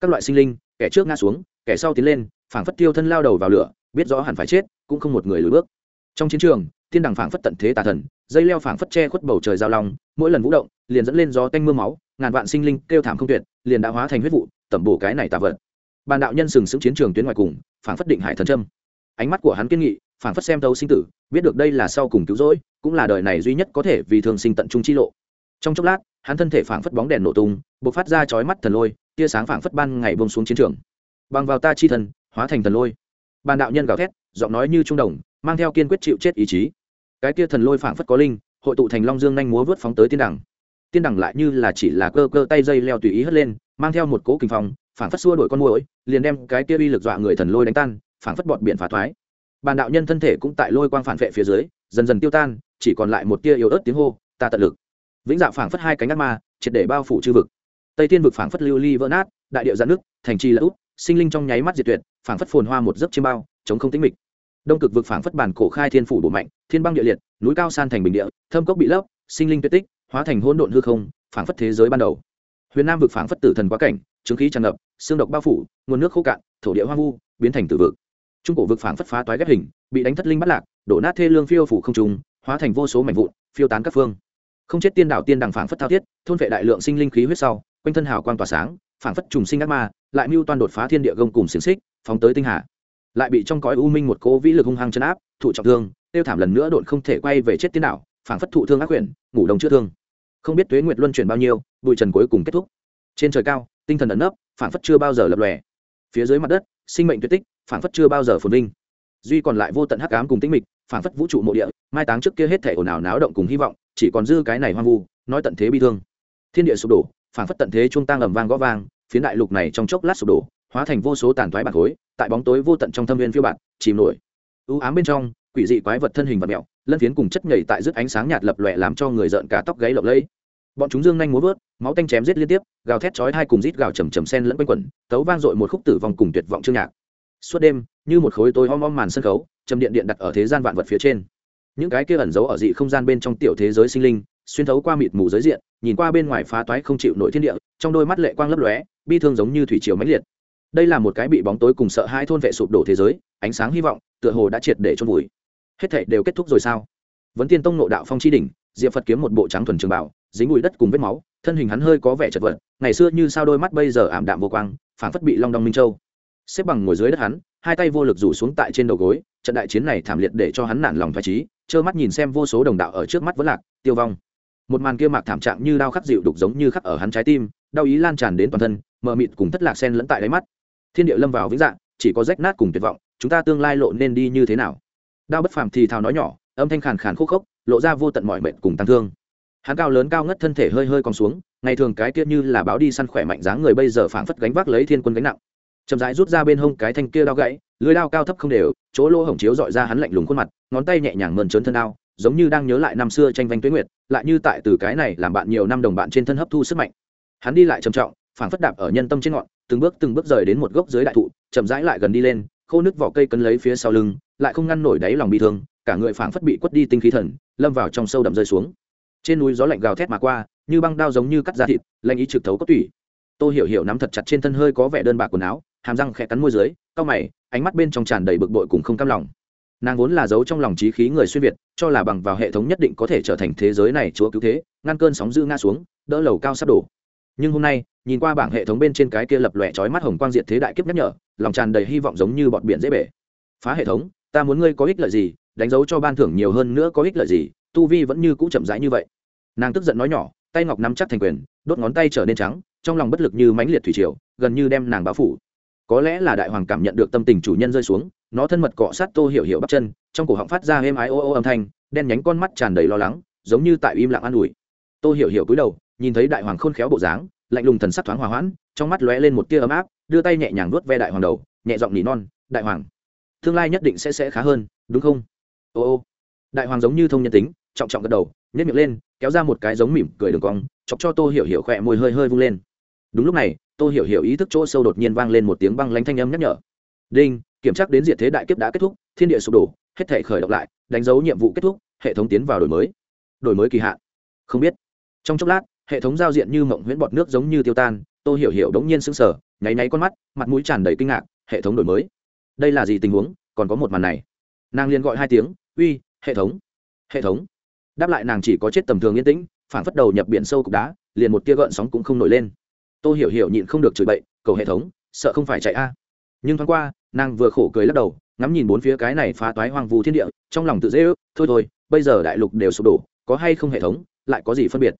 Speaker 1: Các loại sinh linh, kẻ trước ngã xuống, kẻ sau tiến lên, phảng phất tiêu thân lao đầu vào lửa, biết rõ hẳn phải chết, cũng không một người lùi bước. Trong chiến trường, thiên đằng phảng phất tận thế tà thần, dây leo phảng phất che khuất bầu trời giao long, mỗi lần vũ động, liền dẫn lên gió tanh mưa máu, ngàn vạn sinh linh kêu thảm không tuyệt, liền đã hóa thành huyết vụ, tẩm bổ cái này tà vật. Bàn đạo nhân sừng sững chiến trường tuyến ngoài cùng, phảng phất định hải thần trâm ánh mắt của hắn kiên nghị phảng phất xem thấu sinh tử, biết được đây là sau cùng cứu rỗi, cũng là đời này duy nhất có thể vì thường sinh tận trung chi lộ. Trong chốc lát, hắn thân thể phảng phất bóng đèn nổ tung b ộ c phát ra chói mắt thần lôi, tia sáng phảng phất ban ngày bông xuống chiến trường. Bằng vào ta chi thần, hóa thành thần lôi. Bàn đạo nhân gào thét, giọng nói như trung đồng, mang theo kiên quyết chịu chết ý chí. Cái tia thần lôi phảng phất có linh, hội tụ thành long dương nhanh múa vớt phóng tới tiên đẳng. Tiên đẳng lại như là chỉ là cơ cơ tay dây leo tùy ý hất lên, mang theo một cỗ kinh phong, phảng phất xua đổi con mũi liền đem cái tia uy lực dọa người thần lôi đánh tan, phảng phất bọt biển phá thoái bàn đạo nhân thân thể cũng tại lôi quang phản vệ phía dưới, dần dần tiêu tan, chỉ còn lại một tia yếu ớt tiếng hô, ta tận lực. Vĩnh dạ phảng phất hai cánh ác ma, triệt để bao phủ chư vực. Tây thiên vực phảng phất lưu ly vỡ nát, đại điệu giãn nước thành trì lỡ út, sinh linh trong nháy mắt diệt tuyệt, phảng phất phồn hoa một giấc chiêm bao, chống không tĩnh mịch. Đông cực vực phảng phất bản cổ khai thiên phủ bổ mạnh, thiên băng địa liệt, núi cao san thành bình địa, thâm cốc bị lấp, sinh linh tuyệt tích, hóa thành hỗn độn hư không, phảng phất thế giới ban đầu. Huyền nam vực phảng phất tử thần quá cảnh, chứng khí tràn ngập, xương độc bao phủ, nguồn nước khô cạn, thổ địa hoang vu, biến thành tử vực trung cổ vực phảng phất phá toái ghép hình, bị đánh thất linh bắt lạc, đổ nát thê lương phiêu phủ không trùng hóa thành vô số mảnh vụn, phiêu tán các phương. Không chết tiên đảo tiên đằng phảng phất thao thiết, thôn vệ đại lượng sinh linh khí huyết sau, quanh thân hào quang tỏa sáng, phảng phất trùng sinh ác ma, lại mưu toan đột phá thiên địa gông cùng xiềng xích, phóng tới tinh hà. Lại bị trong cõi u minh một cố vĩ lực hung hăng chấn áp, thụ trọng thương, tiêu thảm lần nữa đột không thể quay về chết tiên đảo, phảng phất thụ thương ác quyển ngủ đông chữa thương. Không biết tuế nguyệt luân chuyển bao nhiêu, bụi trần cuối cùng kết thúc. Trên trời cao, tinh thần ẩn nấp, phảng phất chưa bao giờ lập lòe phía dưới mặt đất, sinh mệnh tuyệt tích, phảng phất chưa bao giờ phồn vinh. Duy còn lại vô tận hắc ám cùng tĩnh mịch, phảng phất vũ trụ mộ địa, mai táng trước kia hết thể ồn ào náo động cùng hy vọng, chỉ còn dư cái này hoang vu, nói tận thế bi thương. Thiên địa sụp đổ, phảng phất tận thế trung tang ầm vang gõ vang, phiến đại lục này trong chốc lát sụp đổ, hóa thành vô số tàn thoái bạc khối, tại bóng tối vô tận trong thâm viên phiêu bạc chìm nổi. Ưu ám bên trong, quỷ dị quái vật thân hình vật mèo lân phiến cùng chất nhảy tại rứt ánh sáng nhạt lập lòe làm cho người rợn cả tóc gáy lộng lẫy bọn chúng dương nhanh múa vớt, máu tanh chém giết liên tiếp, gào thét chói hai cùng rít gào trầm trầm sen lẫn quanh quẩn, tấu vang dội một khúc tử vong cùng tuyệt vọng chương nhạc. Suốt đêm, như một khối tối om om màn sân khấu chầm điện điện đặt ở thế gian vạn vật phía trên. Những cái kia ẩn giấu ở dị không gian bên trong tiểu thế giới sinh linh, xuyên thấu qua mịt mù giới diện, nhìn qua bên ngoài phá toái không chịu nổi thiên địa, trong đôi mắt lệ quang lấp lóe, bi thương giống như thủy triều mãnh liệt. Đây là một cái bị bóng tối cùng sợ hai thôn vệ sụp đổ thế giới, ánh sáng hy vọng, tựa hồ đã triệt để chôn vùi. Hết thảy đều kết thúc rồi sao? Vấn tiên tông nội đạo phong chi đỉnh, diệp phật kiếm một bộ trắng thuần trường bảo dính bụi đất cùng vết máu, thân hình hắn hơi có vẻ chật vật, ngày xưa như sao đôi mắt bây giờ ảm đạm vô quang, phảng phất bị long đong minh châu. Xếp bằng ngồi dưới đất hắn, hai tay vô lực rủ xuống tại trên đầu gối, trận đại chiến này thảm liệt để cho hắn nản lòng thoải trí trơ mắt nhìn xem vô số đồng đạo ở trước mắt vẫn lạc, tiêu vong. Một màn kia mạc thảm trạng như đau khắc dịu đục giống như khắc ở hắn trái tim, đau ý lan tràn đến toàn thân, mờ mịt cùng thất lạc sen lẫn tại đáy mắt. Thiên địa lâm vào vĩnh dạng, chỉ có rách nát cùng tuyệt vọng, chúng ta tương lai lộ nên đi như thế nào? Đau bất phàm thì thào nói nhỏ, âm thanh khàn khàn khúc khốc, lộ ra vô tận mọi mệnh cùng tăng thương hắn cao lớn cao ngất thân thể hơi hơi còn xuống, ngày thường cái kia như là báo đi săn khỏe mạnh dáng người bây giờ phảng phất gánh vác lấy thiên quân gánh nặng. Chậm rãi rút ra bên hông cái thanh kia đao gãy lưới đao cao thấp không đều, chỗ lỗ hổng chiếu dọi ra hắn lạnh lùng khuôn mặt, ngón tay nhẹ nhàng mơn trớn thân đao, giống như đang nhớ lại năm xưa tranh vanh tuyết nguyệt, lại như tại từ cái này làm bạn nhiều năm đồng bạn trên thân hấp thu sức mạnh. Hắn đi lại trầm trọng, phảng phất đạp ở nhân tâm trên ngọn, từng bước từng bước rời đến một gốc dưới đại thụ, chậm rãi lại gần đi lên, khô nước vỏ cây cấn lấy phía sau lưng, lại không ngăn nổi đáy lòng bị thương, cả người phảng phất bị quất đi tinh khí thần, lâm vào trong sâu đậm rơi xuống trên núi gió lạnh gào thét mà qua, như băng đao giống như cắt da thịt, lạnh ý trực thấu cốt tủy. Tôi hiểu hiểu nắm thật chặt trên thân hơi có vẻ đơn bạc quần áo, hàm răng khẽ cắn môi dưới, cau mày, ánh mắt bên trong tràn đầy bực bội cùng không cam lòng. Nàng vốn là giấu trong lòng trí khí người xuyên việt, cho là bằng vào hệ thống nhất định có thể trở thành thế giới này chúa cứu thế, ngăn cơn sóng dư ngã xuống, đỡ lầu cao sắp đổ. Nhưng hôm nay, nhìn qua bảng hệ thống bên trên cái kia lập lòe trói mắt hồng quang diệt thế đại kiếp nhắc nhở, lòng tràn đầy hy vọng giống như bọt biển dễ bể. Phá hệ thống, ta muốn ngươi có ích lợi gì, đánh dấu cho ban thưởng nhiều hơn nữa có ích lợi gì, tu vi vẫn như cũ chậm rãi như vậy nàng tức giận nói nhỏ, tay ngọc nắm chắc thành quyền, đốt ngón tay trở nên trắng, trong lòng bất lực như mãnh liệt thủy triều, gần như đem nàng báo phủ. Có lẽ là đại hoàng cảm nhận được tâm tình chủ nhân rơi xuống, nó thân mật cọ sát tô hiểu hiểu bắp chân, trong cổ họng phát ra êm ái ô ô âm thanh, đen nhánh con mắt tràn đầy lo lắng, giống như tại im lặng an ủi. Tô hiểu hiểu cúi đầu, nhìn thấy đại hoàng khôn khéo bộ dáng, lạnh lùng thần sắc thoáng hòa hoãn, trong mắt lóe lên một tia ấm áp, đưa tay nhẹ nhàng nuốt ve đại hoàng đầu, nhẹ giọng nỉ non, đại hoàng, tương lai nhất định sẽ sẽ khá hơn, đúng không? Ô ô. Đại hoàng giống như thông nhân tính, trọng trọng gật đầu nhét miệng lên kéo ra một cái giống mỉm cười đường cong, chọc cho tô hiểu hiểu khỏe môi hơi hơi vung lên. Đúng lúc này, tô hiểu hiểu ý thức chỗ sâu đột nhiên vang lên một tiếng băng lanh thanh âm nhắc nhở. Đinh, kiểm tra đến diện thế đại kiếp đã kết thúc, thiên địa sụp đổ, hết thể khởi động lại, đánh dấu nhiệm vụ kết thúc, hệ thống tiến vào đổi mới. Đổi mới kỳ hạn. Không biết. Trong chốc lát, hệ thống giao diện như mộng huyễn bọt nước giống như tiêu tan, tô hiểu hiểu đống nhiên sững sờ, nháy nháy con mắt, mặt mũi tràn đầy kinh ngạc, hệ thống đổi mới. Đây là gì tình huống? Còn có một màn này. Nàng liền gọi hai tiếng, uy, hệ thống. Hệ thống? Đáp lại nàng chỉ có chết tầm thường yên tĩnh phản phất đầu nhập biển sâu cục đá, liền một tia gợn sóng cũng không nổi lên. Tô hiểu hiểu nhịn không được chửi bậy, cầu hệ thống, sợ không phải chạy a. Nhưng thoáng qua, nàng vừa khổ cười lắc đầu, ngắm nhìn bốn phía cái này phá toái hoang vu thiên địa, trong lòng tự dễ ước, thôi thôi, bây giờ đại lục đều sụp đổ, có hay không hệ thống, lại có gì phân biệt?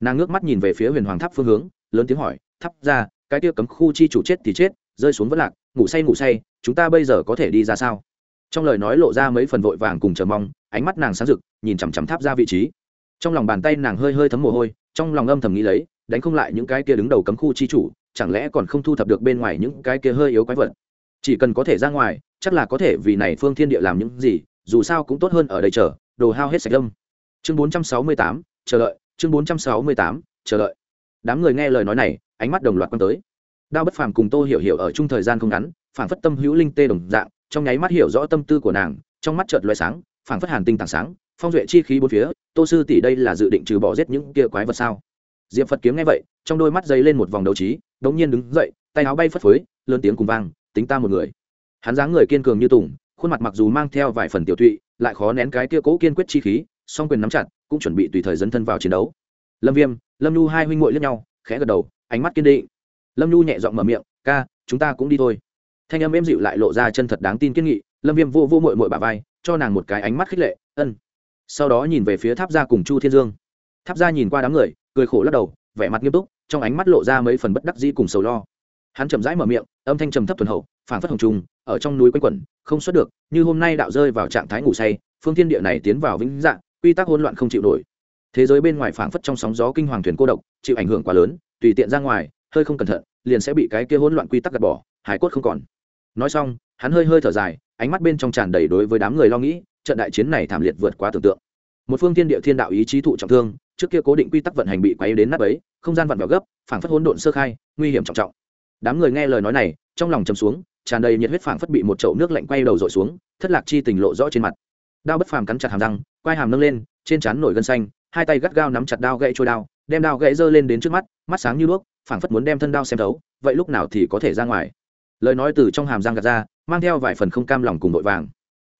Speaker 1: Nàng ngước mắt nhìn về phía huyền hoàng tháp phương hướng, lớn tiếng hỏi thắp ra, cái tia cấm khu chi chủ chết thì chết, rơi xuống vất lạc, ngủ say ngủ say, chúng ta bây giờ có thể đi ra sao? Trong lời nói lộ ra mấy phần vội vàng cùng chờ mong ánh mắt nàng sáng rực nhìn chằm chằm tháp ra vị trí. Trong lòng bàn tay nàng hơi hơi thấm mồ hôi trong lòng âm thầm nghĩ lấy đánh không lại những cái kia đứng đầu cấm khu chi chủ chẳng lẽ còn không thu thập được bên ngoài những cái kia hơi yếu quái vật? Chỉ cần có thể ra ngoài chắc là có thể vì này phương thiên địa làm những gì dù sao cũng tốt hơn ở đây chờ đồ hao hết sạch lâm. Chương 468, chờ đợi chương 468, chờ đợi. Đám người nghe lời nói này ánh mắt đồng loạt quan tới. Đao bất phàm cùng tô hiểu hiểu ở chung thời gian không ngắn phản phất tâm hữu linh tê đồng dạng trong nháy mắt hiểu rõ tâm tư của nàng trong mắt chợt loé sáng Phảng phất hàn tinh tảng sáng, phong duệ chi khí bốn phía, tô sư tỷ đây là dự định trừ bỏ giết những kia quái vật sao? Diệp phật kiếm nghe vậy, trong đôi mắt dấy lên một vòng đấu trí, đống nhiên đứng dậy, tay áo bay phất phới, lớn tiếng cùng vang, tính ta một người. Hắn dáng người kiên cường như tùng, khuôn mặt mặc dù mang theo vài phần tiểu thụy lại khó nén cái kia cố kiên quyết chi khí, song quyền nắm chặt, cũng chuẩn bị tùy thời dấn thân vào chiến đấu. Lâm viêm, lâm nhu hai huynh ngội lẫn nhau, khẽ gật đầu, ánh mắt kiên định. Lâm nhu nhẹ giọng mở miệng, ca, chúng ta cũng đi thôi. Thanh âm êm dịu lại lộ ra chân thật đáng tin kiên nghị lâm viêm vô vô mội mội bà vai, cho nàng một cái ánh mắt khích lệ, ân. Sau đó nhìn về phía tháp gia cùng chu thiên dương. Tháp gia nhìn qua đám người, cười khổ lắc đầu, vẻ mặt nghiêm túc, trong ánh mắt lộ ra mấy phần bất đắc dĩ cùng sầu lo. Hắn chậm rãi mở miệng, âm thanh trầm thấp thuần hậu phản phất hồng trung ở trong núi quanh quẩn, không xuất được, như hôm nay đạo rơi vào trạng thái ngủ say, phương thiên địa này tiến vào vĩnh dạng, quy tắc hỗn loạn không chịu nổi. Thế giới bên ngoài phảng phất trong sóng gió kinh hoàng thuyền cô độc, chịu ảnh hưởng quá lớn, tùy tiện ra ngoài, hơi không cẩn thận, liền sẽ bị cái kia hỗn loạn quy tắc gạt bỏ, hải cốt không còn nói xong, hắn hơi hơi thở dài, ánh mắt bên trong tràn đầy đối với đám người lo nghĩ, trận đại chiến này thảm liệt vượt quá tưởng tượng. Một phương thiên địa thiên đạo ý chí thụ trọng thương, trước kia cố định quy tắc vận hành bị quấy đến nắp ấy không gian vặn vẹo gấp, phảng phất hỗn độn sơ khai, nguy hiểm trọng trọng. Đám người nghe lời nói này, trong lòng chầm xuống, tràn đầy nhiệt huyết phảng phất bị một chậu nước lạnh quay đầu dội xuống, thất lạc chi tình lộ rõ trên mặt. Đao bất phàm cắn chặt hàm răng, quai hàm nâng lên, trên trán nổi gân xanh, hai tay gắt gao nắm chặt đao gãy trôi đao, đem đao gãy giơ lên đến trước mắt mắt sáng như đuốc, phảng phất muốn đem thân đao xem thấu, vậy lúc nào thì có thể ra ngoài lời nói từ trong hàm răng gạt ra, mang theo vài phần không cam lòng cùng vội vàng.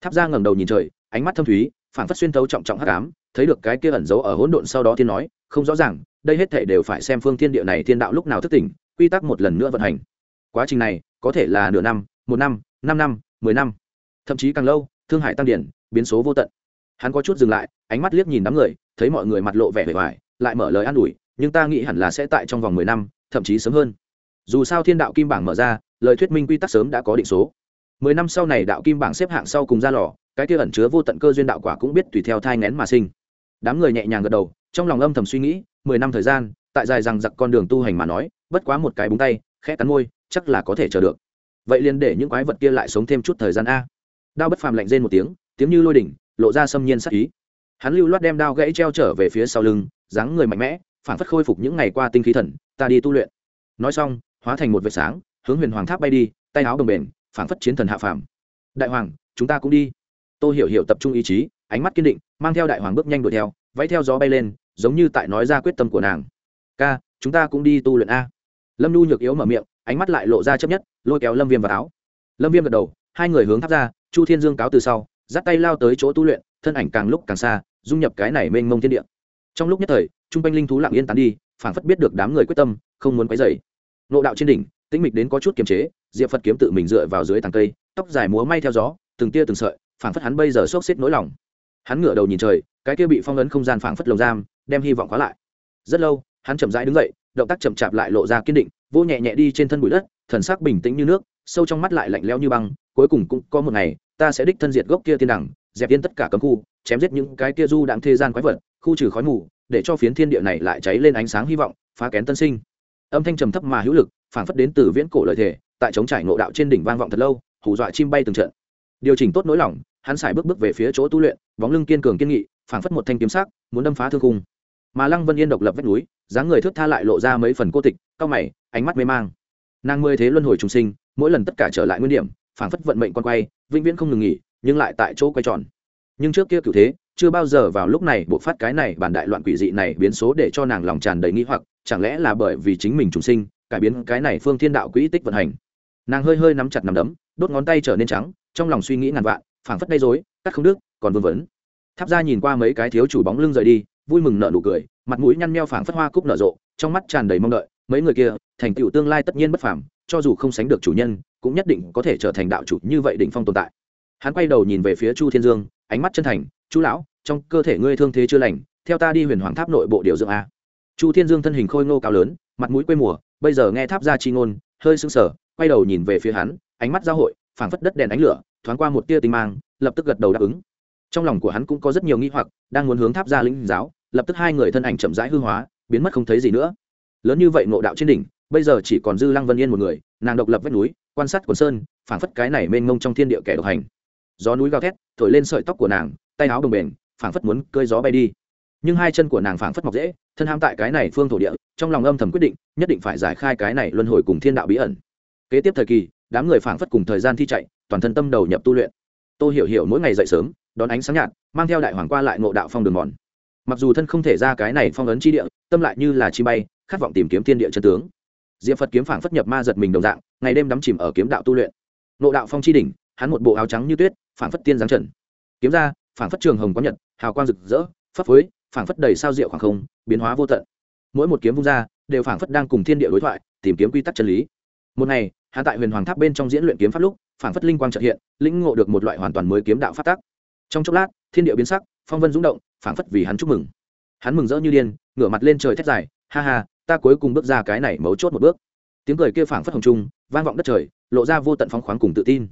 Speaker 1: Tháp ra ngẩng đầu nhìn trời, ánh mắt thâm thúy phản phất xuyên thấu trọng trọng hắc ám, thấy được cái kia ẩn giấu ở hỗn độn sau đó thiên nói, không rõ ràng, đây hết thể đều phải xem phương thiên địa này thiên đạo lúc nào thức tỉnh, quy tắc một lần nữa vận hành. Quá trình này, có thể là nửa năm, một năm năm năm, mười năm. Thậm chí càng lâu, thương hải tăng điển, biến số vô tận. Hắn có chút dừng lại, ánh mắt liếc nhìn đám người, thấy mọi người mặt lộ vẻ vẻ vải, lại mở lời an ủi, nhưng ta nghĩ hẳn là sẽ tại trong vòng mười năm, thậm chí sớm hơn dù sao thiên đạo kim bảng mở ra, lời thuyết minh quy tắc sớm đã có định số. Mười năm sau này đạo kim bảng xếp hạng sau cùng ra lò, cái kia ẩn chứa vô tận cơ duyên đạo quả cũng biết tùy theo thai ngén mà sinh. Đám người nhẹ nhàng gật đầu, trong lòng âm thầm suy nghĩ, mười năm thời gian, tại dài rằng giặc con đường tu hành mà nói, bất quá một cái búng tay, khẽ cắn môi, chắc là có thể chờ được. Vậy liền để những quái vật kia lại sống thêm chút thời gian a. Đao bất phàm lạnh rên một tiếng tiếng như lôi đỉnh, lộ ra xâm nhiên sắc ý. Hắn lưu loát đem đao gãy treo trở về phía sau lưng, dáng người mạnh mẽ phản phất khôi phục những ngày qua tinh khí thần, ta đi tu luyện. Nói xong hóa thành một vệt sáng, hướng huyền hoàng tháp bay đi, tay áo đồng bền phản phất chiến thần hạ phàm. Đại hoàng, chúng ta cũng đi. Tô hiểu hiểu tập trung ý chí, ánh mắt kiên định, mang theo đại hoàng bước nhanh đuổi theo váy theo gió bay lên, giống như tại nói ra quyết tâm của nàng. Ca, chúng ta cũng đi tu luyện a. Lâm nhu nhược yếu mở miệng, ánh mắt lại lộ ra chấp nhất, lôi kéo lâm viêm vào áo. Lâm viêm gật đầu, hai người hướng tháp ra, chu thiên dương cáo từ sau, dắt tay lao tới chỗ tu luyện, thân ảnh càng lúc càng xa, dung nhập cái này mênh mông thiên địa. Trong lúc nhất thời, trung quanh linh thú lặng yên tán đi, phảng phất biết được đám người quyết tâm, không muốn quấy dày nộ đạo trên đỉnh, tĩnh mịch đến có chút kiềm chế, diệp phật kiếm tự mình dựa vào dưới tàng cây, tóc dài múa may theo gió, từng tia từng sợi, phảng phất hắn bây giờ sốc xếp nỗi lòng. Hắn ngửa đầu nhìn trời, cái kia bị phong ấn không gian phảng phất lồng giam, đem hy vọng khóa lại. Rất lâu, hắn chậm rãi đứng dậy, động tác chậm chạp lại lộ ra kiên định vô nhẹ nhẹ đi trên thân bụi đất, thần sắc bình tĩnh như nước, sâu trong mắt lại lạnh lẽo như băng, cuối cùng cũng có một ngày, ta sẽ đích thân diệt gốc kia tiên đẳng, dẹp yên tất cả cấm khu, chém giết những cái kia du đang thế gian quái vật, khu trừ khói mù, để cho phiến thiên địa này lại cháy lên ánh sáng hy vọng, phá kén tân sinh âm thanh trầm thấp mà hữu lực, phảng phất đến từ viễn cổ lợi thể tại chống trải ngộ đạo trên đỉnh vang vọng thật lâu, hù dọa chim bay từng trận. Điều chỉnh tốt nỗi lòng, hắn xài bước bước về phía chỗ tu luyện, bóng lưng kiên cường kiên nghị, phảng phất một thanh kiếm sắc, muốn đâm phá thương cung mà lăng vân yên độc lập vách núi, dáng người thước tha lại lộ ra mấy phần cô tịch, cao mày, ánh mắt mê mang. Nàng mười thế luân hồi trùng sinh, mỗi lần tất cả trở lại nguyên điểm, phảng phất vận mệnh con quay, vĩnh viễn không ngừng nghỉ, nhưng lại tại chỗ quay tròn. Nhưng trước kia cựu thế chưa bao giờ vào lúc này bộ phát cái này bản đại loạn quỷ dị này biến số để cho nàng lòng tràn đầy nghi hoặc, chẳng lẽ là bởi vì chính mình trùng sinh, cải biến cái này phương thiên đạo quỹ tích vận hành. Nàng hơi hơi nắm chặt nắm đấm, đốt ngón tay trở nên trắng, trong lòng suy nghĩ ngàn vạn, phảng phất đây dối cắt không đức còn vương vấn. Tháp ra nhìn qua mấy cái thiếu chủ bóng lưng rời đi, vui mừng nợ nụ cười, mặt mũi nhăn meo phảng phất hoa cúc nở rộ, trong mắt tràn đầy mong đợi, mấy người kia, thành tựu tương lai tất nhiên bất phàm, cho dù không sánh được chủ nhân, cũng nhất định có thể trở thành đạo chủ như vậy đỉnh phong tồn tại. Hắn quay đầu nhìn về phía chu thiên dương, ánh mắt chân thành chú lão, trong cơ thể ngươi thương thế chưa lành, theo ta đi huyền hoàng tháp nội bộ điều dưỡng a. Chu thiên dương thân hình khôi ngô cao lớn, mặt mũi quê mùa, bây giờ nghe tháp ra chi ngôn, hơi sưng sờ, quay đầu nhìn về phía hắn, ánh mắt giao hội, phảng phất đất đèn ánh lửa, thoáng qua một tia tinh mang, lập tức gật đầu đáp ứng. Trong lòng của hắn cũng có rất nhiều nghi hoặc, đang muốn hướng tháp ra lĩnh giáo, lập tức hai người thân ảnh chậm rãi hư hóa, biến mất không thấy gì nữa. Lớn như vậy ngộ đạo trên đỉnh, bây giờ chỉ còn dư lăng vân yên một người, nàng độc lập vách núi, quan sát quần sơn, phảng phất cái này mênh mông trong thiên địa kẻ độc hành. Gió núi gào thét, thổi lên sợi tóc của nàng tay áo đồng bền, phảng phất muốn cơi gió bay đi. Nhưng hai chân của nàng phảng phất mọc dễ, thân ham tại cái này phương thổ địa, trong lòng âm thầm quyết định, nhất định phải giải khai cái này luân hồi cùng thiên đạo bí ẩn. Kế tiếp thời kỳ, đám người phảng phất cùng thời gian thi chạy, toàn thân tâm đầu nhập tu luyện. Tôi hiểu hiểu mỗi ngày dậy sớm, đón ánh sáng nhạt, mang theo đại hoàng qua lại ngộ đạo phong đường mòn. Mặc dù thân không thể ra cái này phong ấn chi địa, tâm lại như là chi bay, khát vọng tìm kiếm thiên địa chân tướng. Diệp phật kiếm phảng phất nhập ma giật mình đồng dạng, ngày đêm đắm chìm ở kiếm đạo tu luyện. Ngộ đạo phong chi đỉnh, hắn một bộ áo trắng như tuyết, phảng phất tiên giáng trần. Kiếm ra phảng phất trường hồng có nhật, hào quang rực rỡ, phấp phới, phảng phất đầy sao diệu khoảng không, biến hóa vô tận. Mỗi một kiếm vung ra, đều phảng phất đang cùng thiên địa đối thoại, tìm kiếm quy tắc chân lý. Một ngày hạ tại huyền hoàng tháp bên trong diễn luyện kiếm pháp lúc, phảng phất linh quang trợ hiện, lĩnh ngộ được một loại hoàn toàn mới kiếm đạo phát tác trong chốc lát, thiên địa biến sắc, phong vân rung động, phảng phất vì hắn chúc mừng. Hắn mừng rỡ như điên, ngửa mặt lên trời thét dài, ha ha, ta cuối cùng bước ra cái này mấu chốt một bước. Tiếng cười kia phảng phất hồng trung, vang vọng đất trời, lộ ra vô tận phóng khoáng cùng tự tin.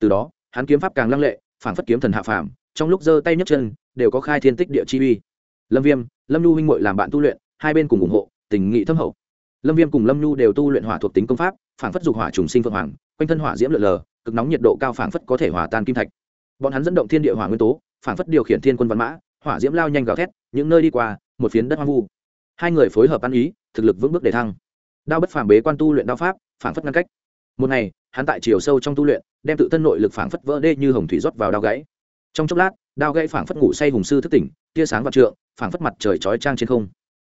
Speaker 1: Từ đó, hắn kiếm pháp càng lăng lệ, phảng phất kiếm thần hạ phàm trong lúc giơ tay nhấc chân, đều có khai thiên tích địa chi uy. Lâm viêm, lâm nhu huynh muội làm bạn tu luyện, hai bên cùng ủng hộ, tình nghị thâm hậu. Lâm viêm cùng lâm nhu đều tu luyện hỏa thuộc tính công pháp, phảng phất dục hỏa trùng sinh phượng hoàng, quanh thân hỏa diễm lượn lờ, cực nóng nhiệt độ cao phảng phất có thể hòa tan kim thạch. Bọn hắn dẫn động thiên địa hỏa nguyên tố, phảng phất điều khiển thiên quân văn mã, hỏa diễm lao nhanh gào thét, những nơi đi qua, một phiến đất hoang vu. Hai người phối hợp ăn ý, thực lực vững bước để thăng. Đao bất phàm bế quan tu luyện đao pháp, phảng phất ngăn cách. Một ngày, hắn tại chiều sâu trong tu luyện, đem tự thân nội lực phảng phất vỡ đê như hồng thủy rót vào đao gãy trong chốc lát, đao gãy phảng phất ngủ say hùng sư thức tỉnh, tia sáng và trượng, phảng phất mặt trời chói trang trên không.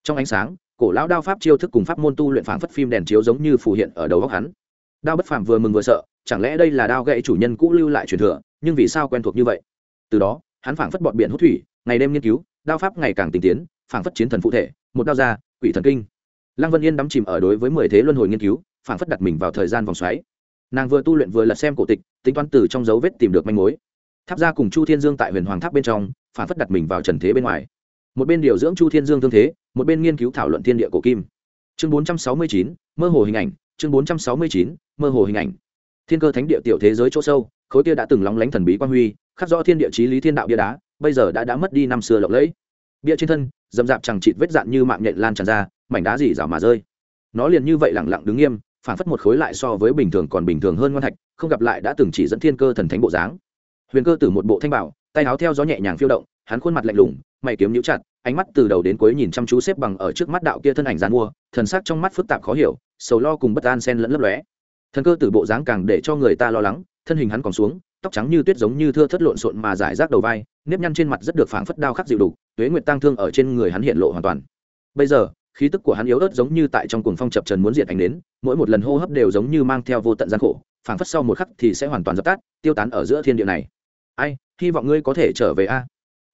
Speaker 1: Trong ánh sáng, cổ lão đao pháp chiêu thức cùng pháp môn tu luyện phảng phất phim đèn chiếu giống như phù hiện ở đầu góc hắn. Đao bất phàm vừa mừng vừa sợ, chẳng lẽ đây là đao gãy chủ nhân cũ lưu lại truyền thừa, nhưng vì sao quen thuộc như vậy? Từ đó, hắn phảng phất bọt biển hút thủy, ngày đêm nghiên cứu, đao pháp ngày càng tinh tiến, phảng phất chiến thần phụ thể, một đao ra, quỷ thần kinh. Lăng vân yên đắm chìm ở đối với mười thế luân hồi nghiên cứu, phảng phất đặt mình vào thời gian vòng xoáy. Nàng vừa tu luyện vừa lật xem cổ tịch, tính toán từ trong dấu vết tìm được manh mối tháp ra cùng chu thiên dương tại huyền hoàng tháp bên trong, phản phất đặt mình vào trần thế bên ngoài. Một bên điều dưỡng chu thiên dương thương thế, một bên nghiên cứu thảo luận thiên địa cổ kim. Chương bốn trăm sáu mươi chín, mơ hồ hình ảnh, chương bốn trăm sáu mươi chín, mơ hồ hình ảnh. Thiên cơ thánh địa tiểu thế giới chỗ sâu, khối kia đã từng lóng lánh thần bí quan huy, khắc rõ thiên địa chí lý thiên đạo bia đá, bây giờ đã đã mất đi năm xưa lộng lẫy. Bia trên thân, dầm dạp chẳng chịt vết dạn như mạng nhện lan tràn ra, mảnh đá dì rào mà rơi. Nó liền như vậy lẳng lặng đứng nghiêm, phản phất một khối lại so với bình thường còn bình thường hơn ngon thạch, không gặp lại đã từng chỉ dẫn thiên cơ thần thánh bộ dáng huyền cơ Tử một bộ thanh bảo, tay áo theo gió nhẹ nhàng phiêu động, hắn khuôn mặt lạnh lùng, mày kiếm nhũ chặt, ánh mắt từ đầu đến cuối nhìn chăm chú xếp bằng ở trước mắt đạo kia thân ảnh gián mua, thần sắc trong mắt phức tạp khó hiểu, sầu lo cùng bất an xen lẫn lấp lóe. Thần cơ Tử bộ dáng càng để cho người ta lo lắng, thân hình hắn còn xuống, tóc trắng như tuyết giống như thưa thất lộn xộn mà giải rác đầu vai, nếp nhăn trên mặt rất được phảng phất đao khắc dịu đủ, tuế nguyệt tăng thương ở trên người hắn hiện lộ hoàn toàn. Bây giờ, khí tức của hắn yếu ớt giống như tại trong cuồng phong chập trần muốn diệt ảnh đến, mỗi một lần hô hấp đều giống như mang theo vô tận gian khổ, phảng phất sau một khắc thì sẽ hoàn toàn dập tắt, tiêu tán ở giữa thiên địa này ai, hy vọng ngươi có thể trở về a.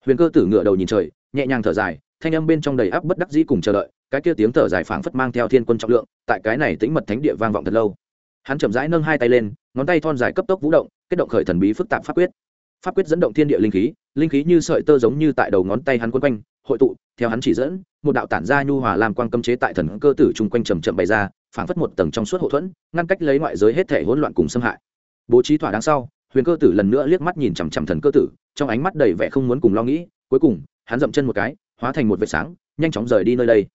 Speaker 1: Huyền cơ tử ngựa đầu nhìn trời, nhẹ nhàng thở dài, thanh âm bên trong đầy áp bất đắc dĩ cùng chờ đợi, cái kia tiếng thở dài phảng phất mang theo thiên quân trọng lượng, tại cái này tĩnh mật thánh địa vang vọng thật lâu. Hắn chậm rãi nâng hai tay lên, ngón tay thon dài cấp tốc vũ động, kết động khởi thần bí phức tạp pháp quyết. Pháp quyết dẫn động thiên địa linh khí linh khí như sợi tơ giống như tại đầu ngón tay hắn quấn quanh, hội tụ, theo hắn chỉ dẫn, một đạo tản ra nhu hòa làm quang cấm chế tại thần cơ tử chung quanh chầm chậm bày ra, phảng phất một tầng trong suốt hậu thuẫn, ngăn cách lấy ngoại giới hết thể hỗn loạn cùng xâm hại. Bố trí thỏa đáng sau huyền cơ tử lần nữa liếc mắt nhìn chằm chằm thần cơ tử, trong ánh mắt đầy vẻ không muốn cùng lo nghĩ, cuối cùng, hắn dậm chân một cái, hóa thành một vệt sáng, nhanh chóng rời đi nơi đây.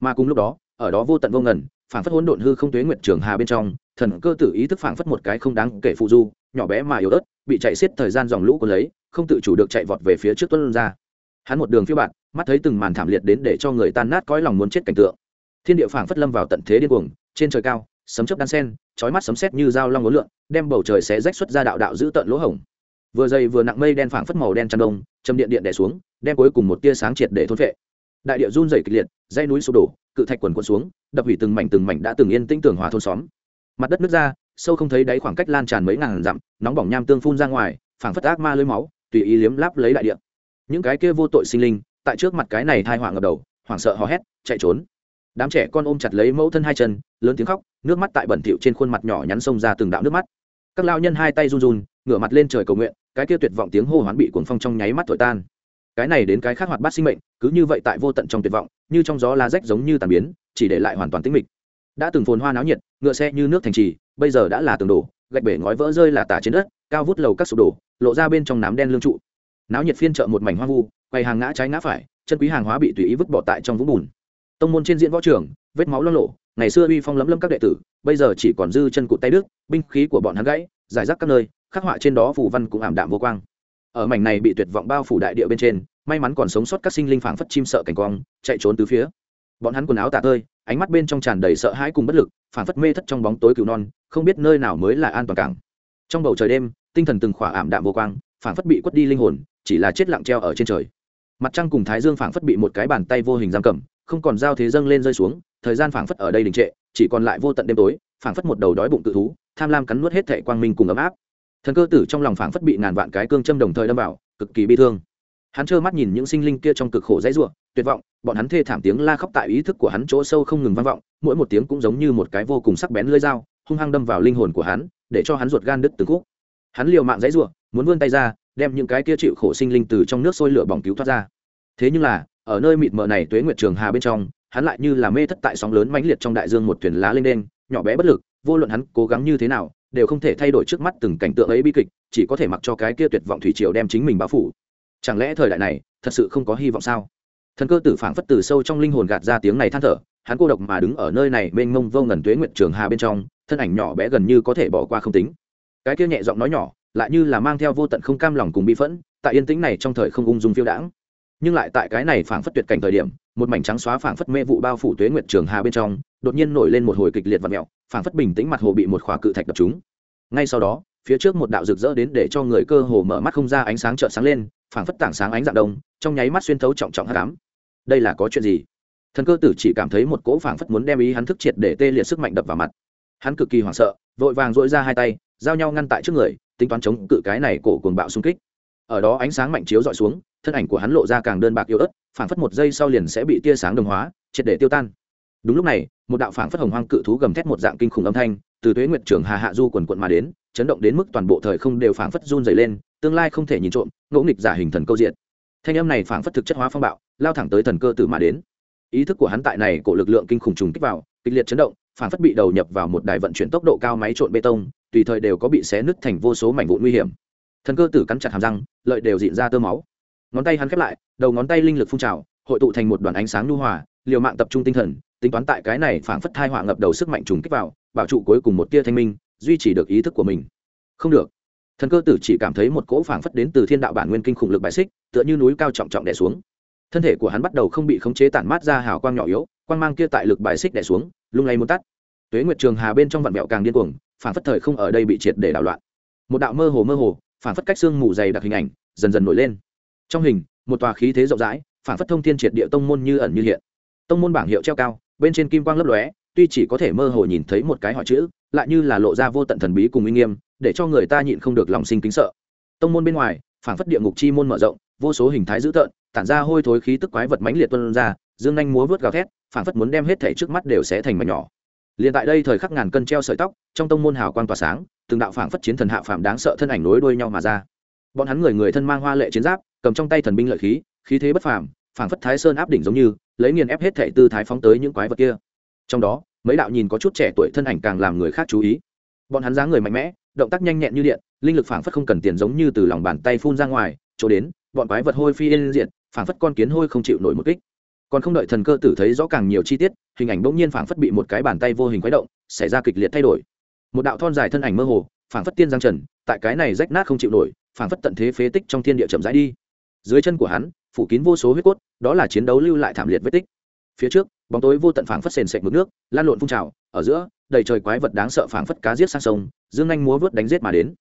Speaker 1: Mà cùng lúc đó, ở đó vô tận vô ngần, phảng phất hỗn độn hư không tuế nguyệt trường hà bên trong, thần cơ tử ý thức phảng phất một cái không đáng kể phụ du, nhỏ bé mà yếu ớt, bị chạy xiết thời gian dòng lũ còn lấy, không tự chủ được chạy vọt về phía trước tuấn ra. Hắn một đường phiêu bạt, mắt thấy từng màn thảm liệt đến để cho người tan nát cõi lòng muốn chết cảnh tượng. Thiên địa phảng phất lâm vào tận thế điên cuồng, trên trời cao sấm chớp đan sen, chói mắt sấm sét như dao long ngốn lượn, đem bầu trời xé rách xuất ra đạo đạo giữ tận lỗ hổng. Vừa dày vừa nặng mây đen phảng phất màu đen tràn đông, châm điện điện đè xuống, đem cuối cùng một tia sáng triệt để thôn phệ. Đại địa run rẩy kịch liệt, dãy núi sụp đổ, cự thạch quần quần xuống, đập hủy từng mảnh từng mảnh đã từng yên tĩnh tường hòa thôn xóm. Mặt đất nước ra, sâu không thấy đáy khoảng cách lan tràn mấy ngàn dặm, nóng bỏng nham tương phun ra ngoài, phảng phất ác ma lưới máu, tùy ý liếm láp lấy đại địa. Những cái kia vô tội sinh linh, tại trước mặt cái này thai họa ngập đầu, hoảng sợ hò hét, chạy trốn đám trẻ con ôm chặt lấy mẫu thân hai chân, lớn tiếng khóc, nước mắt tại bẩn thịu trên khuôn mặt nhỏ nhắn xông ra từng đạo nước mắt. Các lao nhân hai tay run run, ngửa mặt lên trời cầu nguyện, cái kia tuyệt vọng tiếng hô hoán bị cuồng phong trong nháy mắt thổi tan. Cái này đến cái khác hoạt bát sinh mệnh, cứ như vậy tại vô tận trong tuyệt vọng, như trong gió lá rách giống như tàn biến, chỉ để lại hoàn toàn tĩnh mịch. Đã từng phồn hoa náo nhiệt, ngựa xe như nước thành trì, bây giờ đã là tường đổ, gạch bể ngói vỡ rơi là tả trên đất, cao vút lầu các sụp đổ, lộ ra bên trong nám đen lương trụ. Náo nhiệt phiên chợ một mảnh hoang vu, quầy hàng ngã trái ngã phải, chân quý hàng hóa bị tùy ý vứt bỏ tại trong vũng bùn tông môn trên diện võ trường, vết máu lo lộ, ngày xưa uy phong lấm lấm các đệ tử, bây giờ chỉ còn dư chân cụt tay đức binh khí của bọn hắn gãy, giải rác các nơi, khắc họa trên đó phù văn cũng ảm đạm vô quang. Ở mảnh này bị tuyệt vọng bao phủ đại địa bên trên, may mắn còn sống sót các sinh linh phảng phất chim sợ cảnh quang, chạy trốn từ phía. Bọn hắn quần áo tả tơi, ánh mắt bên trong tràn đầy sợ hãi cùng bất lực, phảng phất mê thất trong bóng tối cứu non, không biết nơi nào mới là an toàn cảng. Trong bầu trời đêm, tinh thần từng khỏa ảm đạm vô quang, phảng phất bị quất đi linh hồn, chỉ là chết lặng treo ở trên trời. Mặt trăng cùng thái dương phảng phất bị một cái bàn tay vô hình giam cầm không còn giao thế dâng lên rơi xuống, thời gian phảng phất ở đây đình trệ, chỉ còn lại vô tận đêm tối, phảng phất một đầu đói bụng tự thú, tham lam cắn nuốt hết thệ quang minh cùng ấm áp. Thần cơ tử trong lòng phảng phất bị ngàn vạn cái cương châm đồng thời đâm vào, cực kỳ bi thương. Hắn trơ mắt nhìn những sinh linh kia trong cực khổ dãy ruộng tuyệt vọng, bọn hắn thê thảm tiếng la khóc tại ý thức của hắn chỗ sâu không ngừng vang vọng, mỗi một tiếng cũng giống như một cái vô cùng sắc bén lưỡi dao, hung hăng đâm vào linh hồn của hắn, để cho hắn ruột gan đứt từng khúc. Hắn liều mạng dãy ruộng muốn vươn tay ra, đem những cái kia chịu khổ sinh linh từ trong nước sôi lửa bỏng cứu thoát ra. Thế nhưng là ở nơi mịt mờ này tuế nguyệt trường hà bên trong, hắn lại như là mê thất tại sóng lớn mãnh liệt trong đại dương một thuyền lá lên đen nhỏ bé bất lực, vô luận hắn cố gắng như thế nào, đều không thể thay đổi trước mắt từng cảnh tượng ấy bi kịch, chỉ có thể mặc cho cái kia tuyệt vọng thủy triều đem chính mình bao phủ. Chẳng lẽ thời đại này, thật sự không có hy vọng sao? Thần cơ tử phảng phất từ sâu trong linh hồn gạt ra tiếng này than thở, hắn cô độc mà đứng ở nơi này mênh mông vô ngần tuế nguyệt trường hà bên trong, thân ảnh nhỏ bé gần như có thể bỏ qua không tính. Cái kia nhẹ giọng nói nhỏ, lại như là mang theo vô tận không cam lòng cùng bi phẫn, tại yên tĩnh này trong thời không ung dung phiêu đãng nhưng lại tại cái này phảng phất tuyệt cảnh thời điểm, một mảnh trắng xóa phảng phất mê vụ bao phủ tuế nguyệt trường hà bên trong, đột nhiên nổi lên một hồi kịch liệt và mẹo phảng phất bình tĩnh mặt hồ bị một khỏa cự thạch đập chúng ngay sau đó, phía trước một đạo rực rỡ đến để cho người cơ hồ mở mắt không ra ánh sáng trợn sáng lên, phảng phất tảng sáng ánh dạng đông, trong nháy mắt xuyên thấu trọng trọng hắc ám. Đây là có chuyện gì? Thần cơ tử chỉ cảm thấy một cỗ phảng phất muốn đem ý hắn thức triệt để tê liệt sức mạnh đập vào mặt. Hắn cực kỳ hoảng sợ, vội vàng dội ra hai tay, giao nhau ngăn tại trước người, tính toán chống cự cái này cổ cuồng bạo xung kích. Ở đó ánh sáng mạnh chiếu dọi xuống thân ảnh của hắn lộ ra càng đơn bạc yếu ớt, phảng phất một giây sau liền sẽ bị tia sáng đồng hóa, triệt để tiêu tan. Đúng lúc này, một đạo phảng phất hồng hoang cự thú gầm thét một dạng kinh khủng âm thanh, từ tuế nguyệt trưởng hà hạ du quần quận mà đến, chấn động đến mức toàn bộ thời không đều phảng phất run dày lên, tương lai không thể nhìn trộm, ngỗ nghịch giả hình thần câu diện. Thanh âm này phảng phất thực chất hóa phong bạo, lao thẳng tới thần cơ tử mà đến. Ý thức của hắn tại này cổ lực lượng kinh khủng trùng kích vào, kịch liệt chấn động, phảng phất bị đầu nhập vào một đài vận chuyển tốc độ cao máy trộn bê tông, tùy thời đều có bị xé nứt thành vô số mảnh vụn nguy hiểm. Thần cơ tử cắn chặt hàm răng, lợi đều dịn ra tơ máu ngón tay hắn khép lại, đầu ngón tay linh lực phun trào, hội tụ thành một đoàn ánh sáng nhu hòa, liều mạng tập trung tinh thần, tính toán tại cái này phảng phất thai họa ngập đầu sức mạnh trùng kích vào, bảo trụ cuối cùng một tia thanh minh, duy trì được ý thức của mình. Không được. Thần cơ tử chỉ cảm thấy một cỗ phảng phất đến từ thiên đạo bản nguyên kinh khủng lực bài xích, tựa như núi cao trọng trọng đè xuống. Thân thể của hắn bắt đầu không bị khống chế tản mát ra hào quang nhỏ yếu, quang mang kia tại lực bài xích đè xuống, lung lay muốn tắt. Tuế nguyệt trường hà bên trong vạn mẹo càng điên cuồng, phảng phất thời không ở đây bị triệt để đảo loạn. Một đạo mơ hồ mơ hồ, phảng phất cách xương mù dày đặc hình ảnh, dần dần nổi lên trong hình, một tòa khí thế rộng rãi phảng phất thông thiên triệt địa tông môn như ẩn như hiện. Tông môn bảng hiệu treo cao, bên trên kim quang lấp lóe, tuy chỉ có thể mơ hồ nhìn thấy một cái họ chữ, lại như là lộ ra vô tận thần bí cùng uy nghiêm, để cho người ta nhịn không được lòng sinh kính sợ. Tông môn bên ngoài phảng phất địa ngục chi môn mở rộng, vô số hình thái dữ tợn, tản ra hôi thối khí tức quái vật mãnh liệt tuân ra, dương nhanh múa vớt gào thét phảng phất muốn đem hết thể trước mắt đều sẽ thành mảnh nhỏ. Liền tại đây thời khắc ngàn cân treo sợi tóc, trong tông môn hào quang tỏa sáng, từng đạo phảng phất chiến thần hạ phàm đáng sợ thân ảnh nối đuôi nhau mà ra. Bọn hắn người người thân mang hoa lệ chiến giáp cầm trong tay thần binh lợi khí khí thế bất phàm, phảng phất thái sơn áp đỉnh giống như, lấy nghiền ép hết thệ tư thái phóng tới những quái vật kia. Trong đó, mấy đạo nhìn có chút trẻ tuổi thân ảnh càng làm người khác chú ý. Bọn hắn dáng người mạnh mẽ, động tác nhanh nhẹn như điện, linh lực phảng phất không cần tiền giống như từ lòng bàn tay phun ra ngoài, chỗ đến, bọn quái vật hôi phi lên diện phảng phất con kiến hôi không chịu nổi một kích. Còn không đợi thần cơ tử thấy rõ càng nhiều chi tiết, hình ảnh bỗng nhiên phảng phất bị một cái bàn tay vô hình khuấy động, xảy ra kịch liệt thay đổi. Một đạo thon dài thân ảnh mơ hồ, phảng phất tiên giang trần, tại cái này rách nát không chịu nổi, phảng phất tận thế phế tích trong thiên địa chậm rãi đi dưới chân của hắn, phủ kín vô số huyết cốt, đó là chiến đấu lưu lại thảm liệt vết tích. Phía trước, bóng tối vô tận phảng phất sền sệt mực nước, lan lộn phun trào, ở giữa, đầy trời quái vật đáng sợ phảng phất cá giết sang sông, dương anh múa vớt đánh giết mà đến.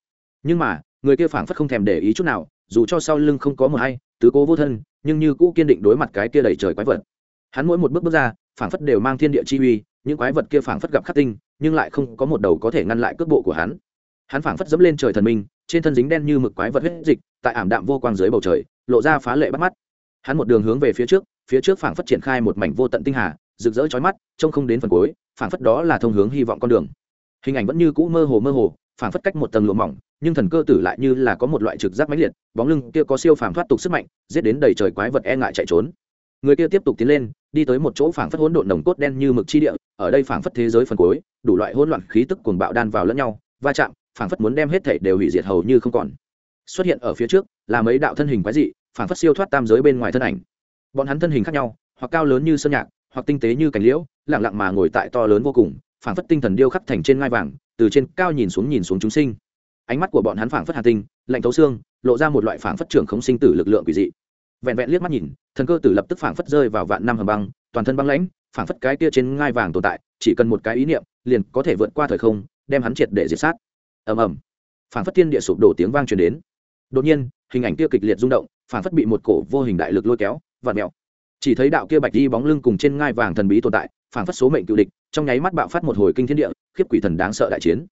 Speaker 1: Nhưng mà, người kia phảng phất không thèm để ý chút nào, dù cho sau lưng không có một hay, tứ cố vô thân, nhưng như cũ kiên định đối mặt cái kia đầy trời quái vật. Hắn mỗi một bước bước ra, phảng phất đều mang thiên địa chi uy, những quái vật kia phảng phất gặp khắc tinh, nhưng lại không có một đầu có thể ngăn lại cước bộ của hắn. Hắn phảng phất dẫm lên trời thần minh, trên thân dính đen như mực quái vật huyết dịch, tại ảm đạm vô quang dưới bầu trời lộ ra phá lệ bắt mắt. Hắn một đường hướng về phía trước phía trước phảng phất triển khai một mảnh vô tận tinh hà, rực rỡ chói mắt, trông không đến phần cuối, phảng phất đó là thông hướng hy vọng con đường. Hình ảnh vẫn như cũ mơ hồ mơ hồ, phảng phất cách một tầng lụa mỏng, nhưng thần cơ tử lại như là có một loại trực giác mãnh liệt, bóng lưng kia có siêu phàm thoát tục sức mạnh, giết đến đầy trời quái vật e ngại chạy trốn. Người kia tiếp tục tiến lên, đi tới một chỗ phảng phất hỗn độn nồng cốt đen như mực chi địa, ở đây phảng phất thế giới phần cuối, đủ loại hỗn loạn khí tức cuồng bạo đan vào lẫn nhau, va chạm, phảng phất muốn đem hết thảy đều hủy diệt hầu như không còn xuất hiện ở phía trước, là mấy đạo thân hình quái dị, phảng phất siêu thoát tam giới bên ngoài thân ảnh. Bọn hắn thân hình khác nhau, hoặc cao lớn như sơn nhạc, hoặc tinh tế như cành liễu, lặng lặng mà ngồi tại to lớn vô cùng, phảng phất tinh thần điêu khắc thành trên ngai vàng, từ trên cao nhìn xuống nhìn xuống chúng sinh. Ánh mắt của bọn hắn phảng phất hà tinh, lạnh thấu xương, lộ ra một loại phảng phất trưởng khống sinh tử lực lượng quỷ dị. Vẹn vẹn liếc mắt nhìn, thần cơ tử lập tức phảng phất rơi vào vạn năm hầm băng, toàn thân băng lãnh, phảng phất cái kia trên ngai vàng tồn tại, chỉ cần một cái ý niệm, liền có thể vượt qua thời không, đem hắn triệt để diệt sát. Ầm ầm. Phảng phất thiên địa sụp đổ tiếng vang truyền đến đột nhiên, hình ảnh kia kịch liệt rung động phảng phất bị một cổ vô hình đại lực lôi kéo, vặn mẹo chỉ thấy đạo kia bạch đi bóng lưng cùng trên ngai vàng thần bí tồn tại phảng phất số mệnh cựu địch, trong nháy mắt bạo phát một hồi kinh thiên địa, khiếp quỷ thần đáng sợ đại chiến.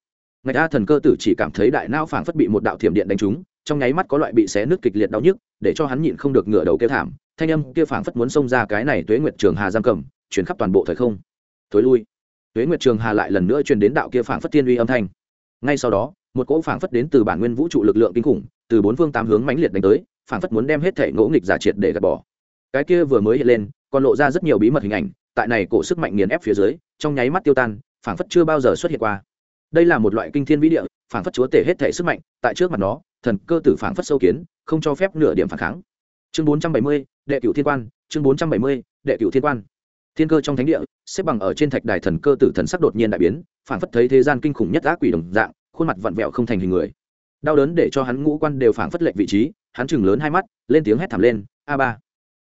Speaker 1: Ngạch a thần cơ tử chỉ cảm thấy đại não phảng phất bị một đạo thiểm điện đánh trúng, trong nháy mắt có loại bị xé nước kịch liệt đau nhức, để cho hắn nhịn không được ngửa đầu kêu thảm, thanh âm kia phảng phất muốn xông ra cái này tuế nguyệt trường hà giam cầm chuyển khắp toàn bộ thời không. Thối lui. Tuế nguyệt trường hà lại lần nữa truyền đến đạo kia phảng phất tiên uy âm thanh. Ngay sau đó, một cỗ phảng phất đến từ bản nguyên vũ trụ lực lượng kinh khủng từ bốn phương tám hướng mãnh liệt đánh tới, phảng phất muốn đem hết thể ngỗ nghịch giả triệt để gạt bỏ. Cái kia vừa mới hiện lên, còn lộ ra rất nhiều bí mật hình ảnh, tại này cổ sức mạnh nghiền ép phía dưới, trong nháy mắt tiêu tan, phảng phất chưa bao giờ xuất hiện qua. Đây là một loại kinh thiên vĩ địa, phảng phất chúa tể hết thể sức mạnh, tại trước mặt nó, thần cơ tử phảng phất sâu kiến, không cho phép nửa điểm phản kháng. Chương bốn trăm bảy mươi, đệ cửu thiên quan, chương bốn trăm bảy mươi, đệ cửu thiên quan. Thiên cơ trong thánh địa, xếp bằng ở trên thạch đài thần cơ tử thần sắc đột nhiên đại biến, phảng phất thấy thế gian kinh khủng nhất ác quỷ đồng dạng, khuôn mặt vặn vẹo không thành hình người đau đớn để cho hắn ngũ quan đều phảng phất lệch vị trí, hắn chừng lớn hai mắt, lên tiếng hét thảm lên, a ba.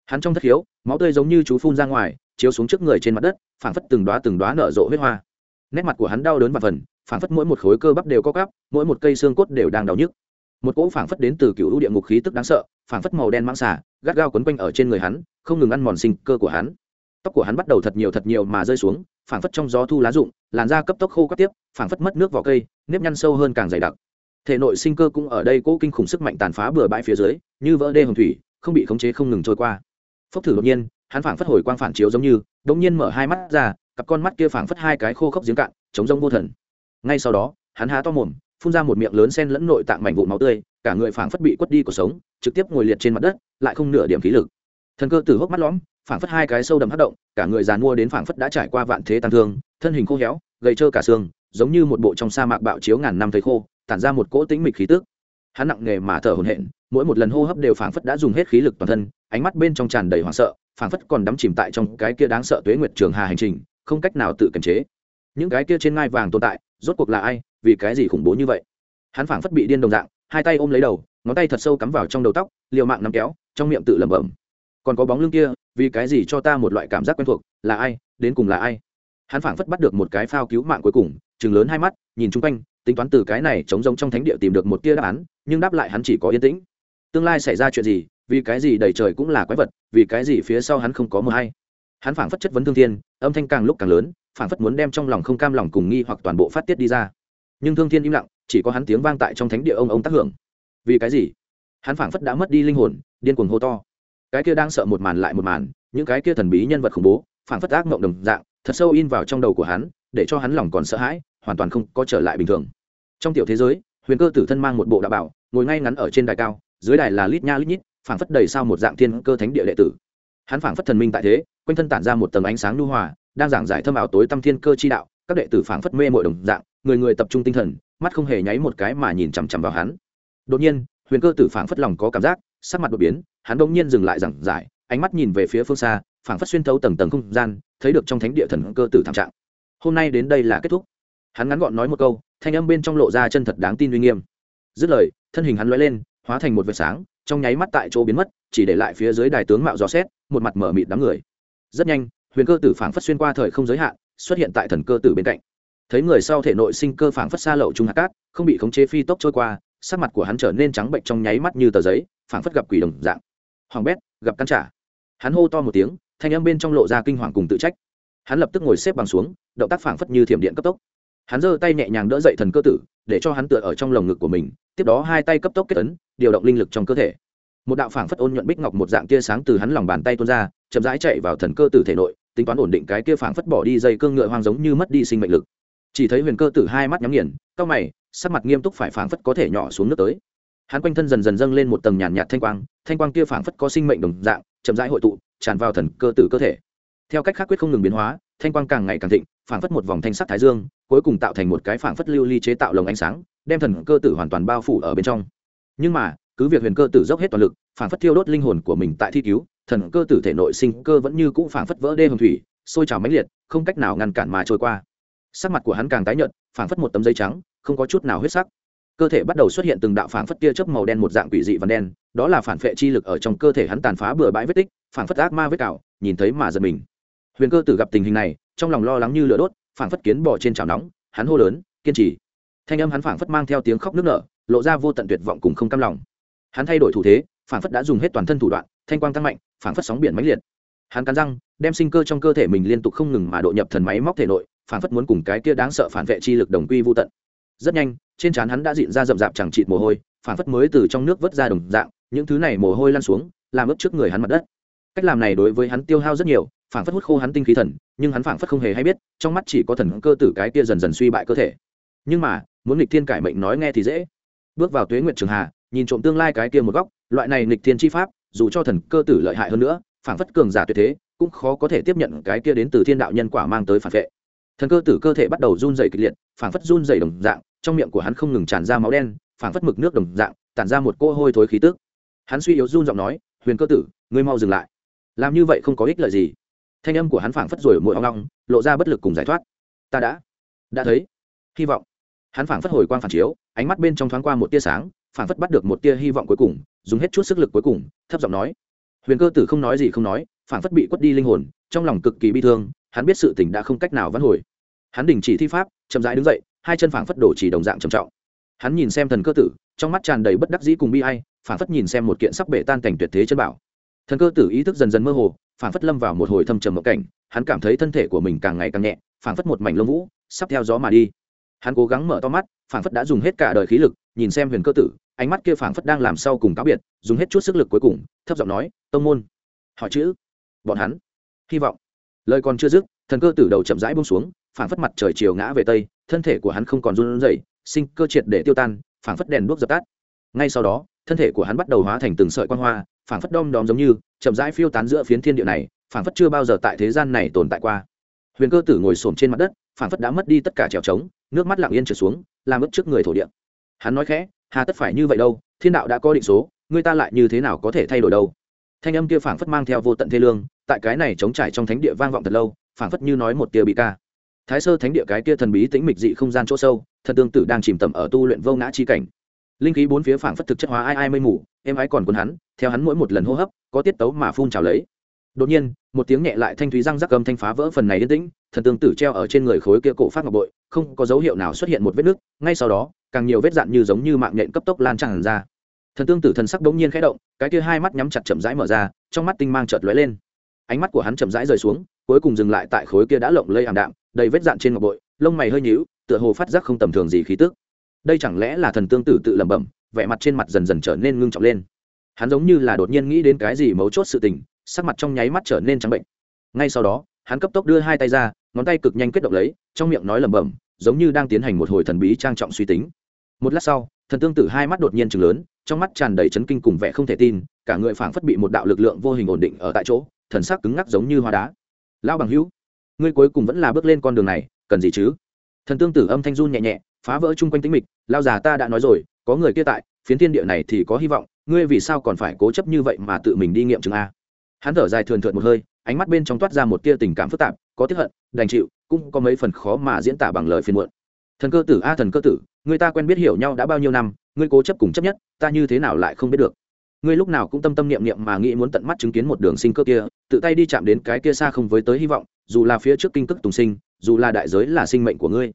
Speaker 1: Hắn trong thất khiếu, máu tươi giống như chú phun ra ngoài, chiếu xuống trước người trên mặt đất, phảng phất từng đoá từng đoá nở rộ huyết hoa. Nét mặt của hắn đau đớn và phần, phảng phất mỗi một khối cơ bắp đều có cắp mỗi một cây xương cốt đều đang đau nhức. Một cỗ phảng phất đến từ cựu địa ngục khí tức đáng sợ, phảng phất màu đen mang xả gắt gao quấn quanh ở trên người hắn, không ngừng ăn mòn sinh cơ của hắn. Tóc của hắn bắt đầu thật nhiều thật nhiều mà rơi xuống, phảng phất trong gió thu lá rụng, làn da cấp tốc khô các tiếp, phảng phất mất nước vào cây, nếp nhăn sâu hơn càng dày đặc thể nội sinh cơ cũng ở đây cố kinh khủng sức mạnh tàn phá bừa bãi phía dưới, như vỡ đê hồng thủy, không bị khống chế không ngừng trôi qua. Phốc thử đột nhiên, hắn phảng phất hồi quang phản chiếu giống như đống nhiên mở hai mắt ra, cặp con mắt kia phảng phất hai cái khô khốc giếng cạn chống rông vô thần. Ngay sau đó, hắn há to mồm, phun ra một miệng lớn sen lẫn nội tạng mảnh vụn máu tươi, cả người phảng phất bị quất đi cuộc sống, trực tiếp ngồi liệt trên mặt đất, lại không nửa điểm khí lực. Thần cơ từ hốc mắt lõm, phảng phất hai cái sâu đậm hất động, cả người giàn mua đến phảng phất đã trải qua vạn thế tàn thương, thân hình khô héo, gầy trơ cả xương, giống như một bộ trong sa mạc bạo chiếu ngàn năm thấy khô tản ra một cỗ tĩnh mịch khí tức. Hắn nặng nghề mà thở hổn hển, mỗi một lần hô hấp đều phảng phất đã dùng hết khí lực toàn thân, ánh mắt bên trong tràn đầy hoảng sợ, phảng phất còn đắm chìm tại trong cái kia đáng sợ tuế nguyệt trường hà hành trình, không cách nào tự kiềm chế. Những cái kia trên ngai vàng tồn tại, rốt cuộc là ai, vì cái gì khủng bố như vậy? Hắn phảng phất bị điên đồng dạng, hai tay ôm lấy đầu, ngón tay thật sâu cắm vào trong đầu tóc, liều mạng nắm kéo, trong miệng tự lẩm bẩm. Còn có bóng lưng kia, vì cái gì cho ta một loại cảm giác quen thuộc, là ai, đến cùng là ai? Hắn phảng phất bắt được một cái phao cứu mạng cuối cùng chừng lớn hai mắt, nhìn chung quanh tính toán từ cái này chống giống trong thánh địa tìm được một tia đáp án, nhưng đáp lại hắn chỉ có yên tĩnh. Tương lai xảy ra chuyện gì, vì cái gì đầy trời cũng là quái vật, vì cái gì phía sau hắn không có mờ hay? Hắn phảng phất chất vấn thương thiên, âm thanh càng lúc càng lớn, phảng phất muốn đem trong lòng không cam lòng cùng nghi hoặc toàn bộ phát tiết đi ra. Nhưng thương thiên im lặng, chỉ có hắn tiếng vang tại trong thánh địa ông ông tác hưởng. Vì cái gì? Hắn phảng phất đã mất đi linh hồn, điên cuồng hô to. Cái kia đang sợ một màn lại một màn, những cái kia thần bí nhân vật khủng bố, phảng phất ác mộng đồng dạng, thật sâu in vào trong đầu của hắn, để cho hắn lòng còn sợ hãi, hoàn toàn không có trở lại bình thường trong tiểu thế giới, huyền cơ tử thân mang một bộ đạo bảo, ngồi ngay ngắn ở trên đài cao, dưới đài là lít nha lít nhít, phảng phất đầy sao một dạng thiên cơ thánh địa đệ tử. Hắn phảng phất thần minh tại thế, quanh thân tản ra một tầng ánh sáng lưu hòa, đang giảng giải thâm ảo tối tâm thiên cơ chi đạo, các đệ tử phảng phất mê mội đồng dạng, người người tập trung tinh thần, mắt không hề nháy một cái mà nhìn chằm chằm vào hắn. Đột nhiên, huyền cơ tử phảng phất lòng có cảm giác, sắc mặt đột biến, hắn đ nhiên dừng lại giảng giải, ánh mắt nhìn về phía phương xa, phảng phất xuyên thấu tầng tầng không gian, thấy được trong thánh địa thần cơ tử thảm trạng. Hôm nay đến đây là kết thúc. Hắn ngắn gọn nói một câu thanh âm bên trong lộ ra chân thật đáng tin uy nghiêm. Dứt lời, thân hình hắn lóe lên, hóa thành một vệt sáng, trong nháy mắt tại chỗ biến mất, chỉ để lại phía dưới đài tướng mạo gió xét, một mặt mở mịt đám người. Rất nhanh, huyền cơ tử phảng phất xuyên qua thời không giới hạn, xuất hiện tại thần cơ tử bên cạnh. Thấy người sau thể nội sinh cơ phảng phất xa lậu trung hạt cát, không bị khống chế phi tốc trôi qua, sắc mặt của hắn trở nên trắng bệnh trong nháy mắt như tờ giấy, phảng phất gặp quỷ đồng dạng. Hoàng bét, gặp căn trả. Hắn hô to một tiếng, thanh âm bên trong lộ ra kinh hoàng cùng tự trách. Hắn lập tức ngồi xếp bằng xuống, động tác phảng phất như thiểm điện cấp tốc hắn giơ tay nhẹ nhàng đỡ dậy thần cơ tử, để cho hắn tựa ở trong lồng ngực của mình, tiếp đó hai tay cấp tốc kết ấn, điều động linh lực trong cơ thể. Một đạo phảng phất ôn nhuận bích ngọc một dạng tia sáng từ hắn lòng bàn tay tuôn ra, chậm rãi chạy vào thần cơ tử thể nội, tính toán ổn định cái kia phảng phất bỏ đi dây cương ngựa hoang giống như mất đi sinh mệnh lực. Chỉ thấy huyền cơ tử hai mắt nhắm nghiền cau mày, sắc mặt nghiêm túc phải phảng phất có thể nhỏ xuống nước tới. Hắn quanh thân dần dần dâng lên một tầng nhàn nhạt thanh quang thanh quang kia phảng phất có sinh mệnh đồng dạng, chậm rãi hội tụ, tràn vào thần cơ tử cơ thể. Theo cách khác quyết không ngừng biến hóa, thanh quang càng ngày càng thịnh phảng phất một vòng thanh sắc thái dương, cuối cùng tạo thành một cái phảng phất lưu ly chế tạo lồng ánh sáng, đem thần cơ tử hoàn toàn bao phủ ở bên trong. Nhưng mà, cứ việc huyền cơ tử dốc hết toàn lực, phảng phất thiêu đốt linh hồn của mình tại thi cứu, thần cơ tử thể nội sinh cơ vẫn như cũ phảng phất vỡ đê hồng thủy, sôi trào mãnh liệt, không cách nào ngăn cản mà trôi qua. Sắc mặt của hắn càng tái nhợt, phảng phất một tấm giấy trắng, không có chút nào huyết sắc. Cơ thể bắt đầu xuất hiện từng đạo phảng phất tia chớp màu đen một dạng quỷ dị và đen, đó là phản phệ chi lực ở trong cơ thể hắn tàn phá bừa bãi vết tích, phảng phất ác ma vết cào, nhìn thấy mà giật mình. Huyền cơ tử gặp tình hình này trong lòng lo lắng như lửa đốt, phảng phất kiến bỏ trên chảo nóng, hắn hô lớn, kiên trì. Thanh âm hắn phảng phất mang theo tiếng khóc nức nở, lộ ra vô tận tuyệt vọng cùng không cam lòng. Hắn thay đổi thủ thế, phảng phất đã dùng hết toàn thân thủ đoạn, thanh quang tăng mạnh, phảng phất sóng biển mãnh liệt. Hắn cắn răng, đem sinh cơ trong cơ thể mình liên tục không ngừng mà độ nhập thần máy móc thể nội, phảng phất muốn cùng cái kia đáng sợ phản vệ chi lực đồng quy vô tận. Rất nhanh, trên trán hắn đã dịn ra rậm rạp chẳng chịt mồ hôi, phảng phất mới từ trong nước vớt ra đồng dạng, những thứ này mồ hôi lan xuống, làm ướt trước người hắn mặt đất. Cách làm này đối với hắn tiêu hao rất nhiều phảng phất hút khô hắn tinh khí thần, nhưng hắn phảng phất không hề hay biết, trong mắt chỉ có thần cơ tử cái kia dần dần suy bại cơ thể. Nhưng mà, muốn nghịch thiên cải mệnh nói nghe thì dễ. Bước vào tuế nguyệt trường hà, nhìn trộm tương lai cái kia một góc, loại này nghịch thiên chi pháp, dù cho thần cơ tử lợi hại hơn nữa, phảng phất cường giả tuyệt thế, cũng khó có thể tiếp nhận cái kia đến từ thiên đạo nhân quả mang tới phản vệ. Thần cơ tử cơ thể bắt đầu run dày kịch liệt, phảng phất run dày đồng dạng, trong miệng của hắn không ngừng tràn ra máu đen, phảng phất mực nước đồng dạng, tản ra một cô hôi thối khí tức. Hắn suy yếu run giọng nói, huyền cơ tử, ngươi mau dừng lại. Làm như vậy không có ích lợi gì thanh âm của hắn phảng phất rồi mỗi hoang long lộ ra bất lực cùng giải thoát. Ta đã đã thấy, hy vọng. Hắn phảng phất hồi quang phản chiếu, ánh mắt bên trong thoáng qua một tia sáng, phảng phất bắt được một tia hy vọng cuối cùng, dùng hết chút sức lực cuối cùng, thấp giọng nói. Huyền cơ tử không nói gì không nói, phảng phất bị quất đi linh hồn, trong lòng cực kỳ bi thương, hắn biết sự tình đã không cách nào vãn hồi. Hắn đình chỉ thi pháp, chậm rãi đứng dậy, hai chân phảng phất đổ chỉ đồng dạng trầm trọng. Hắn nhìn xem thần cơ tử, trong mắt tràn đầy bất đắc dĩ cùng bi ai, phảng phất nhìn xem một kiện sắc bể tan cảnh tuyệt thế chân bảo. Thần cơ tử ý thức dần dần mơ hồ phảng phất lâm vào một hồi thâm trầm mộng cảnh, hắn cảm thấy thân thể của mình càng ngày càng nhẹ, phảng phất một mảnh lông vũ, sắp theo gió mà đi. Hắn cố gắng mở to mắt, phảng phất đã dùng hết cả đời khí lực, nhìn xem huyền cơ tử, ánh mắt kia phảng phất đang làm sau cùng cáo biệt, dùng hết chút sức lực cuối cùng, thấp giọng nói, tông môn, hỏi chữ. Bọn hắn, hy vọng. Lời còn chưa dứt, thần cơ tử đầu chậm rãi bông xuống, phảng phất mặt trời chiều ngã về tây, thân thể của hắn không còn run rẩy, sinh cơ triệt để tiêu tan, phảng phất đèn đuốc dập tắt. Ngay sau đó, thân thể của hắn bắt đầu hóa thành từng sợi quan hoa phảng phất đom đóm giống như, chậm rãi phiêu tán giữa phiến thiên địa này, phảng phất chưa bao giờ tại thế gian này tồn tại qua. Huyền cơ tử ngồi xổm trên mặt đất, phảng phất đã mất đi tất cả trèo trống, nước mắt lặng yên trở xuống, làm ướt trước người thổ địa. Hắn nói khẽ, hà tất phải như vậy đâu, thiên đạo đã có định số, người ta lại như thế nào có thể thay đổi đâu? Thanh âm kia phảng phất mang theo vô tận thê lương, tại cái này chống trải trong thánh địa vang vọng thật lâu, phảng phất như nói một tia bị ca. Thái sơ thánh địa cái kia thần bí tĩnh mịch dị không gian chỗ sâu, thần tương tử đang chìm tầm ở tu luyện vô ngã chi cảnh linh khí bốn phía phảng phất thực chất hóa ai ai mây mù, em ái còn quần hắn, theo hắn mỗi một lần hô hấp, có tiết tấu mà phun trào lấy. Đột nhiên, một tiếng nhẹ lại thanh thúy răng rắc cầm thanh phá vỡ phần này yên tĩnh, thần tương tử treo ở trên người khối kia cổ phát ngọc bội, không có dấu hiệu nào xuất hiện một vết nứt, ngay sau đó, càng nhiều vết dạn như giống như mạng nhện cấp tốc lan tràn ra. Thần tương tử thần sắc bỗng nhiên khẽ động, cái kia hai mắt nhắm chặt chậm rãi mở ra, trong mắt tinh mang chợt lóe lên. Ánh mắt của hắn chậm rãi rời xuống, cuối cùng dừng lại tại khối kia đã lộng lây ảm đạm, đầy vết dạn trên ngọc bội, lông mày hơi nhíu, tựa hồ phát giác không tầm thường gì khí tức đây chẳng lẽ là thần tương tử tự lẩm bẩm, vẻ mặt trên mặt dần dần trở nên ngưng trọng lên. Hắn giống như là đột nhiên nghĩ đến cái gì mấu chốt sự tình, sắc mặt trong nháy mắt trở nên trắng bệnh. Ngay sau đó, hắn cấp tốc đưa hai tay ra, ngón tay cực nhanh kết động lấy, trong miệng nói lẩm bẩm, giống như đang tiến hành một hồi thần bí trang trọng suy tính. Một lát sau, thần tương tử hai mắt đột nhiên chừng lớn, trong mắt tràn đầy chấn kinh cùng vẻ không thể tin, cả người phảng phất bị một đạo lực lượng vô hình ổn định ở tại chỗ, thần sắc cứng ngắc giống như hoa đá. Lão bằng hữu, ngươi cuối cùng vẫn là bước lên con đường này, cần gì chứ? Thần tương tử âm thanh run nhẹ nhẹ phá vỡ chung quanh tính mịch, lao già ta đã nói rồi, có người kia tại, phiến thiên địa này thì có hy vọng, ngươi vì sao còn phải cố chấp như vậy mà tự mình đi nghiệm chứng a? Hắn thở dài thường thượt một hơi, ánh mắt bên trong toát ra một tia tình cảm phức tạp, có tiếp hận, đành chịu, cũng có mấy phần khó mà diễn tả bằng lời phiền muộn. Thần cơ tử, a, thần cơ tử, người ta quen biết hiểu nhau đã bao nhiêu năm, ngươi cố chấp cùng chấp nhất, ta như thế nào lại không biết được? Ngươi lúc nào cũng tâm tâm niệm niệm mà nghĩ muốn tận mắt chứng kiến một đường sinh cơ kia, tự tay đi chạm đến cái kia xa không với tới hy vọng, dù là phía trước kinh cức tùng sinh, dù là đại giới là sinh mệnh của ngươi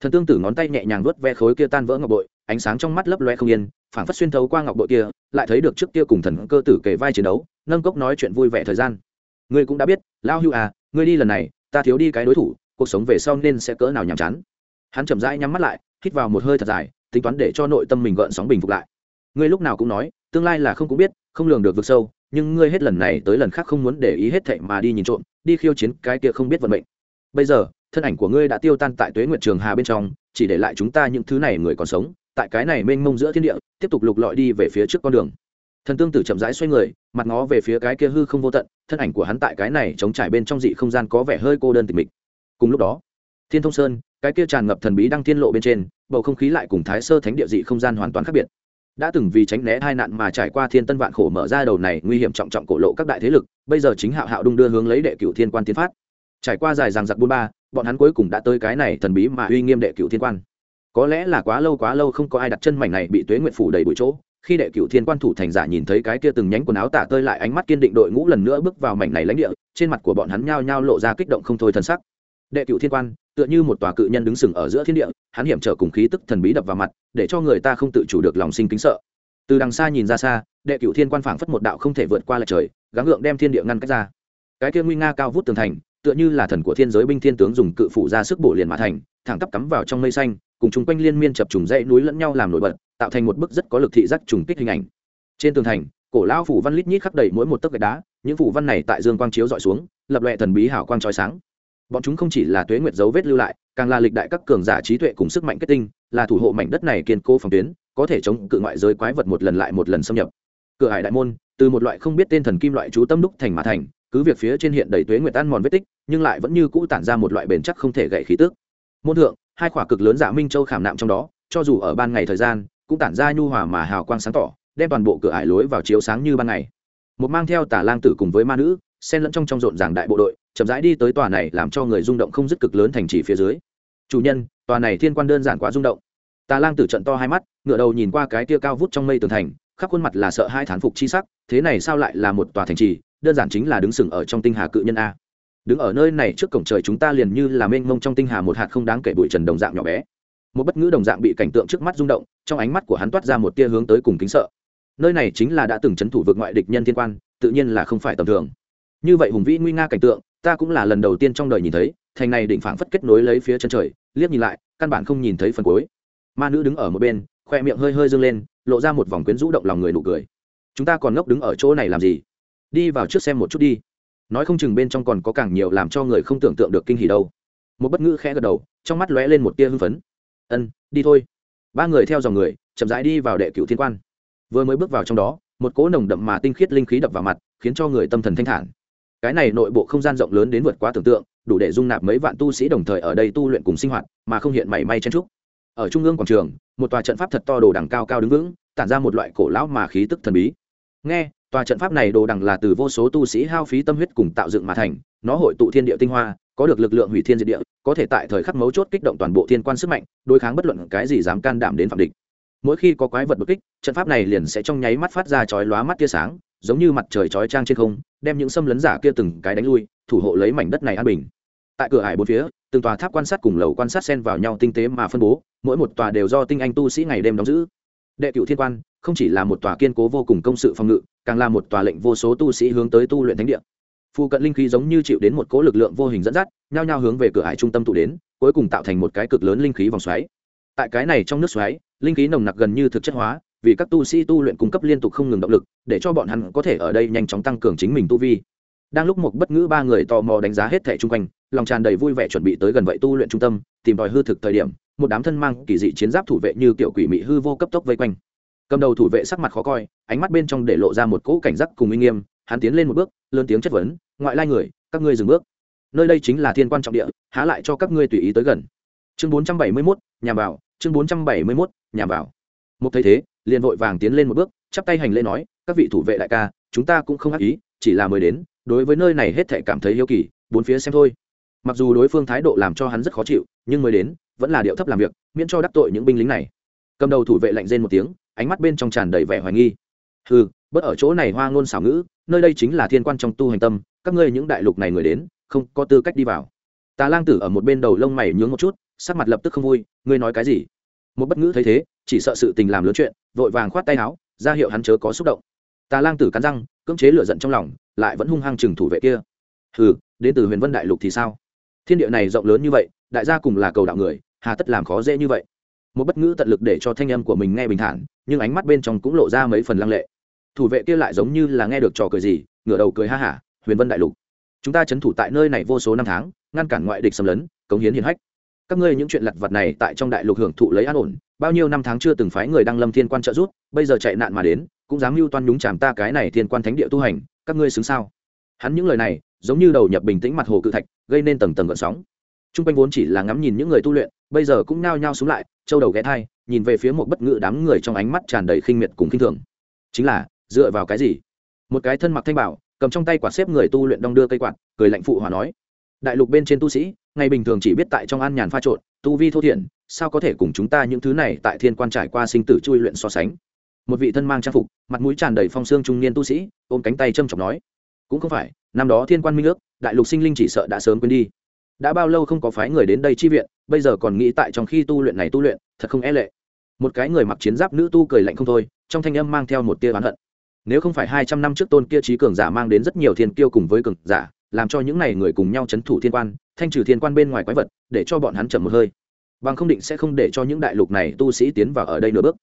Speaker 1: thần tương tử ngón tay nhẹ nhàng vuốt ve khối kia tan vỡ ngọc bội, ánh sáng trong mắt lấp loe không yên, phảng phất xuyên thấu qua ngọc bội kia, lại thấy được trước kia cùng thần cơ tử kề vai chiến đấu, nâng cốc nói chuyện vui vẻ thời gian. Ngươi cũng đã biết lao hưu à ngươi đi lần này, ta thiếu đi cái đối thủ, cuộc sống về sau nên sẽ cỡ nào nhàm chán. Hắn chậm rãi nhắm mắt lại, hít vào một hơi thật dài, tính toán để cho nội tâm mình gợn sóng bình phục lại. Ngươi lúc nào cũng nói, tương lai là không cũng biết, không lường được vực sâu, nhưng ngươi hết lần này tới lần khác không muốn để ý hết thệ mà đi nhìn trộm, đi khiêu chiến cái kia không biết vận mệnh. Bây giờ thân ảnh của ngươi đã tiêu tan tại tuế nguyệt trường hà bên trong, chỉ để lại chúng ta những thứ này người còn sống, tại cái này mênh mông giữa thiên địa, tiếp tục lục lọi đi về phía trước con đường. Thần tương tử chậm rãi xoay người, mặt ngó về phía cái kia hư không vô tận, thân ảnh của hắn tại cái này chống trải bên trong dị không gian có vẻ hơi cô đơn tịch mịch. Cùng lúc đó, thiên thông sơn, cái kia tràn ngập thần bí đang thiên lộ bên trên, bầu không khí lại cùng thái sơ thánh địa dị không gian hoàn toàn khác biệt. Đã từng vì tránh né hai nạn mà trải qua thiên tân vạn khổ mở ra đầu này nguy hiểm trọng trọng cổ lộ các đại thế lực, bây giờ chính hạo hạo đung đưa hướng lấy đệ cửu thiên quan tiến phát. Trải qua dài ràng giặc buôn ba bọn hắn cuối cùng đã tới cái này thần bí mà uy nghiêm đệ cửu thiên quan. Có lẽ là quá lâu quá lâu không có ai đặt chân mảnh này bị tuế nguyện phủ đầy bụi chỗ, khi đệ cửu thiên quan thủ thành giả nhìn thấy cái kia từng nhánh quần áo tả tơi lại ánh mắt kiên định đội ngũ lần nữa bước vào mảnh này lãnh địa, trên mặt của bọn hắn nhao nhao lộ ra kích động không thôi thân sắc. Đệ cửu thiên quan, tựa như một tòa cự nhân đứng sừng ở giữa thiên địa, hắn hiểm trở cùng khí tức thần bí đập vào mặt, để cho người ta không tự chủ được lòng sinh kính sợ. Từ đằng xa nhìn ra xa, đệ cửu thiên quan phảng phất một đạo không thể vượt qua lại trời, gắng gượng đem thiên địa ngăn cách ra. Cái kia nguy nga cao vút tường thành tựa như là thần của thiên giới binh thiên tướng dùng cự phủ ra sức bổ liền mã thành, thẳng tắp cắm vào trong mây xanh, cùng chung quanh liên miên chập trùng dãy núi lẫn nhau làm nổi bật, tạo thành một bức rất có lực thị giác trùng kích hình ảnh. Trên tường thành, cổ lao phủ văn lít nhít khắp đầy mỗi một tấc gạch đá, những phủ văn này tại dương quang chiếu dọi xuống, lập lệ thần bí hảo quang trói sáng. Bọn chúng không chỉ là tuế nguyệt dấu vết lưu lại, càng là lịch đại các cường giả trí tuệ cùng sức mạnh kết tinh, là thủ hộ mảnh đất này kiên cố phòng tuyến, có thể chống cự ngoại giới quái vật một lần lại một lần xâm nhập. Cửa hải đại môn, từ một loại không biết tên thần kim loại chú tâm đúc thành mã thành cứ việc phía trên hiện đầy tuế nguyệt ăn mòn vết tích, nhưng lại vẫn như cũ tản ra một loại bền chắc không thể gậy khí tước môn thượng, hai khỏa cực lớn giả minh châu khảm nạm trong đó, cho dù ở ban ngày thời gian, cũng tản ra nhu hòa mà hào quang sáng tỏ, đem toàn bộ cửa ải lối vào chiếu sáng như ban ngày. Một mang theo tả lang tử cùng với ma nữ, xen lẫn trong trong rộn ràng đại bộ đội, chậm rãi đi tới tòa này làm cho người rung động không dứt cực lớn thành trì phía dưới. Chủ nhân, tòa này thiên quan đơn giản quá rung động. Tà lang tử trận to hai mắt ngựa đầu nhìn qua cái tia cao vút trong mây tường thành, khắp khuôn mặt là sợ hai thán phục chi sắc, thế này sao lại là một tòa thành trì đơn giản chính là đứng sừng ở trong tinh hà cự nhân a. Đứng ở nơi này trước cổng trời chúng ta liền như là mênh mông trong tinh hà một hạt không đáng kể bụi trần đồng dạng nhỏ bé. Một bất ngữ đồng dạng bị cảnh tượng trước mắt rung động, trong ánh mắt của hắn toát ra một tia hướng tới cùng kính sợ. Nơi này chính là đã từng c h ấ n thủ vượt ngoại địch nhân thiên quan, tự nhiên là không phải tầm thường. Như vậy hùng vĩ nguy nga cảnh tượng, ta cũng là lần đầu tiên trong đời nhìn thấy, thành này định phảng phất kết nối lấy phía chân trời, liếc nhìn lại, căn bản không nhìn thấy phần cuối. Ma nữ đứng ở một bên, khoe miệng hơi hơi dâng lên, lộ ra một vòng quyến rũ động lòng người nụ cười. Chúng ta còn ngốc đứng ở chỗ này làm gì? Đi vào trước xem một chút đi. Nói không chừng bên trong còn có càng nhiều làm cho người không tưởng tượng được kinh hỉ đâu. Một bất ngữ khẽ gật đầu, trong mắt lóe lên một tia hưng phấn. Ân, đi thôi. Ba người theo dòng người, chậm rãi đi vào đệ cựu thiên quan. Vừa mới bước vào trong đó, một cỗ nồng đậm mà tinh khiết linh khí đập vào mặt, khiến cho người tâm thần thanh thản. Cái này nội bộ không gian rộng lớn đến vượt quá tưởng tượng, đủ để dung nạp mấy vạn tu sĩ đồng thời ở đây tu luyện cùng sinh hoạt, mà không hiện mảy may chen trúc ở trung ương quảng trường, một tòa trận pháp thật to đồ đằng cao cao đứng vững, tản ra một loại cổ lão mà khí tức thần bí nghe, tòa trận pháp này đồ đằng là từ vô số tu sĩ hao phí tâm huyết cùng tạo dựng mà thành, nó hội tụ thiên địa tinh hoa, có được lực lượng hủy thiên diệt địa, có thể tại thời khắc mấu chốt kích động toàn bộ thiên quan sức mạnh, đối kháng bất luận cái gì dám can đảm đến phạm địch. Mỗi khi có quái vật bất kích, trận pháp này liền sẽ trong nháy mắt phát ra chói lóa mắt tia sáng, giống như mặt trời chói trang trên không, đem những xâm lấn giả kia từng cái đánh lui, thủ hộ lấy mảnh đất này an bình. Tại cửa hải bốn phía, từng tòa tháp quan sát cùng lầu quan sát xen vào nhau tinh tế mà phân bố, mỗi một tòa đều do tinh anh tu sĩ ngày đêm đóng giữ đệ cựu thiên quan không chỉ là một tòa kiên cố vô cùng công sự phòng ngự, càng là một tòa lệnh vô số tu sĩ hướng tới tu luyện thánh địa. Phu cận linh khí giống như chịu đến một cỗ lực lượng vô hình dẫn dắt, nhao nhao hướng về cửa hải trung tâm tụ đến, cuối cùng tạo thành một cái cực lớn linh khí vòng xoáy. Tại cái này trong nước xoáy, linh khí nồng nặc gần như thực chất hóa, vì các tu sĩ tu luyện cung cấp liên tục không ngừng động lực, để cho bọn hắn có thể ở đây nhanh chóng tăng cường chính mình tu vi. Đang lúc một bất ngữ ba người tò mò đánh giá hết thẻ chung quanh, lòng tràn đầy vui vẻ chuẩn bị tới gần vậy tu luyện trung tâm, tìm tòi hư thực thời điểm một đám thân mang kỳ dị chiến giáp thủ vệ như kiểu quỷ mị hư vô cấp tốc vây quanh. Cầm đầu thủ vệ sắc mặt khó coi, ánh mắt bên trong để lộ ra một cỗ cảnh giác cùng uy nghiêm, hắn tiến lên một bước, lớn tiếng chất vấn, ngoại lai người, các ngươi dừng bước. Nơi đây chính là thiên quan trọng địa, há lại cho các ngươi tùy ý tới gần. Chương bốn trăm bảy mươi mốt nhà vào, chương bốn trăm bảy mươi mốt nhà vào. Một thấy thế, liền vội vàng tiến lên một bước, chắp tay hành lễ nói, các vị thủ vệ đại ca, chúng ta cũng không ác ý, chỉ là mới đến, đối với nơi này hết thể cảm thấy hiếu kỳ, bốn phía xem thôi. Mặc dù đối phương thái độ làm cho hắn rất khó chịu, nhưng mới đến vẫn là điệu thấp làm việc, miễn cho đắc tội những binh lính này. Cầm đầu thủ vệ lạnh rên một tiếng, ánh mắt bên trong tràn đầy vẻ hoài nghi. Ừ bớt ở chỗ này hoa ngôn xảo ngữ, nơi đây chính là thiên quan trong tu hành tâm, các ngươi những đại lục này người đến, không có tư cách đi vào. Tà lang tử ở một bên đầu lông mày nhướng một chút, sắc mặt lập tức không vui, ngươi nói cái gì? Một bất ngữ thấy thế, chỉ sợ sự tình làm lớn chuyện, vội vàng khoát tay áo, ra hiệu hắn chớ có xúc động. Tà lang tử cắn răng, cưỡng chế lửa giận trong lòng, lại vẫn hung hăng chừng thủ vệ kia. Ừ đến từ huyền vân đại lục thì sao? Thiên địa này rộng lớn như vậy, đại gia cùng là cầu đạo người hà tất làm khó dễ như vậy. Một bất ngữ tận lực để cho thanh âm của mình nghe bình thản, nhưng ánh mắt bên trong cũng lộ ra mấy phần lăng lệ. Thủ vệ kia lại giống như là nghe được trò cười gì, ngửa đầu cười ha hả, huyền vân đại lục, chúng ta c thủ tại nơi này vô số năm tháng, ngăn cản ngoại địch xâm lấn, cống hiến hiền hách. Các ngươi những chuyện lặt vặt này tại trong đại lục hưởng thụ lấy an ổn, bao nhiêu năm tháng chưa từng phái người đăng lâm thiên quan trợ giúp, bây giờ chạy nạn mà đến, cũng dám mưu toan nhúng chàm ta cái này thiên quan thánh địa tu hành, các ngươi xứng sao? Hắn những lời này, giống như đầu nhập bình tĩnh mặt hồ cự thạch, gây nên tầng tầng gợn sóng t r u n g quanh vốn chỉ là ngắm nhìn những người tu luyện, bây giờ cũng nao nhao xuống lại, châu đầu ghé thai, nhìn về phía một bất ngự đám người trong ánh mắt tràn đầy khinh miệt cùng khinh thường. Chính là, dựa vào cái gì? Một cái thân mặc thanh bảo, cầm trong tay quạt xếp người tu luyện đong đưa cây quạt, cười lạnh phụ hòa nói, đại lục bên trên tu sĩ, ngày bình thường chỉ biết tại trong an nhàn pha trộn, tu vi thô thiển, sao có thể cùng chúng ta những thứ này tại thiên quan trải qua sinh tử chui luyện so sánh? Một vị thân mang trang phục, mặt mũi tràn đầy phong xương trung niên tu sĩ, ôm cánh tay châm chọc nói, cũng không phải, năm đó thiên quan minh ước, đại lục sinh linh chỉ sợ đã sớm quên đi đã bao lâu không có phái người đến đây chi viện, bây giờ còn nghĩ tại trong khi tu luyện này tu luyện, thật không e lệ. Một cái người mặc chiến giáp nữ tu cười lạnh không thôi, trong thanh âm mang theo một tia oán hận. Nếu không phải hai trăm năm trước tôn kia trí cường giả mang đến rất nhiều thiên kiêu cùng với cường giả, làm cho những n à y người cùng nhau c h ấ n thủ thiên quan, thanh trừ thiên quan bên ngoài quái vật, để cho bọn hắn chậm một hơi. Bằng không định sẽ không để cho những đại lục này tu sĩ tiến vào ở đây nửa bước.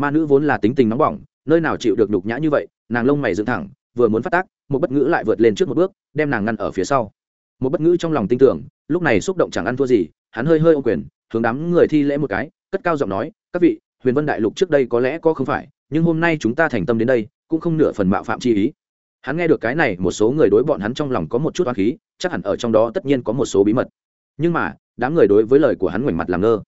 Speaker 1: Ma nữ vốn là tính tình nóng bỏng, nơi nào chịu được nhục nhã như vậy, nàng lông mày dựng thẳng, vừa muốn phát tác, một bất ngữ lại vượt lên trước một bước, đem nàng ngăn ở phía sau một bất ngữ trong lòng tin tưởng, lúc này xúc động chẳng ăn thua gì, hắn hơi hơi ô quyền, hướng đám người thi lễ một cái, cất cao giọng nói, các vị, huyền vân đại lục trước đây có lẽ có không phải, nhưng hôm nay chúng ta thành tâm đến đây, cũng không nửa phần mạo phạm chi ý. Hắn nghe được cái này, một số người đối bọn hắn trong lòng có một chút oán khí, chắc hẳn ở trong đó tất nhiên có một số bí mật. Nhưng mà, đám người đối với lời của hắn ngoảnh mặt làm ngơ.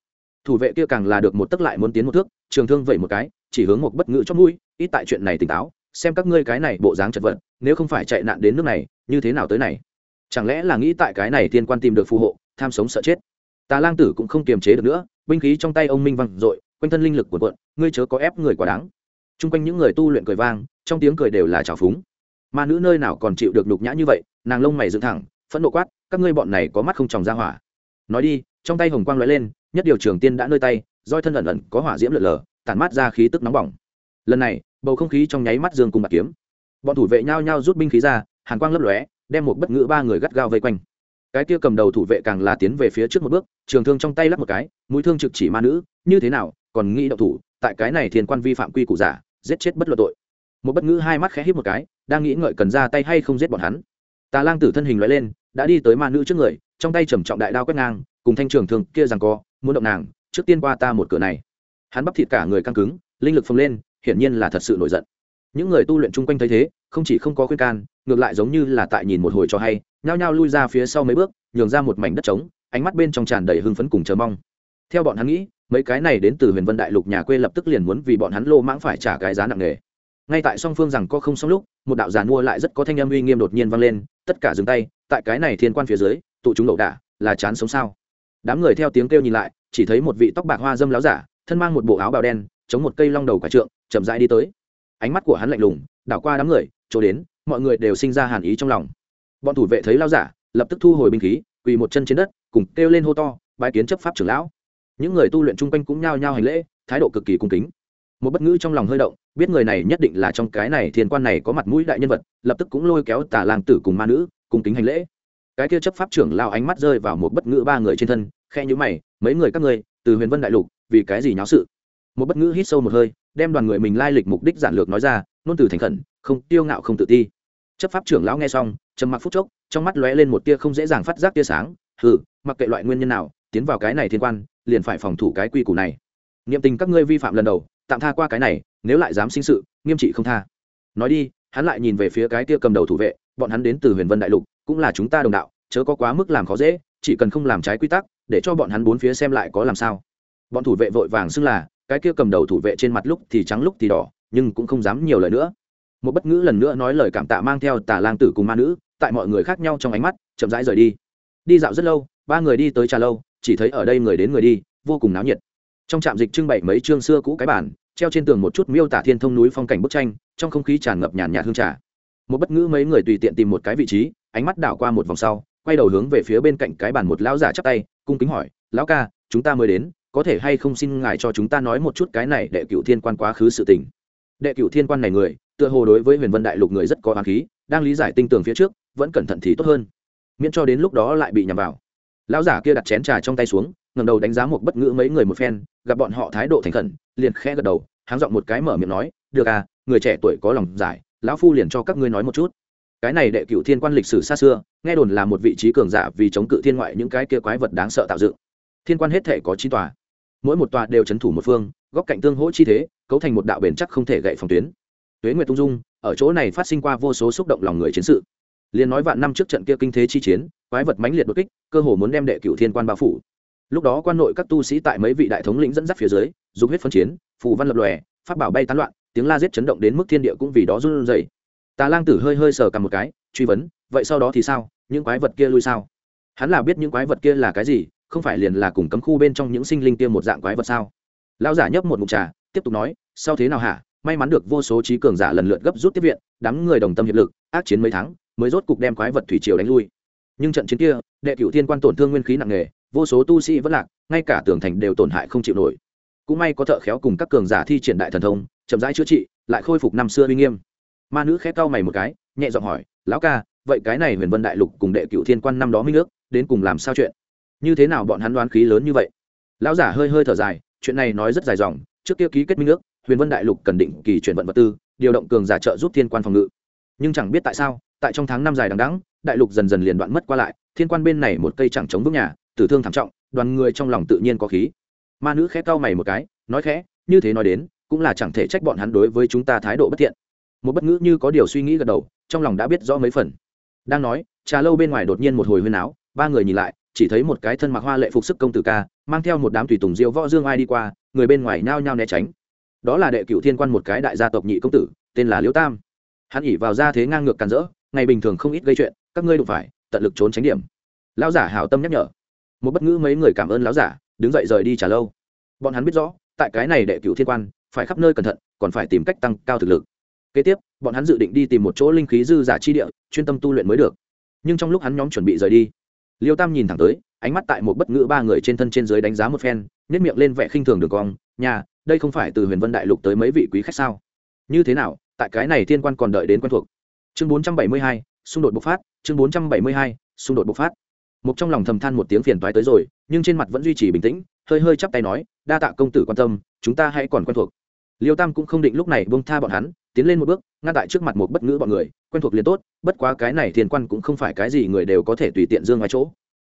Speaker 1: Thủ vệ kia càng là được một tấc lại muốn tiến một thước, trường thương vậy một cái, chỉ hướng một bất ngữ chót mũi, ít tại chuyện này tỉnh táo, xem các ngươi cái này bộ dáng chật vật, nếu không phải chạy nạn đến nước này, như thế nào tới này? Chẳng lẽ là nghĩ tại cái này tiên quan tìm được phù hộ, tham sống sợ chết? Tà lang tử cũng không kiềm chế được nữa, binh khí trong tay ông minh văng r quanh thân linh lực của quận ngươi chớ có ép người quá đáng. T r u n g quanh những người tu luyện cười vang, trong tiếng cười đều là trào phúng. Ma nữ nơi nào còn chịu được nhục nhã như vậy, nàng lông mày dựng thẳng, phẫn nộ quát, các ngươi bọn này có mắt không tròng ra hỏa. Nói đi, trong tay hồng quang lóe lên, nhất điều trường tiên đã nơi tay, roi thân ẩn ẩn có hỏa diễm lượn lờ tản mát ra khí tức nóng bỏng. Lần này, bầu không khí trong nháy mắt dương cùng bạc kiếm. Bọn thủ vệ nhao nhao rút binh khí ra, hàn quang lấp lóe đem một bất ngữ ba người gắt gao vây quanh. Cái kia cầm đầu thủ vệ càng là tiến về phía trước một bước, trường thương trong tay lắp một cái, mũi thương trực chỉ ma nữ, như thế nào, còn nghĩ động thủ, tại cái này thiên quan vi phạm quy củ giả, giết chết bất luận tội. Một bất ngữ hai mắt khẽ hít một cái, đang nghĩ ngợi cần ra tay hay không giết bọn hắn. Tà lang tử thân hình loại lên, đã đi tới ma nữ trước người, trong tay trầm trọng đại đao quét ngang, cùng thanh trường thường kia rằng co, muốn động nàng, trước tiên qua ta một cửa này. Hắn bắp thịt cả người căng cứng, linh lực phồng lên, hiển nhiên là thật sự nổi giận những người tu luyện chung quanh thấy thế, không chỉ không có khuyên can, ngược lại giống như là tại nhìn một hồi cho hay, nhao nhao lui ra phía sau mấy bước, nhường ra một mảnh đất trống, ánh mắt bên trong tràn đầy hưng phấn cùng chờ mong. Theo bọn hắn nghĩ, mấy cái này đến từ huyền vân đại lục nhà quê lập tức liền muốn vì bọn hắn lô mãng phải trả cái giá nặng nề. Ngay tại song phương rằng có không xong lúc, một đạo giàn mua lại rất có thanh âm uy nghiêm đột nhiên vang lên, tất cả dừng tay, tại cái này thiên quan phía dưới, tụ chúng đậu đả, là chán sống sao? Đám người theo tiếng kêu nhìn lại, chỉ thấy một vị tóc bạc hoa dâm láo giả, thân mang một bộ áo bào đen, chống một cây long đầu quả trượng, chậm rãi đi tới ánh mắt của hắn lạnh lùng, đảo qua đám người, chỗ đến, mọi người đều sinh ra hàn ý trong lòng. Bọn thủ vệ thấy lao giả, lập tức thu hồi binh khí, quỳ một chân trên đất, cùng kêu lên hô to, bái kiến chấp pháp trưởng lão. Những người tu luyện chung quanh cũng nhao nhao hành lễ, thái độ cực kỳ cung kính. Một bất ngữ trong lòng hơi động, biết người này nhất định là trong cái này thiên quan này có mặt mũi đại nhân vật, lập tức cũng lôi kéo tà lang tử cùng ma nữ, cùng kính hành lễ. Cái kia chấp pháp trưởng lao ánh mắt rơi vào một bất ngữ ba người trên thân khe nhữ mày, mấy người các ngươi, từ huyền vân đại lục, vì cái gì nháo sự? Một bất ngữ hít sâu một hơi đem đoàn người mình lai lịch mục đích giản lược nói ra nôn từ thành khẩn, không tiêu ngạo không tự ti. Chấp pháp trưởng lão nghe xong, trầm mặc phút chốc, trong mắt lóe lên một tia không dễ dàng phát giác tia sáng, hừ, mặc kệ loại nguyên nhân nào, tiến vào cái này thiên quan, liền phải phòng thủ cái quy củ này. Niệm tình các ngươi vi phạm lần đầu, tạm tha qua cái này, nếu lại dám sinh sự, nghiêm trị không tha. Nói đi, hắn lại nhìn về phía cái tia cầm đầu thủ vệ, bọn hắn đến từ huyền vân đại lục, cũng là chúng ta đồng đạo, chớ có quá mức làm khó dễ, chỉ cần không làm trái quy tắc, để cho bọn hắn bốn phía xem lại có làm sao. Bọn thủ vệ vội vàng xưng là cái kia cầm đầu thủ vệ trên mặt lúc thì trắng lúc thì đỏ, nhưng cũng không dám nhiều lời nữa. Một bất ngữ lần nữa nói lời cảm tạ mang theo tà lang tử cùng ma nữ, tại mọi người khác nhau trong ánh mắt, chậm rãi rời đi. Đi dạo rất lâu, ba người đi tới trà lâu, chỉ thấy ở đây người đến người đi, vô cùng náo nhiệt. Trong trạm dịch trưng bày mấy chương xưa cũ cái bản treo trên tường một chút miêu tả thiên thông núi phong cảnh bức tranh, trong không khí tràn ngập nhàn nhạt hương trà. Một bất ngữ mấy người tùy tiện tìm một cái vị trí, ánh mắt đảo qua một vòng sau, quay đầu hướng về phía bên cạnh cái bàn một lão giả chắp tay, cung kính hỏi, lão ca, chúng ta mới đến có thể hay không xin ngài cho chúng ta nói một chút cái này đệ cựu thiên quan quá khứ sự tình. Đệ cựu thiên quan này người, tựa hồ đối với huyền vân đại lục người rất có hoàng khí, đang lý giải tinh tường phía trước, vẫn cẩn thận thì tốt hơn. Miễn cho đến lúc đó lại bị nhầm vào. Lão giả kia đặt chén trà trong tay xuống ngầm đầu đánh giá một bất ngữ mấy người một phen, gặp bọn họ thái độ thành khẩn, liền khẽ gật đầu, háng giọng một cái mở miệng nói, được à người trẻ tuổi có lòng giải, lão phu liền cho các ngươi nói một chút. Cái này đệ cựu thiên quan lịch sử xa xưa, nghe đồn là một vị trí cường giả vì chống cự thiên ngoại những cái kia quái vật đáng sợ tạo dựng. Thiên quan hết thể có chín tòa mỗi một tòa đều c h ấ n thủ một phương, góc cạnh tương hỗ chi thế, cấu thành một đạo bền chắc không thể gậy phòng tuyến. Tuế nguyệt tung dung, ở chỗ này phát sinh qua vô số xúc động lòng người chiến sự. Liền nói vạn năm trước trận kia kinh thế chi chiến, quái vật mãnh liệt đột kích, cơ hồ muốn đem đệ cựu thiên quan bao phủ. Lúc đó quan nội các tu sĩ tại mấy vị đại thống lĩnh dẫn dắt phía dưới dùng huyết phân chiến, phù văn lập lòe phát bảo bay tán loạn, tiếng la giết chấn động đến mức thiên địa cũng vì đó run rẩy. Tà lang tử hơi hơi sờ cằm một cái, truy vấn, vậy sau đó thì sao? Những quái vật kia lui sao? Hắn là biết những quái vật kia là cái gì không phải liền là cùng cấm khu bên trong những sinh linh kia một dạng quái vật sao? Lão giả nhấp một mục trà, tiếp tục nói, sau thế nào hả? May mắn được vô số trí cường giả lần lượt gấp rút tiếp viện, đám người đồng tâm hiệp lực, ác chiến mấy tháng, mới rốt cục đem quái vật thủy triều đánh lui. Nhưng trận chiến kia, đệ cửu thiên quan tổn thương nguyên khí nặng nề, vô số tu sĩ vẫn lạc, ngay cả tường thành đều tổn hại không chịu nổi. Cũng may có thợ khéo cùng các cường giả thi triển đại thần thông, chậm rãi chữa trị, lại khôi phục năm xưa uy nghiêm. Ma nữ khẽ cau mày một cái, nhẹ giọng hỏi, lão ca, vậy cái này huyền vân đại lục cùng đệ cửu thiên quan năm đó minh ước, đến cùng làm sao chuyện? Như thế nào bọn hắn đoán khí lớn như vậy? Lão giả hơi hơi thở dài, chuyện này nói rất dài dòng, trước kia ký kết minh ước, huyền vân đại lục cần định kỳ chuyển vận vật tư, điều động cường giả trợ giúp thiên quan phòng ngự. Nhưng chẳng biết tại sao, tại trong tháng năm dài đằng đẵng, đại lục dần dần liền đoạn mất qua lại, thiên quan bên này một cây chẳng chống vững nhà, tử thương thảm trọng, đoàn người trong lòng tự nhiên có khí. Ma nữ khẽ cau mày một cái, nói khẽ, như thế nói đến, cũng là chẳng thể trách bọn hắn đối với chúng ta thái độ bất thiện. Một bất ngữ như có điều suy nghĩ gật đầu, trong lòng đã biết rõ mấy phần. Đang nói, trà lâu bên ngoài đột nhiên một hồi huyên áo ba người nhìn lại chỉ thấy một cái thân mặc hoa lệ phục sức công tử ca, mang theo một đám tùy tùng diêu võ dương ai đi qua, người bên ngoài nao nhao né tránh. Đó là đệ cựu thiên quan một cái đại gia tộc nhị công tử, tên là liễu tam. Hắn ỉ vào ra thế ngang ngược càn rỡ, ngày bình thường không ít gây chuyện, các ngươi đụng phải, tận lực trốn tránh điểm. Lão giả hảo tâm nhắc nhở. Một bất ngữ mấy người cảm ơn lão giả, đứng dậy rời đi trả lâu. Bọn hắn biết rõ, tại cái này đệ cựu thiên quan, phải khắp nơi cẩn thận, còn phải tìm cách tăng cao thực lực. Kế tiếp, bọn hắn dự định đi tìm một chỗ linh khí dư giả chi địa, chuyên tâm tu luyện mới được. Nhưng trong lúc hắn nhóm chuẩn bị rời đi liêu tam nhìn thẳng tới, ánh mắt tại một bất ngữ ba người trên thân trên dưới đánh giá một phen nhét miệng lên vẻ khinh thường đường cong, nhà, đây không phải từ huyền vân đại lục tới mấy vị quý khách sao? Như thế nào, tại cái này thiên quan còn đợi đến quen thuộc? Chương bốn trăm bảy mươi hai, xung đột bộc phát, chương bốn trăm bảy mươi hai, xung đột bộc phát. Một trong lòng thầm than một tiếng phiền toái tới rồi, nhưng trên mặt vẫn duy trì bình tĩnh, hơi hơi chắp tay nói, đa tạ công tử quan tâm, chúng ta hãy còn quen thuộc. Liêu tam cũng không định lúc này bông tha bọn hắn tiến lên một bước, ngăn tại trước mặt một bất ngữ bọn người, quen thuộc liền tốt, bất quá cái này thiên quan cũng không phải cái gì người đều có thể tùy tiện dương ngoài chỗ.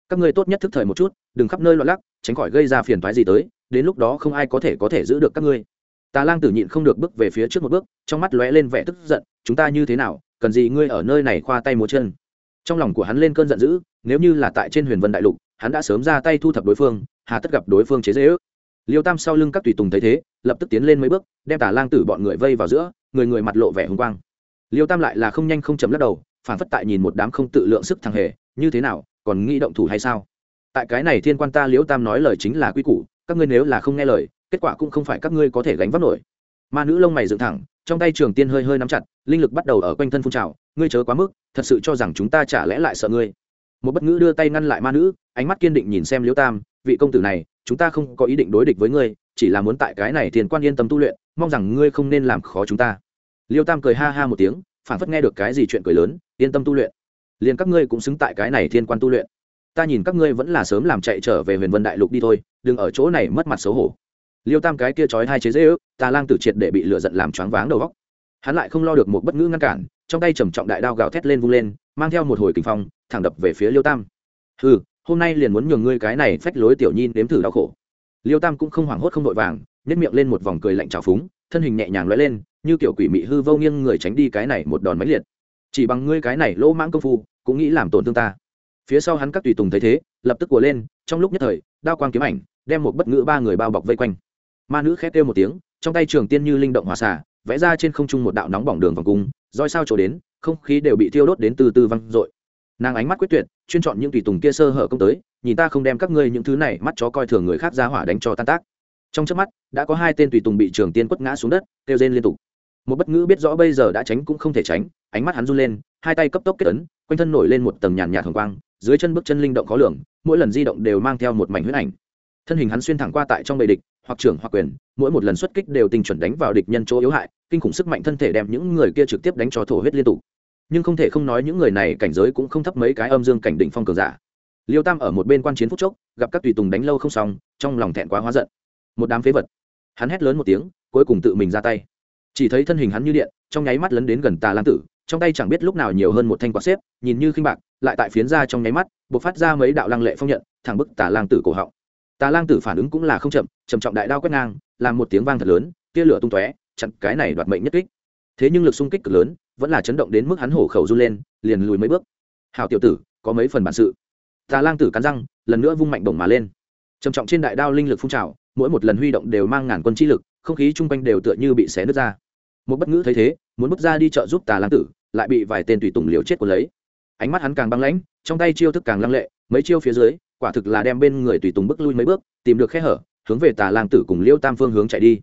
Speaker 1: Các ngươi tốt nhất thức thời một chút, đừng khắp nơi loạn lắc, tránh khỏi gây ra phiền toái gì tới, đến lúc đó không ai có thể có thể giữ được các ngươi. Tà lang tử nhịn không được bước về phía trước một bước, trong mắt lóe lên vẻ tức giận, chúng ta như thế nào, cần gì ngươi ở nơi này khoa tay múa chân. Trong lòng của hắn lên cơn giận dữ, nếu như là tại trên huyền vân đại lục, hắn đã sớm ra tay thu thập đối phương, hà tất gặp đối phương chế dễ ước liêu tam sau lưng các tùy tùng thấy thế, lập tức tiến lên mấy bước, đem tà lang tử bọn người vây vào giữa người người mặt lộ vẻ hùng quang. Liêu tam lại là không nhanh không chấm lắc đầu phản phất tại nhìn một đám không tự lượng sức thằng hề, như thế nào, còn nghĩ động thủ hay sao? Tại cái này thiên quan ta liêu tam nói lời chính là quy củ, các ngươi nếu là không nghe lời, kết quả cũng không phải các ngươi có thể gánh vác nổi. Ma nữ lông mày dựng thẳng, trong tay trường tiên hơi hơi nắm chặt, linh lực bắt đầu ở quanh thân phun trào, ngươi chớ quá mức, thật sự cho rằng chúng ta chả lẽ lại sợ ngươi. Một bất ngữ đưa tay ngăn lại ma nữ, ánh mắt kiên định nhìn xem liễu tam, vị công tử này, chúng ta không có ý định đối địch với ngươi chỉ là muốn tại cái này thiền quan yên tâm tu luyện, mong rằng ngươi không nên làm khó chúng ta. Liêu tam cười ha ha một tiếng phản phất nghe được cái gì chuyện cười lớn, yên tâm tu luyện. Liền các ngươi cũng xứng tại cái này thiên quan tu luyện. Ta nhìn các ngươi vẫn là sớm làm chạy trở về huyền vân đại lục đi thôi, đừng ở chỗ này mất mặt xấu hổ. Liêu tam cái kia trói hai chế dễ ước, ta lang tử triệt để bị lựa giận làm choáng váng đầu góc hắn lại không lo được một bất ngữ ngăn cản, trong tay trầm trọng đại đao gào thét lên vung lên, mang theo một hồi kinh phong, thẳng đập về phía liêu tam. Ừ hôm nay liền muốn nhường ngươi cái này phách lối tiểu nhi nếm thử đau khổ liêu tam cũng không hoảng hốt không vội vàng nhét miệng lên một vòng cười lạnh trào phúng, thân hình nhẹ nhàng lóe lên, như kiểu quỷ mị hư vô nghiêng người tránh đi cái này một đòn mãnh liệt. Chỉ bằng ngươi cái này lỗ mãng công phu, cũng nghĩ làm tổn thương ta. Phía sau hắn các tùy tùng thấy thế, lập tức của lên, trong lúc nhất thời, đao quang kiếm ảnh đem một bất ngữ ba người bao bọc vây quanh. Ma nữ khét kêu một tiếng, trong tay trường tiên như linh động hòa xả vẽ ra trên không trung một đạo nóng bỏng đường vòng cung, roi sao trổ đến, không khí đều bị thiêu đốt đến từ từ văng dội. Nàng ánh mắt quyết tuyệt, chuyên chọn những tùy tùng kia sơ hở công tới nhìn ta không đem các ngươi những thứ này mắt chó coi thường người khác ra hỏa đánh cho tan tác. Trong trước mắt, đã có hai tên tùy tùng bị trường tiên quất ngã xuống đất, kêu rên liên tục. Một bất ngữ biết rõ bây giờ đã tránh cũng không thể tránh, ánh mắt hắn run lên, hai tay cấp tốc kết ấn, quanh thân nổi lên một tầng nhàn nhạt hồng quang, dưới chân bước chân linh động khó lường, mỗi lần di động đều mang theo một mảnh huyết ảnh. Thân hình hắn xuyên thẳng qua tại trong bầy địch, hoặc trưởng hoặc quyền, mỗi một lần xuất kích đều tình chuẩn đánh vào địch nhân chỗ yếu hại, kinh khủng sức mạnh thân thể đem những người kia trực tiếp đánh cho thổ huyết liên tục. Nhưng không thể không nói những người này cảnh giới cũng không thấp mấy cái âm dương cảnh đỉnh phong cường giả liêu tam ở một bên quan chiến phúc chốc, gặp các tùy tùng đánh lâu không xong, trong lòng thẹn quá hóa giận. Một đám phế vật. Hắn hét lớn một tiếng, cuối cùng tự mình ra tay. Chỉ thấy thân hình hắn như điện, trong nháy mắt lấn đến gần tà lang tử, trong tay chẳng biết lúc nào nhiều hơn một thanh quạt xếp, nhìn như khinh bạc, lại tại phiến ra trong nháy mắt buộc phát ra mấy đạo lăng lệ phong nhận, thẳng bức tà lang tử cổ họng. Tà lang tử phản ứng cũng là không chậm, trầm trọng đại đao quét ngang, làm một tiếng vang thật lớn, tia lửa tung tóe, chặn cái này đoạt mệnh nhất kích. Thế nhưng lực xung kích cực lớn, vẫn là chấn động đến mức hắn hổ khẩu run lên, liền lùi mấy bước. Hào tiểu tử, có mấy phần bản sự? Tà lang tử cắn răng, lần nữa vung mạnh bổng mà lên. Trầm trọng trên đại đao linh lực phun trào, mỗi một lần huy động đều mang ngàn quân chi lực, không khí chung quanh đều tựa như bị xé nứt ra. Một bất ngữ thấy thế, muốn bước ra đi chợ giúp tà lang tử, lại bị vài tên tùy tùng liều chết của lấy. Ánh mắt hắn càng băng lãnh, trong tay chiêu thức càng lăng lệ, mấy chiêu phía dưới, quả thực là đem bên người tùy tùng bước lui mấy bước, tìm được khe hở, hướng về tà lang tử cùng liêu tam phương hướng chạy đi.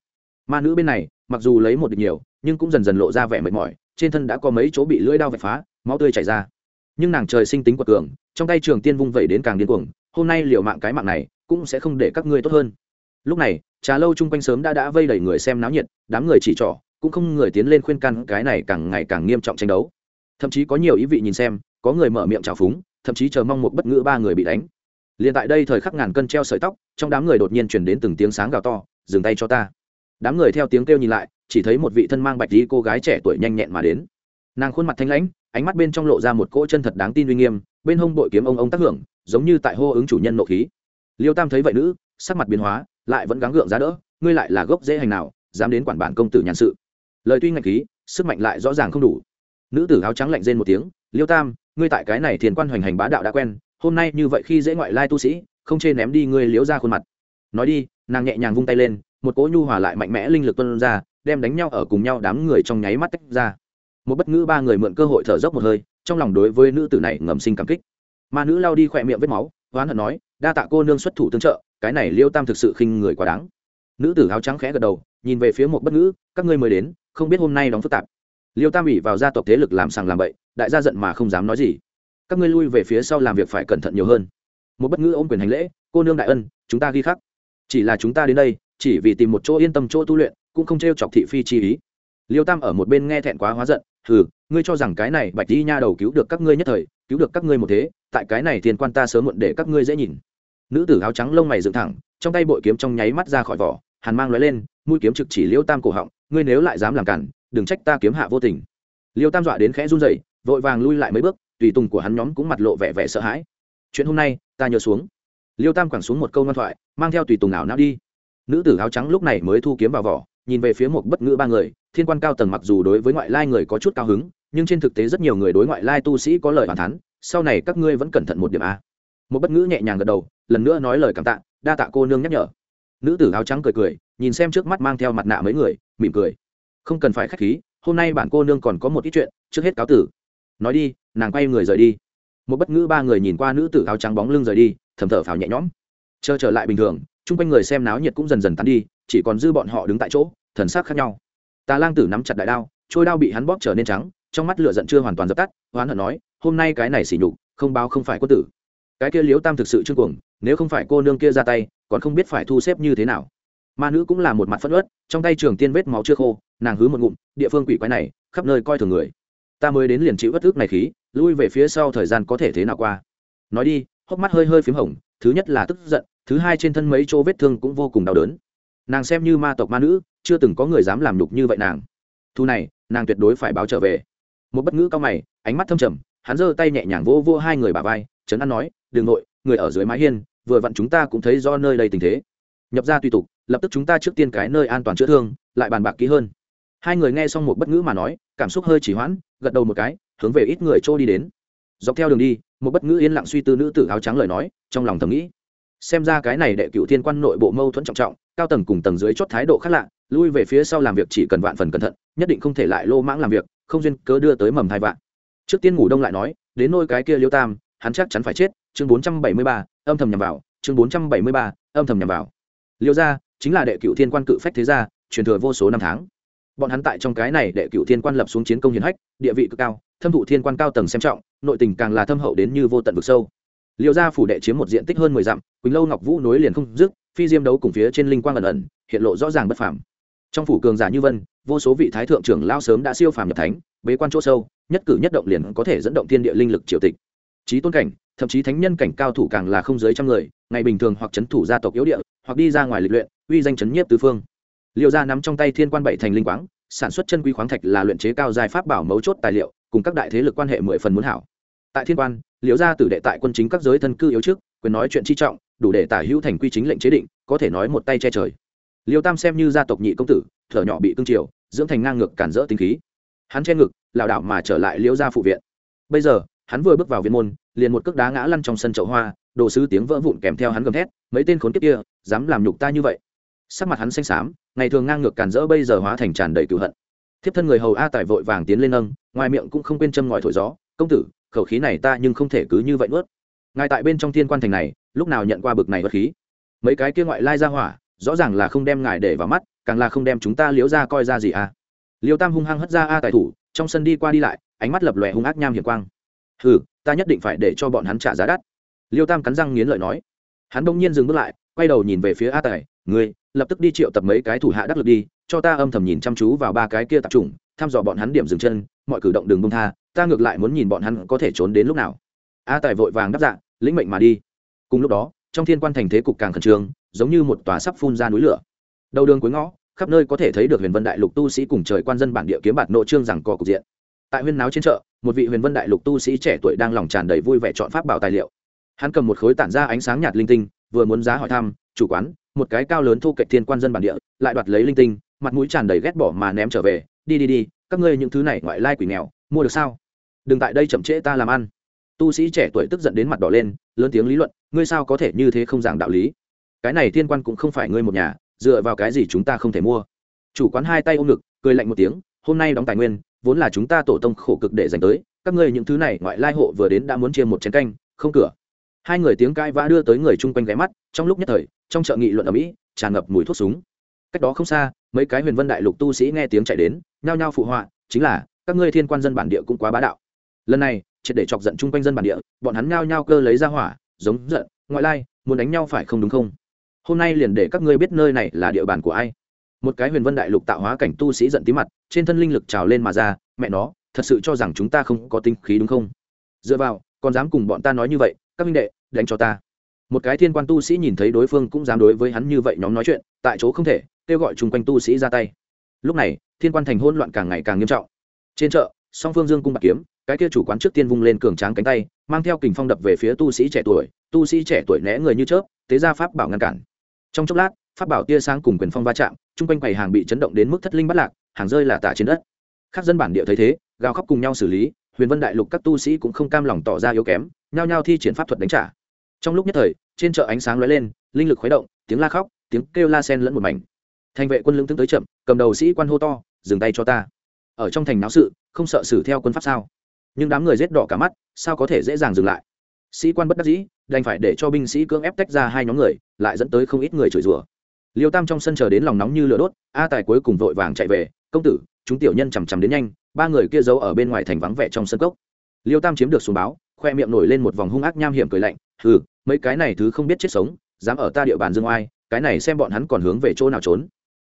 Speaker 1: Ma nữ bên này, mặc dù lấy một địch nhiều, nhưng cũng dần dần lộ ra vẻ mệt mỏi, trên thân đã có mấy chỗ bị lưỡi đao vạch phá, máu tươi chảy ra. Nhưng nàng trời sinh tính quật cường trong tay trường tiên vung vẩy đến càng điên cuồng, hôm nay liều mạng cái mạng này cũng sẽ không để các ngươi tốt hơn. Lúc này, trà lâu chung quanh sớm đã đã vây đẩy người xem náo nhiệt, đám người chỉ trỏ, cũng không người tiến lên khuyên can cái này càng ngày càng nghiêm trọng tranh đấu. Thậm chí có nhiều ý vị nhìn xem, có người mở miệng trào phúng, thậm chí chờ mong một bất ngữ ba người bị đánh. Liền tại đây thời khắc ngàn cân treo sợi tóc, trong đám người đột nhiên chuyển đến từng tiếng sáng gào to, dừng tay cho ta. Đám người theo tiếng kêu nhìn lại, chỉ thấy một vị thân mang bạch lý cô gái trẻ tuổi nhanh nhẹn mà đến. Nàng khuôn mặt thanh lãnh, ánh mắt bên trong lộ ra một cỗ chân thật đáng tin uy nghiêm bên hông bội kiếm ông ông tác hưởng, giống như tại hô ứng chủ nhân nộ khí. Liêu tam thấy vậy nữ, sắc mặt biến hóa, lại vẫn gắng gượng giá đỡ, ngươi lại là gốc dễ hành nào, dám đến quản bản công tử nhàn sự. Lời tuy ngạch khí, sức mạnh lại rõ ràng không đủ. Nữ tử áo trắng lạnh rên một tiếng, liêu tam, ngươi tại cái này thiền quan hoành hành bá đạo đã quen, hôm nay như vậy khi dễ ngoại lai tu sĩ, không chê ném đi ngươi liếu ra khuôn mặt. Nói đi, nàng nhẹ nhàng vung tay lên, một cỗ nhu hòa lại mạnh mẽ linh lực tuân ra, đem đánh nhau ở cùng nhau đám người trong nháy mắt tách ra. Một bất ngữ ba người mượn cơ hội thở dốc một hơi trong lòng đối với nữ tử này ngầm sinh cảm kích. Mà nữ lao đi khỏe miệng vết máu hoán hận nói, đa tạ cô nương xuất thủ tương trợ, cái này liêu tam thực sự khinh người quá đáng. Nữ tử áo trắng khẽ gật đầu, nhìn về phía một bất ngữ, các ngươi mới đến, không biết hôm nay đóng phức tạp. Liêu tam ủy vào gia tộc thế lực làm sàng làm bậy, đại gia giận mà không dám nói gì. Các ngươi lui về phía sau làm việc phải cẩn thận nhiều hơn. Một bất ngữ ôm quyền hành lễ, cô nương đại ân, chúng ta ghi khắc. Chỉ là chúng ta đến đây, chỉ vì tìm một chỗ yên tâm chỗ tu luyện, cũng không t r e o chọc thị phi chi ý. Liêu tam ở một bên nghe thẹn quá hóa giận, hừ ngươi cho rằng cái này bạch đi nha đầu cứu được các ngươi nhất thời, cứu được các ngươi một thế, tại cái này tiền quan ta sớm muộn để các ngươi dễ nhìn. Nữ tử áo trắng lông mày dựng thẳng, trong tay bội kiếm trong nháy mắt ra khỏi vỏ, hàn mang lóe lên, mũi kiếm trực chỉ liêu tam cổ họng, ngươi nếu lại dám làm cản, đừng trách ta kiếm hạ vô tình. Liêu tam dọa đến khẽ run dậy vội vàng lui lại mấy bước, tùy tùng của hắn nhóm cũng mặt lộ vẻ vẻ sợ hãi. Chuyện hôm nay, ta nhớ xuống. Liêu tam quẳng xuống một câu ngoan thoại, mang theo tùy tùng ảo não đi. Nữ tử áo trắng lúc này mới thu kiếm vào vỏ nhìn về phía một bất ngữ ba người, thiên quan cao tầng mặc dù đối với ngoại lai người có chút cao hứng, nhưng trên thực tế rất nhiều người đối ngoại lai tu sĩ có lời bàn thắn sau này các ngươi vẫn cẩn thận một điểm a. Một bất ngữ nhẹ nhàng gật đầu, lần nữa nói lời cảm tạ, đa tạ cô nương nhắc nhở. Nữ tử áo trắng cười cười, nhìn xem trước mắt mang theo mặt nạ mấy người, mỉm cười. Không cần phải k h á c h khí, hôm nay bản cô nương còn có một ít chuyện, trước hết cáo tử. Nói đi, nàng quay người rời đi. Một bất ngữ ba người nhìn qua nữ tử áo trắng bóng lưng rời đi, thầm thở phào nhẹ nhõm. Chờ trở lại bình thường chung quanh người xem náo nhiệt cũng dần dần tán đi, chỉ còn dư bọn họ đứng tại chỗ, thần sắc khác nhau. Tà lang tử nắm chặt đại đao, trôi đao bị hắn bóp trở nên trắng, trong mắt lửa giận chưa hoàn toàn dập tắt hoán hận nói, hôm nay cái này xỉ nhục, không báo không phải quân tử. Cái kia liếu tam thực sự trương cuồng, nếu không phải cô nương kia ra tay, còn không biết phải thu xếp như thế nào. Ma nữ cũng là một mặt phất ớt trong tay trường tiên vết máu chưa khô, nàng hứ một ngụm, địa phương quỷ quái này, khắp nơi coi thường người. Ta mới đến liền chịu bất ức này khí, lui về phía sau thời gian có thể thế nào qua? Nói đi, hốc mắt hơi hơi p h í m hồng, thứ nhất là tức giận thứ hai trên thân mấy chỗ vết thương cũng vô cùng đau đớn. Nàng xem như ma tộc ma nữ, chưa từng có người dám làm nhục như vậy nàng. Thu này, nàng tuyệt đối phải báo trở về. Một bất ngữ cao mày, ánh mắt thâm trầm, hắn giơ tay nhẹ nhàng vỗ vô hai người bà vai, trấn an nói đ ừ n g nội, người ở dưới mái hiên, vừa vặn chúng ta cũng thấy do nơi đây tình thế. Nhập ra tùy tục, lập tức chúng ta trước tiên cái nơi an toàn chữa thương, lại bàn bạc kỹ hơn. Hai người nghe xong một bất ngữ mà nói, cảm xúc hơi chỉ hoãn, gật đầu một cái, hướng về ít người trôi đi đến. Dọc theo đường đi, một bất ngữ yên lặng suy tư nữ tử áo trắng lời nói, trong lòng thầm nghĩ xem ra cái này đệ cựu thiên quan nội bộ mâu thuẫn trọng trọng, cao tầng cùng tầng dưới chót thái độ khác lạ, lui về phía sau làm việc chỉ cần vạn phần cẩn thận, nhất định không thể lại lô mãng làm việc, không duyên cớ đưa tới mầm thai vạn. Trước tiên ngủ đông lại nói, đến nôi cái kia liêu tam, hắn chắc chắn phải chết, chương bốn trăm bảy mươi ba, âm thầm nhằm vào, chương bốn trăm bảy mươi ba, âm thầm nhằm vào. Liêu gia, chính là đệ cựu thiên quan cự phách thế gia, truyền thừa vô số năm tháng. Bọn hắn tại trong cái này đệ cựu thiên quan lập xuống chiến công hiển hách, địa vị cực cao, thâm thụ thiên quan cao tầng xem trọng, nội tình càng là thâm hậu đến như vô tận vực sâu liêu gia phủ đệ chiếm một diện tích hơn mười dặm, quỳnh lâu ngọc vũ nối liền không dứt, phi diêm đấu cùng phía trên linh quang ẩn ẩn, hiện lộ rõ ràng bất phàm. Trong phủ cường giả như vân, vô số vị thái thượng trưởng lao sớm đã siêu phàm nhập thánh, bế quan chỗ sâu, nhất cử nhất động liền có thể dẫn động thiên địa linh lực triều tịch. Trí tôn cảnh, thậm chí thánh nhân cảnh cao thủ càng là không dưới trăm người, ngày bình thường hoặc chấn thủ gia tộc yếu địa, hoặc đi ra ngoài lịch luyện, uy danh chấn nhiếp tứ phương. Liệu ra nắm trong tay thiên quan bảy thành linh quáng, sản xuất chân quý khoáng thạch là luyện chế cao giai pháp bảo mấu chốt tài liệu, cùng các đại thế lực quan hệ mười phần muốn hảo tại thiên quan, liễu gia tử đệ tại quân chính các giới thân cư yếu trước, quyền nói chuyện chi trọng, đủ để tả hữu thành quy chính lệnh chế định, có thể nói một tay che trời. Liêu tam xem như gia tộc nhị công tử, thở nhỏ bị cương triều, dưỡng thành ngang ngược cản rỡ tính khí. Hắn che ngực, lảo đảo mà trở lại liễu gia phụ viện. Bây giờ, hắn vừa bước vào viện môn, liền một cước đá ngã lăn trong sân chậu hoa, đồ sứ tiếng vỡ vụn kèm theo hắn gầm thét, mấy tên khốn kiếp kia, dám làm nhục ta như vậy? Sắc mặt hắn xanh xám, ngày thường ngang ngược cản rỡ bây giờ hóa thành tràn đầy cửu hận. Thiếp thân người hầu a tài vội vàng tiến lên nâng, ngoài miệng cũng không quên châm ngòi thổi gió công tử, khẩu khí này ta nhưng không thể cứ như vậy nuốt. Ngài tại bên trong thiên quan thành này, lúc nào nhận qua bực này vật khí? Mấy cái kia ngoại lai ra hỏa, rõ ràng là không đem ngài để vào mắt, càng là không đem chúng ta liếu ra coi ra gì à? Liêu tam hung hăng hất ra a tài thủ, trong sân đi qua đi lại, ánh mắt lập lòe hung ác nham hiểm quang. Ừ ta nhất định phải để cho bọn hắn trả giá đắt. Liêu tam cắn răng nghiến lợi nói. Hắn đông nhiên dừng bước lại, quay đầu nhìn về phía a tài, ngươi, lập tức đi triệu tập mấy cái thủ hạ đắc lực đi, cho ta âm thầm nhìn chăm chú vào ba cái kia tập trung thăm dò bọn hắn điểm dừng chân, mọi cử động đường bông tha ta ngược lại muốn nhìn bọn hắn có thể trốn đến lúc nào. A tài vội vàng đáp dạ lĩnh mệnh mà đi. Cùng lúc đó, trong thiên quan thành thế cục càng khẩn trương, giống như một tòa sắp phun ra núi lửa. Đầu đường cuối ngõ, khắp nơi có thể thấy được huyền vân đại lục tu sĩ cùng trời quan dân bản địa kiếm bạt nội trương rằng cò cục diện. Tại huyên náo trên chợ, một vị huyền vân đại lục tu sĩ trẻ tuổi đang lòng tràn đầy vui vẻ chọn pháp bảo tài liệu. Hắn cầm một khối tản ra ánh sáng nhạt linh tinh, vừa muốn giá hỏi thăm, chủ quán, một cái cao lớn thu cạnh thiên quan dân bản địa, lại đoạt lấy linh tinh, mặt mũi tràn đầy ghét bỏ mà ném trở về. Đi đi đi, các ngươi những thứ này ngoại lai quỷ nghèo, mua được sao? Đừng tại đây chậm trễ ta làm ăn. Tu sĩ trẻ tuổi tức giận đến mặt đỏ lên, lớn tiếng lý luận, ngươi sao có thể như thế không giảng đạo lý? Cái này thiên quan cũng không phải ngươi một nhà, dựa vào cái gì chúng ta không thể mua? Chủ quán hai tay ôm ngực, cười lạnh một tiếng, hôm nay đóng tài nguyên, vốn là chúng ta tổ tông khổ cực để dành tới, các ngươi những thứ này ngoại lai hộ vừa đến đã muốn chia một chén canh, không cửa. Hai người tiếng cãi vã đưa tới người chung quanh ghé mắt, trong lúc nhất thời, trong chợ nghị luận ở mỹ, tràn ngập mùi thuốc súng. Cách đó không xa, mấy cái huyền vân đại lục tu sĩ nghe tiếng chạy đến, nhao nhao phụ họa, chính là, các ngươi thiên quan dân bản địa cũng quá bá đạo lần này, triệt để chọc giận chung quanh dân bản địa, bọn hắn nhao nhao cơ lấy ra hỏa, giống giận, ngoại lai, muốn đánh nhau phải không đúng không? Hôm nay liền để các ngươi biết nơi này là địa bàn của ai. Một cái huyền vân đại lục tạo hóa cảnh tu sĩ giận tí mặt, trên thân linh lực trào lên mà ra, mẹ nó, thật sự cho rằng chúng ta không có tinh khí đúng không? Dựa vào, còn dám cùng bọn ta nói như vậy, các minh đệ, đánh cho ta. Một cái thiên quan tu sĩ nhìn thấy đối phương cũng dám đối với hắn như vậy nhóm nói chuyện, tại chỗ không thể, kêu gọi chung quanh tu sĩ ra tay. Lúc này, thiên quan thành hỗn loạn càng ngày càng nghiêm trọng. Trên chợ, song phương dương cung bạc kiếm cái kia chủ quán trước tiên vung lên cường tráng cánh tay, mang theo kình phong đập về phía tu sĩ trẻ tuổi, tu sĩ trẻ tuổi né người như chớp tế ra pháp bảo ngăn cản. Trong chốc lát, pháp bảo tia sáng cùng quyền phong va chạm, chung quanh quầy hàng bị chấn động đến mức thất linh bắt lạc, hàng rơi là tả trên đất. Các dân bản địa thấy thế, gào khóc cùng nhau xử lý, huyền vân đại lục các tu sĩ cũng không cam lòng tỏ ra yếu kém, nhao nhao thi triển pháp thuật đánh trả. Trong lúc nhất thời, trên chợ ánh sáng lóe lên, linh lực khuấy động, tiếng la khóc, tiếng kêu la sen lẫn một mảnh. Thành vệ quân lưng tướng tới chậm, cầm đầu sĩ quan hô to, dừng tay cho ta. Ở trong thành náo sự, không sợ xử theo quân pháp sao? Nhưng đám người rết đỏ cả mắt, sao có thể dễ dàng dừng lại? Sĩ quan bất đắc dĩ, đành phải để cho binh sĩ cưỡng ép tách ra hai nhóm người, lại dẫn tới không ít người chửi rủa. Liêu tam trong sân chờ đến lòng nóng như lửa đốt, a tài cuối cùng vội vàng chạy về, công tử, chúng tiểu nhân chằm chằm đến nhanh, ba người kia giấu ở bên ngoài thành vắng vẻ trong sân cốc. Liêu tam chiếm được xuống báo, khoe miệng nổi lên một vòng hung ác nham hiểm cười lạnh ừ mấy cái này thứ không biết chết sống, dám ở ta địa bàn dương oai, cái này xem bọn hắn còn hướng về chỗ nào trốn.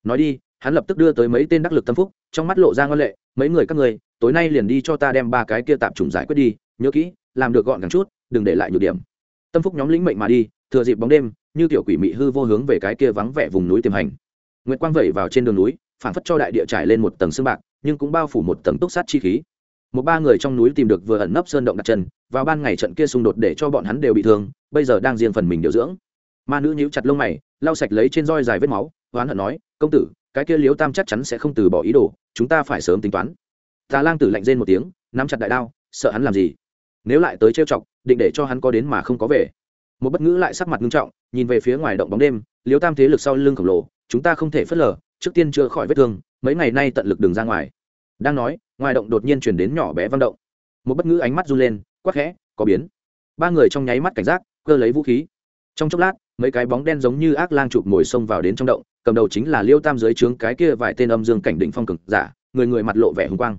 Speaker 1: Nói đi hắn lập tức đưa tới mấy tên đắc lực tâm phúc, trong mắt lộ ra ngân lệ, mấy người các người tối nay liền đi cho ta đem ba cái kia tạm trùng giải quyết đi, nhớ kỹ, làm được gọn gàng chút, đừng để lại nhược điểm. Tâm phúc nhóm lĩnh mệnh mà đi, thừa dịp bóng đêm, như tiểu quỷ mị hư vô hướng về cái kia vắng vẻ vùng núi tiềm hành. Nguyệt quang vẩy vào trên đường núi, phản phất cho đại địa trải lên một tầng sương bạc, nhưng cũng bao phủ một tầng túc sát chi khí. Một ba người trong núi tìm được vừa ẩn nấp sơn động đặt chân, vào ban ngày trận kia xung đột để cho bọn hắn đều bị thương, bây giờ đang riêng phần mình điều dưỡng. Ma nữ nhíu chặt lông mày, lau sạch lấy trên roi dài vết máu, oán hận nói, công tử cái kia liếu tam chắc chắn sẽ không từ bỏ ý đồ, chúng ta phải sớm tính toán. Tà lang tử lạnh rên một tiếng, nắm chặt đại đao, sợ hắn làm gì? Nếu lại tới trêu chọc, định để cho hắn có đến mà không có về. Một bất ngữ lại sắc mặt nghiêm trọng, nhìn về phía ngoài động bóng đêm liếu tam thế lực sau lưng khổng lồ, chúng ta không thể phớt lờ, trước tiên chữa khỏi vết thương, mấy ngày nay tận lực đường ra ngoài. Đang nói, ngoài động đột nhiên chuyển đến nhỏ bé vang động. Một bất ngữ ánh mắt run lên, quắc khẽ, có biến. Ba người trong nháy mắt cảnh giác, cơ lấy vũ khí. Trong chốc lát mấy cái bóng đen giống như ác lang chụp mồi xông vào đến trong động, cầm đầu chính là liêu tam dưới trướng cái kia vài tên âm dương cảnh định phong cực giả, người người mặt lộ vẻ hùng quang.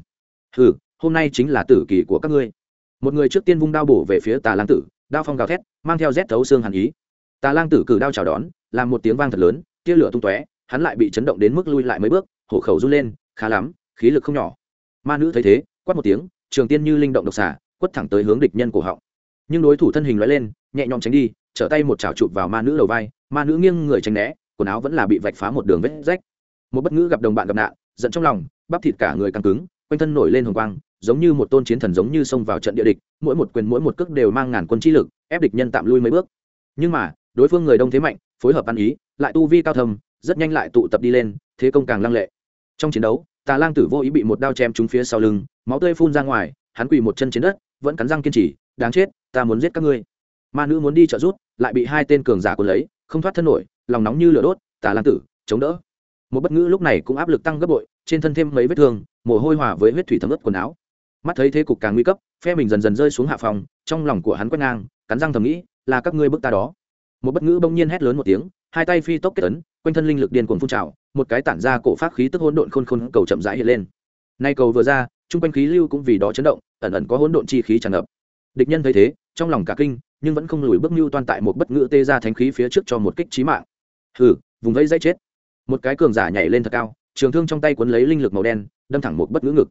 Speaker 1: Hừ, hôm nay chính là tử kỳ của các ngươi. Một người trước tiên vung đao bổ về phía tà lang tử, đao phong gào thét, mang theo rét thấu xương hàn ý. Tà lang tử cử đao chào đón, làm một tiếng vang thật lớn, tia lửa tung tóe, hắn lại bị chấn động đến mức lui lại mấy bước, hổ khẩu run lên, khá lắm, khí lực không nhỏ. Ma nữ thấy thế, quát một tiếng, trường tiên như linh động độc xả quất thẳng tới hướng địch nhân cổ họng. Nhưng đối thủ thân hình loại lên, nhẹ nhõm tránh đi trở tay một chảo chụp vào ma nữ đầu vai, ma nữ nghiêng người tránh né, quần áo vẫn là bị vạch phá một đường vết rách. Một bất ngữ gặp đồng bạn gặp nạn, giận trong lòng, bắp thịt cả người căng cứng, quanh thân nổi lên hồng quang, giống như một tôn chiến thần giống như xông vào trận địa địch, mỗi một quyền mỗi một cước đều mang ngàn quân chi lực, ép địch nhân tạm lui mấy bước. Nhưng mà, đối phương người đông thế mạnh, phối hợp ăn ý, lại tu vi cao thầm rất nhanh lại tụ tập đi lên, thế công càng lăng lệ. Trong chiến đấu, tà lang tử vô ý bị một đao chém trúng phía sau lưng, máu tươi phun ra ngoài, hắn quỳ một chân trên đất, vẫn cắn răng kiên trì, đáng chết, ta muốn giết các ngươi ma nữ muốn đi trợ rút, lại bị hai tên cường giả cuốn lấy, không thoát thân nổi, lòng nóng như lửa đốt, tà lan tử, chống đỡ. Một bất ngữ lúc này cũng áp lực tăng gấp bội, trên thân thêm mấy vết thương, mồ hôi hòa với huyết thủy thấm ướt quần áo. Mắt thấy thế cục càng nguy cấp, phe mình dần dần rơi xuống hạ phòng, trong lòng của hắn quét ngang, cắn răng thầm nghĩ, là các ngươi bức ta đó. Một bất ngữ bỗng nhiên hét lớn một tiếng, hai tay phi tốc kết ấn, quanh thân linh lực điên cuồng phun trào, một cái tản ra cổ pháp khí tức hỗn độn khôn khôn cầu chậm rãi hiện lên. Nay cầu vừa ra trung quanh khí lưu cũng vì đó chấn động, ẩn ẩn có hỗn độn chi khí tràn ngập. Địch nhân thấy thế, trong lòng cả kinh nhưng vẫn không lùi bước mưu toan tại một bất ngữ tê ra thánh khí phía trước cho một kích trí mạng. Hừ, vùng vây dây chết. Một cái cường giả nhảy lên thật cao, trường thương trong tay cuốn lấy linh lực màu đen, đâm thẳng một bất ngữ ngực.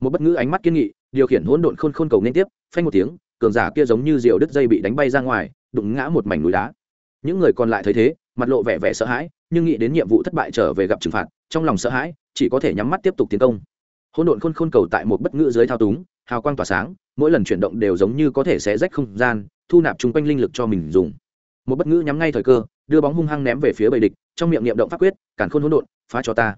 Speaker 1: Một bất ngữ ánh mắt kiên nghị, điều khiển hỗn độn khôn khôn cầu liên tiếp, phanh một tiếng, cường giả kia giống như diều đứt dây bị đánh bay ra ngoài, đụng ngã một mảnh núi đá. Những người còn lại thấy thế, mặt lộ vẻ vẻ sợ hãi, nhưng nghĩ đến nhiệm vụ thất bại trở về gặp trừng phạt, trong lòng sợ hãi, chỉ có thể nhắm mắt tiếp tục tiến công. Hỗn độn khôn khôn cầu tại một bất ngữ dưới thao túng, hào quang tỏa sáng, mỗi lần chuyển động đều giống như có thể sẽ rách không gian thu nạp chung quanh linh lực cho mình dùng. Một bất ngữ nhắm ngay thời cơ, đưa bóng hung hăng ném về phía bầy địch, trong miệng niệm động pháp quyết cản khôn hỗn độn, phá cho ta.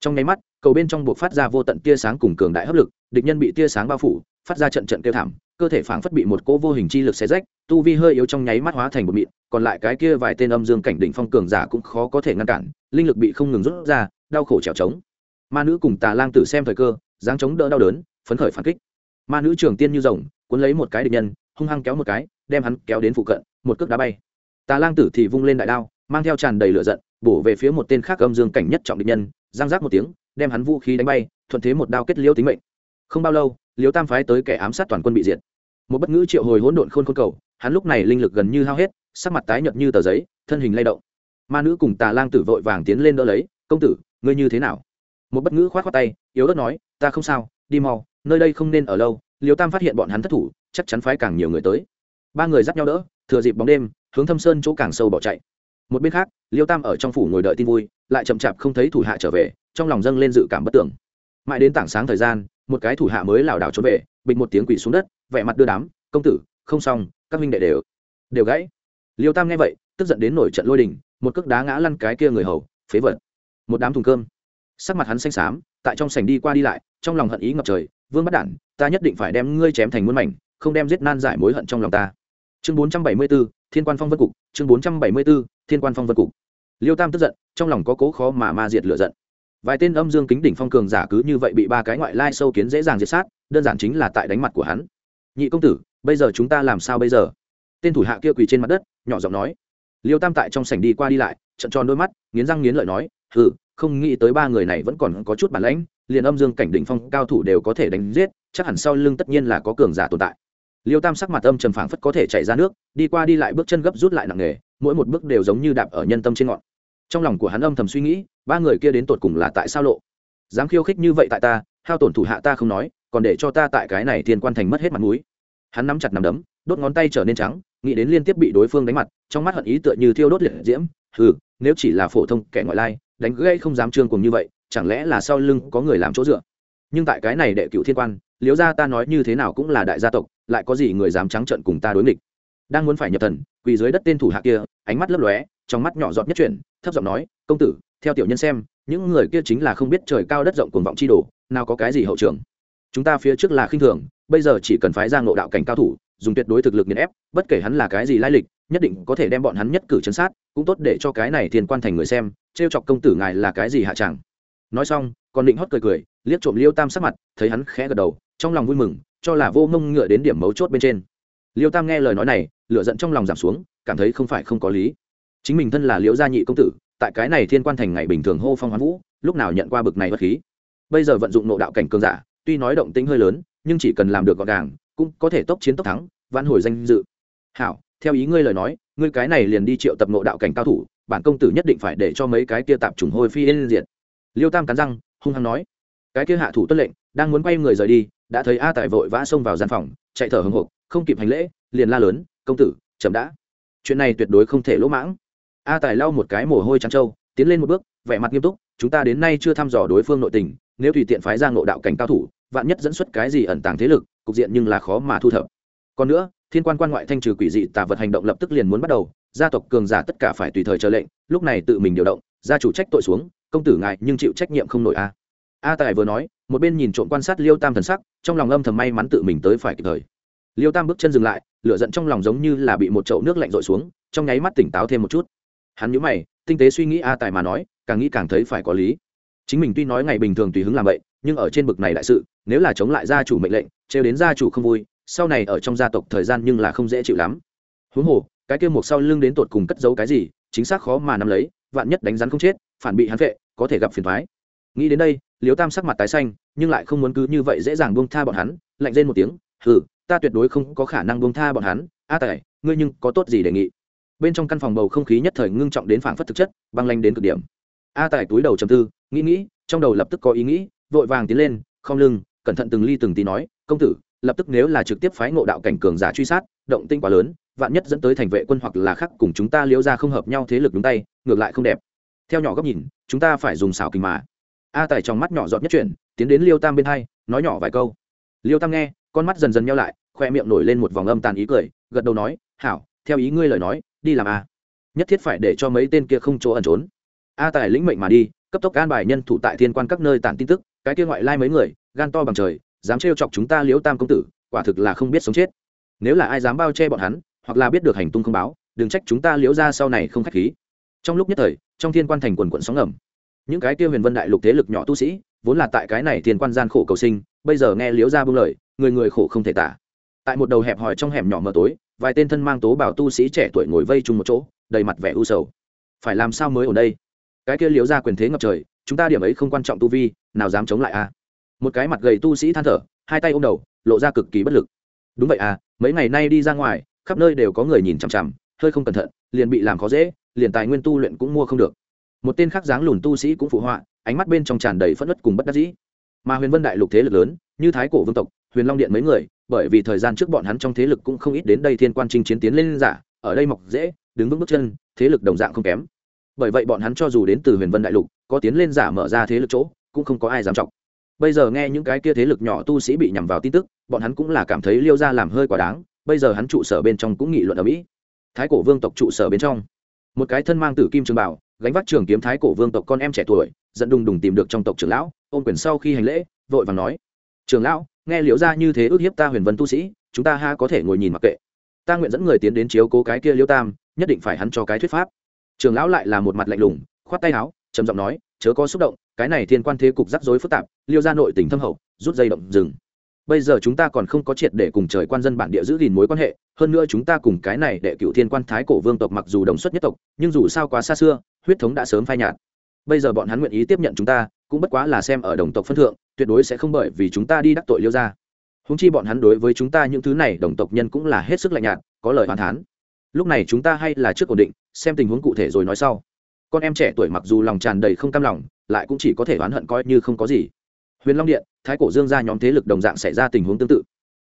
Speaker 1: Trong nháy mắt, cầu bên trong buộc phát ra vô tận tia sáng cùng cường đại hấp lực, địch nhân bị tia sáng bao phủ, phát ra trận trận kêu thảm, cơ thể phảng phất bị một cỗ vô hình chi lực xé rách, tu vi hơi yếu trong nháy mắt hóa thành một mịn, còn lại cái kia vài tên âm dương cảnh đỉnh phong cường giả cũng khó có thể ngăn cản, linh lực bị không ngừng rút ra, đau khổ trèo trống. Ma nữ cùng tà lang tử xem thời cơ, dáng chống đỡ đau đớn, phấn khởi phản kích. Ma nữ trường tiên như rồng, cuốn lấy một cái địch nhân, hung hăng kéo một cái đem hắn kéo đến phụ cận, một cước đá bay. Tà lang tử thì vung lên đại đao, mang theo tràn đầy lửa giận, bổ về phía một tên khác âm dương cảnh nhất trọng địch nhân, giang giác một tiếng, đem hắn vũ khí đánh bay, thuận thế một đao kết liêu tính mệnh. Không bao lâu liêu tam phái tới kẻ ám sát toàn quân bị diệt. Một bất ngữ triệu hồi hỗn độn khôn khôn cầu, hắn lúc này linh lực gần như hao hết, sắc mặt tái nhợt như tờ giấy, thân hình lay động. Ma nữ cùng tà lang tử vội vàng tiến lên đỡ lấy, công tử, ngươi như thế nào? Một bất ngữ khoát khoát tay, yếu ớt nói, ta không sao, đi mau, nơi đây không nên ở lâu liêu tam phát hiện bọn hắn thất thủ, chắc chắn phái càng nhiều người tới ba người dắt nhau đỡ, thừa dịp bóng đêm, hướng thâm sơn chỗ càng sâu bỏ chạy. Một bên khác, liêu tam ở trong phủ ngồi đợi tin vui, lại chậm chạp không thấy thủ hạ trở về, trong lòng dâng lên dự cảm bất tưởng. Mãi đến tảng sáng thời gian, một cái thủ hạ mới lảo đảo trốn về, bịch một tiếng quỷ xuống đất, vẻ mặt đưa đám, công tử, không xong, các minh đệ đều đều gãy. Liêu tam nghe vậy, tức giận đến nổi trận lôi đình, một cước đá ngã lăn cái kia người hầu, phế vật. Một đám thùng cơm. Sắc mặt hắn xanh xám, tại trong sảnh đi qua đi lại, trong lòng hận ý ngập trời, vương bắt đản, ta nhất định phải đem ngươi chém thành muôn mảnh, không đem giết nan giải mối hận trong lòng ta chương bốn trăm bảy mươi 474, thiên quan phong vân cục chương bốn trăm bảy mươi 474, thiên quan phong vân cục. Liêu tam tức giận trong lòng có cố khó mà ma diệt lửa giận. Vài tên âm dương kính đỉnh phong cường giả cứ như vậy bị ba cái ngoại lai sâu kiến dễ dàng diệt sát đơn giản chính là tại đánh mặt của hắn. Nhị công tử bây giờ chúng ta làm sao bây giờ? Tên thủ hạ kia quỳ trên mặt đất nhỏ giọng nói. Liêu tam tại trong sảnh đi qua đi lại trận tròn đôi mắt nghiến răng nghiến lợi nói hừ không nghĩ tới ba người này vẫn còn có chút bản lãnh liền âm dương cảnh đỉnh phong cao thủ đều có thể đánh giết chắc hẳn sau lưng tất nhiên là có cường giả tồn tại liêu tam sắc mặt âm trầm phảng phất có thể chảy ra nước, đi qua đi lại bước chân gấp rút lại nặng nề, mỗi một bước đều giống như đạp ở nhân tâm trên ngọn. Trong lòng của hắn âm thầm suy nghĩ, ba người kia đến tột cùng là tại sao lộ? Dám khiêu khích như vậy tại ta, hao tổn thủ hạ ta không nói, còn để cho ta tại cái này thiên quan thành mất hết mặt mũi. Hắn nắm chặt nắm đấm, đốt ngón tay trở nên trắng, nghĩ đến liên tiếp bị đối phương đánh mặt, trong mắt hận ý tựa như thiêu đốt liệt diễm ừ nếu chỉ là phổ thông kẻ ngoại lai, đánh gây không dám trương cùng như vậy, chẳng lẽ là sau lưng có người làm chỗ dựa? Nhưng tại cái này đệ cựu thiên quan liếu ra ta nói như thế nào cũng là đại gia tộc lại có gì người dám trắng trận cùng ta đối nghịch? Đang muốn phải nhập thần, quỳ dưới đất tên thủ hạ kia, ánh mắt lấp lóe, trong mắt nhỏ giọt nhất chuyển, thấp giọng nói, công tử, theo tiểu nhân xem, những người kia chính là không biết trời cao đất rộng cuồng vọng chi đồ, nào có cái gì hậu trường? Chúng ta phía trước là khinh thường, bây giờ chỉ cần phái ra ngộ đạo cảnh cao thủ, dùng tuyệt đối thực lực nghiền ép, bất kể hắn là cái gì lai lịch, nhất định có thể đem bọn hắn nhất cử chấn sát, cũng tốt để cho cái này thiên quan thành người xem, trêu chọc công tử ngài là cái gì hạ chẳng? Nói xong, còn định hót cười cười, liếc trộm liêu tam sắc mặt, thấy hắn khẽ gật đầu, trong lòng vui mừng cho là vô mông ngựa đến điểm mấu chốt bên trên. Liêu tam nghe lời nói này lựa giận trong lòng giảm xuống, cảm thấy không phải không có lý. Chính mình thân là liễu gia nhị công tử, tại cái này thiên quan thành ngày bình thường hô phong hoán vũ, lúc nào nhận qua bực này bất khí. Bây giờ vận dụng nộ đạo cảnh cường giả, tuy nói động tĩnh hơi lớn, nhưng chỉ cần làm được gọn gàng, cũng có thể tốc chiến tốc thắng, vãn hồi danh dự. Hảo, theo ý ngươi lời nói, ngươi cái này liền đi triệu tập nộ đạo cảnh cao thủ, bản công tử nhất định phải để cho mấy cái kia tạp trùng hôi phi lên diện liêu tam cắn răng, hung hăng nói, cái kia hạ thủ tuân lệnh, đang muốn quay người rời đi đã thấy a tài vội vã xông vào gian phòng, chạy thở hồng hộc không kịp hành lễ, liền la lớn, công tử, chậm đã. Chuyện này tuyệt đối không thể lỗ mãng. A tài lau một cái mồ hôi trắng trâu, tiến lên một bước, vẻ mặt nghiêm túc, chúng ta đến nay chưa thăm dò đối phương nội tình, nếu tùy tiện phái ra ngộ đạo cảnh cao thủ, vạn nhất dẫn xuất cái gì ẩn tàng thế lực, cục diện nhưng là khó mà thu thập. Còn nữa, thiên quan quan ngoại thanh trừ quỷ dị tà vật hành động lập tức liền muốn bắt đầu, gia tộc cường giả tất cả phải tùy thời chờ lệnh, lúc này tự mình điều động, gia chủ trách tội xuống, công tử ngài nhưng chịu trách nhiệm không nổi a a tài vừa nói một bên nhìn trộm quan sát liêu tam thần sắc, trong lòng âm thầm may mắn tự mình tới phải kịp thời. Liêu tam bước chân dừng lại, lửa giận trong lòng giống như là bị một chậu nước lạnh rội xuống, trong nháy mắt tỉnh táo thêm một chút. Hắn nhíu mày, tinh tế suy nghĩ a tài mà nói, càng nghĩ càng thấy phải có lý. Chính mình tuy nói ngày bình thường tùy hứng làm vậy, nhưng ở trên bực này đại sự, nếu là chống lại gia chủ mệnh lệnh, trêu đến gia chủ không vui, sau này ở trong gia tộc thời gian nhưng là không dễ chịu lắm. Huống hồ, cái kia một sau lưng đến tột cùng cất giấu cái gì, chính xác khó mà nắm lấy, vạn nhất đánh rắn không chết, phản bị hắn vệ, có thể gặp phiền thoái nghĩ đến đây liếu tam sắc mặt tái xanh, nhưng lại không muốn cứ như vậy dễ dàng buông tha bọn hắn, lạnh lên một tiếng, hừ, ta tuyệt đối không có khả năng buông tha bọn hắn, a tài, ngươi nhưng có tốt gì đề nghị? Bên trong căn phòng bầu không khí nhất thời ngưng trọng đến phảng phất thực chất, băng lanh đến cực điểm. A tài túi đầu trầm tư, nghĩ nghĩ, trong đầu lập tức có ý nghĩ, vội vàng tiến lên không lưng, cẩn thận từng ly từng tí nói, công tử, lập tức nếu là trực tiếp phái ngộ đạo cảnh cường giả truy sát, động tinh quá lớn, vạn nhất dẫn tới thành vệ quân hoặc là khác cùng chúng ta liễu ra không hợp nhau thế lực đúng tay, ngược lại không đẹp. Theo nhỏ góc nhìn, chúng ta phải dùng xảo kình mà a tài trong mắt nhỏ giọt nhất chuyển, tiến đến liêu tam bên hai, nói nhỏ vài câu. Liêu tam nghe, con mắt dần dần nhau lại, khoe miệng nổi lên một vòng âm tàn ý cười, gật đầu nói, hảo, theo ý ngươi lời nói, đi làm a. Nhất thiết phải để cho mấy tên kia không chỗ ẩn trốn. A tài lĩnh mệnh mà đi, cấp tốc an bài nhân thủ tại thiên quan các nơi tản tin tức, cái kia ngoại lai mấy người, gan to bằng trời, dám trêu chọc chúng ta liễu tam công tử, quả thực là không biết sống chết. Nếu là ai dám bao che bọn hắn, hoặc là biết được hành tung không báo, đừng trách chúng ta liễu ra sau này không khách khí. Trong lúc nhất thời, trong thiên quan thành quần quận sóng ngầm những cái kia huyền vân đại lục thế lực nhỏ tu sĩ, vốn là tại cái này thiên quan gian khổ cầu sinh, bây giờ nghe liếu ra bưng lời, người người khổ không thể tả. Tại một đầu hẹp hòi trong hẻm nhỏ mờ tối, vài tên thân mang tố bảo tu sĩ trẻ tuổi ngồi vây chung một chỗ, đầy mặt vẻ u sầu. Phải làm sao mới ở đây? Cái kia liếu ra quyền thế ngập trời, chúng ta điểm ấy không quan trọng tu vi, nào dám chống lại a một cái mặt gầy tu sĩ than thở, hai tay ôm đầu, lộ ra cực kỳ bất lực. Đúng vậy à mấy ngày nay đi ra ngoài, khắp nơi đều có người nhìn chằm chằm, hơi không cẩn thận, liền bị làm khó dễ, liền tài nguyên tu luyện cũng mua không được một tên khác dáng lùn tu sĩ cũng phụ họa, ánh mắt bên trong tràn đầy phẫn nứt cùng bất đắc dĩ. Mà huyền vân đại lục thế lực lớn, như thái cổ vương tộc, huyền long điện mấy người, bởi vì thời gian trước bọn hắn trong thế lực cũng không ít đến đây thiên quan trinh chiến tiến lên giả, ở đây mọc dễ, đứng vững bước chân, thế lực đồng dạng không kém. Bởi vậy bọn hắn cho dù đến từ huyền vân đại lục, có tiến lên giả mở ra thế lực chỗ, cũng không có ai dám trọng bây giờ nghe những cái kia thế lực nhỏ tu sĩ bị nhằm vào tin tức, bọn hắn cũng là cảm thấy liêu ra làm hơi quá đáng, bây giờ hắn trụ sở bên trong cũng nghị luận ở mỹ. Thái cổ vương tộc trụ sở bên trong. Một cái thân mang tử kim trường bảo gánh vác trường kiếm thái cổ vương tộc con em trẻ tuổi dẫn đùng đùng tìm được trong tộc trưởng lão, ôm quyền sau khi hành lễ, vội vàng nói trường lão, nghe liễu ra như thế ước hiếp ta huyền vân tu sĩ, chúng ta ha có thể ngồi nhìn mặc kệ. Ta nguyện dẫn người tiến đến chiếu cố cái kia liễu tam, nhất định phải hắn cho cái thuyết pháp. Trường lão lại là một mặt lạnh lùng, khoát tay áo, trầm giọng nói, chớ có xúc động, cái này thiên quan thế cục rắc rối phức tạp liêu ra nội tình thâm hậu, rút dây động rừng. Bây giờ chúng ta còn không có triệt để cùng trời quan dân bản địa giữ gìn mối quan hệ hơn nữa chúng ta cùng cái này đệ cựu thiên quan thái cổ vương tộc mặc dù đồng xuất nhất tộc, nhưng dù sao quá xa xưa, huyết thống đã sớm phai nhạt. Bây giờ bọn hắn nguyện ý tiếp nhận chúng ta, cũng bất quá là xem ở đồng tộc phân thượng, tuyệt đối sẽ không bởi vì chúng ta đi đắc tội liêu ra húng chi bọn hắn đối với chúng ta những thứ này đồng tộc nhân cũng là hết sức lạnh nhạt, có lời hoàn thán. Lúc này chúng ta hay là trước ổn định, xem tình huống cụ thể rồi nói sau. Con em trẻ tuổi mặc dù lòng tràn đầy không cam lòng, lại cũng chỉ có thể oán hận coi như không có gì. Huyền long điện, thái cổ dương ra nhóm thế lực đồng dạng xảy ra tình huống tương tự.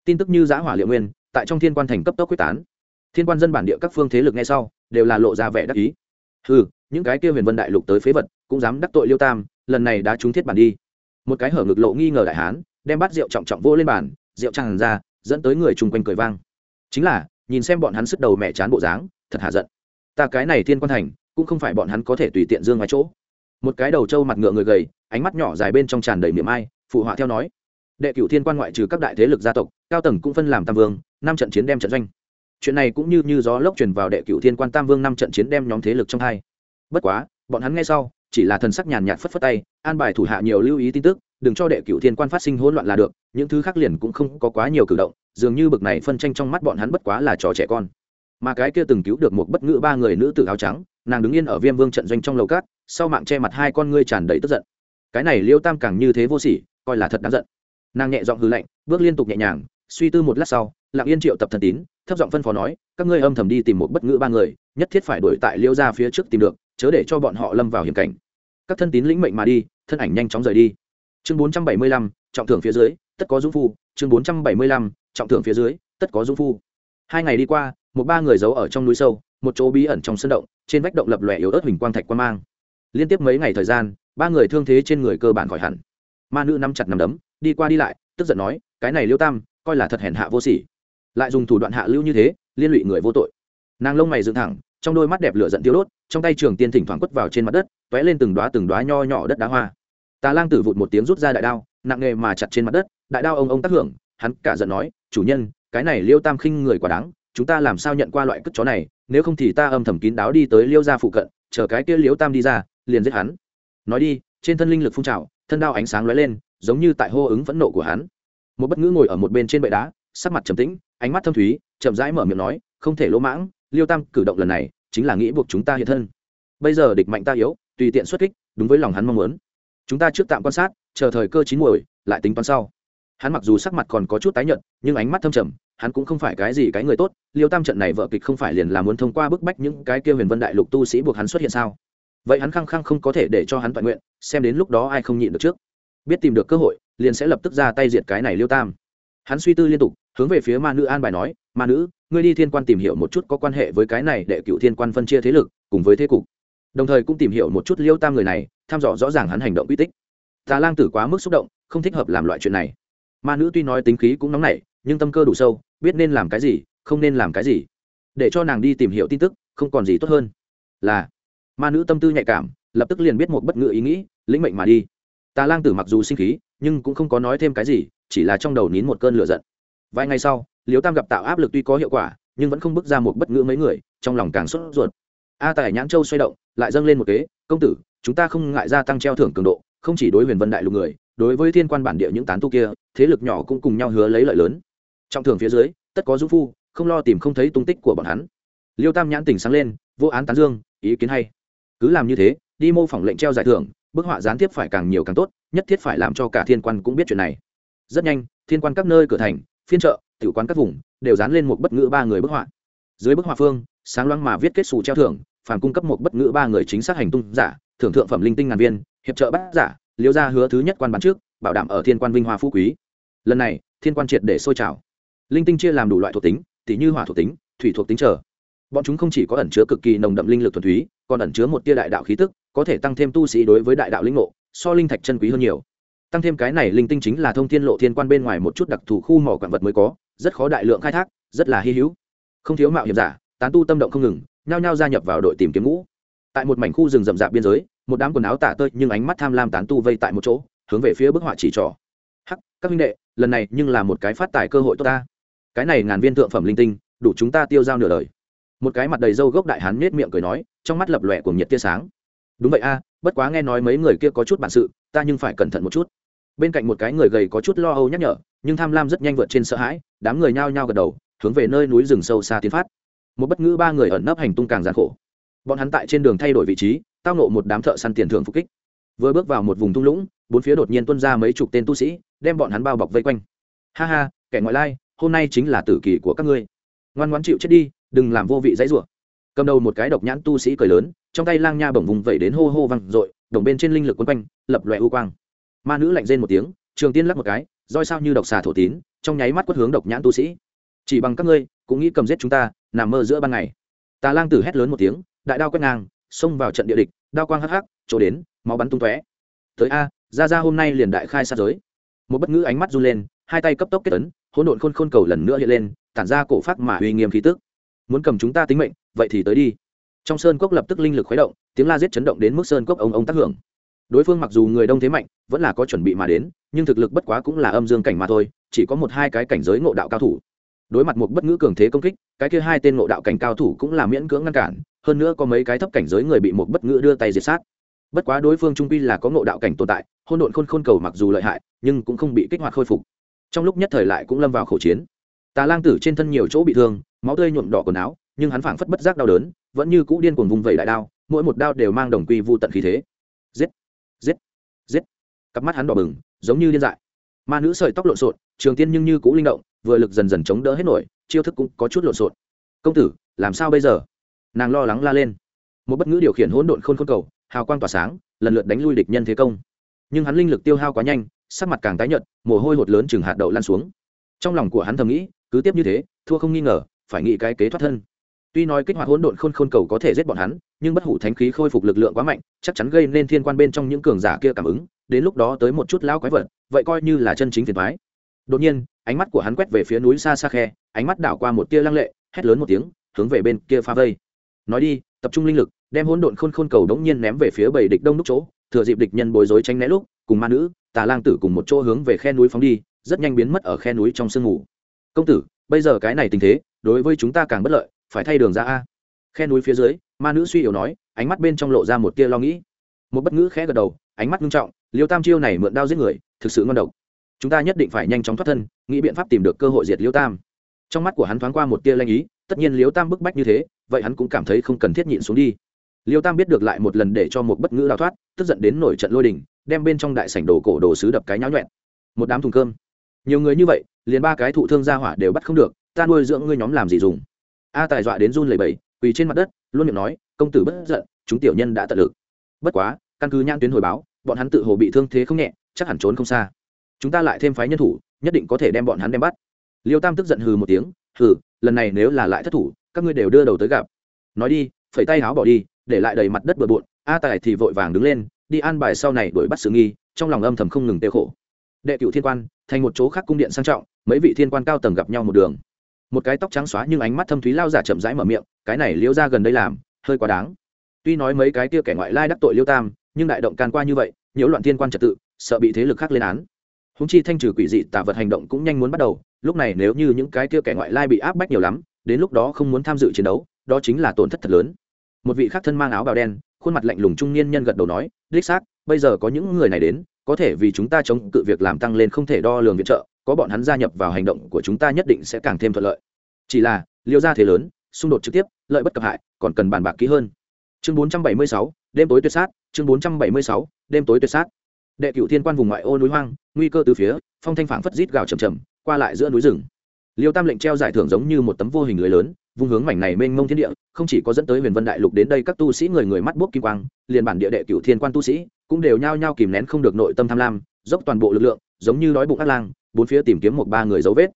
Speaker 1: Tin tức như giã hỏa liệu nguyên tại trong thiên quan thành cấp tốc quyết tán. Thiên quan dân bản địa các phương thế lực ngay sau, đều là lộ ra vẻ đắc ý. Ừ những cái kia huyền vân đại lục tới phế vật, cũng dám đắc tội liêu tam, lần này đã trúng thiết bản đi. Một cái hở ngực lộ nghi ngờ đại hán, đem bát rượu trọng trọng vô lên bàn, rượu tràn ra, dẫn tới người chung quanh cười vang. Chính là, nhìn xem bọn hắn sức đầu mẹ chán bộ dáng, thật hạ giận. Ta cái này thiên quan thành, cũng không phải bọn hắn có thể tùy tiện dương ngoài chỗ. Một cái đầu trâu mặt ngựa người gầy, ánh mắt nhỏ dài bên trong tràn đầy miệng ai, phụ họa theo nói đệ cửu thiên quan ngoại trừ các đại thế lực gia tộc, cao tầng cũng phân làm tam vương, năm trận chiến đem trận doanh. Chuyện này cũng như như gió lốc truyền vào đệ cửu thiên quan tam vương năm trận chiến đem nhóm thế lực trong hai. Bất quá, bọn hắn nghe sau, chỉ là thần sắc nhàn nhạt phất phất tay, an bài thủ hạ nhiều lưu ý tin tức, đừng cho đệ cửu thiên quan phát sinh hỗn loạn là được, những thứ khác liền cũng không có quá nhiều cử động, dường như bực này phân tranh trong mắt bọn hắn bất quá là trò trẻ con. Mà cái kia từng cứu được một bất ngữ ba người nữ tử áo trắng, nàng đứng yên ở viêm vương trận doanh trong lầu cát, sau mạng che mặt hai con ngươi tràn đầy tức giận. Cái này liêu tam càng như thế vô sỉ, coi là thật đáng giận nàng nhẹ giọng hư lạnh, bước liên tục nhẹ nhàng, suy tư một lát sau, lặng yên triệu tập thần tín, thấp giọng phân phó nói, các ngươi âm thầm đi tìm một bất ngữ ba người, nhất thiết phải đuổi tại liêu ra phía trước tìm được, chớ để cho bọn họ lâm vào hiểm cảnh. Các thân tín lĩnh mệnh mà đi, thân ảnh nhanh chóng rời đi. Chương bốn trăm bảy mươi lăm, trọng thưởng phía dưới, tất có dũng phu. Chương bốn trăm bảy mươi lăm, trọng thưởng phía dưới, tất có dũng phu. Hai ngày đi qua, một ba người giấu ở trong núi sâu, một chỗ bí ẩn trong sân động, trên vách động lập lòe yếu ớt hình quang thạch quan mang. Liên tiếp mấy ngày thời gian, ba người thương thế trên người cơ bản khỏi hẳn ma nữ nắm chặt nắm đấm, đi qua đi lại, tức giận nói, cái này liêu tam, coi là thật hèn hạ vô sỉ. Lại dùng thủ đoạn hạ lưu như thế, liên lụy người vô tội. Nàng lông mày dựng thẳng, trong đôi mắt đẹp lửa giận tiêu đốt, trong tay trường tiên thỉnh thoảng quất vào trên mặt đất t ó é lên từng đoá từng đoá nho nhỏ đất đá hoa. Tà lang tử vụt một tiếng rút ra đại đao, nặng nghề mà chặt trên mặt đất, đại đao ông ông tác hưởng, hắn cả giận nói, chủ nhân, cái này liêu tam khinh người quá đáng, chúng ta làm sao nhận qua loại cất chó này, nếu không thì ta âm thầm kín đáo đi tới liêu gia phụ cận, chờ cái kia liêu tam đi ra, liền giết hắn. Nói đi, trên thân linh lực phun trào thân đao ánh sáng lóe lên, giống như tại hô ứng phẫn nộ của hắn. Một bất ngữ ngồi ở một bên trên bệ đá, sắc mặt trầm tĩnh, ánh mắt thâm thúy, chậm rãi mở miệng nói, không thể lỗ mãng, liêu tam cử động lần này chính là nghĩ buộc chúng ta hiện thân. Bây giờ địch mạnh ta yếu, tùy tiện xuất kích, đúng với lòng hắn mong muốn. Chúng ta trước tạm quan sát, chờ thời cơ chín muồi, lại tính toán sau. Hắn mặc dù sắc mặt còn có chút tái nhợt, nhưng ánh mắt thâm trầm, hắn cũng không phải cái gì cái người tốt, liêu tam trận này vợ kịch không phải liền là muốn thông qua bức bách những cái kia huyền vân đại lục tu sĩ buộc hắn xuất hiện sao? Vậy hắn khăng khăng không có thể để cho hắn toàn nguyện xem đến lúc đó ai không nhịn được trước. Biết tìm được cơ hội, liền sẽ lập tức ra tay diệt cái này liêu tam. Hắn suy tư liên tục, hướng về phía ma nữ an bài nói, ma nữ, ngươi đi thiên quan tìm hiểu một chút có quan hệ với cái này để cựu thiên quan phân chia thế lực, cùng với thế cục. Đồng thời cũng tìm hiểu một chút liêu tam người này, thăm dò rõ ràng hắn hành động uy tích. Tà lang tử quá mức xúc động, không thích hợp làm loại chuyện này. Ma nữ tuy nói tính khí cũng nóng nảy, nhưng tâm cơ đủ sâu, biết nên làm cái gì, không nên làm cái gì. Để cho nàng đi tìm hiểu tin tức, không còn gì tốt hơn. Là, ma nữ tâm tư nhạy cảm lập tức liền biết một bất ngự ý nghĩ, lĩnh mệnh mà đi. Tà lang tử mặc dù sinh khí, nhưng cũng không có nói thêm cái gì, chỉ là trong đầu nín một cơn lửa giận. Vài ngày sau liếu tam gặp tạo áp lực tuy có hiệu quả, nhưng vẫn không bước ra một bất ngữ mấy người, trong lòng càng sốt ruột. A tài nhãn châu xoay động, lại dâng lên một kế, công tử, chúng ta không ngại gia tăng treo thưởng cường độ, không chỉ đối huyền vân đại lục người, đối với thiên quan bản địa những tán tu kia, thế lực nhỏ cũng cùng nhau hứa lấy lợi lớn. Trong thưởng phía dưới, tất có dũng phu, không lo tìm không thấy tung tích của bọn hắn. Liêu tam nhãn tỉnh sáng lên, vô án tán dương, ý kiến hay. Cứ làm như thế đi mô phỏng lệnh treo giải thưởng, bức họa gián tiếp phải càng nhiều càng tốt, nhất thiết phải làm cho cả thiên quan cũng biết chuyện này. Rất nhanh, thiên quan các nơi cửa thành, phiên chợ, tiểu quán các vùng đều dán lên một bất ngữ ba người bức họa. Dưới bức họa phương, sáng loáng mà viết kết xù treo thưởng, phản cung cấp một bất ngữ ba người chính xác hành tung giả, thưởng thượng phẩm linh tinh ngàn viên, hiệp trợ bát giả, liêu ra hứa thứ nhất quan bán trước, bảo đảm ở thiên quan vinh hoa phú quý. Lần này, thiên quan triệt để sôi trào. Linh tinh chia làm đủ loại thuộc tính tỷ như hỏa thuộc tính, thủy thuộc tính trở bọn chúng không chỉ có ẩn chứa cực kỳ nồng đậm linh lực thuần túy, còn ẩn chứa một tia đại đạo khí tức, có thể tăng thêm tu sĩ đối với đại đạo linh ngộ, so linh thạch chân quý hơn nhiều. Tăng thêm cái này linh tinh chính là thông thiên lộ thiên quan bên ngoài một chút đặc thù khu mỏ quạng vật mới có, rất khó đại lượng khai thác, rất là hy hữu. Không thiếu mạo hiểm giả, tán tu tâm động không ngừng, nhao nhao gia nhập vào đội tìm kiếm ngũ. Tại một mảnh khu rừng rậm rạp biên giới, một đám quần áo tả tơi nhưng ánh mắt tham lam tán tu vây tại một chỗ, hướng về phía bức họa chỉ trỏ. Hắc, các huynh đệ, lần này nhưng là một cái phát tài cơ hội tốt ta. Cái này ngàn viên thượng phẩm linh tinh, đủ chúng ta tiêu giao nửa đời một cái mặt đầy râu gốc đại hán nết miệng cười nói, trong mắt lập lòe của nhiệt tia sáng. Đúng vậy a, bất quá nghe nói mấy người kia có chút bản sự, ta nhưng phải cẩn thận một chút. Bên cạnh một cái người gầy có chút lo âu nhắc nhở, nhưng tham lam rất nhanh vượt trên sợ hãi, đám người nhao nhao gật đầu, hướng về nơi núi rừng sâu xa tiến phát. Một bất ngữ ba người ẩn nấp hành tung càng gian khổ. Bọn hắn tại trên đường thay đổi vị trí, tao nộ một đám thợ săn tiền thưởng phục kích. Vừa bước vào một vùng thung lũng, bốn phía đột nhiên tuân ra mấy chục tên tu sĩ, đem bọn hắn bao bọc vây quanh. Ha ha, kẻ ngoại lai, hôm nay chính là tử kỳ của các ngươi. Ngoan ngoãn chịu chết đi đừng làm vô vị dãy rủa. Cầm đầu một cái độc nhãn tu sĩ cười lớn, trong tay lang nha bổng vùng vẩy đến hô hô văng r đồng bên trên linh lực quấn quanh, lập loè u quang. Ma nữ lạnh rên một tiếng, trường tiên lắc một cái, roi sao như độc xà thổ tín, trong nháy mắt quất hướng độc nhãn tu sĩ. Chỉ bằng các ngươi, cũng nghĩ cầm giết chúng ta, nằm mơ giữa ban ngày. Tà lang tử hét lớn một tiếng, đại đao quét ngang, xông vào trận địa địch, đao quang hắc hắc, chỗ đến, máu bắn tung tóe. Tới a, ra ra hôm nay liền đại khai sát giới. Một bất ngữ ánh mắt run lên, hai tay cấp tốc kết ấn, hỗn độn khôn khôn cầu lần nữa hiện lên, tản ra cổ phát mà uy nghiêm khí tức muốn cầm chúng ta tính mệnh, vậy thì tới đi. Trong sơn cốc lập tức linh lực khuấy động, tiếng la giết chấn động đến mức sơn cốc ông ông tác hưởng. Đối phương mặc dù người đông thế mạnh, vẫn là có chuẩn bị mà đến, nhưng thực lực bất quá cũng là âm dương cảnh mà thôi, chỉ có một hai cái cảnh giới ngộ đạo cao thủ. Đối mặt một bất ngữ cường thế công kích, cái kia hai tên ngộ đạo cảnh cao thủ cũng là miễn cưỡng ngăn cản, hơn nữa có mấy cái thấp cảnh giới người bị một bất ngữ đưa tay diệt sát. Bất quá đối phương trung pi là có ngộ đạo cảnh tồn tại, hôn độn khôn khôn cầu mặc dù lợi hại, nhưng cũng không bị kích hoạt khôi phục. Trong lúc nhất thời lại cũng lâm vào khẩu chiến. Tà lang tử trên thân nhiều chỗ bị thương máu tươi nhuộm đỏ quần áo, nhưng hắn phảng phất bất giác đau đớn, vẫn như cũ điên cuồng vùng vẩy đại đao, mỗi một đao đều mang đồng quy vô tận khí thế. Giết! Giết! Giết! Cặp mắt hắn đỏ bừng, giống như điên dại. Ma nữ sợi tóc lộn xộn, trường tiên nhưng như cũ linh động, vừa lực dần dần chống đỡ hết nổi, chiêu thức cũng có chút lộn xộn. Công tử, làm sao bây giờ? Nàng lo lắng la lên. Một bất ngữ điều khiển hỗn độn khôn khôn cầu, hào quang tỏa sáng, lần lượt đánh lui địch nhân thế công. Nhưng hắn linh lực tiêu hao quá nhanh, sắc mặt càng tái nhợt, mồ hôi hột lớn chừng hạt đậu lan xuống. Trong lòng của hắn thầm nghĩ, cứ tiếp như thế, thua không nghi ngờ phải nghĩ cái kế thoát thân. Tuy nói kích hoạt hỗn độn khôn khôn cầu có thể giết bọn hắn, nhưng bất hủ thánh khí khôi phục lực lượng quá mạnh, chắc chắn gây nên thiên quan bên trong những cường giả kia cảm ứng, đến lúc đó tới một chút lão quái vật, vậy coi như là chân chính phiền thoái đột nhiên, ánh mắt của hắn quét về phía núi xa xa khe, ánh mắt đảo qua một tia lăng lệ, hét lớn một tiếng, hướng về bên kia pha vây. Nói đi, tập trung linh lực, đem hỗn độn khôn khôn cầu đống nhiên ném về phía bảy địch đông đúc chỗ, thừa dịp địch nhân bối rối tránh né lúc, cùng ma nữ, tà lang tử cùng một chỗ hướng về khe núi phóng đi, rất nhanh biến mất ở khe núi trong sương mù. Công tử, bây giờ cái này tình thế đối với chúng ta càng bất lợi, phải thay đường ra a. Khe núi phía dưới, ma nữ suy yếu nói, ánh mắt bên trong lộ ra một tia lo nghĩ. Một bất ngữ khẽ gật đầu, ánh mắt nghiêm trọng, liêu tam chiêu này mượn đao giết người, thực sự ngon độc. Chúng ta nhất định phải nhanh chóng thoát thân, nghĩ biện pháp tìm được cơ hội diệt liêu tam. Trong mắt của hắn thoáng qua một tia lanh ý, tất nhiên liêu tam bức bách như thế, vậy hắn cũng cảm thấy không cần thiết nhịn xuống đi. Liêu tam biết được lại một lần để cho một bất ngữ đào thoát, tức giận đến nổi trận lôi đình, đem bên trong đại sảnh đồ cổ đồ sứ đập cái nháo nhuẹn. Một đám thùng cơm. Nhiều người như vậy, liền ba cái thụ thương gia hỏa đều bắt không được ta nuôi dưỡng ngươi nhóm làm gì dùng? A tài dọa đến run lầy bầy quỳ trên mặt đất, luôn miệng nói, công tử bất giận, chúng tiểu nhân đã tận lực. Bất quá, căn cứ nhãn tuyến hồi báo, bọn hắn tự hồ bị thương thế không nhẹ, chắc hẳn trốn không xa. Chúng ta lại thêm phái nhân thủ, nhất định có thể đem bọn hắn đem bắt. Liêu tam tức giận hừ một tiếng, hừ, lần này nếu là lại thất thủ, các ngươi đều đưa đầu tới gặp. Nói đi, phẩy tay Háo bỏ đi, để lại đầy mặt đất bừa bộn, a tài thì vội vàng đứng lên, đi an bài sau này đuổi bắt sự nghi, trong lòng âm thầm không ngừng tiêu khổ. Đệ cựu thiên quan, thành một chỗ khác cung điện sang trọng, mấy vị thiên quan cao tầng gặp nhau một đường một cái tóc trắng xóa nhưng ánh mắt thâm thúy lao giả chậm rãi mở miệng, cái này liêu ra gần đây làm, hơi quá đáng. Tuy nói mấy cái kia kẻ ngoại lai đắc tội liêu tam, nhưng đại động can qua như vậy, nhiễu loạn thiên quan trật tự, sợ bị thế lực khác lên án. Húng chi thanh trừ quỷ dị tả vật hành động cũng nhanh muốn bắt đầu, lúc này nếu như những cái kia kẻ ngoại lai bị áp bách nhiều lắm, đến lúc đó không muốn tham dự chiến đấu, đó chính là tổn thất thật lớn. Một vị khác thân mang áo bào đen, khuôn mặt lạnh lùng trung niên nhân gật đầu nói, đích xác, bây giờ có những người này đến, có thể vì chúng ta chống cự việc làm tăng lên không thể đo lường viện trợ có bọn hắn gia nhập vào hành động của chúng ta nhất định sẽ càng thêm thuận lợi. Chỉ là liêu ra thế lớn xung đột trực tiếp lợi bất cập hại còn cần bàn bạc kỹ hơn. Chương 476, đêm tối tuyệt sát chương 476, đêm tối tuyệt sát. Đệ cửu thiên quan vùng ngoại ô núi hoang nguy cơ từ phía phong thanh phảng phất rít gào chầm chầm qua lại giữa núi rừng. Liêu tam lệnh treo giải thưởng giống như một tấm vô hình lưới lớn vung hướng mảnh này mênh mông thiên địa không chỉ có dẫn tới huyền vân đại lục đến đây các tu sĩ người người mắt bốc kim quang liền bản địa đệ cửu thiên quan tu sĩ cũng đều nhao nhao kìm nén không được nội tâm tham lam dốc toàn bộ lực lượng giống như đói bụng ác lang bốn phía tìm kiếm một ba người dấu vết.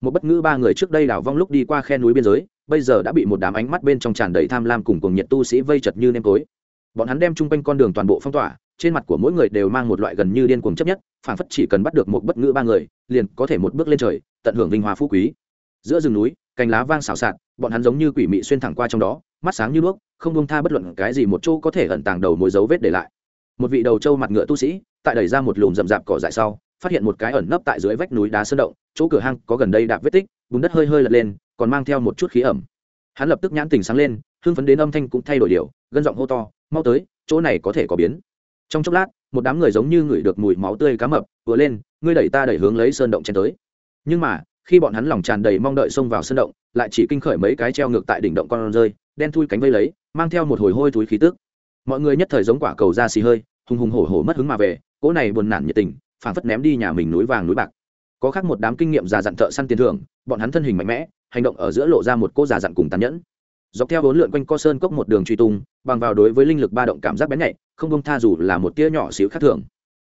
Speaker 1: Một bất ngữ ba người trước đây đảo vong lúc đi qua khe núi biên giới, bây giờ đã bị một đám ánh mắt bên trong tràn đầy tham lam cùng cùng nhiệt tu sĩ vây chật như nêm tối. Bọn hắn đem chung quanh con đường toàn bộ phong tỏa, trên mặt của mỗi người đều mang một loại gần như điên cuồng chấp nhất phản phất chỉ cần bắt được một bất ngữ ba người, liền có thể một bước lên trời, tận hưởng vinh hoa phú quý. Giữa rừng núi, cành lá vang xào xạc, bọn hắn giống như quỷ mị xuyên thẳng qua trong đó, mắt sáng như đuốc không bông tha bất luận cái gì một chỗ có thể ẩn tàng đầu mối dấu vết để lại. Một vị đầu trâu mặt ngựa tu sĩ, tại đẩy ra một lùm rậm rạp cỏ dại sau phát hiện một cái ẩn nấp tại dưới vách núi đá sơn động, chỗ cửa hang có gần đây đạp vết tích, bùn đất hơi hơi lật lên, còn mang theo một chút khí ẩm. Hắn lập tức nhãn tình sáng lên, hưng phấn đến âm thanh cũng thay đổi điều, gân giọng hô to, mau tới, chỗ này có thể có biến. Trong chốc lát, một đám người giống như ngửi được mùi máu tươi cá mập, vừa lên, ngươi đẩy ta đẩy hướng lấy sơn động chen tới. Nhưng mà, khi bọn hắn lòng tràn đầy mong đợi xông vào sơn động, lại chỉ kinh khởi mấy cái treo ngược tại đỉnh động con rơi, đen thui cánh vây lấy, mang theo một hồi hôi túi khí tức. Mọi người nhất thời giống quả cầu ra xì hơi, hùng hùng hổ hổ mất hứng mà về, cỗ này buồn nản nhiệt tình phảng phất ném đi nhà mình núi vàng núi bạc. Có khác một đám kinh nghiệm già dặn thợ săn tiền thưởng, bọn hắn thân hình mạnh mẽ, hành động ở giữa lộ ra một cô già dặn cùng tàn nhẫn. Dọc theo bốn lượn quanh co sơn cốc một đường truy tung, bằng vào đối với linh lực ba động cảm giác bén nhạy, không bông tha dù là một tia nhỏ xíu khác thường.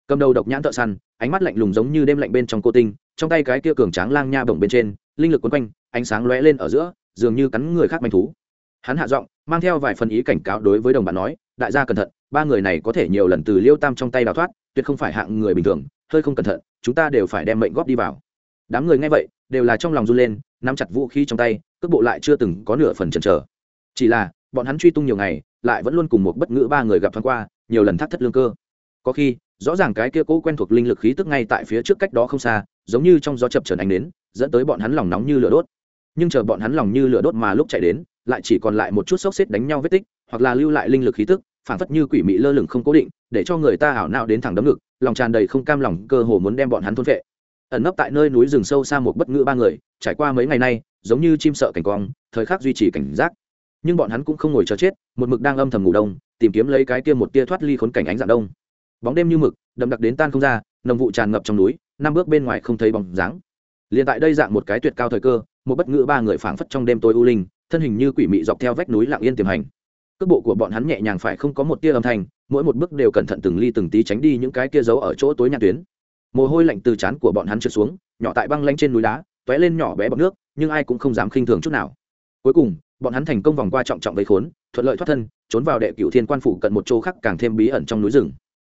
Speaker 1: Cầm đầu độc nhãn thợ săn, ánh mắt lạnh lùng giống như đêm lạnh bên trong cô tinh, trong tay cái kia cường tráng lang nha bổng bên trên, linh lực quấn quanh, ánh sáng lóe lên ở giữa, dường như cắn người khác manh thú. Hắn hạ giọng, mang theo vài phần ý cảnh cáo đối với đồng bạn nói, đại gia cẩn thận, ba người này có thể nhiều lần từ liêu tam trong tay đào thoát, tuyệt không phải hạng người bình thường hơi không cẩn thận, chúng ta đều phải đem mệnh góp đi vào. Đám người nghe vậy, đều là trong lòng run lên, nắm chặt vũ khí trong tay, cước bộ lại chưa từng có nửa phần chần chờ. Chỉ là, bọn hắn truy tung nhiều ngày, lại vẫn luôn cùng một bất ngữ ba người gặp thoáng qua, nhiều lần thắt thất lương cơ. Có khi, rõ ràng cái kia cố quen thuộc linh lực khí tức ngay tại phía trước cách đó không xa, giống như trong gió chập trần ánh đến dẫn tới bọn hắn lòng nóng như lửa đốt. Nhưng chờ bọn hắn lòng như lửa đốt mà lúc chạy đến, lại chỉ còn lại một chút xốc xếp đánh nhau vết tích, hoặc là lưu lại linh lực khí tức phản phất như quỷ mị lơ lửng không cố định, để cho người ta ảo não đến thẳng đấm ngực, lòng tràn đầy không cam lòng, cơ hồ muốn đem bọn hắn thôn vệ ẩn nấp tại nơi núi rừng sâu xa một bất ngữ ba người, trải qua mấy ngày nay, giống như chim sợ cảnh quang, thời khắc duy trì cảnh giác. Nhưng bọn hắn cũng không ngồi chờ chết, một mực đang âm thầm ngủ đông, tìm kiếm lấy cái kia một tia thoát ly khốn cảnh ánh dạng đông. Bóng đêm như mực, đậm đặc đến tan không ra, nồng vụ tràn ngập trong núi, năm bước bên ngoài không thấy bóng dáng. Liền tại đây dạng một cái tuyệt cao thời cơ, một bất ngữ ba người phảng phất trong đêm tối u linh, thân hình như quỷ mị dọc theo vách núi lặng yên tiềm hành cước bộ của bọn hắn nhẹ nhàng phải không có một tia âm thanh, mỗi một bước đều cẩn thận từng ly từng tí tránh đi những cái kia giấu ở chỗ tối nhạc tuyến. Mồ hôi lạnh từ trán của bọn hắn trượt xuống, nhỏ tại băng lanh trên núi đá t lên nhỏ bé bọc nước, nhưng ai cũng không dám khinh thường chút nào. Cuối cùng, bọn hắn thành công vòng qua trọng trọng vây khốn, thuận lợi thoát thân, trốn vào đệ cửu thiên quan phủ cận một chỗ khác càng thêm bí ẩn trong núi rừng.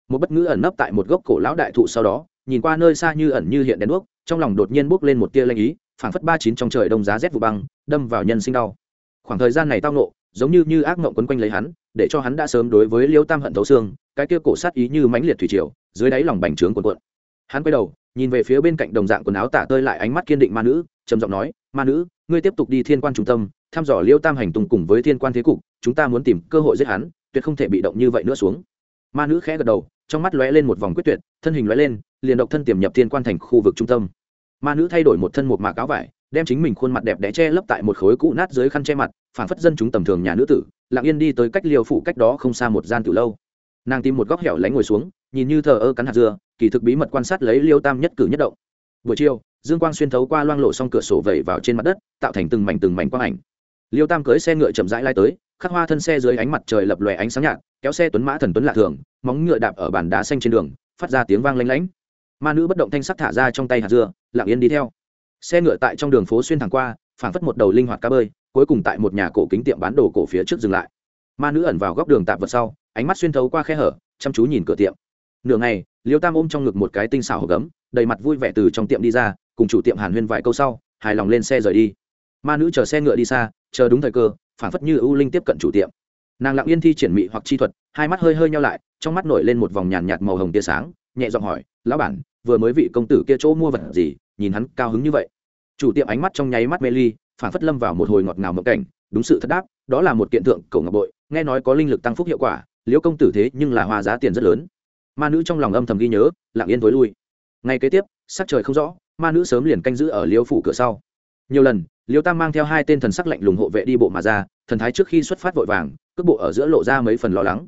Speaker 1: Một bất ngữ ẩn nấp tại một gốc cổ lão đại thụ sau đó, nhìn qua nơi xa như ẩn như hiện đèn đuốc, trong lòng đột nhiên bốc lên một tia lanh ý, phảng phất ba chín trong trời đông giá rét vụ băng, đâm vào nhân sinh đau. Khoảng thời gian này tao nộ giống như như ác mộng quấn quanh lấy hắn, để cho hắn đã sớm đối với liêu tam hận thấu xương, cái kia cổ sát ý như mãnh liệt thủy triều, dưới đáy lòng bành trướng cuộn cuộn. Hắn quay đầu, nhìn về phía bên cạnh đồng dạng quần áo tả tơi lại ánh mắt kiên định ma nữ, trầm giọng nói, ma nữ, ngươi tiếp tục đi thiên quan trung tâm, thăm dò liêu tam hành tùng cùng với thiên quan thế cục, chúng ta muốn tìm cơ hội giết hắn, tuyệt không thể bị động như vậy nữa xuống. Ma nữ khẽ gật đầu, trong mắt lóe lên một vòng quyết tuyệt, thân hình lóe lên, liền độc thân tiềm nhập thiên quan thành khu vực trung tâm. Ma nữ thay đổi một thân một mạc áo vải, đem chính mình khuôn mặt đẹp đẽ che lấp tại một khối cũ nát dưới khăn che mặt phản phất dân chúng tầm thường nhà nữ tử, lặng yên đi tới cách liều phủ cách đó không xa một gian từ lâu. Nàng tìm một góc hẻo lánh ngồi xuống, nhìn như thờ ơ cắn hạt dưa, kỳ thực bí mật quan sát lấy liêu tam nhất cử nhất động. Buổi chiều, dương quang xuyên thấu qua loang lộ xong cửa sổ vẩy vào trên mặt đất, tạo thành từng mảnh từng mảnh quang ảnh. Liêu tam cưới xe ngựa chậm rãi lai tới, khắc hoa thân xe dưới ánh mặt trời lập lòe ánh sáng nhạt, kéo xe tuấn mã thần tuấn lạ thường, móng ngựa đạp ở bàn đá xanh trên đường, phát ra tiếng vang lanh lánh ma nữ bất động thanh sắc thả ra trong tay hạt dưa, lặng yên đi theo. Xe ngựa tại trong đường phố xuyên thẳng qua, phảng phất một đầu linh hoạt cá bơi cuối cùng tại một nhà cổ kính tiệm bán đồ cổ phía trước dừng lại. Ma nữ ẩn vào góc đường tạp vật sau, ánh mắt xuyên thấu qua khe hở, chăm chú nhìn cửa tiệm. Nửa ngày, liêu tam ôm trong ngực một cái tinh xảo hộp gấm, đầy mặt vui vẻ từ trong tiệm đi ra, cùng chủ tiệm hàn huyên vài câu sau, hài lòng lên xe rời đi. Ma nữ chờ xe ngựa đi xa, chờ đúng thời cơ, phảng phất như ưu linh tiếp cận chủ tiệm. Nàng lặng yên thi triển mị hoặc chi thuật, hai mắt hơi hơi nhau lại, trong mắt nổi lên một vòng nhàn nhạt màu hồng tia sáng, nhẹ giọng hỏi, lão bản, vừa mới vị công tử kia chỗ mua vật gì? Nhìn hắn cao hứng như vậy. Chủ tiệm ánh mắt trong nháy mắt mê ly phản phất lâm vào một hồi ngọt ngào mộng cảnh, đúng sự thật đáp, đó là một kiện tượng cổ ngọc bội, nghe nói có linh lực tăng phúc hiệu quả, liễu công tử thế nhưng là hoa giá tiền rất lớn. Ma nữ trong lòng âm thầm ghi nhớ, lặng yên t lui. Ngay kế tiếp, sắc trời không rõ, ma nữ sớm liền canh giữ ở liêu phủ cửa sau. Nhiều lần liêu tam mang theo hai tên thần sắc lạnh lùng hộ vệ đi bộ mà ra, thần thái trước khi xuất phát vội vàng, cước bộ ở giữa lộ ra mấy phần lo lắng.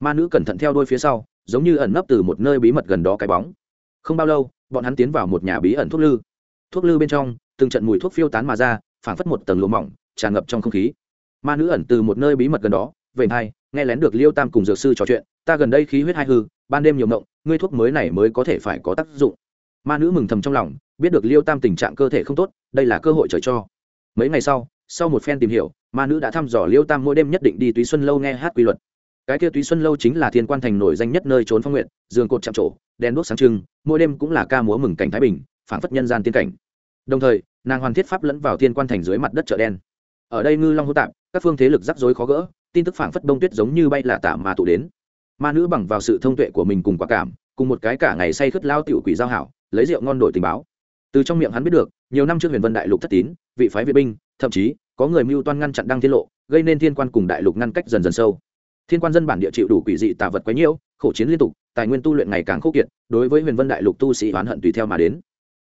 Speaker 1: Ma nữ cẩn thận theo đôi phía sau, giống như ẩn nấp từ một nơi bí mật gần đó cái bóng. Không bao lâu, bọn hắn tiến vào một nhà bí ẩn thuốc lư. Thuốc lư bên trong, từng trận mùi thuốc phiêu tán mà ra phảng phất một tầng lụa mỏng, tràn ngập trong không khí. Ma nữ ẩn từ một nơi bí mật gần đó về hai, nghe lén được liêu tam cùng dược sư trò chuyện, ta gần đây khí huyết hai hư, ban đêm nhiều mộng ngươi thuốc mới này mới có thể phải có tác dụng. Ma nữ mừng thầm trong lòng, biết được liêu tam tình trạng cơ thể không tốt, đây là cơ hội trời cho. Mấy ngày sau sau một phen tìm hiểu, ma nữ đã thăm dò liêu tam mỗi đêm nhất định đi túy xuân lâu nghe hát quy luật. Cái kia túy xuân lâu chính là thiên quan thành nổi danh nhất nơi trốn phong nguyện, giường cột chạm trổ, đèn đuốc sáng trưng, mỗi đêm cũng là ca múa mừng cảnh thái bình, phảng phất nhân gian tiên cảnh. Đồng thời nàng hoàn thiết pháp lẫn vào thiên quan thành dưới mặt đất chợ đen. Ở đây ngư long hô tạp, các phương thế lực rắc rối khó gỡ, tin tức phảng phất đông tuyết giống như bay là tả mà tụ đến. Ma nữ bằng vào sự thông tuệ của mình cùng quả cảm, cùng một cái cả ngày say khướt lao tiểu quỷ giao hảo, lấy rượu ngon đổi tình báo. Từ trong miệng hắn biết được, nhiều năm trước huyền vân đại lục thất tín, vị phái vệ binh, thậm chí, có người mưu toan ngăn chặn đăng tiết lộ, gây nên thiên quan cùng đại lục ngăn cách dần dần sâu. Thiên quan dân bản địa chịu đủ quỷ dị tà vật quấy nhiễu, khổ chiến liên tục, tài nguyên tu luyện ngày càng khốc kiệt, đối với huyền vân đại lục tu sĩ oán hận tùy theo mà đến.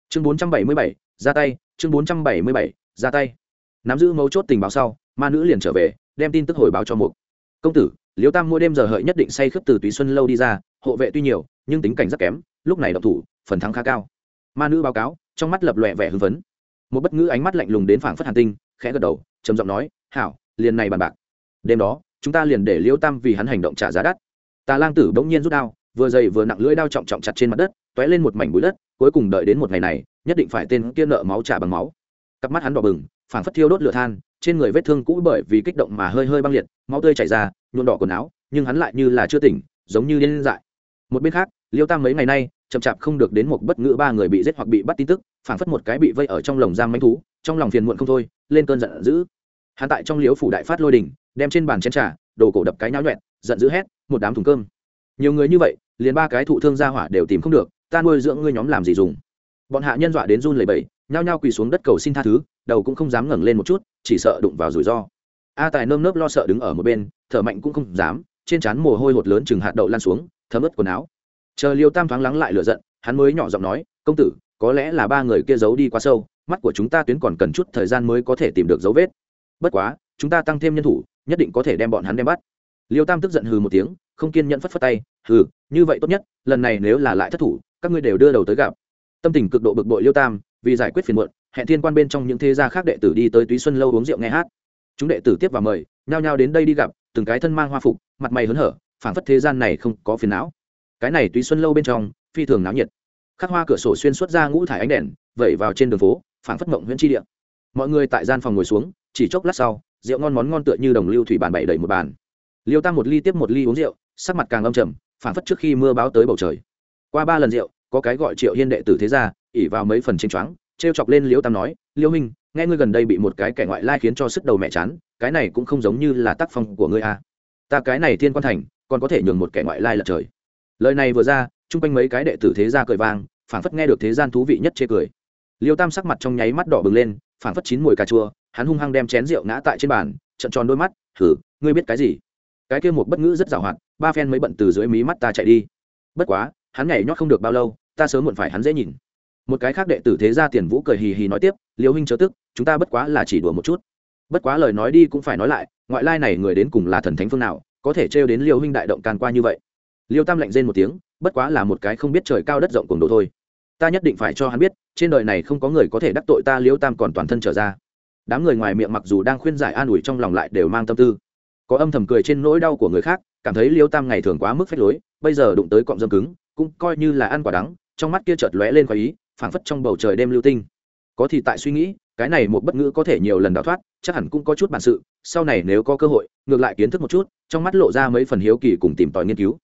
Speaker 1: Chương bốn trăm bảy mươi bảy, ra tay chương bốn trăm bảy mươi bảy, ra tay. Nắm giữ mấu chốt tình báo sau, ma nữ liền trở về, đem tin tức hồi báo cho mục. Công tử, liêu tam mỗi đêm giờ hợi nhất định say khướp từ túy xuân lâu đi ra, hộ vệ tuy nhiều, nhưng tính cảnh rất kém, lúc này độc thủ, phần thắng khá cao. Ma nữ báo cáo, trong mắt lập lòe vẻ hưng phấn. Một bất ngữ ánh mắt lạnh lùng đến phảng phất hàn tinh, khẽ gật đầu, trầm giọng nói, hảo, liền này bàn bạc. Đêm đó, chúng ta liền để liêu tam vì hắn hành động trả giá đắt. Tà lang tử bỗng nhiên rút đao, vừa dày vừa nặng lưỡi đao trọng trọng chặt trên mặt đất t ó é lên một mảnh bụi đất, cuối cùng đợi đến một ngày này nhất định phải tên kia nợ máu trả bằng máu. Cặp mắt hắn đỏ bừng, phảng phất thiêu đốt lửa than, trên người vết thương cũ bởi vì kích động mà hơi hơi băng liệt, máu tươi chảy ra nhuộn đỏ quần áo, nhưng hắn lại như là chưa tỉnh, giống như điên dại. Một bên khác, liêu tam mấy ngày nay, chậm chạp không được đến một bất ngữ ba người bị giết hoặc bị bắt tin tức, phảng phất một cái bị vây ở trong lồng giam manh thú, trong lòng phiền muộn không thôi, lên cơn giận dữ. Hắn tại trong liếu phủ đại phát lôi đình, đem trên bàn chén trà, đồ cổ đập cái nháo nhuẹn giận dữ hét, một đám thùng cơm. Nhiều người như vậy, liền ba cái thụ thương gia hỏa đều tìm không được, ta nuôi dưỡng ngươi nhóm làm gì dùng? Bọn hạ nhân dọa đến run lẩy bẩy, nhao nhao quỳ xuống đất cầu xin tha thứ, đầu cũng không dám ngẩng lên một chút, chỉ sợ đụng vào rủi ro. A tài nơm nớp lo sợ đứng ở một bên, thở mạnh cũng không dám, trên trán mồ hôi hột lớn chừng hạt đậu lan xuống, thấm ướt quần áo. Chờ liêu tam thoáng lắng lại lửa giận, hắn mới nhỏ giọng nói, công tử, có lẽ là ba người kia giấu đi quá sâu, mắt của chúng ta tuyến còn cần chút thời gian mới có thể tìm được dấu vết. Bất quá, chúng ta tăng thêm nhân thủ, nhất định có thể đem bọn hắn đem bắt. Liêu tam tức giận hừ một tiếng, không kiên nhẫn phất phất tay, hừ, như vậy tốt nhất, lần này nếu là lại thất thủ, các ngươi đều đưa đầu tới gặp tâm tình cực độ bực bội liêu tam, vì giải quyết phiền muộn, hẹn thiên quan bên trong những thế gia khác đệ tử đi tới túy xuân lâu uống rượu nghe hát. Chúng đệ tử tiếp và mời, nhao nhao đến đây đi gặp, từng cái thân mang hoa phục, mặt mày hớn hở, phảng phất thế gian này không có phiền não. Cái này túy xuân lâu bên trong, phi thường náo nhiệt. Khắc hoa cửa sổ xuyên suốt ra ngũ thải ánh đèn, vẩy vào trên đường phố, phảng phất mộng huyện tri địa. Mọi người tại gian phòng ngồi xuống, chỉ chốc lát sau, rượu ngon món ngon tựa như đồng lưu thủy bàn bậy đầy một bàn. Liêu tam một ly tiếp một ly uống rượu, sắc mặt càng âm trầm, phảng phất trước khi mưa báo tới bầu trời. Qua ba lần rượu có cái gọi triệu hiên đệ tử thế gia ỉ vào mấy phần tranh choáng, trêu chọc lên liễu tam nói, liễu minh nghe ngươi gần đây bị một cái kẻ ngoại lai khiến cho sức đầu mẹ chán, cái này cũng không giống như là tác phong của ngươi a à. ta cái này thiên quan thành, còn có thể nhường một kẻ ngoại lai lật trời. Lời này vừa ra, chung quanh mấy cái đệ tử thế gia cười vang, phảng phất nghe được thế gian thú vị nhất chê cười. Liêu tam sắc mặt trong nháy mắt đỏ bừng lên, phảng phất chín mùi cà chua, hắn hung hăng đem chén rượu ngã tại trên bàn trận tròn đôi mắt thử ngươi biết cái gì? Cái kia một bất ngữ rất giàu hoạt, ba phen mới bận từ dưới mí mắt ta chạy đi. Bất quá hắn nhảy nhót không được bao lâu, ta sớm muộn phải hắn dễ nhìn. Một cái khác đệ tử thế gia tiền vũ cười hì hì nói tiếp, liêu huynh chớ tức, chúng ta bất quá là chỉ đùa một chút. Bất quá lời nói đi cũng phải nói lại, ngoại lai này người đến cùng là thần thánh phương nào, có thể trêu đến liêu huynh đại động can qua như vậy? Liêu tam lạnh rên một tiếng, bất quá là một cái không biết trời cao đất rộng cùng đồ thôi. Ta nhất định phải cho hắn biết, trên đời này không có người có thể đắc tội ta, liêu tam còn toàn thân trở ra. Đám người ngoài miệng mặc dù đang khuyên giải an ủi trong lòng lại đều mang tâm tư. Có âm thầm cười trên nỗi đau của người khác, cảm thấy liêu tam ngày thường quá mức phép lối, bây giờ đụng tới cọng dâm cứng cũng coi như là ăn quả đắng, trong mắt kia chợt lóe lên khoái ý, phảng phất trong bầu trời đêm lưu tinh. Có thì tại suy nghĩ, cái này một bất ngữ có thể nhiều lần đào thoát, chắc hẳn cũng có chút bản sự, sau này nếu có cơ hội, ngược lại kiến thức một chút, trong mắt lộ ra mấy phần hiếu kỳ cùng tìm tòi nghiên cứu.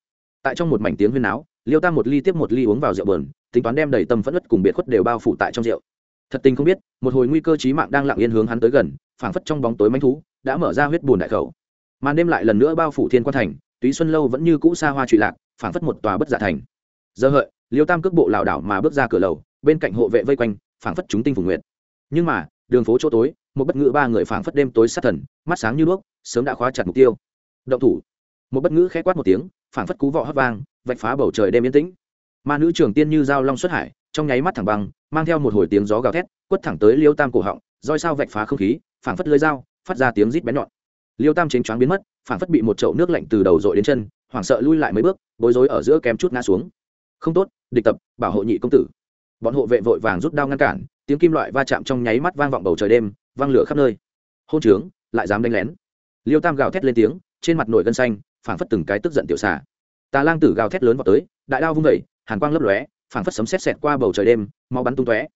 Speaker 1: Tại trong một mảnh tiếng huyên áo liêu tam một ly tiếp một ly uống vào rượu bờn tính toán đem đầy tâm phẫn ất cùng biệt khuất đều bao phủ tại trong rượu. Thật tình không biết, một hồi nguy cơ chí mạng đang lặng yên hướng hắn tới gần, phảng phất trong bóng tối manh thú, đã mở ra huyết bùn đại khẩu. Màn đêm lại lần nữa bao phủ thiên quan thành, túy xuân lâu vẫn như cũ xa hoa trụy lạc, phảng phất một tòa bất giả thành giờ hợi, liêu tam cước bộ lảo đảo mà bước ra cửa lầu, bên cạnh hộ vệ vây quanh, phảng phất chúng tinh phủ nguyện nhưng mà, đường phố chỗ tối, một bất ngữ ba người phảng phất đêm tối sát thần, mắt sáng như đuốc, sớm đã khóa chặt mục tiêu. Động thủ. Một bất ngữ khẽ quát một tiếng, phảng phất cú vọ hấp vang, vạch phá bầu trời đêm yên tĩnh. Ma nữ trường tiên như dao long xuất hải, trong nháy mắt thẳng băng, mang theo một hồi tiếng gió gào thét, quất thẳng tới liêu tam cổ họng, roi sao vạch phá không khí, phảng phất lưới dao, phát ra tiếng rít bén nhọn. Liêu tam chính choáng biến mất, phảng phất bị một chậu nước lạnh từ đầu dội đến chân, hoảng sợ lui lại mấy bước, bối rối ở giữa kém chút ngã xuống không tốt, địch tập, bảo hộ nhị công tử. Bọn hộ vệ vội vàng rút đao ngăn cản, tiếng kim loại va chạm trong nháy mắt vang vọng bầu trời đêm, vang lửa khắp nơi. Hôn trướng, lại dám đánh lén. Liêu tam gào thét lên tiếng, trên mặt nổi gân xanh, phảng phất từng cái tức giận tiểu xả tà lang tử gào thét lớn vào tới, đại đao vung vẩy hàn quang lấp lóe, phảng phất sấm sét xẹt qua bầu trời đêm, máu bắn tung tóe.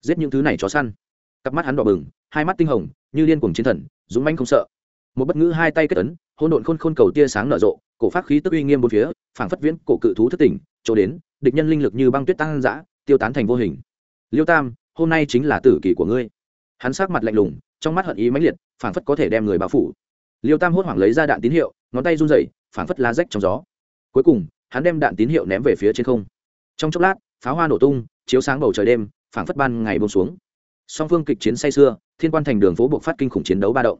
Speaker 1: Giết những thứ này chó săn. Cặp mắt hắn đỏ bừng, hai mắt tinh hồng, như liên cuồng chiến thần, dũng manh không sợ. Một bất ngữ hai tay kết ấn, hỗn độn khôn khôn cầu tia sáng nở rộ, cổ phát khí tức uy nghiêm bốn phía, phảng phất viễn cổ cự thú thất tỉnh, chỗ đến địch nhân linh lực như băng tuyết tăng dã, tiêu tán thành vô hình. Liêu tam, hôm nay chính là tử kỷ của ngươi. Hắn sát mặt lạnh lùng, trong mắt hận ý mãnh liệt, phảng phất có thể đem người bao phủ. Liêu tam hốt hoảng lấy ra đạn tín hiệu, ngón tay run rẩy, phảng phất lá rách trong gió. Cuối cùng, hắn đem đạn tín hiệu ném về phía trên không. Trong chốc lát, pháo hoa nổ tung, chiếu sáng bầu trời đêm, phảng phất ban ngày bông xuống. Song phương kịch chiến say xưa thiên quan thành đường phố buộc phát kinh khủng chiến đấu ba động.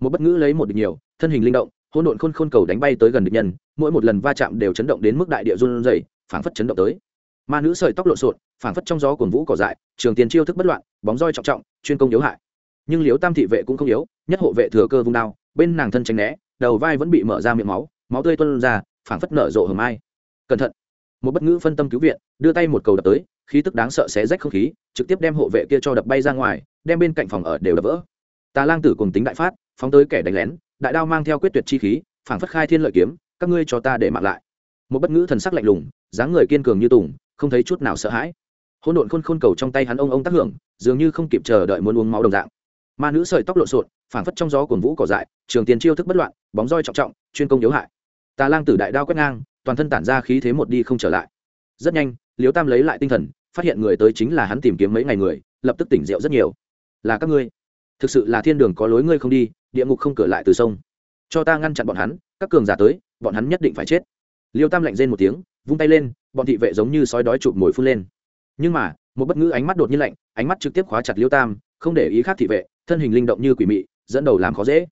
Speaker 1: Một bất ngữ lấy một địch nhiều, thân hình linh động, hỗn độn khôn khôn cầu đánh bay tới gần địch nhân, mỗi một lần va chạm đều chấn động đến mức đại địa run rẩy phảng phất chấn động tới. Ma nữ sợi tóc lộn xộn, phảng phất trong gió cuồng vũ cỏ dại, trường tiền chiêu thức bất loạn, bóng roi trọng trọng, chuyên công yếu hại. Nhưng liếu tam thị vệ cũng không yếu, nhất hộ vệ thừa cơ vung đao, bên nàng thân tránh né, đầu vai vẫn bị mở ra miệng máu máu tươi tuôn ra, phảng phất nở rộ hầm ai cẩn thận. Một bất ngữ phân tâm cứu viện, đưa tay một cầu đập tới, khí tức đáng sợ xé rách không khí, trực tiếp đem hộ vệ kia cho đập bay ra ngoài, đem bên cạnh phòng ở đều đập vỡ. Tà lang tử cùng tính đại phát, phóng tới kẻ đánh lén, đại đao mang theo quyết tuyệt chi khí, phảng phất khai thiên lợi kiếm, các ngươi cho ta để mặc lại. Một bất ngữ thần sắc lạnh lùng dáng người kiên cường như tùng, không thấy chút nào sợ hãi. Hỗn độn khôn khôn cầu trong tay hắn ông ông tác hưởng, dường như không kịp chờ đợi muốn uống máu đồng dạng. Ma nữ sợi tóc lộn xộn, phảng phất trong gió cuồng vũ cỏ dại, trường tiền chiêu thức bất loạn, bóng roi trọng trọng, chuyên công yếu hại. Tà lang tử đại đao quét ngang, toàn thân tản ra khí thế một đi không trở lại. Rất nhanh liếu tam lấy lại tinh thần, phát hiện người tới chính là hắn tìm kiếm mấy ngày người, lập tức tỉnh rượu rất nhiều. Là các ngươi. Thực sự là thiên đường có lối ngươi không đi, địa ngục không cửa lại từ sông. Cho ta ngăn chặn bọn hắn, các cường giả tới, bọn hắn nhất định phải chết. Liêu tam lạnh rên một tiếng vung tay lên, bọn thị vệ giống như sói đói chụp mồi phun lên. Nhưng mà, một bất ngữ ánh mắt đột nhiên lạnh, ánh mắt trực tiếp khóa chặt liêu tam, không để ý khác thị vệ, thân hình linh động như quỷ mị, dẫn đầu làm khó dễ.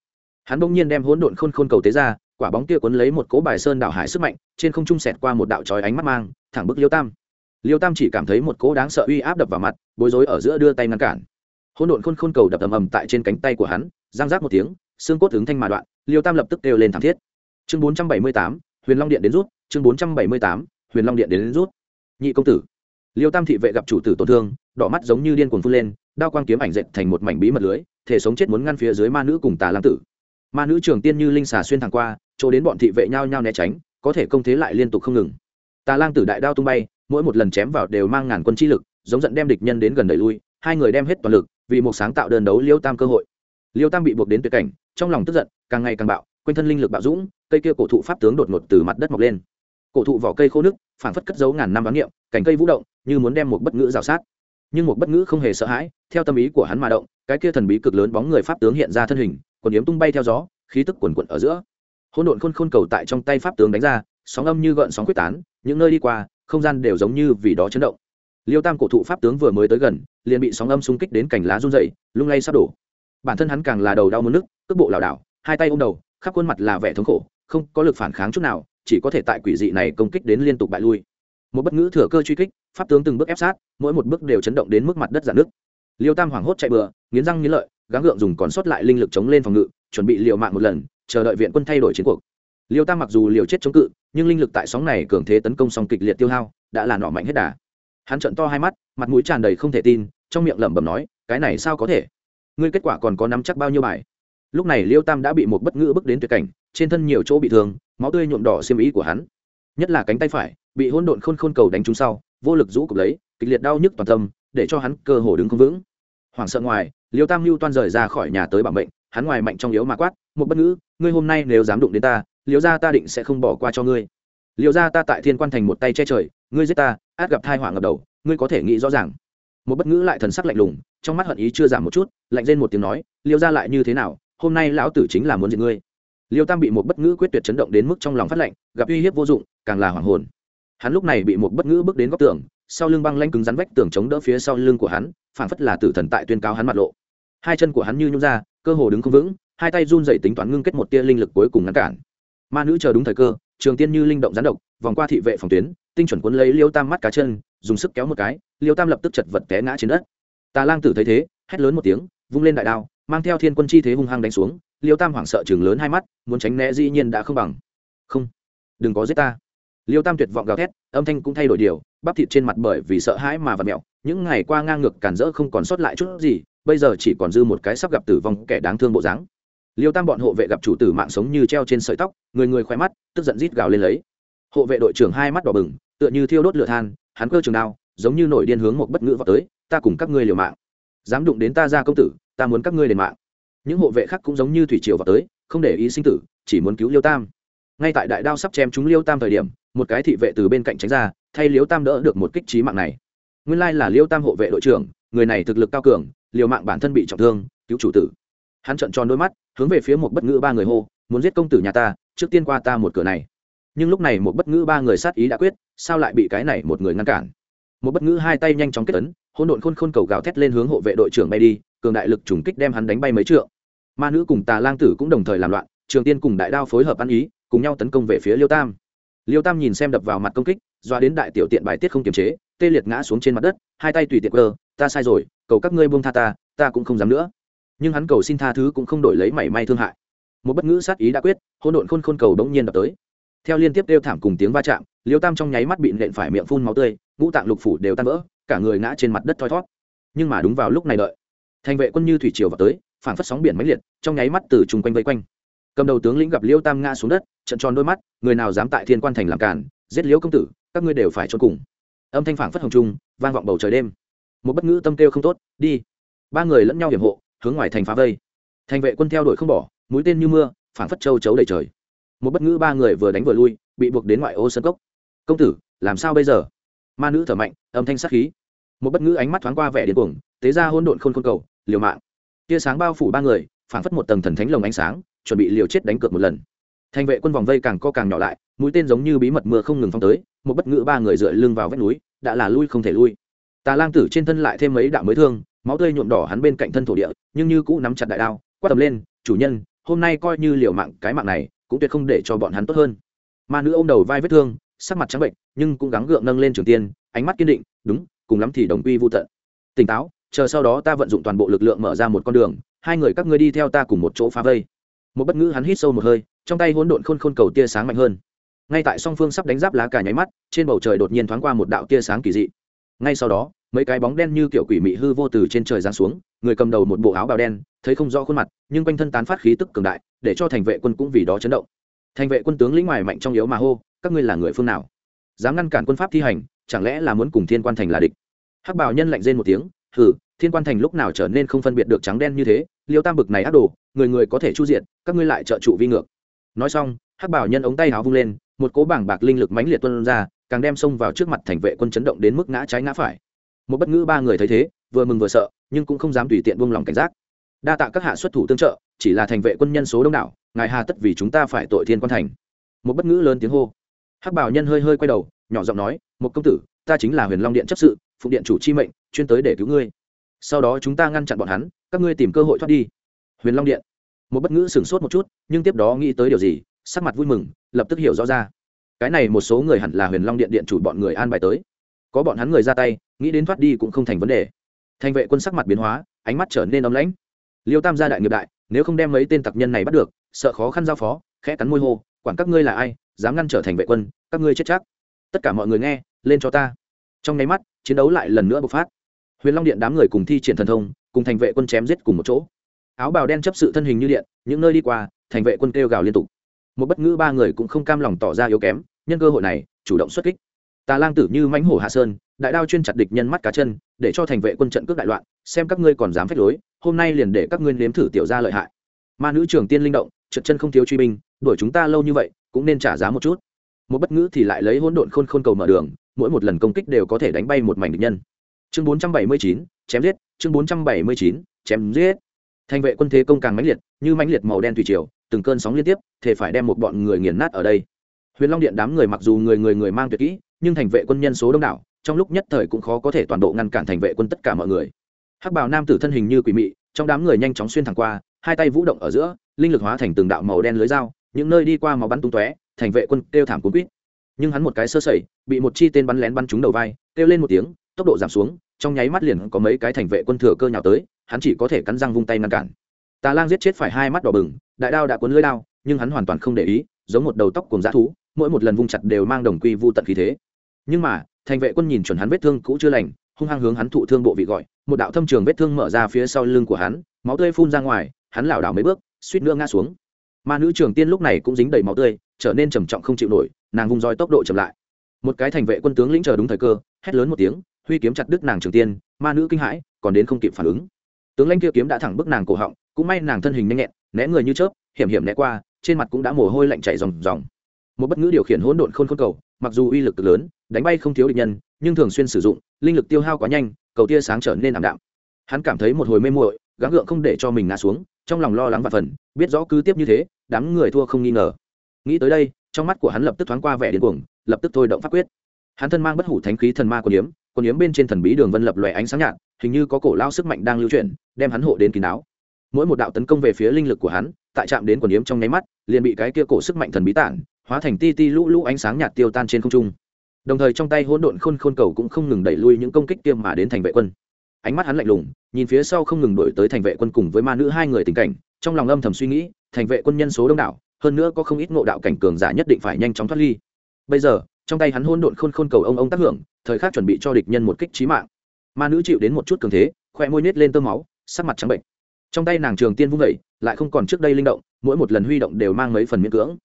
Speaker 1: Hắn bỗng nhiên đem hỗn độn khôn khôn cầu tế ra, quả bóng kia cuốn lấy một cỗ bài sơn đảo hải sức mạnh, trên không trung sẹt qua một đạo trói ánh mắt mang, thẳng bức liêu tam. Liêu tam chỉ cảm thấy một cỗ đáng sợ uy áp đập vào mặt, bối rối ở giữa đưa tay ngăn cản. Hỗn độn khôn khôn cầu đập ầm ầm tại trên cánh tay của hắn giang rác một tiếng, xương cốt ứng thanh mà đoạn, liêu tam lập tức kêu lên thảm thiết. Chương bốn trăm bảy mươi tám huyền long điện đến rút chương bốn trăm bảy mươi tám huyền long điện đến, đến rút. Nhị công tử liêu tam thị vệ gặp chủ tử tổn thương đỏ mắt giống như điên cuồng phun lên đao quang kiếm ảnh dệt thành một mảnh bí mật lưới thể sống chết muốn ngăn phía dưới ma nữ cùng tà lang tử. Ma nữ trường tiên như linh xà xuyên thẳng qua chỗ đến bọn thị vệ nhao nhao né tránh có thể công thế lại liên tục không ngừng. Tà lang tử đại đao tung bay mỗi một lần chém vào đều mang ngàn quân chi lực giống giận đem địch nhân đến gần đẩy lui hai người đem hết toàn lực vì một sáng tạo đơn đấu liêu tam cơ hội. Liêu tam bị buộc đến tuyệt cảnh trong lòng tức giận càng ngày càng bạo quanh thân linh lực bạo dũng, cây kia cổ thụ pháp tướng đột ngột từ mặt đất mọc lên. Cổ thụ vỏ cây khô nước, phảng phất cất giấu ngàn năm đoán niệm, cành cây vũ động, như muốn đem một bất ngữ rào sát. Nhưng một bất ngữ không hề sợ hãi, theo tâm ý của hắn mà động, cái kia thần bí cực lớn bóng người pháp tướng hiện ra thân hình, quần yếm tung bay theo gió, khí tức quần quận ở giữa. Hỗn độn khôn khôn cầu tại trong tay pháp tướng đánh ra, sóng âm như gợn sóng quyết tán, những nơi đi qua, không gian đều giống như vì đó chấn động. Liêu tam cổ thụ pháp tướng vừa mới tới gần, liền bị sóng âm xung kích đến cành lá run dậy lung lay sắp đổ. Bản thân hắn càng là đầu đau muốn nước cước bộ lảo đảo, hai tay ôm đầu khắp khuôn mặt là vẻ thống khổ, không có lực phản kháng chút nào, chỉ có thể tại quỷ dị này công kích đến liên tục bại lui. Một bất ngữ thừa cơ truy kích, pháp tướng từng bước ép sát, mỗi một bước đều chấn động đến mức mặt đất giãn nước liêu tam hoảng hốt chạy bừa, nghiến răng nghiến lợi, gắng gượng dùng còn sót lại linh lực chống lên phòng ngự, chuẩn bị liều mạng một lần, chờ đợi viện quân thay đổi chiến cuộc. Liêu tam mặc dù liều chết chống cự, nhưng linh lực tại sóng này cường thế tấn công song kịch liệt tiêu hao, đã là nọ mạnh hết đà. Hắn trợn to hai mắt, mặt mũi tràn đầy không thể tin, trong miệng lẩm bẩm nói, cái này sao có thể? Ngươi kết quả còn có nắm chắc bao nhiêu bài? Lúc này liêu tam đã bị một bất ngữ bước đến tuyệt cảnh, trên thân nhiều chỗ bị thương, máu tươi nhuộm đỏ xiêm ý của hắn. Nhất là cánh tay phải, bị hỗn độn khôn khôn cầu đánh trúng sau, vô lực rũ cục lấy, kịch liệt đau nhức toàn tâm để cho hắn cơ hồ đứng không vững. Hoảng sợ ngoài, liêu tam lưu toan rời ra khỏi nhà tới bảo mệnh, hắn ngoài mạnh trong yếu mà quát, một bất ngữ, ngươi hôm nay nếu dám đụng đến ta, liêu ra ta định sẽ không bỏ qua cho ngươi. Liêu ra ta tại thiên quan thành một tay che trời, ngươi giết ta, át gặp thai họa ngập đầu, ngươi có thể nghĩ rõ ràng. Một bất ngữ lại thần sắc lạnh lùng, trong mắt hận ý chưa giảm một chút, lạnh lên một tiếng nói, liêu ra lại như thế nào hôm nay lão tử chính là muốn giết ngươi. Liêu tam bị một bất ngữ quyết tuyệt chấn động đến mức trong lòng phát lạnh gặp uy hiếp vô dụng, càng là hoảng hồn. Hắn lúc này bị một bất ngữ bước đến góc tường, sau lưng băng lanh cứng rắn vách tường chống đỡ phía sau lưng của hắn, phảng phất là tử thần tại tuyên cáo hắn mặt lộ. Hai chân của hắn như nhung ra, cơ hồ đứng không vững, hai tay run dậy tính toán ngưng kết một tia linh lực cuối cùng ngăn cản. Ma nữ chờ đúng thời cơ, trường tiên như linh động gián độc, vòng qua thị vệ phòng tuyến, tinh chuẩn cuốn lấy liêu tam mắt cá chân, dùng sức kéo một cái, liêu tam lập tức chật vật té ngã trên đất. Tà lang tử thấy thế, hét lớn một tiếng, vung lên đại đao mang theo thiên quân chi thế hung hăng đánh xuống, liêu tam hoảng sợ chừng lớn hai mắt, muốn tránh né dĩ nhiên đã không bằng. Không, đừng có giết ta. Liêu tam tuyệt vọng gào thét, âm thanh cũng thay đổi điều, bắp thịt trên mặt bởi vì sợ hãi mà vặt mẹo những ngày qua ngang ngược cản rỡ không còn sót lại chút gì, bây giờ chỉ còn dư một cái sắp gặp tử vong kẻ đáng thương bộ dáng. Liêu tam bọn hộ vệ gặp chủ tử mạng sống như treo trên sợi tóc, người người khoe mắt, tức giận rít gào lên lấy. Hộ vệ đội trưởng hai mắt đỏ bừng, tựa như thiêu đốt lửa than, hắn cơ trường đao, giống như nổi điên hướng một bất ngữ vào tới, ta cùng các ngươi liều mạng. Dám đụng đến ta ra công tử ta muốn các ngươi đền mạng. Những hộ vệ khác cũng giống như thủy triều vào tới, không để ý sinh tử, chỉ muốn cứu liêu tam. Ngay tại đại đao sắp chém chúng liêu tam thời điểm, một cái thị vệ từ bên cạnh tránh ra, thay liêu tam đỡ được một kích trí mạng này. Nguyên lai là liêu tam hộ vệ đội trưởng, người này thực lực cao cường, liều mạng bản thân bị trọng thương, cứu chủ tử. Hắn trợn tròn đôi mắt, hướng về phía một bất ngữ ba người hô, muốn giết công tử nhà ta, trước tiên qua ta một cửa này. Nhưng lúc này một bất ngữ ba người sát ý đã quyết, sao lại bị cái này một người ngăn cản? Một bất ngữ hai tay nhanh chóng kết ấn hôn độn khôn khôn cầu gào thét lên hướng hộ vệ đội trưởng bay đi cường đại lực trùng kích đem hắn đánh bay mấy trượng. Ma nữ cùng tà lang tử cũng đồng thời làm loạn, trường tiên cùng đại đao phối hợp ăn ý, cùng nhau tấn công về phía liêu tam. Liêu tam nhìn xem đập vào mặt công kích, doa đến đại tiểu tiện bài tiết không kiềm chế, tê liệt ngã xuống trên mặt đất, hai tay tùy tiện cơ ta sai rồi, cầu các ngươi buông tha ta ta cũng không dám nữa. Nhưng hắn cầu xin tha thứ cũng không đổi lấy mảy may thương hại. Một bất ngữ sát ý đã quyết, hỗn độn khôn khôn cầu đống nhiên đập tới. Theo liên tiếp đeo thảm cùng tiếng va chạm, liêu tam trong nháy mắt bị nện phải miệng phun máu tươi, ngũ tạng lục phủ đều tan vỡ, cả người ngã trên mặt đất thoi thót nhưng mà đúng vào lúc này đợi thành vệ quân như thủy triều vào tới, phản phất sóng biển mãnh liệt, trong nháy mắt từ chung quanh vây quanh. Cầm đầu tướng lĩnh gặp liêu tam ngã xuống đất trận tròn đôi mắt, người nào dám tại thiên quan thành làm cản, giết liễu công tử, các ngươi đều phải cho cùng. Âm thanh phản phất hồng trung, vang vọng bầu trời đêm. Một bất ngữ tâm kêu không tốt, đi. Ba người lẫn nhau hiểm hộ, hướng ngoài thành phá vây. Thành vệ quân theo đuổi không bỏ, mũi tên như mưa phản phất châu chấu đầy trời. Một bất ngữ ba người vừa đánh vừa lui, bị buộc đến ngoại ô sân cốc. Công tử, làm sao bây giờ? Ma nữ thở mạnh, âm thanh sát khí. Một bất ngữ ánh mắt thoáng qua vẻ điên cuồng, tế ra hôn độn khôn khôn cầu liều mạng. Tia sáng bao phủ ba người phản phất một tầng thần thánh lồng ánh sáng, chuẩn bị liều chết đánh cược một lần. Thành vệ quân vòng vây càng co càng nhỏ lại, mũi tên giống như bí mật mưa không ngừng phong tới, một bất ngữ ba người dựa lưng vào vách núi, đã là lui không thể lui. Tà lang tử trên thân lại thêm mấy đạo mới thương, máu tươi nhuộm đỏ hắn bên cạnh thân thổ địa, nhưng như cũ nắm chặt đại đao, quát tầm lên, chủ nhân, hôm nay coi như liều mạng cái mạng này, cũng tuyệt không để cho bọn hắn tốt hơn. Ma nữ ôm đầu vai vết thương, sắc mặt trắng bệnh, nhưng cũng gắng gượng nâng lên trường tiên, ánh mắt kiên định, đúng, cùng lắm thì đồng quy vô tận. Tỉnh táo chờ sau đó ta vận dụng toàn bộ lực lượng mở ra một con đường, hai người các ngươi đi theo ta cùng một chỗ phá vây. Một bất ngữ hắn hít sâu một hơi, trong tay hỗn độn khôn khôn cầu tia sáng mạnh hơn. Ngay tại song phương sắp đánh giáp lá cả nháy mắt, trên bầu trời đột nhiên thoáng qua một đạo tia sáng kỳ dị. Ngay sau đó, mấy cái bóng đen như kiểu quỷ mị hư vô từ trên trời giáng xuống, người cầm đầu một bộ áo bào đen, thấy không rõ khuôn mặt, nhưng quanh thân tán phát khí tức cường đại, để cho thành vệ quân cũng vì đó chấn động. Thành vệ quân tướng lĩnh ngoài mạnh trong yếu mà hô, các ngươi là người phương nào? Dám ngăn cản quân pháp thi hành, chẳng lẽ là muốn cùng thiên quan thành là địch? Hắc bảo nhân lạnh rên một tiếng, hừ thiên quan thành lúc nào trở nên không phân biệt được trắng đen như thế, liêu tam bực này ác đồ, người người có thể chu diện các ngươi lại trợ trụ vi ngược. Nói xong, hắc bảo nhân ống tay háo vung lên, một cố bảng bạc linh lực mãnh liệt tuân ra, càng đem xông vào trước mặt thành vệ quân chấn động đến mức ngã trái ngã phải. Một bất ngữ ba người thấy thế, vừa mừng vừa sợ, nhưng cũng không dám tùy tiện buông lòng cảnh giác. Đa tạ các hạ xuất thủ tương trợ, chỉ là thành vệ quân nhân số đông đảo, ngài hà tất vì chúng ta phải tội thiên quan thành. Một bất ngữ lớn tiếng hô. Hắc bảo nhân hơi hơi quay đầu, nhỏ giọng nói, một công tử, ta chính là huyền long điện chấp sự phụ điện chủ chi mệnh, chuyên tới để cứu ngươi sau đó chúng ta ngăn chặn bọn hắn, các ngươi tìm cơ hội thoát đi. Huyền long điện. Một bất ngữ sửng sốt một chút, nhưng tiếp đó nghĩ tới điều gì, sắc mặt vui mừng, lập tức hiểu rõ ra. Cái này một số người hẳn là huyền long điện điện chủ bọn người an bài tới. Có bọn hắn người ra tay, nghĩ đến thoát đi cũng không thành vấn đề. Thành vệ quân sắc mặt biến hóa, ánh mắt trở nên ấm lãnh. Liêu tam gia đại nghiệp đại, nếu không đem mấy tên tặc nhân này bắt được, sợ khó khăn giao phó, khẽ cắn môi hô, quản các ngươi là ai, dám ngăn trở thành vệ quân, các ngươi chết chắc. Tất cả mọi người nghe, lên cho ta. Trong nháy mắt, chiến đấu lại lần nữa bộc phát huyền long điện đám người cùng thi triển thần thông, cùng thành vệ quân chém giết cùng một chỗ. Áo bào đen chấp sự thân hình như điện, những nơi đi qua, thành vệ quân kêu gào liên tục. Một bất ngữ ba người cũng không cam lòng tỏ ra yếu kém, nhân cơ hội này, chủ động xuất kích. Tà lang tử như mãnh hổ hạ sơn, đại đao chuyên chặt địch nhân mắt cá chân, để cho thành vệ quân trận cướp đại loạn, xem các ngươi còn dám phách lối, hôm nay liền để các ngươi nếm thử tiểu ra lợi hại. Ma nữ trưởng tiên linh động, trượt chân không thiếu truy binh, đuổi chúng ta lâu như vậy, cũng nên trả giá một chút. Một bất ngữ thì lại lấy hỗn độn khôn khôn cầu mở đường, mỗi một lần công kích đều có thể đánh bay một mảnh địch nhân chương 479, chém giết. Chương 479, chém giết. Thành vệ quân thế công càng mãnh liệt như mãnh liệt màu đen thủy triều từng cơn sóng liên tiếp thể phải đem một bọn người nghiền nát ở đây. Huyền long điện đám người mặc dù người người người mang tuyệt kỹ nhưng thành vệ quân nhân số đông đảo trong lúc nhất thời cũng khó có thể toàn bộ ngăn cản thành vệ quân tất cả mọi người. Hắc bào nam tử thân hình như quỷ mị trong đám người nhanh chóng xuyên thẳng qua hai tay vũ động ở giữa linh lực hóa thành từng đạo màu đen lưới dao những nơi đi qua máu bắn tung tóe thành vệ quân kêu thảm cuốn quýt. Nhưng hắn một cái sơ sẩy bị một chi tên bắn lén bắn trúng đầu vai kêu lên một tiếng tốc độ giảm xuống trong nháy mắt liền có mấy cái thành vệ quân thừa cơ nhào tới, hắn chỉ có thể cắn răng vung tay ngăn cản. Tà lang giết chết phải hai mắt đỏ bừng, đại đao đã cuốn lưỡi đao, nhưng hắn hoàn toàn không để ý, giống một đầu tóc cùng dã thú, mỗi một lần vung chặt đều mang đồng quy vu tận khí thế. Nhưng mà, thành vệ quân nhìn chuẩn hắn vết thương cũ chưa lành, hung hăng hướng hắn thụ thương bộ vị gọi, một đạo thâm trường vết thương mở ra phía sau lưng của hắn, máu tươi phun ra ngoài, hắn lảo đảo mấy bước, suýt nữa ngã xuống. Ma nữ trường tiên lúc này cũng dính đầy máu tươi, trở nên trầm trọng không chịu nổi, nàng vung roi tốc độ chậm lại. Một cái thành vệ quân tướng lĩnh chờ đúng thời cơ, hét lớn một tiếng huy kiếm chặt đứt nàng trường tiên, ma nữ kinh hãi, còn đến không kịp phản ứng. Tướng lãnh kia kiếm đã thẳng bức nàng cổ họng, cũng may nàng thân hình nhanh nhẹn, né người như chớp, hiểm hiểm né qua, trên mặt cũng đã mồ hôi lạnh chảy ròng ròng. Một bất ngữ điều khiển hỗn độn khôn khôn cầu, mặc dù uy lực lớn, đánh bay không thiếu địch nhân, nhưng thường xuyên sử dụng, linh lực tiêu hao quá nhanh, cầu tia sáng trở nên ảm đạm. Hắn cảm thấy một hồi mê muội, gắng gượng không để cho mình ngã xuống, trong lòng lo lắng và phần biết rõ cứ tiếp như thế, đám người thua không nghi ngờ. Nghĩ tới đây, trong mắt của hắn lập tức thoáng qua vẻ điên cuồng, lập tức thôi động pháp quyết. Hắn thân mang bất hủ thánh khí thần ma của điếm còn yếm bên trên thần bí đường vân lập lòe ánh sáng nhạt, hình như có cổ lao sức mạnh đang lưu chuyển, đem hắn hộ đến kín đáo. Mỗi một đạo tấn công về phía linh lực của hắn, tại chạm đến quần yếm trong nháy mắt, liền bị cái kia cổ sức mạnh thần bí tản, hóa thành ti ti lũ lũ ánh sáng nhạt tiêu tan trên không trung. Đồng thời trong tay hỗn độn khôn khôn cầu cũng không ngừng đẩy lui những công kích tiêm mà đến thành vệ quân. Ánh mắt hắn lạnh lùng, nhìn phía sau không ngừng đổi tới thành vệ quân cùng với ma nữ hai người tình cảnh, trong lòng âm thầm suy nghĩ, thành vệ quân nhân số đông đảo, hơn nữa có không ít ngộ đạo cảnh cường giả nhất định phải nhanh chóng thoát ly. Bây giờ, trong tay hắn hôn độn khôn khôn cầu ông ông tác hưởng thời khắc chuẩn bị cho địch nhân một kích trí mạng. Ma nữ chịu đến một chút cường thế, khoe môi nết lên tơ máu, sắc mặt trắng bệnh. Trong tay nàng trường tiên vung vẩy lại không còn trước đây linh động, mỗi một lần huy động đều mang mấy phần miễn cưỡng.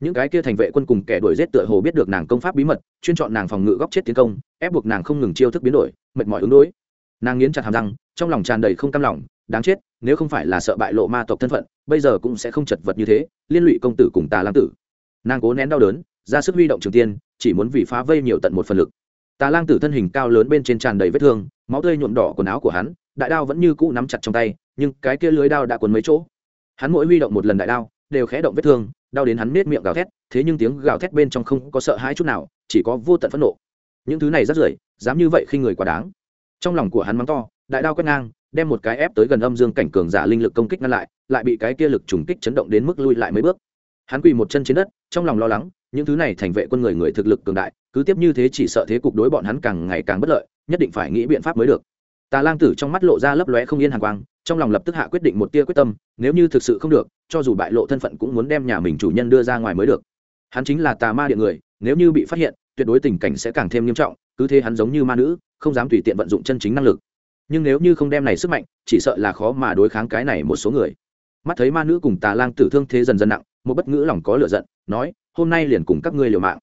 Speaker 1: Những cái kia thành vệ quân cùng kẻ đuổi giết tựa hồ biết được nàng công pháp bí mật, chuyên chọn nàng phòng ngự góc chết tiến công, ép buộc nàng không ngừng chiêu thức biến đổi, mệt mỏi ứng đối. Nàng nghiến chặt hàm răng, trong lòng tràn đầy không cam lòng, đáng chết, nếu không phải là sợ bại lộ ma tộc thân phận, bây giờ cũng sẽ không chật vật như thế, liên lụy công tử cùng tà lang tử. Nàng cố nén đau đớn, ra sức huy động trường tiên, chỉ muốn vì phá vây nhiều tận một phần lực tà lang tử thân hình cao lớn bên trên tràn đầy vết thương, máu tươi nhuộm đỏ quần áo của hắn, đại đao vẫn như cũ nắm chặt trong tay, nhưng cái kia lưới đao đã cuốn mấy chỗ. Hắn mỗi huy động một lần đại đao, đều khẽ động vết thương, đau đến hắn nết miệng gào thét, thế nhưng tiếng gào thét bên trong không có sợ hãi chút nào, chỉ có vô tận phẫn nộ. Những thứ này rất rưởi, dám như vậy khi người quá đáng. Trong lòng của hắn mắng to, đại đao quét ngang, đem một cái ép tới gần âm dương cảnh cường giả linh lực công kích ngăn lại lại bị cái kia lực trùng kích chấn động đến mức lui lại mấy bước. Hắn quỳ một chân trên đất, trong lòng lo lắng, những thứ này thành vệ quân người người thực lực cường đại cứ tiếp như thế chỉ sợ thế cục đối bọn hắn càng ngày càng bất lợi, nhất định phải nghĩ biện pháp mới được. Tà lang tử trong mắt lộ ra lấp lóe không yên hàng quang, trong lòng lập tức hạ quyết định một tia quyết tâm, nếu như thực sự không được, cho dù bại lộ thân phận cũng muốn đem nhà mình chủ nhân đưa ra ngoài mới được. Hắn chính là tà ma điện người, nếu như bị phát hiện, tuyệt đối tình cảnh sẽ càng thêm nghiêm trọng, cứ thế hắn giống như ma nữ, không dám tùy tiện vận dụng chân chính năng lực. Nhưng nếu như không đem này sức mạnh, chỉ sợ là khó mà đối kháng cái này một số người. Mắt thấy ma nữ cùng tà lang tử thương thế dần dần nặng, một bất ngữ lòng có lựa giận, nói, hôm nay liền cùng các ngươi liều mạng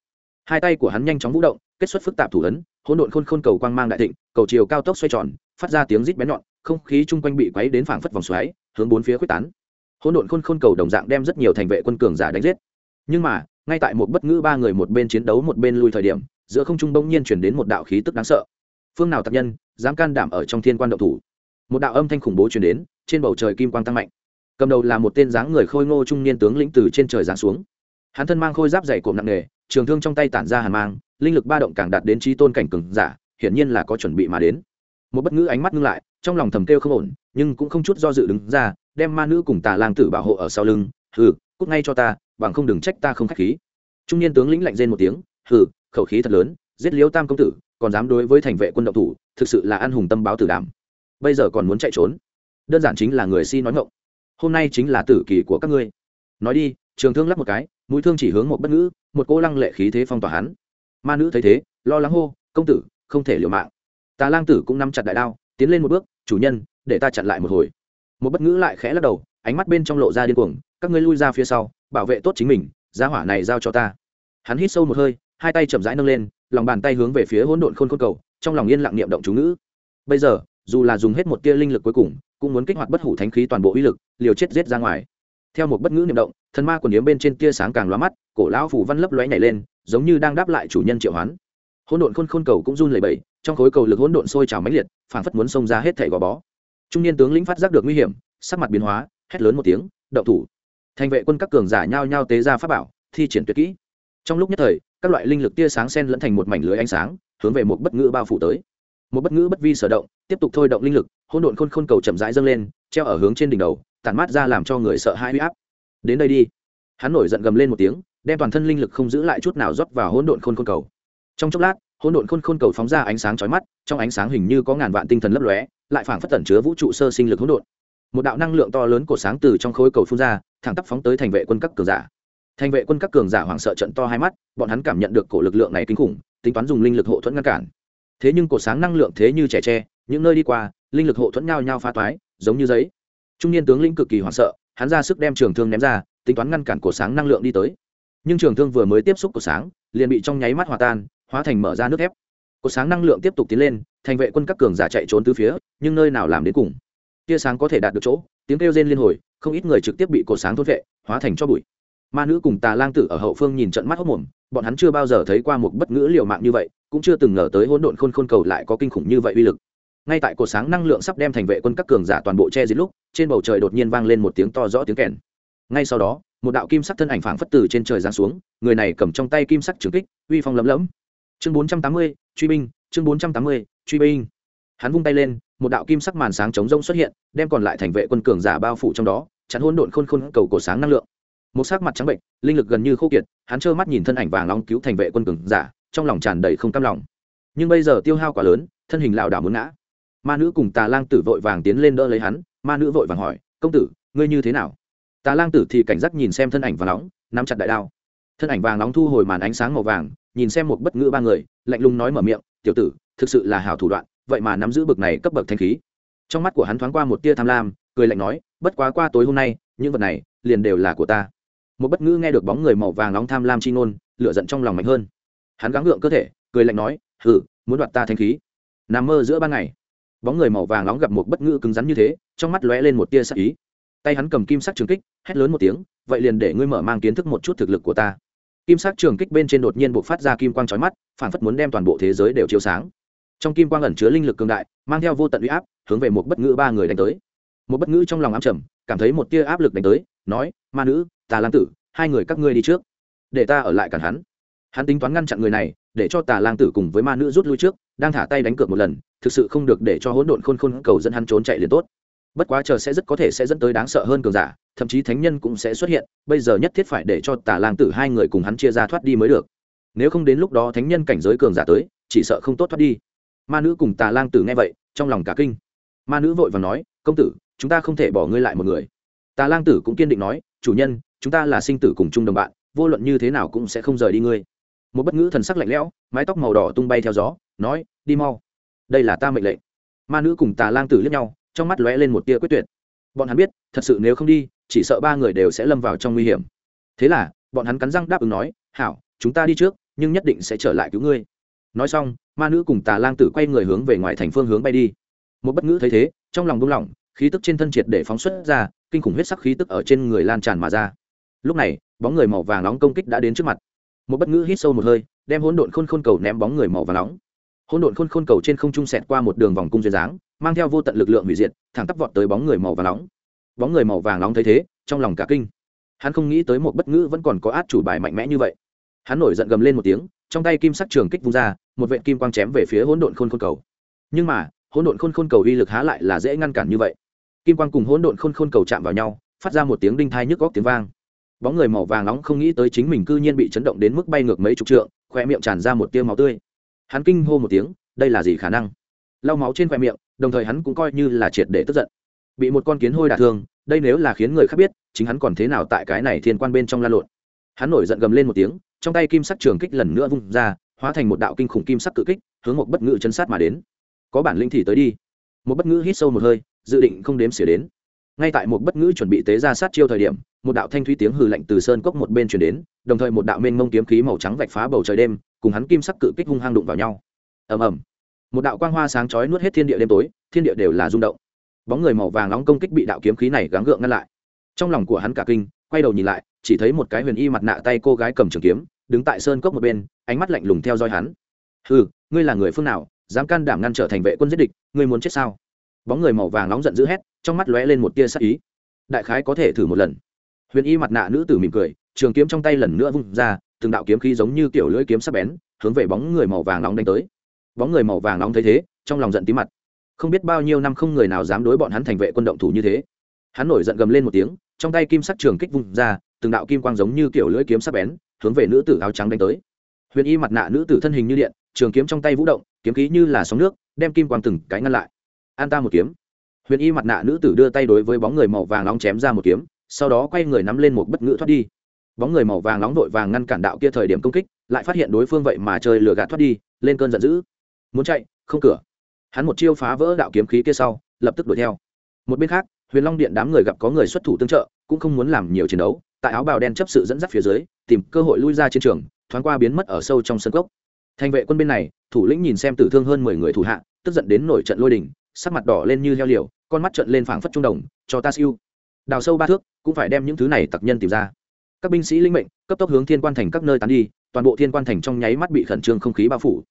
Speaker 1: hai tay của hắn nhanh chóng vũ động, kết xuất phức tạp thủ ấn, hỗn độn khôn khôn cầu quang mang đại thịnh, cầu chiều cao tốc xoay tròn, phát ra tiếng rít bén nhọn, không khí chung quanh bị quấy đến phảng phất vòng xoáy, hướng bốn phía quyết tán. Hỗn độn khôn khôn cầu đồng dạng đem rất nhiều thành vệ quân cường giả đánh giết. Nhưng mà, ngay tại một bất ngữ ba người một bên chiến đấu một bên lui thời điểm, giữa không trung bỗng nhiên chuyển đến một đạo khí tức đáng sợ. Phương nào tập nhân, dám can đảm ở trong thiên quan động thủ. Một đạo âm thanh khủng bố chuyển đến, trên bầu trời kim quang tăng mạnh. Cầm đầu là một tên dáng người khôi ngô trung niên tướng lĩnh từ trên trời giáng xuống. Hắn thân mang khôi giáp dày cộm nặng nề trường thương trong tay tản ra hàn mang, linh lực ba động càng đạt đến trí tôn cảnh cường giả, hiển nhiên là có chuẩn bị mà đến. Một bất ngữ ánh mắt ngưng lại, trong lòng thầm kêu không ổn, nhưng cũng không chút do dự đứng ra, đem ma nữ cùng tà lang tử bảo hộ ở sau lưng, hừ, cút ngay cho ta, bằng không đừng trách ta không k h á c h khí. Trung niên tướng lĩnh lạnh rên một tiếng, hừ, khẩu khí thật lớn, giết liếu tam công tử, còn dám đối với thành vệ quân động thủ, thực sự là an hùng tâm báo tử đảm. Bây giờ còn muốn chạy trốn. Đơn giản chính là người si nói ngộng hôm nay chính là tử kỳ của các ngươi. Nói đi. Trường thương lắp một cái mũi thương chỉ hướng một bất ngữ, một cô lăng lệ khí thế phong tỏa hắn. Ma nữ thấy thế, lo lắng hô, công tử, không thể liều mạng. Tà lang tử cũng nắm chặt đại đao, tiến lên một bước, chủ nhân, để ta chặn lại một hồi. Một bất ngữ lại khẽ lắc đầu, ánh mắt bên trong lộ ra điên cuồng, các ngươi lui ra phía sau, bảo vệ tốt chính mình giá hỏa này giao cho ta. Hắn hít sâu một hơi, hai tay chậm rãi nâng lên, lòng bàn tay hướng về phía hỗn độn khôn khôn cầu, trong lòng yên lặng niệm động chú ngữ. Bây giờ, dù là dùng hết một tia linh lực cuối cùng, cũng muốn kích hoạt bất hủ thánh khí toàn bộ uy lực, liều chết giết ra ngoài theo một bất ngữ niệm động, thần ma quần yếm bên trên tia sáng càng lóa mắt, cổ lão phủ văn lấp lóe nhảy lên, giống như đang đáp lại chủ nhân triệu hoán. Hỗn độn khôn khôn cầu cũng run lẩy bẩy, trong khối cầu lực hỗn độn sôi trào mãnh liệt, phảng phất muốn xông ra hết thảy gò bó. Trung niên tướng lĩnh phát giác được nguy hiểm, sắc mặt biến hóa, hét lớn một tiếng, động thủ! Thành vệ quân các cường giả nhao nhao tế ra pháp bảo, thi triển tuyệt kỹ. Trong lúc nhất thời, các loại linh lực tia sáng sen lẫn thành một mảnh lưới ánh sáng, hướng về một bất ngữ bao phủ tới. Một bất ngữ bất vi sở động, tiếp tục thôi động linh lực, hỗn độn khôn khôn cầu chậm rãi dâng lên, treo ở hướng trên đỉnh đầu tản mát ra làm cho người sợ hãi huy áp. Đến đây đi. Hắn nổi giận gầm lên một tiếng, đem toàn thân linh lực không giữ lại chút nào rót vào hỗn độn khôn khôn cầu. Trong chốc lát, hỗn độn khôn khôn cầu phóng ra ánh sáng chói mắt, trong ánh sáng hình như có ngàn vạn tinh thần lấp lóe, lại phảng phất tẩn chứa vũ trụ sơ sinh lực hỗn độn. Một đạo năng lượng to lớn của sáng từ trong khối cầu phun ra, thẳng tắp phóng tới thành vệ quân các cường giả. Thành vệ quân các cường giả hoảng sợ trận to hai mắt, bọn hắn cảm nhận được cổ lực lượng này kinh khủng, tính toán dùng linh lực hộ thuẫn ngăn cản. Thế nhưng cổ sáng năng lượng thế như trẻ tre, những nơi đi qua, linh lực hộ thuẫn nhau nhau pha toái, giống như giấy trung niên tướng lĩnh cực kỳ hoảng sợ, hắn ra sức đem trường thương ném ra, tính toán ngăn cản cổ sáng năng lượng đi tới. Nhưng trường thương vừa mới tiếp xúc cổ sáng, liền bị trong nháy mắt hòa tan, hóa thành mở ra nước thép. Cổ sáng năng lượng tiếp tục tiến lên, thành vệ quân các cường giả chạy trốn từ phía, nhưng nơi nào làm đến cùng. Tia sáng có thể đạt được chỗ, tiếng kêu rên liên hồi, không ít người trực tiếp bị cổ sáng thốt vệ, hóa thành cho bụi. Ma nữ cùng tà lang tử ở hậu phương nhìn trận mắt hốc mồm, bọn hắn chưa bao giờ thấy qua một bất ngữ liều mạng như vậy, cũng chưa từng ngờ tới hỗn độn khôn khôn cầu lại có kinh khủng như vậy uy lực ngay tại cổ sáng năng lượng sắp đem thành vệ quân các cường giả toàn bộ che giết lúc, trên bầu trời đột nhiên vang lên một tiếng to rõ tiếng kèn. Ngay sau đó, một đạo kim sắc thân ảnh phảng phất từ trên trời giáng xuống, người này cầm trong tay kim sắc trường kích, uy phong lấm lấm. Chương bốn trăm tám mươi, truy binh, chương bốn trăm tám mươi, truy binh. Hắn vung tay lên, một đạo kim sắc màn sáng chống rông xuất hiện, đem còn lại thành vệ quân cường giả bao phủ trong đó chắn hỗn độn khôn khôn cầu cổ sáng năng lượng. Một sắc mặt trắng bệnh linh lực gần như khô kiệt, hắn trơ mắt nhìn thân ảnh vàng long cứu thành vệ quân cường giả, trong lòng tràn đầy không cam lòng. Nhưng bây giờ tiêu hao quá lớn, thân hình lảo đảo muốn ngã ma nữ cùng tà lang tử vội vàng tiến lên đỡ lấy hắn, ma nữ vội vàng hỏi, công tử, ngươi như thế nào? Tà lang tử thì cảnh giác nhìn xem thân ảnh vàng nóng, nắm chặt đại đao. Thân ảnh vàng nóng thu hồi màn ánh sáng màu vàng, nhìn xem một bất ngữ ba người, lạnh lùng nói mở miệng, tiểu tử, thực sự là hảo thủ đoạn, vậy mà nắm giữ bực này cấp bậc thanh khí. Trong mắt của hắn thoáng qua một tia tham lam, cười lạnh nói, bất quá qua tối hôm nay, những vật này liền đều là của ta. Một bất ngữ nghe được bóng người màu vàng nóng tham lam chi ngôn lựa giận trong lòng mạnh hơn. Hắn gắng gượng cơ thể, cười lạnh nói, hừ, muốn đoạt ta thanh khí. Nằm mơ giữa ban ngày bóng người màu vàng nóng gặp một bất ngữ cứng rắn như thế, trong mắt lóe lên một tia sắc ý. Tay hắn cầm kim sắc trường kích, hét lớn một tiếng, vậy liền để ngươi mở mang kiến thức một chút thực lực của ta. Kim sắc trường kích bên trên đột nhiên buộc phát ra kim quang trói mắt, phản phất muốn đem toàn bộ thế giới đều chiếu sáng. Trong kim quang ẩn chứa linh lực cường đại, mang theo vô tận uy áp, hướng về một bất ngữ ba người đánh tới. Một bất ngữ trong lòng ám trầm, cảm thấy một tia áp lực đánh tới, nói, ma nữ, tà lang tử, hai người các ngươi đi trước, để ta ở lại cản hắn. Hắn tính toán ngăn chặn người này, để cho tà lang tử cùng với ma nữ rút lui trước, đang thả tay đánh cược một lần thực sự không được để cho hỗn độn khôn khôn cầu dẫn hắn trốn chạy liền tốt. Bất quá chờ sẽ rất có thể sẽ dẫn tới đáng sợ hơn cường giả, thậm chí thánh nhân cũng sẽ xuất hiện, bây giờ nhất thiết phải để cho tà lang tử hai người cùng hắn chia ra thoát đi mới được. Nếu không đến lúc đó thánh nhân cảnh giới cường giả tới, chỉ sợ không tốt thoát đi. Ma nữ cùng tà lang tử nghe vậy, trong lòng cả kinh. Ma nữ vội và nói, công tử, chúng ta không thể bỏ ngươi lại một người. Tà lang tử cũng kiên định nói, chủ nhân, chúng ta là sinh tử cùng chung đồng bạn, vô luận như thế nào cũng sẽ không rời đi ngươi. Một bất ngữ thần sắc lạnh lẽo, mái tóc màu đỏ tung bay theo gió, nói, đi mau đây là ta mệnh lệnh. Ma nữ cùng tà lang tử liếc nhau, trong mắt lóe lên một tia quyết tuyệt. Bọn hắn biết, thật sự nếu không đi, chỉ sợ ba người đều sẽ lâm vào trong nguy hiểm. Thế là, bọn hắn cắn răng đáp ứng nói, hảo, chúng ta đi trước, nhưng nhất định sẽ trở lại cứu ngươi. Nói xong, ma nữ cùng tà lang tử quay người hướng về ngoài thành phương hướng bay đi. Một bất ngữ thấy thế, trong lòng buông lỏng, khí tức trên thân triệt để phóng xuất ra, kinh khủng huyết sắc khí tức ở trên người lan tràn mà ra. Lúc này, bóng người màu vàng nóng công kích đã đến trước mặt. Một bất ngữ hít sâu một hơi, đem hỗn độn khôn khôn cầu ném bóng người màu vàng nóng hỗn độn khôn khôn cầu trên không trung sẹt qua một đường vòng cung duyên dáng, mang theo vô tận lực lượng hủy diệt, thẳng tắp vọt tới bóng người màu vàng nóng. Bóng người màu vàng nóng thấy thế, trong lòng cả kinh. Hắn không nghĩ tới một bất ngữ vẫn còn có át chủ bài mạnh mẽ như vậy. Hắn nổi giận gầm lên một tiếng, trong tay kim sắc trường kích vung ra, một vệ kim quang chém về phía hỗn độn khôn khôn cầu. Nhưng mà, hỗn độn khôn khôn cầu uy lực há lại là dễ ngăn cản như vậy. Kim quang cùng hỗn độn khôn khôn cầu chạm vào nhau, phát ra một tiếng đinh thai nhức góc tiếng vang. Bóng người màu vàng nóng không nghĩ tới chính mình cư nhiên bị chấn động đến mức bay ngược mấy chục trượng khoe miệng tràn ra một tia máu tươi hắn kinh hô một tiếng, đây là gì khả năng? Lau máu trên khoe miệng, đồng thời hắn cũng coi như là triệt để tức giận. Bị một con kiến hôi đả thương, đây nếu là khiến người khác biết, chính hắn còn thế nào tại cái này thiên quan bên trong la lộn. Hắn nổi giận gầm lên một tiếng, trong tay kim sắc trường kích lần nữa vung ra, hóa thành một đạo kinh khủng kim sắc cự kích, hướng một bất ngữ chân sát mà đến. Có bản linh thì tới đi. Một bất ngữ hít sâu một hơi, dự định không đếm xỉa đến. Ngay tại một bất ngữ chuẩn bị tế ra sát chiêu thời điểm, một đạo thanh thúy tiếng hừ lạnh từ sơn cốc một bên chuyển đến, đồng thời một đạo mênh mông kiếm khí màu trắng vạch phá bầu trời đêm cùng hắn kim sắc cự kích hung hăng đụng vào nhau. Ầm ầm. Một đạo quang hoa sáng chói nuốt hết thiên địa đêm tối, thiên địa đều là rung động. Bóng người màu vàng nóng công kích bị đạo kiếm khí này gắng gượng ngăn lại. Trong lòng của hắn cả kinh, quay đầu nhìn lại, chỉ thấy một cái huyền y mặt nạ tay cô gái cầm trường kiếm, đứng tại sơn cốc một bên, ánh mắt lạnh lùng theo dõi hắn. Hừ, ngươi là người phương nào, dám can đảm ngăn trở thành vệ quân giết địch, ngươi muốn chết sao? Bóng người màu vàng nóng giận dữ hét, trong mắt lóe lên một tia sắc ý. Đại khái có thể thử một lần. Huyền y mặt nạ nữ tử mỉm cười, trường kiếm trong tay lần nữa vung ra từng đạo kiếm khí giống như kiểu lưỡi kiếm sắc bén, hướng về bóng người màu vàng nóng đánh tới. Bóng người màu vàng nóng thấy thế, trong lòng giận tí mặt. Không biết bao nhiêu năm không người nào dám đối bọn hắn thành vệ quân động thủ như thế. Hắn nổi giận gầm lên một tiếng, trong tay kim sắc trường kích vung ra, từng đạo kim quang giống như kiểu lưỡi kiếm sắc bén, hướng về nữ tử áo trắng đánh tới. Huyền y mặt nạ nữ tử thân hình như điện, trường kiếm trong tay vũ động, kiếm khí như là sóng nước, đem kim quang từng cái ngăn lại. An ta một kiếm. Huyền y mặt nạ nữ tử đưa tay đối với bóng người màu vàng nóng chém ra một kiếm, sau đó quay người nắm lên một bất ngữ thoát đi bóng người màu vàng nóng vội vàng ngăn cản đạo kia thời điểm công kích, lại phát hiện đối phương vậy mà chơi lừa gạt thoát đi, lên cơn giận dữ. Muốn chạy, không cửa. Hắn một chiêu phá vỡ đạo kiếm khí kia sau, lập tức đuổi theo. Một bên khác, huyền long điện đám người gặp có người xuất thủ tương trợ, cũng không muốn làm nhiều chiến đấu, tại áo bào đen chấp sự dẫn dắt phía dưới, tìm cơ hội lui ra chiến trường, thoáng qua biến mất ở sâu trong sân cốc. Thành vệ quân bên này, thủ lĩnh nhìn xem tử thương hơn mười người thủ hạ, tức giận đến nổi trận lôi đình, sắc mặt đỏ lên như heo liều, con mắt trận lên phảng phất trung đồng, cho ta siêu. Đào sâu ba thước, cũng phải đem những thứ này tặc nhân tìm ra các binh sĩ linh mệnh, cấp tốc hướng thiên quan thành các nơi tán đi, toàn bộ thiên quan thành trong nháy mắt bị khẩn trương không khí bao phủ.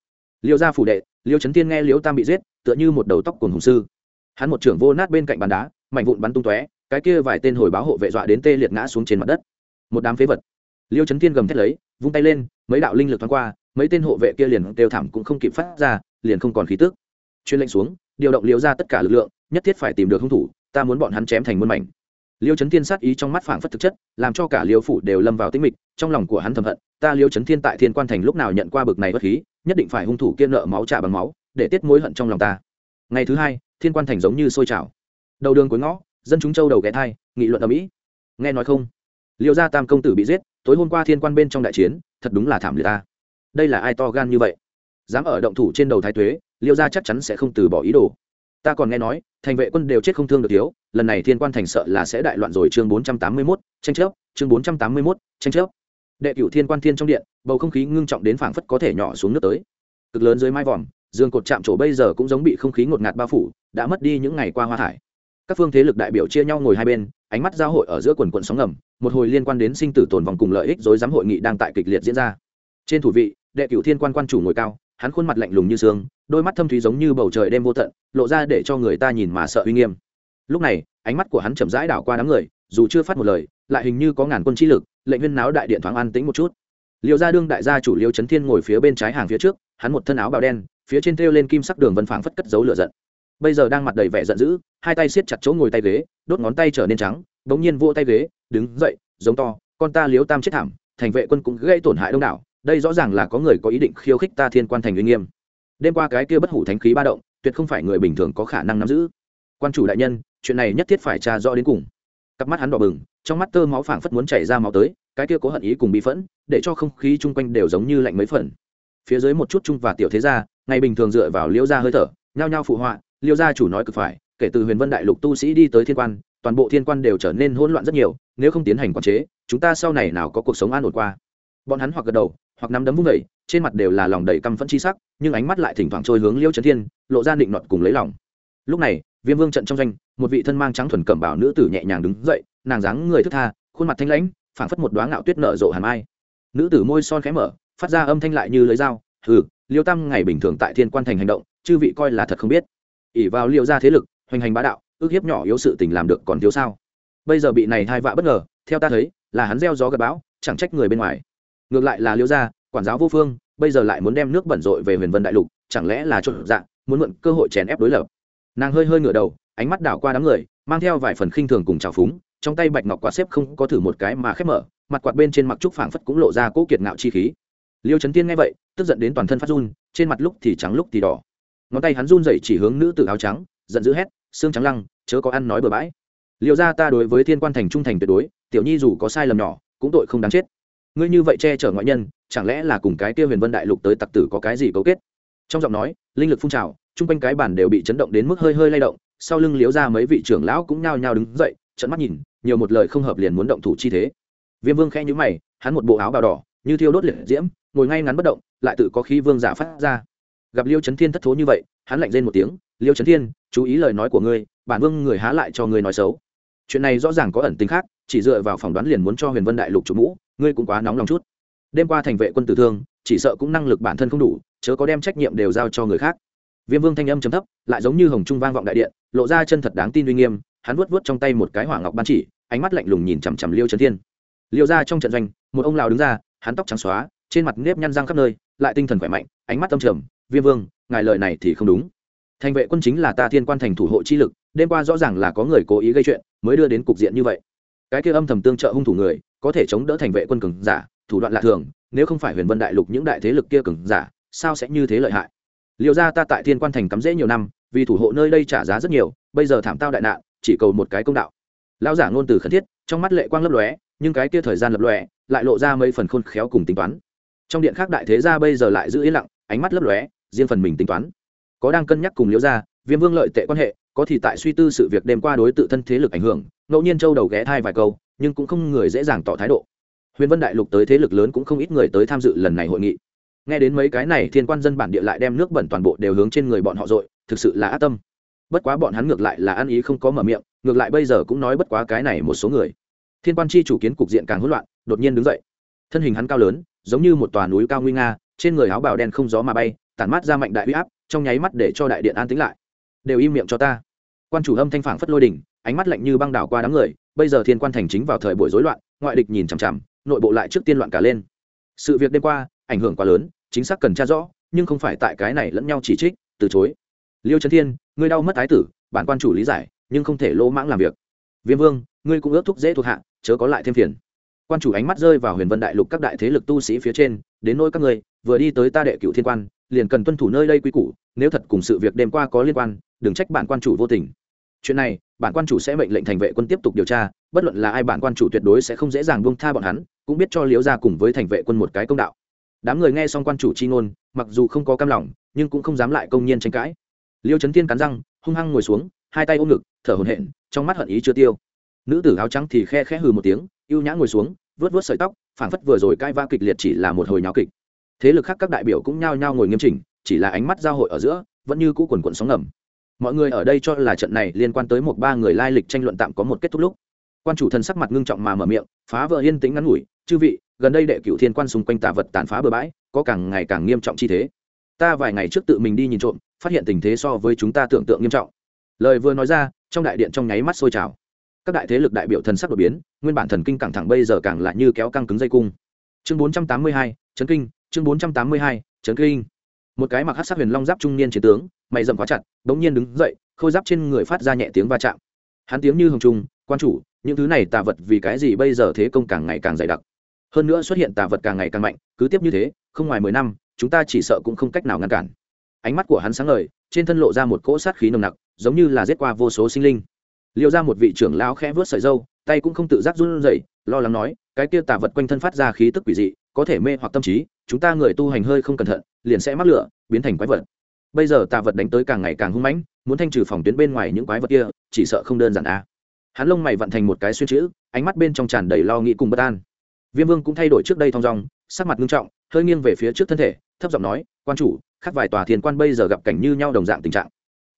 Speaker 1: Liêu gia phủ đệ, liêu trấn tiên nghe liêu tam bị giết, tựa như một đầu tóc của hùng sư. Hắn một trưởng vô nát bên cạnh bàn đá mạnh vụn bắn tung tóe, cái kia vài tên hồi báo hộ vệ dọa đến tê liệt ngã xuống trên mặt đất. Một đám phế vật. Liêu trấn tiên gầm thét lấy, vung tay lên, mấy đạo linh lực thoáng qua, mấy tên hộ vệ kia liền đều thảm cũng không kịp phát ra, liền không còn khí tức. Chuyên lệnh xuống, điều động liêu ra tất cả lực lượng, nhất thiết phải tìm được hung thủ, ta muốn bọn hắn chém thành muôn mảnh liêu Trấn thiên sát ý trong mắt phảng phất thực chất, làm cho cả liêu phủ đều lâm vào tĩnh mịch, trong lòng của hắn thầm hận, ta liêu Trấn thiên tại thiên quan thành lúc nào nhận qua bực này bất khí, nhất định phải hung thủ kiên nợ máu trả bằng máu, để tiết mối hận trong lòng ta. Ngày thứ hai, thiên quan thành giống như sôi trào. Đầu đường cuối ngõ, dân chúng châu đầu ghé thai, nghị luận ở mỹ nghe nói không? Liêu gia tam công tử bị giết, tối hôm qua thiên quan bên trong đại chiến, thật đúng là thảm liệt ta. Đây là ai to gan như vậy? Dám ở động thủ trên đầu thái thuế liêu gia chắc chắn sẽ không từ bỏ ý đồ ta còn nghe nói, thành vệ quân đều chết không thương được thiếu, lần này thiên quan thành sợ là sẽ đại loạn rồi, chương bốn trăm tám mươi mốt, tranh chấp, chương bốn trăm tám mươi mốt, tranh chấp. Đệ cửu thiên quan thiên trong điện, bầu không khí ngưng trọng đến phảng phất có thể nhỏ xuống nước tới. Cực lớn dưới mái vòm, dương cột chạm trổ bây giờ cũng giống bị không khí ngột ngạt bao phủ, đã mất đi những ngày qua hoa thải. Các phương thế lực đại biểu chia nhau ngồi hai bên, ánh mắt giao hội ở giữa quần quận sóng ngầm, một hồi liên quan đến sinh tử tồn vòng cùng lợi ích dối giám hội nghị đang tại kịch liệt diễn ra. Trên thủ vị, đệ cửu thiên quan quan chủ ngồi cao hắn khuôn mặt lạnh lùng như sương đôi mắt thâm thúy giống như bầu trời đêm vô tận, lộ ra để cho người ta nhìn mà sợ uy nghiêm. Lúc này, ánh mắt của hắn chậm rãi đảo qua đám người, dù chưa phát một lời, lại hình như có ngàn quân chi lực, lệnh huyên náo đại điện thoáng an tĩnh một chút. Liêu gia đương đại gia chủ liêu trấn thiên ngồi phía bên trái hàng phía trước, hắn một thân áo bào đen, phía trên thêu lên kim sắc đường vân phảng phất cất dấu lửa giận. Bây giờ đang mặt đầy vẻ giận dữ, hai tay siết chặt chỗ ngồi tay ghế, đốt ngón tay trở nên trắng, bỗng nhiên vỗ tay ghế, đứng dậy, giống to, con ta liếu tam chết thảm, thành vệ quân cũng gây tổn hại đông đảo đây rõ ràng là có người có ý định khiêu khích ta thiên quan thành uy nghiêm. Đêm qua cái kia bất hủ thánh khí ba động, tuyệt không phải người bình thường có khả năng nắm giữ. Quan chủ đại nhân, chuyện này nhất thiết phải tra rõ đến cùng. Cặp mắt hắn đỏ bừng, trong mắt tơ máu phảng phất muốn chảy ra máu tới, cái kia có hận ý cùng bị phẫn, để cho không khí chung quanh đều giống như lạnh mấy phần. Phía dưới một chút chung và tiểu thế gia, ngày bình thường dựa vào Liễu gia hơi thở, nhao nhao phụ họa, Liễu gia chủ nói cực phải, kể từ huyền vân đại lục tu sĩ đi tới thiên quan, toàn bộ thiên quan đều trở nên hỗn loạn rất nhiều, nếu không tiến hành quản chế, chúng ta sau này nào có cuộc sống an ổn qua. Bọn hắn hoặc gật đầu hoặc nắm đấm vung vẩy, trên mặt đều là lòng đầy căm phẫn chi sắc, nhưng ánh mắt lại thỉnh thoảng trôi hướng liêu trấn thiên, lộ ra định nọt cùng lấy lòng. Lúc này, viêm vương trận trong doanh, một vị thân mang trắng thuần cẩm bảo nữ tử nhẹ nhàng đứng dậy, nàng dáng người thức tha, khuôn mặt thanh lãnh, phảng phất một đoá ngạo tuyết nở rộ hàn mai. Nữ tử môi son khẽ mở, phát ra âm thanh lại như lưới dao, hừ, liêu tam, ngày bình thường tại thiên quan thành hành động, chư vị coi là thật không biết. Ỉ vào liêu ra thế lực, hoành hành bá đạo, ước hiếp nhỏ yếu sự tình làm được còn thiếu sao? Bây giờ bị này thai vạ bất ngờ, theo ta thấy, là hắn gieo gió gặp bão, chẳng trách người bên ngoài ngược lại là liêu gia, quản giáo vô phương, bây giờ lại muốn đem nước bẩn rội về huyền vân đại lục, chẳng lẽ là trộn dạng muốn mượn cơ hội chèn ép đối lập? Nàng hơi hơi ngửa đầu, ánh mắt đảo qua đám người, mang theo vài phần khinh thường cùng trào phúng, trong tay bạch ngọc quạt xếp không có thử một cái mà khép mở, mặt quạt bên trên mặc trúc phảng phất cũng lộ ra cỗ kiệt ngạo chi khí. Liêu trấn tiên nghe vậy, tức giận đến toàn thân phát run, trên mặt lúc thì trắng lúc thì đỏ. Ngón tay hắn run dậy chỉ hướng nữ tử áo trắng, giận dữ hét xương trắng lăng, chớ có ăn nói bừa bãi. Liệu ra ta đối với thiên quan thành trung thành tuyệt đối, tiểu nhi dù có sai lầm nhỏ, cũng tội không đáng chết ngươi như vậy che chở ngoại nhân, chẳng lẽ là cùng cái kia huyền vân đại lục tới tặc tử có cái gì cấu kết? Trong giọng nói, linh lực phun trào, chung quanh cái bản đều bị chấn động đến mức hơi hơi lay động, sau lưng liếu ra mấy vị trưởng lão cũng nhao nhao đứng dậy trận mắt nhìn, nhiều một lời không hợp liền muốn động thủ chi thế. Viêm vương khẽ nhữ mày, hắn một bộ áo bào đỏ, như thiêu đốt liệt diễm, ngồi ngay ngắn bất động, lại tự có khí vương giả phát ra. Gặp liêu trấn thiên thất thố như vậy, hắn lạnh lên một tiếng, liêu trấn thiên, chú ý lời nói của ngươi, bản vương người há lại cho ngươi nói xấu. Chuyện này rõ ràng có ẩn tính khác, chỉ dựa vào phỏng đoán liền muốn cho huyền vân đại lục chủ mũ ngươi cũng quá nóng lòng chút. Đêm qua thành vệ quân tử thương, chỉ sợ cũng năng lực bản thân không đủ, chớ có đem trách nhiệm đều giao cho người khác. Viêm vương thanh âm chấm thấp, lại giống như hồng trung vang vọng đại điện, lộ ra chân thật đáng tin uy nghiêm, hắn vuốt vuốt trong tay một cái hỏa ngọc ban chỉ, ánh mắt lạnh lùng nhìn chằm chằm liêu trấn thiên. Liêu ra trong trận doanh, một ông lào đứng ra, hắn tóc trắng xóa, trên mặt nếp nhăn răng khắp nơi, lại tinh thần khỏe mạnh, ánh mắt tâm trầm, viêm vương, ngài lời này thì không đúng. Thành vệ quân chính là ta thiên quan thành thủ hộ chi lực, đêm qua rõ ràng là có người cố ý gây chuyện, mới đưa đến cục diện như vậy. Cái kia âm thầm tương trợ hung thủ người có thể chống đỡ thành vệ quân cường giả, thủ đoạn lạ thường, nếu không phải huyền vân đại lục những đại thế lực kia cường giả, sao sẽ như thế lợi hại? Liệu ra ta tại thiên quan thành cắm rễ nhiều năm, vì thủ hộ nơi đây trả giá rất nhiều, bây giờ thảm tao đại nạn, chỉ cầu một cái công đạo. Lão giả ngôn từ khẩn thiết, trong mắt lệ quang lấp lóe, nhưng cái kia thời gian lập lòe, lại lộ ra mấy phần khôn khéo cùng tính toán. Trong điện khác đại thế gia bây giờ lại giữ yên lặng, ánh mắt lấp lóe, riêng phần mình tính toán. Có đang cân nhắc cùng liễu gia, viêm vương lợi tệ quan hệ, có thì tại suy tư sự việc đêm qua đối tự thân thế lực ảnh hưởng, ngẫu nhiên châu đầu ghé thai vài câu nhưng cũng không người dễ dàng tỏ thái độ. Huyền vân đại lục tới thế lực lớn cũng không ít người tới tham dự lần này hội nghị. Nghe đến mấy cái này, thiên quan dân bản địa lại đem nước bẩn toàn bộ đều hướng trên người bọn họ dội, thực sự là ác tâm. Bất quá bọn hắn ngược lại là ăn ý không có mở miệng, ngược lại bây giờ cũng nói bất quá cái này một số người. Thiên quan chi chủ kiến cục diện càng hỗn loạn, đột nhiên đứng dậy. Thân hình hắn cao lớn, giống như một tòa núi cao nguy nga, trên người áo bào đen không gió mà bay, tản mát ra mạnh đại huy áp, trong nháy mắt để cho đại điện an tĩnh lại. Đều im miệng cho ta. Quan chủ âm thanh phảng phất lôi đỉnh ánh mắt lạnh như băng đảo qua đám người, bây giờ thiên quan thành chính vào thời buổi rối loạn, ngoại địch nhìn chằm chằm, nội bộ lại trước tiên loạn cả lên. Sự việc đêm qua, ảnh hưởng quá lớn, chính xác cần tra rõ, nhưng không phải tại cái này lẫn nhau chỉ trích, từ chối. Liêu trấn thiên, ngươi đau mất ái tử, bản quan chủ lý giải, nhưng không thể lỗ mãng làm việc. Viêm vương, ngươi cũng ước thúc dễ thuộc hạ, chớ có lại thêm phiền. Quan chủ ánh mắt rơi vào huyền vân đại lục các đại thế lực tu sĩ phía trên, đến nỗi các ngươi, vừa đi tới ta đệ cựu thiên quan, liền cần tuân thủ nơi đây quy củ, nếu thật cùng sự việc đêm qua có liên quan, đừng trách bản quan chủ vô tình chuyện này, bản quan chủ sẽ mệnh lệnh thành vệ quân tiếp tục điều tra, bất luận là ai bản quan chủ tuyệt đối sẽ không dễ dàng buông tha bọn hắn, cũng biết cho liếu ra cùng với thành vệ quân một cái công đạo. Đám người nghe xong quan chủ chi ngôn, mặc dù không có cam lòng, nhưng cũng không dám lại công nhiên tranh cãi. Liêu trấn thiên cắn răng, hung hăng ngồi xuống, hai tay ôm ngực, thở hổn hển, trong mắt hận ý chưa tiêu. Nữ tử áo trắng thì khe khẽ hừ một tiếng, ưu nhã ngồi xuống vớt vớt sợi tóc, phảng phất vừa rồi cãi va kịch liệt chỉ là một hồi nháo kịch. Thế lực khác các đại biểu cũng nhao nhao ngồi nghiêm chỉnh, chỉ là ánh mắt giao hội ở giữa, vẫn như cũ quần quận sóng ngầm mọi người ở đây cho là trận này liên quan tới một ba người lai lịch tranh luận tạm có một kết thúc lúc. Quan chủ thần sắc mặt ngưng trọng mà mở miệng, phá vỡ yên tĩnh ngắn ngủi, chư vị, gần đây đệ cửu thiên quan xung quanh tà vật tàn phá bừa bãi, có càng ngày càng nghiêm trọng chi thế. Ta vài ngày trước tự mình đi nhìn trộm, phát hiện tình thế so với chúng ta tưởng tượng nghiêm trọng. Lời vừa nói ra, trong đại điện trong nháy mắt sôi trào. Các đại thế lực đại biểu thần sắc đột biến, nguyên bản thần kinh căng thẳng bây giờ càng lại như kéo căng cứng dây cung. Chương bốn trăm tám mươi hai, chấn kinh, chương bốn trăm tám mươi hai, chấn kinh một cái mặc hát sát huyền long giáp trung niên chiến tướng, mày dậm quá chặt bỗng nhiên đứng dậy, khôi giáp trên người phát ra nhẹ tiếng va chạm. Hắn tiếng như hồng trung quan chủ, những thứ này tà vật vì cái gì bây giờ thế công càng ngày càng dày đặc? Hơn nữa xuất hiện tà vật càng ngày càng mạnh, cứ tiếp như thế, không ngoài mười năm, chúng ta chỉ sợ cũng không cách nào ngăn cản. Ánh mắt của hắn sáng ngời, trên thân lộ ra một cỗ sát khí nồng nặc, giống như là giết qua vô số sinh linh. Liệu ra một vị trưởng lão khẽ vớt sợi dâu tay cũng không tự giác run rẩy, lo lắng nói, cái kia tà vật quanh thân phát ra khí tức quỷ dị, có thể mê hoặc tâm trí chúng ta người tu hành hơi không cẩn thận, liền sẽ mắc lửa, biến thành quái vật. Bây giờ tà vật đánh tới càng ngày càng hung mãnh, muốn thanh trừ phòng tuyến bên ngoài những quái vật kia, chỉ sợ không đơn giản a hắn lông mày vận thành một cái xuyên chữ, ánh mắt bên trong tràn đầy lo nghĩ cùng bất an. Viêm vương cũng thay đổi trước đây thong dong, sắc mặt nghiêm trọng, hơi nghiêng về phía trước thân thể, thấp giọng nói, quan chủ, khác vài tòa thiên quan bây giờ gặp cảnh như nhau đồng dạng tình trạng.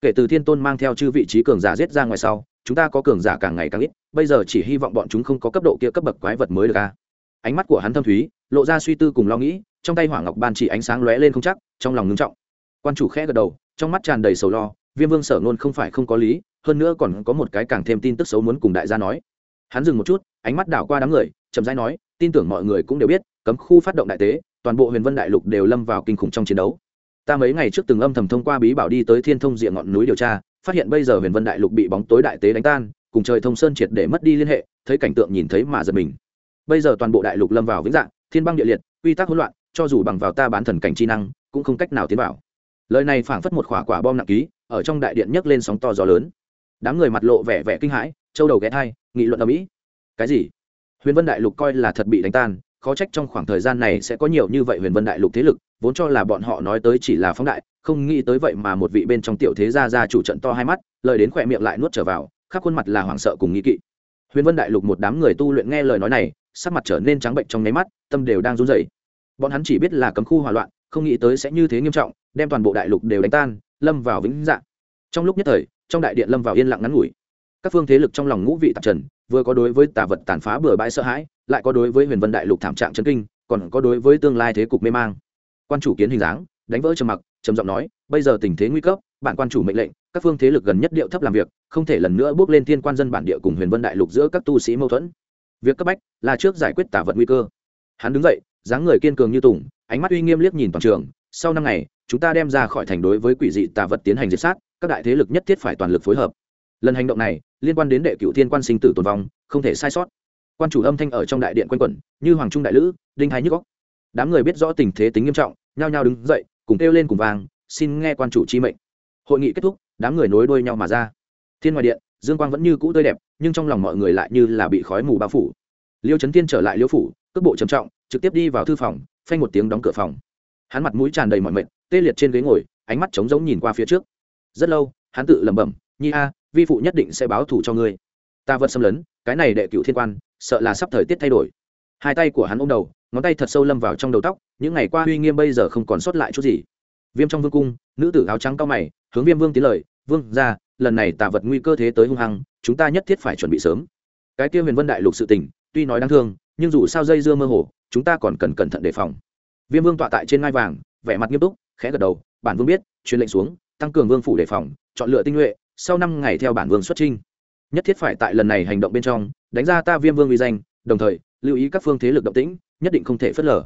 Speaker 1: Kể từ thiên tôn mang theo chư vị trí cường giả giết ra ngoài sau, chúng ta có cường giả càng ngày càng ít, bây giờ chỉ hy vọng bọn chúng không có cấp độ kia cấp bậc quái vật mới được a ánh mắt của hắn thâm thúy, lộ ra suy tư cùng lo nghĩ trong tay hỏa ngọc ban chỉ ánh sáng lóe lên không chắc, trong lòng ngưng trọng. Quan chủ khẽ gật đầu, trong mắt tràn đầy sầu lo, viêm vương sở nôn không phải không có lý, hơn nữa còn có một cái càng thêm tin tức xấu muốn cùng đại gia nói. Hắn dừng một chút, ánh mắt đảo qua đám người, chậm rãi nói, tin tưởng mọi người cũng đều biết, cấm khu phát động đại tế, toàn bộ huyền vân đại lục đều lâm vào kinh khủng trong chiến đấu. Ta mấy ngày trước từng âm thầm thông qua bí bảo đi tới thiên thông diện ngọn núi điều tra, phát hiện bây giờ huyền vân đại lục bị bóng tối đại tế đánh tan, cùng trời thông sơn triệt để mất đi liên hệ, thấy cảnh tượng nhìn thấy mà giật mình. Bây giờ toàn bộ đại lục lâm vào vĩnh dạng, thiên băng địa liệt, quy tắc hỗn loạn cho dù bằng vào ta bán thần cảnh chi năng, cũng không cách nào tiến vào. Lời này phảng phất một khỏa quả bom nặng ký, ở trong đại điện nhấc lên sóng to gió lớn. Đám người mặt lộ vẻ vẻ kinh hãi, châu đầu ghé thai, nghị luận ở mỹ cái gì? Huyền vân đại lục coi là thật bị đánh tan, khó trách trong khoảng thời gian này sẽ có nhiều như vậy huyền vân đại lục thế lực, vốn cho là bọn họ nói tới chỉ là phóng đại, không nghĩ tới vậy mà một vị bên trong tiểu thế gia gia chủ trận to hai mắt, lời đến khỏe miệng lại nuốt trở vào, khắp khuôn mặt là hoảng sợ cùng nghĩ kỵ. Huyền vân đại lục một đám người tu luyện nghe lời nói này, sắc mặt trở nên trắng bệnh trong nháy mắt, tâm đều đang run rẩy bọn hắn chỉ biết là cấm khu hòa loạn, không nghĩ tới sẽ như thế nghiêm trọng, đem toàn bộ đại lục đều đánh tan, lâm vào vĩnh dạng trong lúc nhất thời, trong đại điện lâm vào yên lặng ngắn ngủi. Các phương thế lực trong lòng ngũ vị tạp trần, vừa có đối với tà vật tàn phá bừa bãi sợ hãi, lại có đối với huyền vân đại lục thảm trạng chấn kinh, còn có đối với tương lai thế cục mê mang. Quan chủ kiến hình dáng, đánh vỡ trầm mặc, trầm giọng nói, bây giờ tình thế nguy cấp, bản quan chủ mệnh lệnh, các phương thế lực gần nhất điệu thấp làm việc, không thể lần nữa bước lên thiên quan dân bản địa cùng huyền vân đại lục giữa các tu sĩ mâu thuẫn. Việc cấp bách là trước giải quyết tả vật nguy cơ. Hắn đứng dậy dáng người kiên cường như tùng, ánh mắt uy nghiêm liếc nhìn toàn trường. Sau năm ngày, chúng ta đem ra khỏi thành đối với quỷ dị tà vật tiến hành diệt sát, các đại thế lực nhất thiết phải toàn lực phối hợp. Lần hành động này, liên quan đến đệ cựu thiên quan sinh tử tồn vong, không thể sai sót. Quan chủ âm thanh ở trong đại điện quanh quẩn, như hoàng trung đại lữ, đinh hai nhức góc đám người biết rõ tình thế tính nghiêm trọng, nhao nhao đứng dậy, cùng kêu lên cùng vàng xin nghe quan chủ chi mệnh. Hội nghị kết thúc, đám người nối đuôi nhau mà ra. Thiên ngoài điện, dương quang vẫn như cũ tươi đẹp, nhưng trong lòng mọi người lại như là bị khói mù bao phủ. Liêu trấn tiên trở lại liêu phủ, cước bộ trầm trọng trực tiếp đi vào thư phòng, phanh một tiếng đóng cửa phòng. Hắn mặt mũi tràn đầy mọi mệnh tê liệt trên ghế ngồi, ánh mắt trống giống nhìn qua phía trước. Rất lâu, hắn tự lẩm bẩm, nhi a, vi phụ nhất định sẽ báo thù cho ngươi. Ta vẫn xâm lấn, cái này đệ cựu thiên quan, sợ là sắp thời tiết thay đổi. Hai tay của hắn ôm đầu, ngón tay thật sâu lâm vào trong đầu tóc, những ngày qua uy nghiêm bây giờ không còn sót lại chút gì. Viêm trong vương cung, nữ tử áo trắng cao mày, hướng viêm vương tiến lời, vương ra lần này tà vật nguy cơ thế tới hung hăng, chúng ta nhất thiết phải chuẩn bị sớm. Cái kia huyền vân đại lục sự tình, tuy nói đáng thương, nhưng dù sao dây dưa mơ hồ chúng ta còn cần cẩn thận đề phòng. Viêm vương tọa tại trên ngai vàng, vẻ mặt nghiêm túc, khẽ gật đầu, bản vương biết, truyền lệnh xuống, tăng cường vương phủ đề phòng, chọn lựa tinh nhuệ, sau năm ngày theo bản vương xuất trinh nhất thiết phải tại lần này hành động bên trong, đánh ra ta viêm vương uy danh, đồng thời, lưu ý các phương thế lực động tĩnh, nhất định không thể phớt lờ.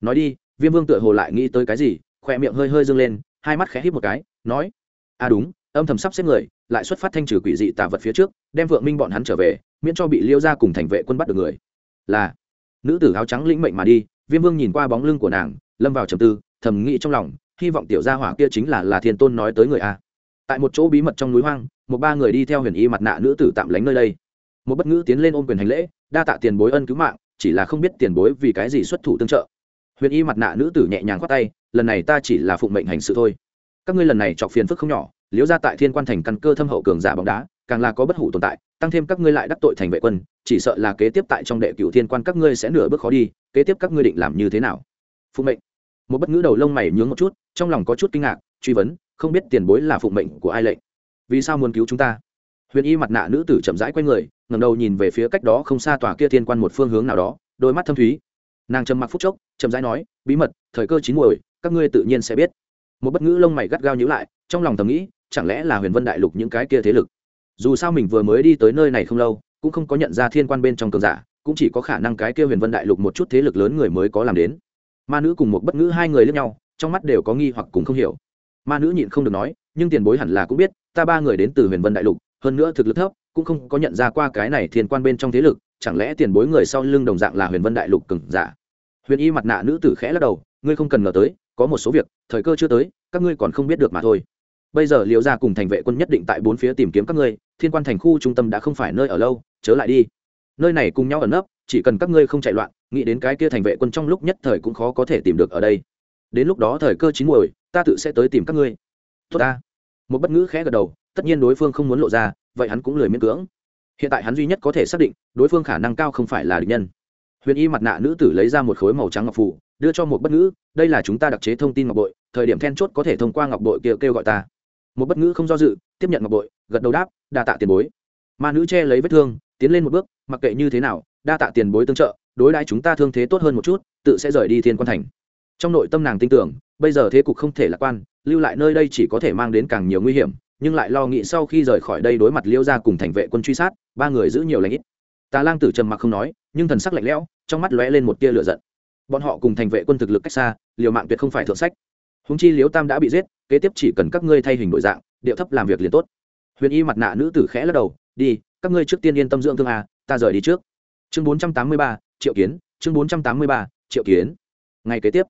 Speaker 1: Nói đi, viêm vương tựa hồ lại nghĩ tới cái gì, khỏe miệng hơi hơi dâng lên, hai mắt khẽ hít một cái, nói à đúng, âm thầm sắp xếp người, lại xuất phát thanh trừ quỷ dị tà vật phía trước, đem vượng minh bọn hắn trở về, miễn cho bị liêu ra cùng thành vệ quân bắt được người. Là nữ tử áo trắng lĩnh mệnh mà đi, viêm vương nhìn qua bóng lưng của nàng, lâm vào trầm tư, thầm nghĩ trong lòng, hy vọng tiểu gia hỏa kia chính là là thiên tôn nói tới người a. Tại một chỗ bí mật trong núi hoang, một ba người đi theo huyền y mặt nạ nữ tử tạm lánh nơi đây. Một bất ngữ tiến lên ôm quyền hành lễ, đa tạ tiền bối ân cứu mạng, chỉ là không biết tiền bối vì cái gì xuất thủ tương trợ. Huyền y mặt nạ nữ tử nhẹ nhàng khoát tay, lần này ta chỉ là phụng mệnh hành sự thôi. Các ngươi lần này chọc phiền phức không nhỏ, liễu ra tại thiên quan thành căn cơ thâm hậu cường giả bóng đá càng là có bất hủ tồn tại, tăng thêm các ngươi lại đắc tội thành vệ quân, chỉ sợ là kế tiếp tại trong đệ cửu thiên quan các ngươi sẽ nửa bước khó đi, kế tiếp các ngươi định làm như thế nào? Phụng mệnh. Một bất ngữ đầu lông mày nhướng một chút, trong lòng có chút kinh ngạc, truy vấn, không biết tiền bối là phụng mệnh của ai lệnh? Vì sao muốn cứu chúng ta? Huyền y mặt nạ nữ tử chậm rãi q u a y người ngầm đầu nhìn về phía cách đó không xa tòa kia thiên quan một phương hướng nào đó, đôi mắt thâm thúy. Nàng trầm mặc phúc chốc, chậm rãi nói, bí mật, thời cơ chín muồi, các ngươi tự nhiên sẽ biết. Một bất ngữ lông mày gắt gao nhữ lại, trong lòng thầm nghĩ, chẳng lẽ là huyền vân đại lục những cái kia thế lực? Dù sao mình vừa mới đi tới nơi này không lâu, cũng không có nhận ra thiên quan bên trong cường giả, cũng chỉ có khả năng cái kia huyền vân đại lục một chút thế lực lớn người mới có làm đến. Ma nữ cùng một bất ngữ hai người lẫn nhau, trong mắt đều có nghi hoặc cùng không hiểu. Ma nữ nhịn không được nói, nhưng tiền bối hẳn là cũng biết, ta ba người đến từ huyền vân đại lục, hơn nữa thực lực thấp, cũng không có nhận ra qua cái này thiên quan bên trong thế lực, chẳng lẽ tiền bối người sau lưng đồng dạng là huyền vân đại lục cường giả? Huyền y mặt nạ nữ tử khẽ lắc đầu, ngươi không cần ngờ tới, có một số việc, thời cơ chưa tới, các ngươi còn không biết được mà thôi bây giờ liệu ra cùng thành vệ quân nhất định tại bốn phía tìm kiếm các ngươi, thiên quan thành khu trung tâm đã không phải nơi ở lâu, chớ lại đi. Nơi này cùng nhau ẩn nấp, chỉ cần các ngươi không chạy loạn, nghĩ đến cái kia thành vệ quân trong lúc nhất thời cũng khó có thể tìm được ở đây. Đến lúc đó thời cơ chín muồi, ta tự sẽ tới tìm các ngươi. Tốt ta. Một bất ngữ khẽ gật đầu, tất nhiên đối phương không muốn lộ ra, vậy hắn cũng lười miễn cưỡng. Hiện tại hắn duy nhất có thể xác định, đối phương khả năng cao không phải là địch nhân. Huyền y mặt nạ nữ tử lấy ra một khối màu trắng ngọc phủ đưa cho một bất ngữ, đây là chúng ta đặc chế thông tin ngọc bội, thời điểm then chốt có thể thông qua ngọc bội kia kêu gọi ta một bất ngữ không do dự, tiếp nhận ngọc bội, gật đầu đáp, đa tạ tiền bối. Ma nữ che lấy vết thương, tiến lên một bước, mặc kệ như thế nào, đa tạ tiền bối tương trợ, đối đãi chúng ta thương thế tốt hơn một chút, tự sẽ rời đi thiên quan thành. Trong nội tâm nàng tin tưởng, bây giờ thế cục không thể lạc quan, lưu lại nơi đây chỉ có thể mang đến càng nhiều nguy hiểm, nhưng lại lo nghĩ sau khi rời khỏi đây đối mặt liêu ra cùng thành vệ quân truy sát, ba người giữ nhiều lãnh ít. Tà lang tử trầm mặc không nói, nhưng thần sắc lạnh lẽo, trong mắt lóe lên một tia lửa giận. Bọn họ cùng thành vệ quân thực lực cách xa, liều mạng tuyệt không phải thượng sách húng chi liếu tam đã bị giết, kế tiếp chỉ cần các ngươi thay hình đổi dạng, điệu thấp làm việc liền tốt. Huyền y mặt nạ nữ tử khẽ lắc đầu, đi, các ngươi trước tiên yên tâm dưỡng thương à ta rời đi trước. Chương bốn trăm tám mươi ba, triệu kiến, chương bốn trăm tám mươi ba, triệu kiến. Ngày kế tiếp,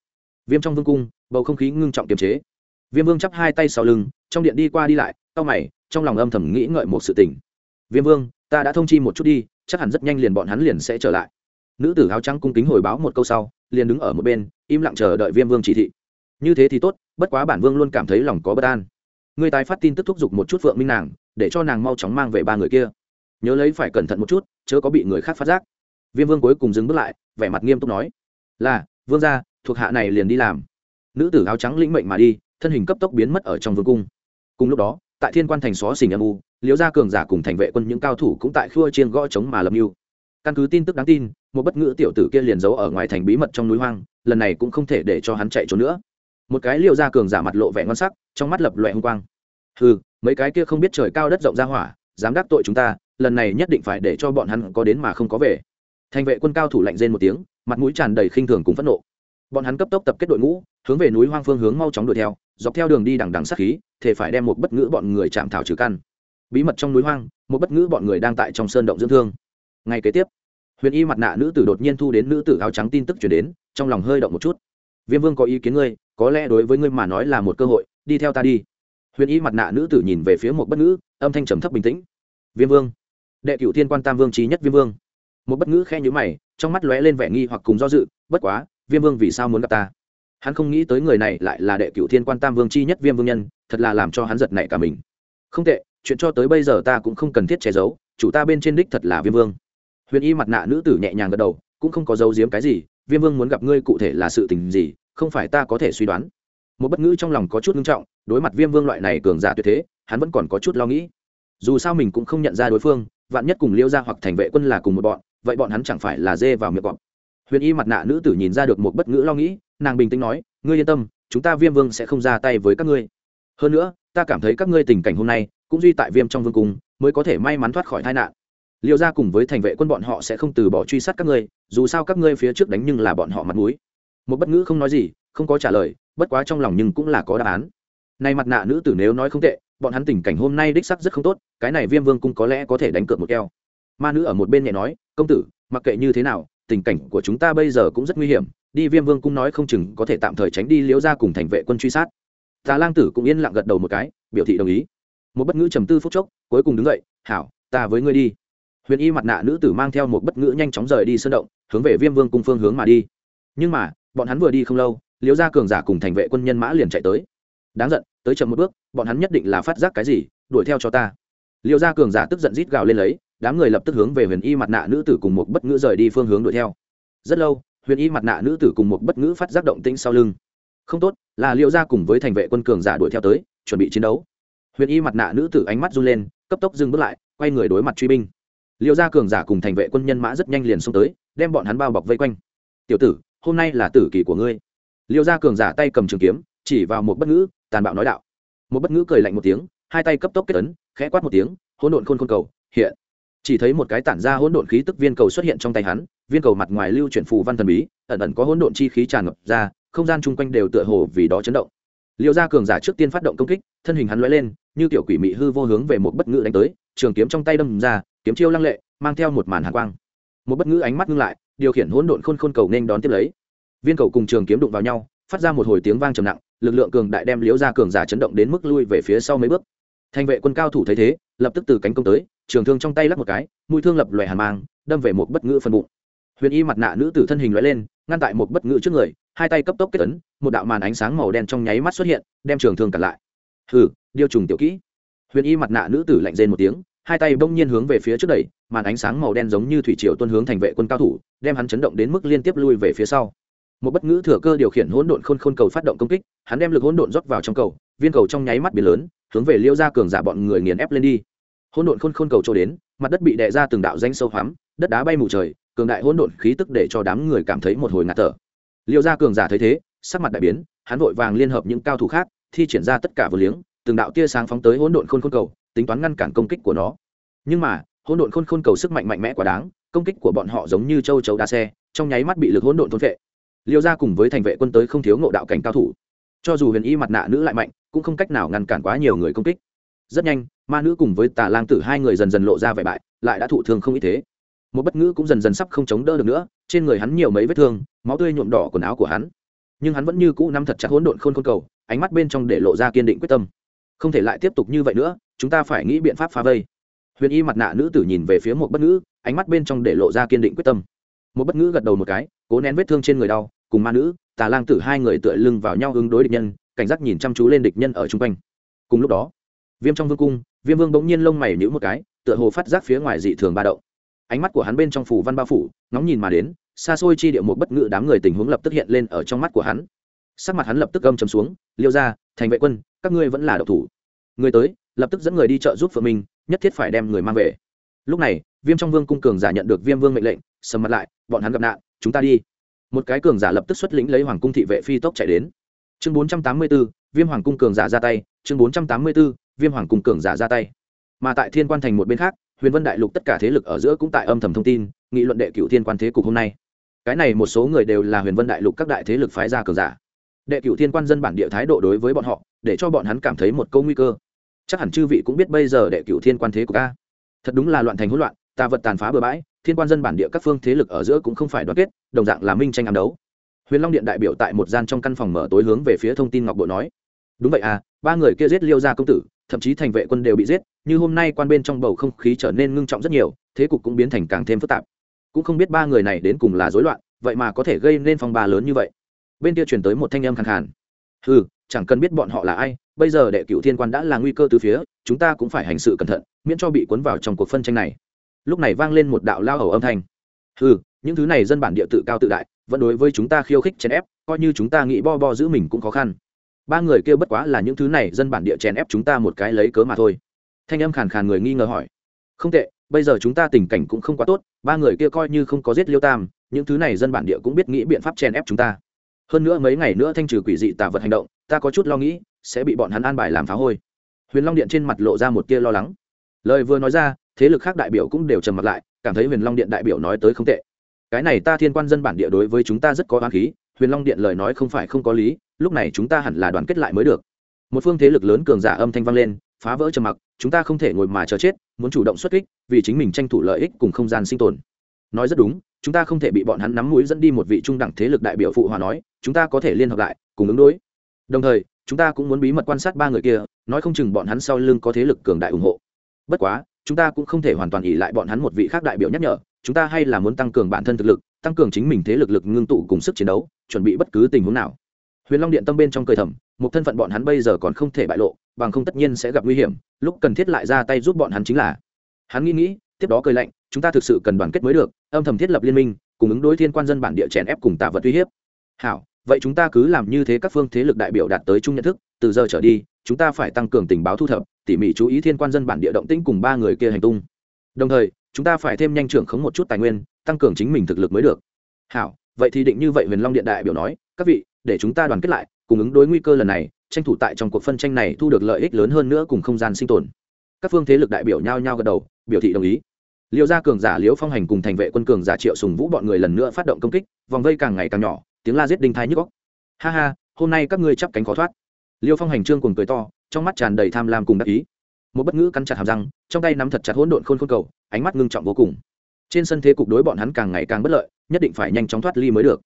Speaker 1: viêm trong vương cung, bầu không khí ngưng trọng kiềm chế. Viêm vương chắp hai tay sau lưng, trong điện đi qua đi lại tao mày, trong lòng âm thầm nghĩ ngợi một sự tình. Viêm vương, ta đã thông chi một chút đi, chắc hẳn rất nhanh liền bọn hắn liền sẽ trở lại. Nữ tử áo trắng cung kính hồi báo một câu sau, liền đứng ở một bên, im lặng chờ đợi viêm vương chỉ thị như thế thì tốt, bất quá bản vương luôn cảm thấy lòng có bất an. Người tái phát tin tức thúc giục một chút phượng minh nàng, để cho nàng mau chóng mang về ba người kia. Nhớ lấy phải cẩn thận một chút, chớ có bị người khác phát giác. Viêm vương cuối cùng dừng bước lại, vẻ mặt nghiêm túc nói, là, vương gia, thuộc hạ này liền đi làm. Nữ tử áo trắng lĩnh mệnh mà đi, thân hình cấp tốc biến mất ở trong vương cung. Cùng lúc đó, tại thiên quan thành xó xình âm u, liễu gia cường giả cùng thành vệ quân những cao thủ cũng tại khua chiên gõ chống mà lập mưu. Căn cứ tin tức đáng tin, một bất ngữ tiểu tử kia liền giấu ở ngoài thành bí mật trong núi hoang, lần này cũng không thể để cho hắn chạy trốn nữa một cái liễu ra cường giả mặt lộ vẻ ngon sắc, trong mắt lập loẹ hung quang. Hừ, mấy cái kia không biết trời cao đất rộng ra hỏa, dám đắc tội chúng ta, lần này nhất định phải để cho bọn hắn có đến mà không có về. Thành vệ quân cao thủ lạnh rên một tiếng, mặt mũi tràn đầy khinh thường cùng phẫn nộ. Bọn hắn cấp tốc tập kết đội ngũ, hướng về núi hoang phương hướng mau chóng đuổi theo, dọc theo đường đi đằng đằng sát khí, thể phải đem một bất ngữ bọn người chạm thảo trừ căn. Bí mật trong núi hoang, một bất ngữ bọn người đang tại trong sơn động dưỡng thương. Ngay kế tiếp, huyền y mặt nạ nữ tử đột nhiên thu đến nữ tử áo trắng tin tức chuyển đến, trong lòng hơi động một chút. Viêm vương có ý kiến ngươi có lẽ đối với ngươi mà nói là một cơ hội, đi theo ta đi. Huyền y mặt nạ nữ tử nhìn về phía một bất ngữ, âm thanh trầm thấp bình tĩnh. Viêm vương. Đệ cựu thiên quan tam vương trí nhất viêm vương. Một bất ngữ khe nhữ mày, trong mắt lóe lên vẻ nghi hoặc cùng do dự, bất quá, viêm vương vì sao muốn gặp ta? Hắn không nghĩ tới người này lại là đệ cựu thiên quan tam vương chi nhất viêm vương nhân, thật là làm cho hắn giật nảy cả mình. Không tệ, chuyện cho tới bây giờ ta cũng không cần thiết che giấu, chủ ta bên trên đích thật là viêm vương. Huyền y mặt nạ nữ tử nhẹ nhàng gật đầu, cũng không có giấu giếm cái gì, viêm vương muốn gặp ngươi cụ thể là sự tình gì không phải ta có thể suy đoán. Một bất ngữ trong lòng có chút ngưng trọng, đối mặt viêm vương loại này cường giả tuyệt thế, hắn vẫn còn có chút lo nghĩ. Dù sao mình cũng không nhận ra đối phương, vạn nhất cùng liêu ra hoặc thành vệ quân là cùng một bọn, vậy bọn hắn chẳng phải là dê vào miệng bọn. Huyền y mặt nạ nữ tử nhìn ra được một bất ngữ lo nghĩ, nàng bình tĩnh nói, ngươi yên tâm, chúng ta viêm vương sẽ không ra tay với các ngươi. Hơn nữa, ta cảm thấy các ngươi tình cảnh hôm nay, cũng duy tại viêm trong vương cung, mới có thể may mắn thoát khỏi tai nạn. Liệu ra cùng với thành vệ quân bọn họ sẽ không từ bỏ truy sát các ngươi, dù sao các ngươi phía trước đánh nhưng là bọn họ mặt mũi một bất ngữ không nói gì, không có trả lời, bất quá trong lòng nhưng cũng là có đáp án. Nay mặt nạ nữ tử nếu nói không tệ, bọn hắn tình cảnh hôm nay đích sắc rất không tốt, cái này viêm vương cung có lẽ có thể đánh cược một keo. Ma nữ ở một bên nhẹ nói, công tử, mặc kệ như thế nào, tình cảnh của chúng ta bây giờ cũng rất nguy hiểm, đi viêm vương cung nói không chừng có thể tạm thời tránh đi liễu ra cùng thành vệ quân truy sát. Tà lang tử cũng yên lặng gật đầu một cái, biểu thị đồng ý. Một bất ngữ trầm tư phút chốc, cuối cùng đứng dậy, hảo, ta với ngươi đi. Huyền y mặt nạ nữ tử mang theo một bất ngữ nhanh chóng rời đi sơn động, hướng về viêm vương cung phương hướng mà đi. Nhưng mà bọn hắn vừa đi không lâu, liễu gia cường giả cùng thành vệ quân nhân mã liền chạy tới. Đáng giận, tới chậm một bước, bọn hắn nhất định là phát giác cái gì, đuổi theo cho ta. Liễu gia cường giả tức giận rít gào lên lấy, đám người lập tức hướng về huyền y mặt nạ nữ tử cùng một bất ngữ rời đi phương hướng đuổi theo. Rất lâu, huyền y mặt nạ nữ tử cùng một bất ngữ phát giác động tĩnh sau lưng. Không tốt, là liễu gia cùng với thành vệ quân cường giả đuổi theo tới, chuẩn bị chiến đấu. Huyền y mặt nạ nữ tử ánh mắt run lên, cấp tốc dừng bước lại, quay người đối mặt truy binh. Liễu gia cường giả cùng thành vệ quân nhân mã rất nhanh liền xông tới, đem bọn hắn bao bọc vây quanh. Tiểu tử hôm nay là tử kỳ của ngươi. Liêu gia cường giả tay cầm trường kiếm, chỉ vào một bất ngữ, tàn bạo nói đạo. Một bất ngữ cười lạnh một tiếng, hai tay cấp tốc kết ấn, khẽ quát một tiếng, hỗn độn khôn khôn cầu, hiện. Chỉ thấy một cái tản ra hỗn độn khí tức viên cầu xuất hiện trong tay hắn, viên cầu mặt ngoài lưu chuyển phù văn thần bí, ẩn ẩn có hỗn độn chi khí tràn ngập ra, không gian chung quanh đều tựa hồ vì đó chấn động. Liêu gia cường giả trước tiên phát động công kích, thân hình hắn lóe lên, như tiểu quỷ mị hư vô hướng về một bất ngữ đánh tới, trường kiếm trong tay đâm ra, kiếm chiêu lăng lệ, mang theo một màn hàn quang. Một bất ngữ ánh mắt ngưng lại điều khiển hỗn độn khôn khôn cầu nên đón tiếp lấy. Viên cầu cùng trường kiếm đụng vào nhau, phát ra một hồi tiếng vang trầm nặng, lực lượng cường đại đem liễu ra cường giả chấn động đến mức lui về phía sau mấy bước. Thành vệ quân cao thủ thấy thế, lập tức từ cánh công tới, trường thương trong tay lắc một cái, mũi thương lập loè hàn mang, đâm về một bất ngữ phần bụng. Huyền y mặt nạ nữ tử thân hình lóe lên, ngăn tại một bất ngữ trước người, hai tay cấp tốc kết ấn, một đạo màn ánh sáng màu đen trong nháy mắt xuất hiện, đem trường thương cản lại. Hừ, điêu trùng tiểu kỹ. Huyền y mặt nạ nữ tử lạnh rên một tiếng hai tay bỗng nhiên hướng về phía trước đẩy, màn ánh sáng màu đen giống như thủy triều tuân hướng thành vệ quân cao thủ, đem hắn chấn động đến mức liên tiếp lui về phía sau. Một bất ngữ thừa cơ điều khiển hỗn độn khôn khôn cầu phát động công kích, hắn đem lực hỗn độn rót vào trong cầu, viên cầu trong nháy mắt biến lớn, hướng về liêu ra cường giả bọn người nghiền ép lên đi. Hỗn độn khôn khôn cầu trôi đến, mặt đất bị đè ra từng đạo danh sâu hoắm, đất đá bay mù trời, cường đại hỗn độn khí tức để cho đám người cảm thấy một hồi ngạt thở. Liêu ra cường giả thấy thế, sắc mặt đại biến, hắn vội vàng liên hợp những cao thủ khác, thi triển ra tất cả vừa liếng, từng đạo tia sáng phóng tới hỗn độn khôn khôn cầu tính toán ngăn cản công kích của nó. Nhưng mà, hỗn độn khôn khôn cầu sức mạnh mạnh mẽ quá đáng, công kích của bọn họ giống như châu chấu đa xe, trong nháy mắt bị lực hỗn độn thôn vệ liêu ra cùng với thành vệ quân tới không thiếu ngộ đạo cảnh cao thủ. Cho dù huyền y mặt nạ nữ lại mạnh, cũng không cách nào ngăn cản quá nhiều người công kích. Rất nhanh, ma nữ cùng với tà lang tử hai người dần dần lộ ra vẻ bại, lại đã thụ thương không ít thế. Một bất ngữ cũng dần dần sắp không chống đỡ được nữa, trên người hắn nhiều mấy vết thương, máu tươi nhuộm đỏ quần áo của hắn. Nhưng hắn vẫn như cũ nắm thật chặt hỗn độn khôn khôn cầu, ánh mắt bên trong để lộ ra kiên định quyết tâm. Không thể lại tiếp tục như vậy nữa chúng ta phải nghĩ biện pháp phá vây. Huyền y mặt nạ nữ tử nhìn về phía một bất ngữ, ánh mắt bên trong để lộ ra kiên định quyết tâm. Một bất ngữ gật đầu một cái, cố nén vết thương trên người đau, cùng ma nữ, tà lang tử hai người tựa lưng vào nhau ứng đối địch nhân, cảnh giác nhìn chăm chú lên địch nhân ở chung quanh. Cùng lúc đó, viêm trong vương cung, viêm vương bỗng nhiên lông mày nhữ một cái, tựa hồ phát giác phía ngoài dị thường ba động. Ánh mắt của hắn bên trong phủ văn bao phủ, ngóng nhìn mà đến, xa xôi chi địa một bất ngữ đám người tình huống lập tức hiện lên ở trong mắt của hắn. Sắc mặt hắn lập tức gâm chấm xuống, liêu ra thành vệ quân, các ngươi vẫn là độc thủ. Người tới lập tức dẫn người đi chợ giúp phượng minh, nhất thiết phải đem người mang về. Lúc này, viêm trong vương cung cường giả nhận được viêm vương mệnh lệnh, sầm mặt lại, bọn hắn gặp nạn, chúng ta đi. Một cái cường giả lập tức xuất lĩnh lấy hoàng cung thị vệ phi tốc chạy đến. Chương bốn trăm tám mươi b ố viêm hoàng cung cường giả ra tay, chương bốn trăm tám mươi b ố viêm hoàng cung cường giả ra tay. Mà tại thiên quan thành một bên khác, huyền vân đại lục tất cả thế lực ở giữa cũng tại âm thầm thông tin, nghị luận đệ cựu thiên quan thế cục hôm nay. Cái này một số người đều là huyền vân đại lục các đại thế lực phái ra cường giả. Đệ cựu thiên quan dân bản địa thái độ đối với bọn họ, để cho bọn hắn cảm thấy một câu nguy cơ chắc hẳn chư vị cũng biết bây giờ đệ cựu thiên quan thế của ca thật đúng là loạn thành hỗn loạn, tà vật tàn phá bừa bãi, thiên quan dân bản địa các phương thế lực ở giữa cũng không phải đoàn kết, đồng dạng là minh tranh ám đấu. Huyền long điện đại biểu tại một gian trong căn phòng mở tối hướng về phía thông tin ngọc bộ nói, đúng vậy à ba người kia giết liêu gia công tử, thậm chí thành vệ quân đều bị giết, như hôm nay quan bên trong bầu không khí trở nên ngưng trọng rất nhiều, thế cục cũng biến thành càng thêm phức tạp. Cũng không biết ba người này đến cùng là rối loạn, vậy mà có thể gây nên phong ba lớn như vậy. Bên kia chuyển tới một thanh âm khẳng khàn ừ chẳng cần biết bọn họ là ai bây giờ đệ cựu thiên quan đã là nguy cơ từ phía, chúng ta cũng phải hành sự cẩn thận, miễn cho bị cuốn vào trong cuộc phân tranh này. Lúc này vang lên một đạo lao hầu âm thanh. Ừ những thứ này dân bản địa tự cao tự đại, vẫn đối với chúng ta khiêu khích chèn ép, coi như chúng ta nghĩ bo bo giữ mình cũng khó khăn. Ba người kêu bất quá là những thứ này dân bản địa chèn ép chúng ta một cái lấy cớ mà thôi. Thanh âm khàn khàn người nghi ngờ hỏi. Không tệ, bây giờ chúng ta tình cảnh cũng không quá tốt, ba người kia coi như không có giết liêu tam, những thứ này dân bản địa cũng biết nghĩ biện pháp chèn ép chúng ta. Hơn nữa mấy ngày nữa thanh trừ quỷ dị tả vật hành động, ta có chút lo nghĩ sẽ bị bọn hắn an bài làm phá hôi. Huyền long điện trên mặt lộ ra một tia lo lắng. Lời vừa nói ra, thế lực khác đại biểu cũng đều trầm mặt lại, cảm thấy huyền long điện đại biểu nói tới không tệ. Cái này ta thiên quan dân bản địa đối với chúng ta rất có oán khí, huyền long điện lời nói không phải không có lý, lúc này chúng ta hẳn là đoàn kết lại mới được. Một phương thế lực lớn cường giả âm thanh vang lên, phá vỡ trầm mặc, chúng ta không thể ngồi mà chờ chết, muốn chủ động xuất kích, vì chính mình tranh thủ lợi ích cùng không gian sinh tồn. Nói rất đúng, chúng ta không thể bị bọn hắn nắm mũi dẫn đi một vị trung đẳng thế lực đại biểu phụ hòa nói, chúng ta có thể liên hợp lại, cùng ứng đối. Đồng thời chúng ta cũng muốn bí mật quan sát ba người kia, nói không chừng bọn hắn sau lưng có thế lực cường đại ủng hộ. Bất quá, chúng ta cũng không thể hoàn toàn ỉ lại bọn hắn một vị khác đại biểu nhắc nhở, chúng ta hay là muốn tăng cường bản thân thực lực, tăng cường chính mình thế lực lực ngưng tụ cùng sức chiến đấu, chuẩn bị bất cứ tình huống nào. Huyền long điện tâm bên trong cười thầm, một thân phận bọn hắn bây giờ còn không thể bại lộ, bằng không tất nhiên sẽ gặp nguy hiểm, lúc cần thiết lại ra tay giúp bọn hắn chính là. Hắn nghĩ nghĩ, tiếp đó cười lạnh, chúng ta thực sự cần đoàn kết mới được, âm thầm thiết lập liên minh, cùng ứng đối thiên quan dân bản địa chèn ép cùng tạ vật uy hiếp. Hảo vậy chúng ta cứ làm như thế các phương thế lực đại biểu đạt tới chung nhận thức, từ giờ trở đi, chúng ta phải tăng cường tình báo thu thập, tỉ mỉ chú ý thiên quan dân bản địa động tĩnh cùng ba người kia hành tung. Đồng thời, chúng ta phải thêm nhanh trưởng khống một chút tài nguyên, tăng cường chính mình thực lực mới được. Hảo, vậy thì định như vậy huyền long điện đại biểu nói, các vị, để chúng ta đoàn kết lại, cùng ứng đối nguy cơ lần này, tranh thủ tại trong cuộc phân tranh này thu được lợi ích lớn hơn nữa cùng không gian sinh tồn. Các phương thế lực đại biểu nhao nhao gật đầu, biểu thị đồng ý liêu gia cường giả liễu phong hành cùng thành vệ quân cường giả triệu sùng vũ bọn người lần nữa phát động công kích, vòng vây càng ngày càng nhỏ, tiếng la giết đinh thai nhức góc ha ha, hôm nay các ngươi chắp cánh khó thoát. Liêu phong hành trương cùng cười to, trong mắt tràn đầy tham lam cùng đắc ý. Một bất ngữ cắn chặt hàm răng, trong tay nắm thật chặt hỗn độn khôn khôn cầu, ánh mắt ngưng trọng vô cùng. Trên sân thế cục đối bọn hắn càng ngày càng bất lợi, nhất định phải nhanh chóng thoát ly mới được.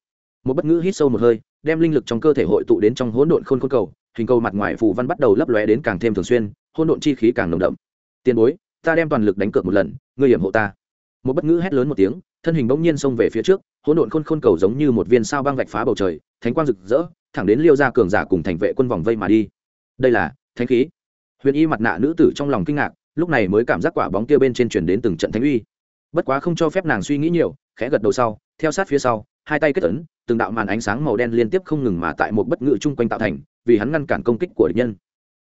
Speaker 1: Một bất ngữ hít sâu một hơi, đem linh lực trong cơ thể hội tụ đến trong hỗn độn khôn khôn cầu, hình cầu mặt ngoài phù văn bắt đầu lấp lóe đến càng thêm thường xuyên, hỗn độn chi khí càng nồng đậm. Tiền bối ta đem toàn lực đánh cược một lần, ngươi hiểm hộ ta. Một bất ngữ hét lớn một tiếng, thân hình bỗng nhiên xông về phía trước, hỗn độn khôn khôn cầu giống như một viên sao băng vạch phá bầu trời, thánh quang rực rỡ, thẳng đến liêu ra cường giả cùng thành vệ quân vòng vây mà đi. Đây là thánh khí. Huyền y mặt nạ nữ tử trong lòng kinh ngạc, lúc này mới cảm giác quả bóng kia bên trên chuyển đến từng trận thánh uy. Bất quá không cho phép nàng suy nghĩ nhiều, khẽ gật đầu sau, theo sát phía sau, hai tay kết ấn, từng đạo màn ánh sáng màu đen liên tiếp không ngừng mà tại một bất ngự chung quanh tạo thành, vì hắn ngăn cản công kích của địch nhân.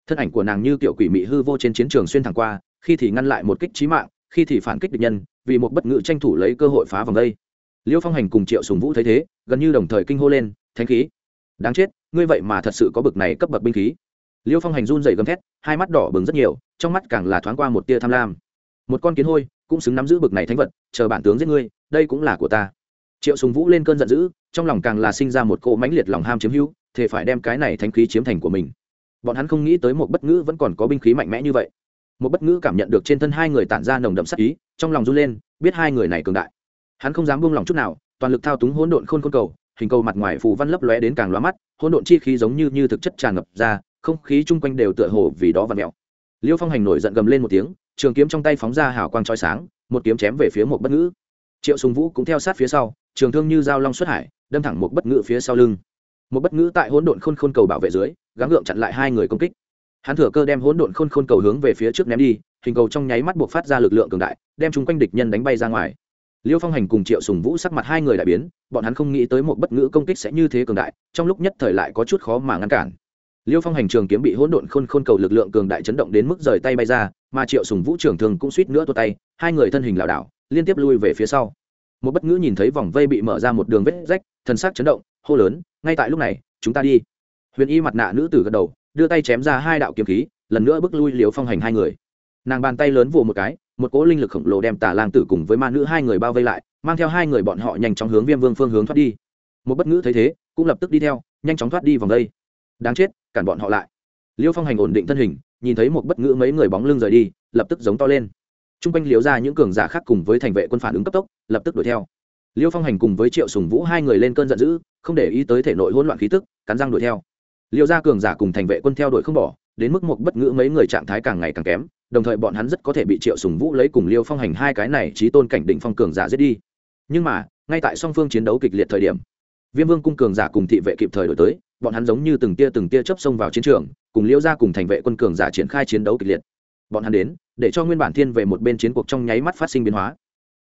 Speaker 1: Thân ảnh của nàng như tiểu quỷ mị hư vô trên chiến trường xuyên thẳng qua khi thì ngăn lại một kích trí mạng, khi thì phản kích địch nhân, vì một bất ngự tranh thủ lấy cơ hội phá vòng đây. Liêu phong hành cùng triệu sùng vũ thấy thế, gần như đồng thời kinh hô lên, thánh khí! Đáng chết, ngươi vậy mà thật sự có bực này cấp bậc binh khí. Liêu phong hành run rẩy gầm thét, hai mắt đỏ bừng rất nhiều, trong mắt càng là thoáng qua một tia tham lam. Một con kiến hôi, cũng xứng nắm giữ bực này thánh vật, chờ bản tướng giết ngươi, đây cũng là của ta. Triệu sùng vũ lên cơn giận dữ, trong lòng càng là sinh ra một cỗ mãnh liệt lòng ham chiếm hữu thể phải đem cái này thánh khí chiếm thành của mình. Bọn hắn không nghĩ tới một bất ngữ vẫn còn có binh khí mạnh mẽ như vậy một bất ngữ cảm nhận được trên thân hai người tản ra nồng đậm sắc ý, trong lòng run lên, biết hai người này cường đại. Hắn không dám buông lòng chút nào, toàn lực thao túng hỗn độn khôn khôn cầu, hình cầu mặt ngoài phù văn lấp lóe đến càng lóa mắt, hỗn độn chi khí giống như như thực chất tràn ngập ra, không khí chung quanh đều tựa hồ vì đó và mèo. Liêu phong hành nổi giận gầm lên một tiếng, trường kiếm trong tay phóng ra hào quang trói sáng, một kiếm chém về phía một bất ngữ. Triệu sùng vũ cũng theo sát phía sau, trường thương như dao long xuất hải, đâm thẳng một bất ngữ phía sau lưng. Một bất ngữ tại hỗn độn khôn khôn cầu bảo vệ dưới, gắng gượng chặn lại hai người công kích hắn thừa cơ đem hỗn độn khôn khôn cầu hướng về phía trước ném đi, hình cầu trong nháy mắt buộc phát ra lực lượng cường đại, đem chúng quanh địch nhân đánh bay ra ngoài. Liêu phong hành cùng triệu sùng vũ sắc mặt hai người đại biến, bọn hắn không nghĩ tới một bất ngữ công kích sẽ như thế cường đại, trong lúc nhất thời lại có chút khó mà ngăn cản. Liêu phong hành trường kiếm bị hỗn độn khôn khôn cầu lực lượng cường đại chấn động đến mức rời tay bay ra, mà triệu sùng vũ trường thường cũng suýt nữa tuột tay, hai người thân hình lảo đảo, liên tiếp lui về phía sau. Một bất ngữ nhìn thấy vòng vây bị mở ra một đường vết rách thân xác chấn động, hô lớn, ngay tại lúc này, chúng ta đi. Huyền y mặt nạ nữ tử gật đầu đưa tay chém ra hai đạo kiếm khí, lần nữa bước lui liều phong hành hai người. Nàng bàn tay lớn vồ một cái, một cỗ linh lực khổng lồ đem tả lang tử cùng với ma nữ hai người bao vây lại, mang theo hai người bọn họ nhanh chóng hướng viêm vương phương hướng thoát đi. Một bất ngữ thấy thế, cũng lập tức đi theo, nhanh chóng thoát đi vòng đây. Đáng chết, cản bọn họ lại. Liêu phong hành ổn định thân hình, nhìn thấy một bất ngữ mấy người bóng lưng rời đi, lập tức giống to lên. T r u n g quanh liếu ra những cường giả khác cùng với thành vệ quân phản ứng cấp tốc, lập tức đuổi theo. Liêu phong hành cùng với triệu sùng vũ hai người lên cơn giận dữ, không để ý tới thể nội hỗn loạn khí tức, cắn răng đuổi theo liêu ra cường giả cùng thành vệ quân theo đuổi không bỏ, đến mức một bất ngữ mấy người trạng thái càng ngày càng kém, đồng thời bọn hắn rất có thể bị triệu sùng vũ lấy cùng liêu phong hành hai cái này trí tôn cảnh định phong cường giả giết đi. Nhưng mà, ngay tại song phương chiến đấu kịch liệt thời điểm, viêm vương cung cường giả cùng thị vệ kịp thời đổi tới, bọn hắn giống như từng tia từng tia chớp xông vào chiến trường, cùng liêu ra cùng thành vệ quân cường giả triển khai chiến đấu kịch liệt. Bọn hắn đến, để cho nguyên bản thiên về một bên chiến cuộc trong nháy mắt phát sinh biến hóa.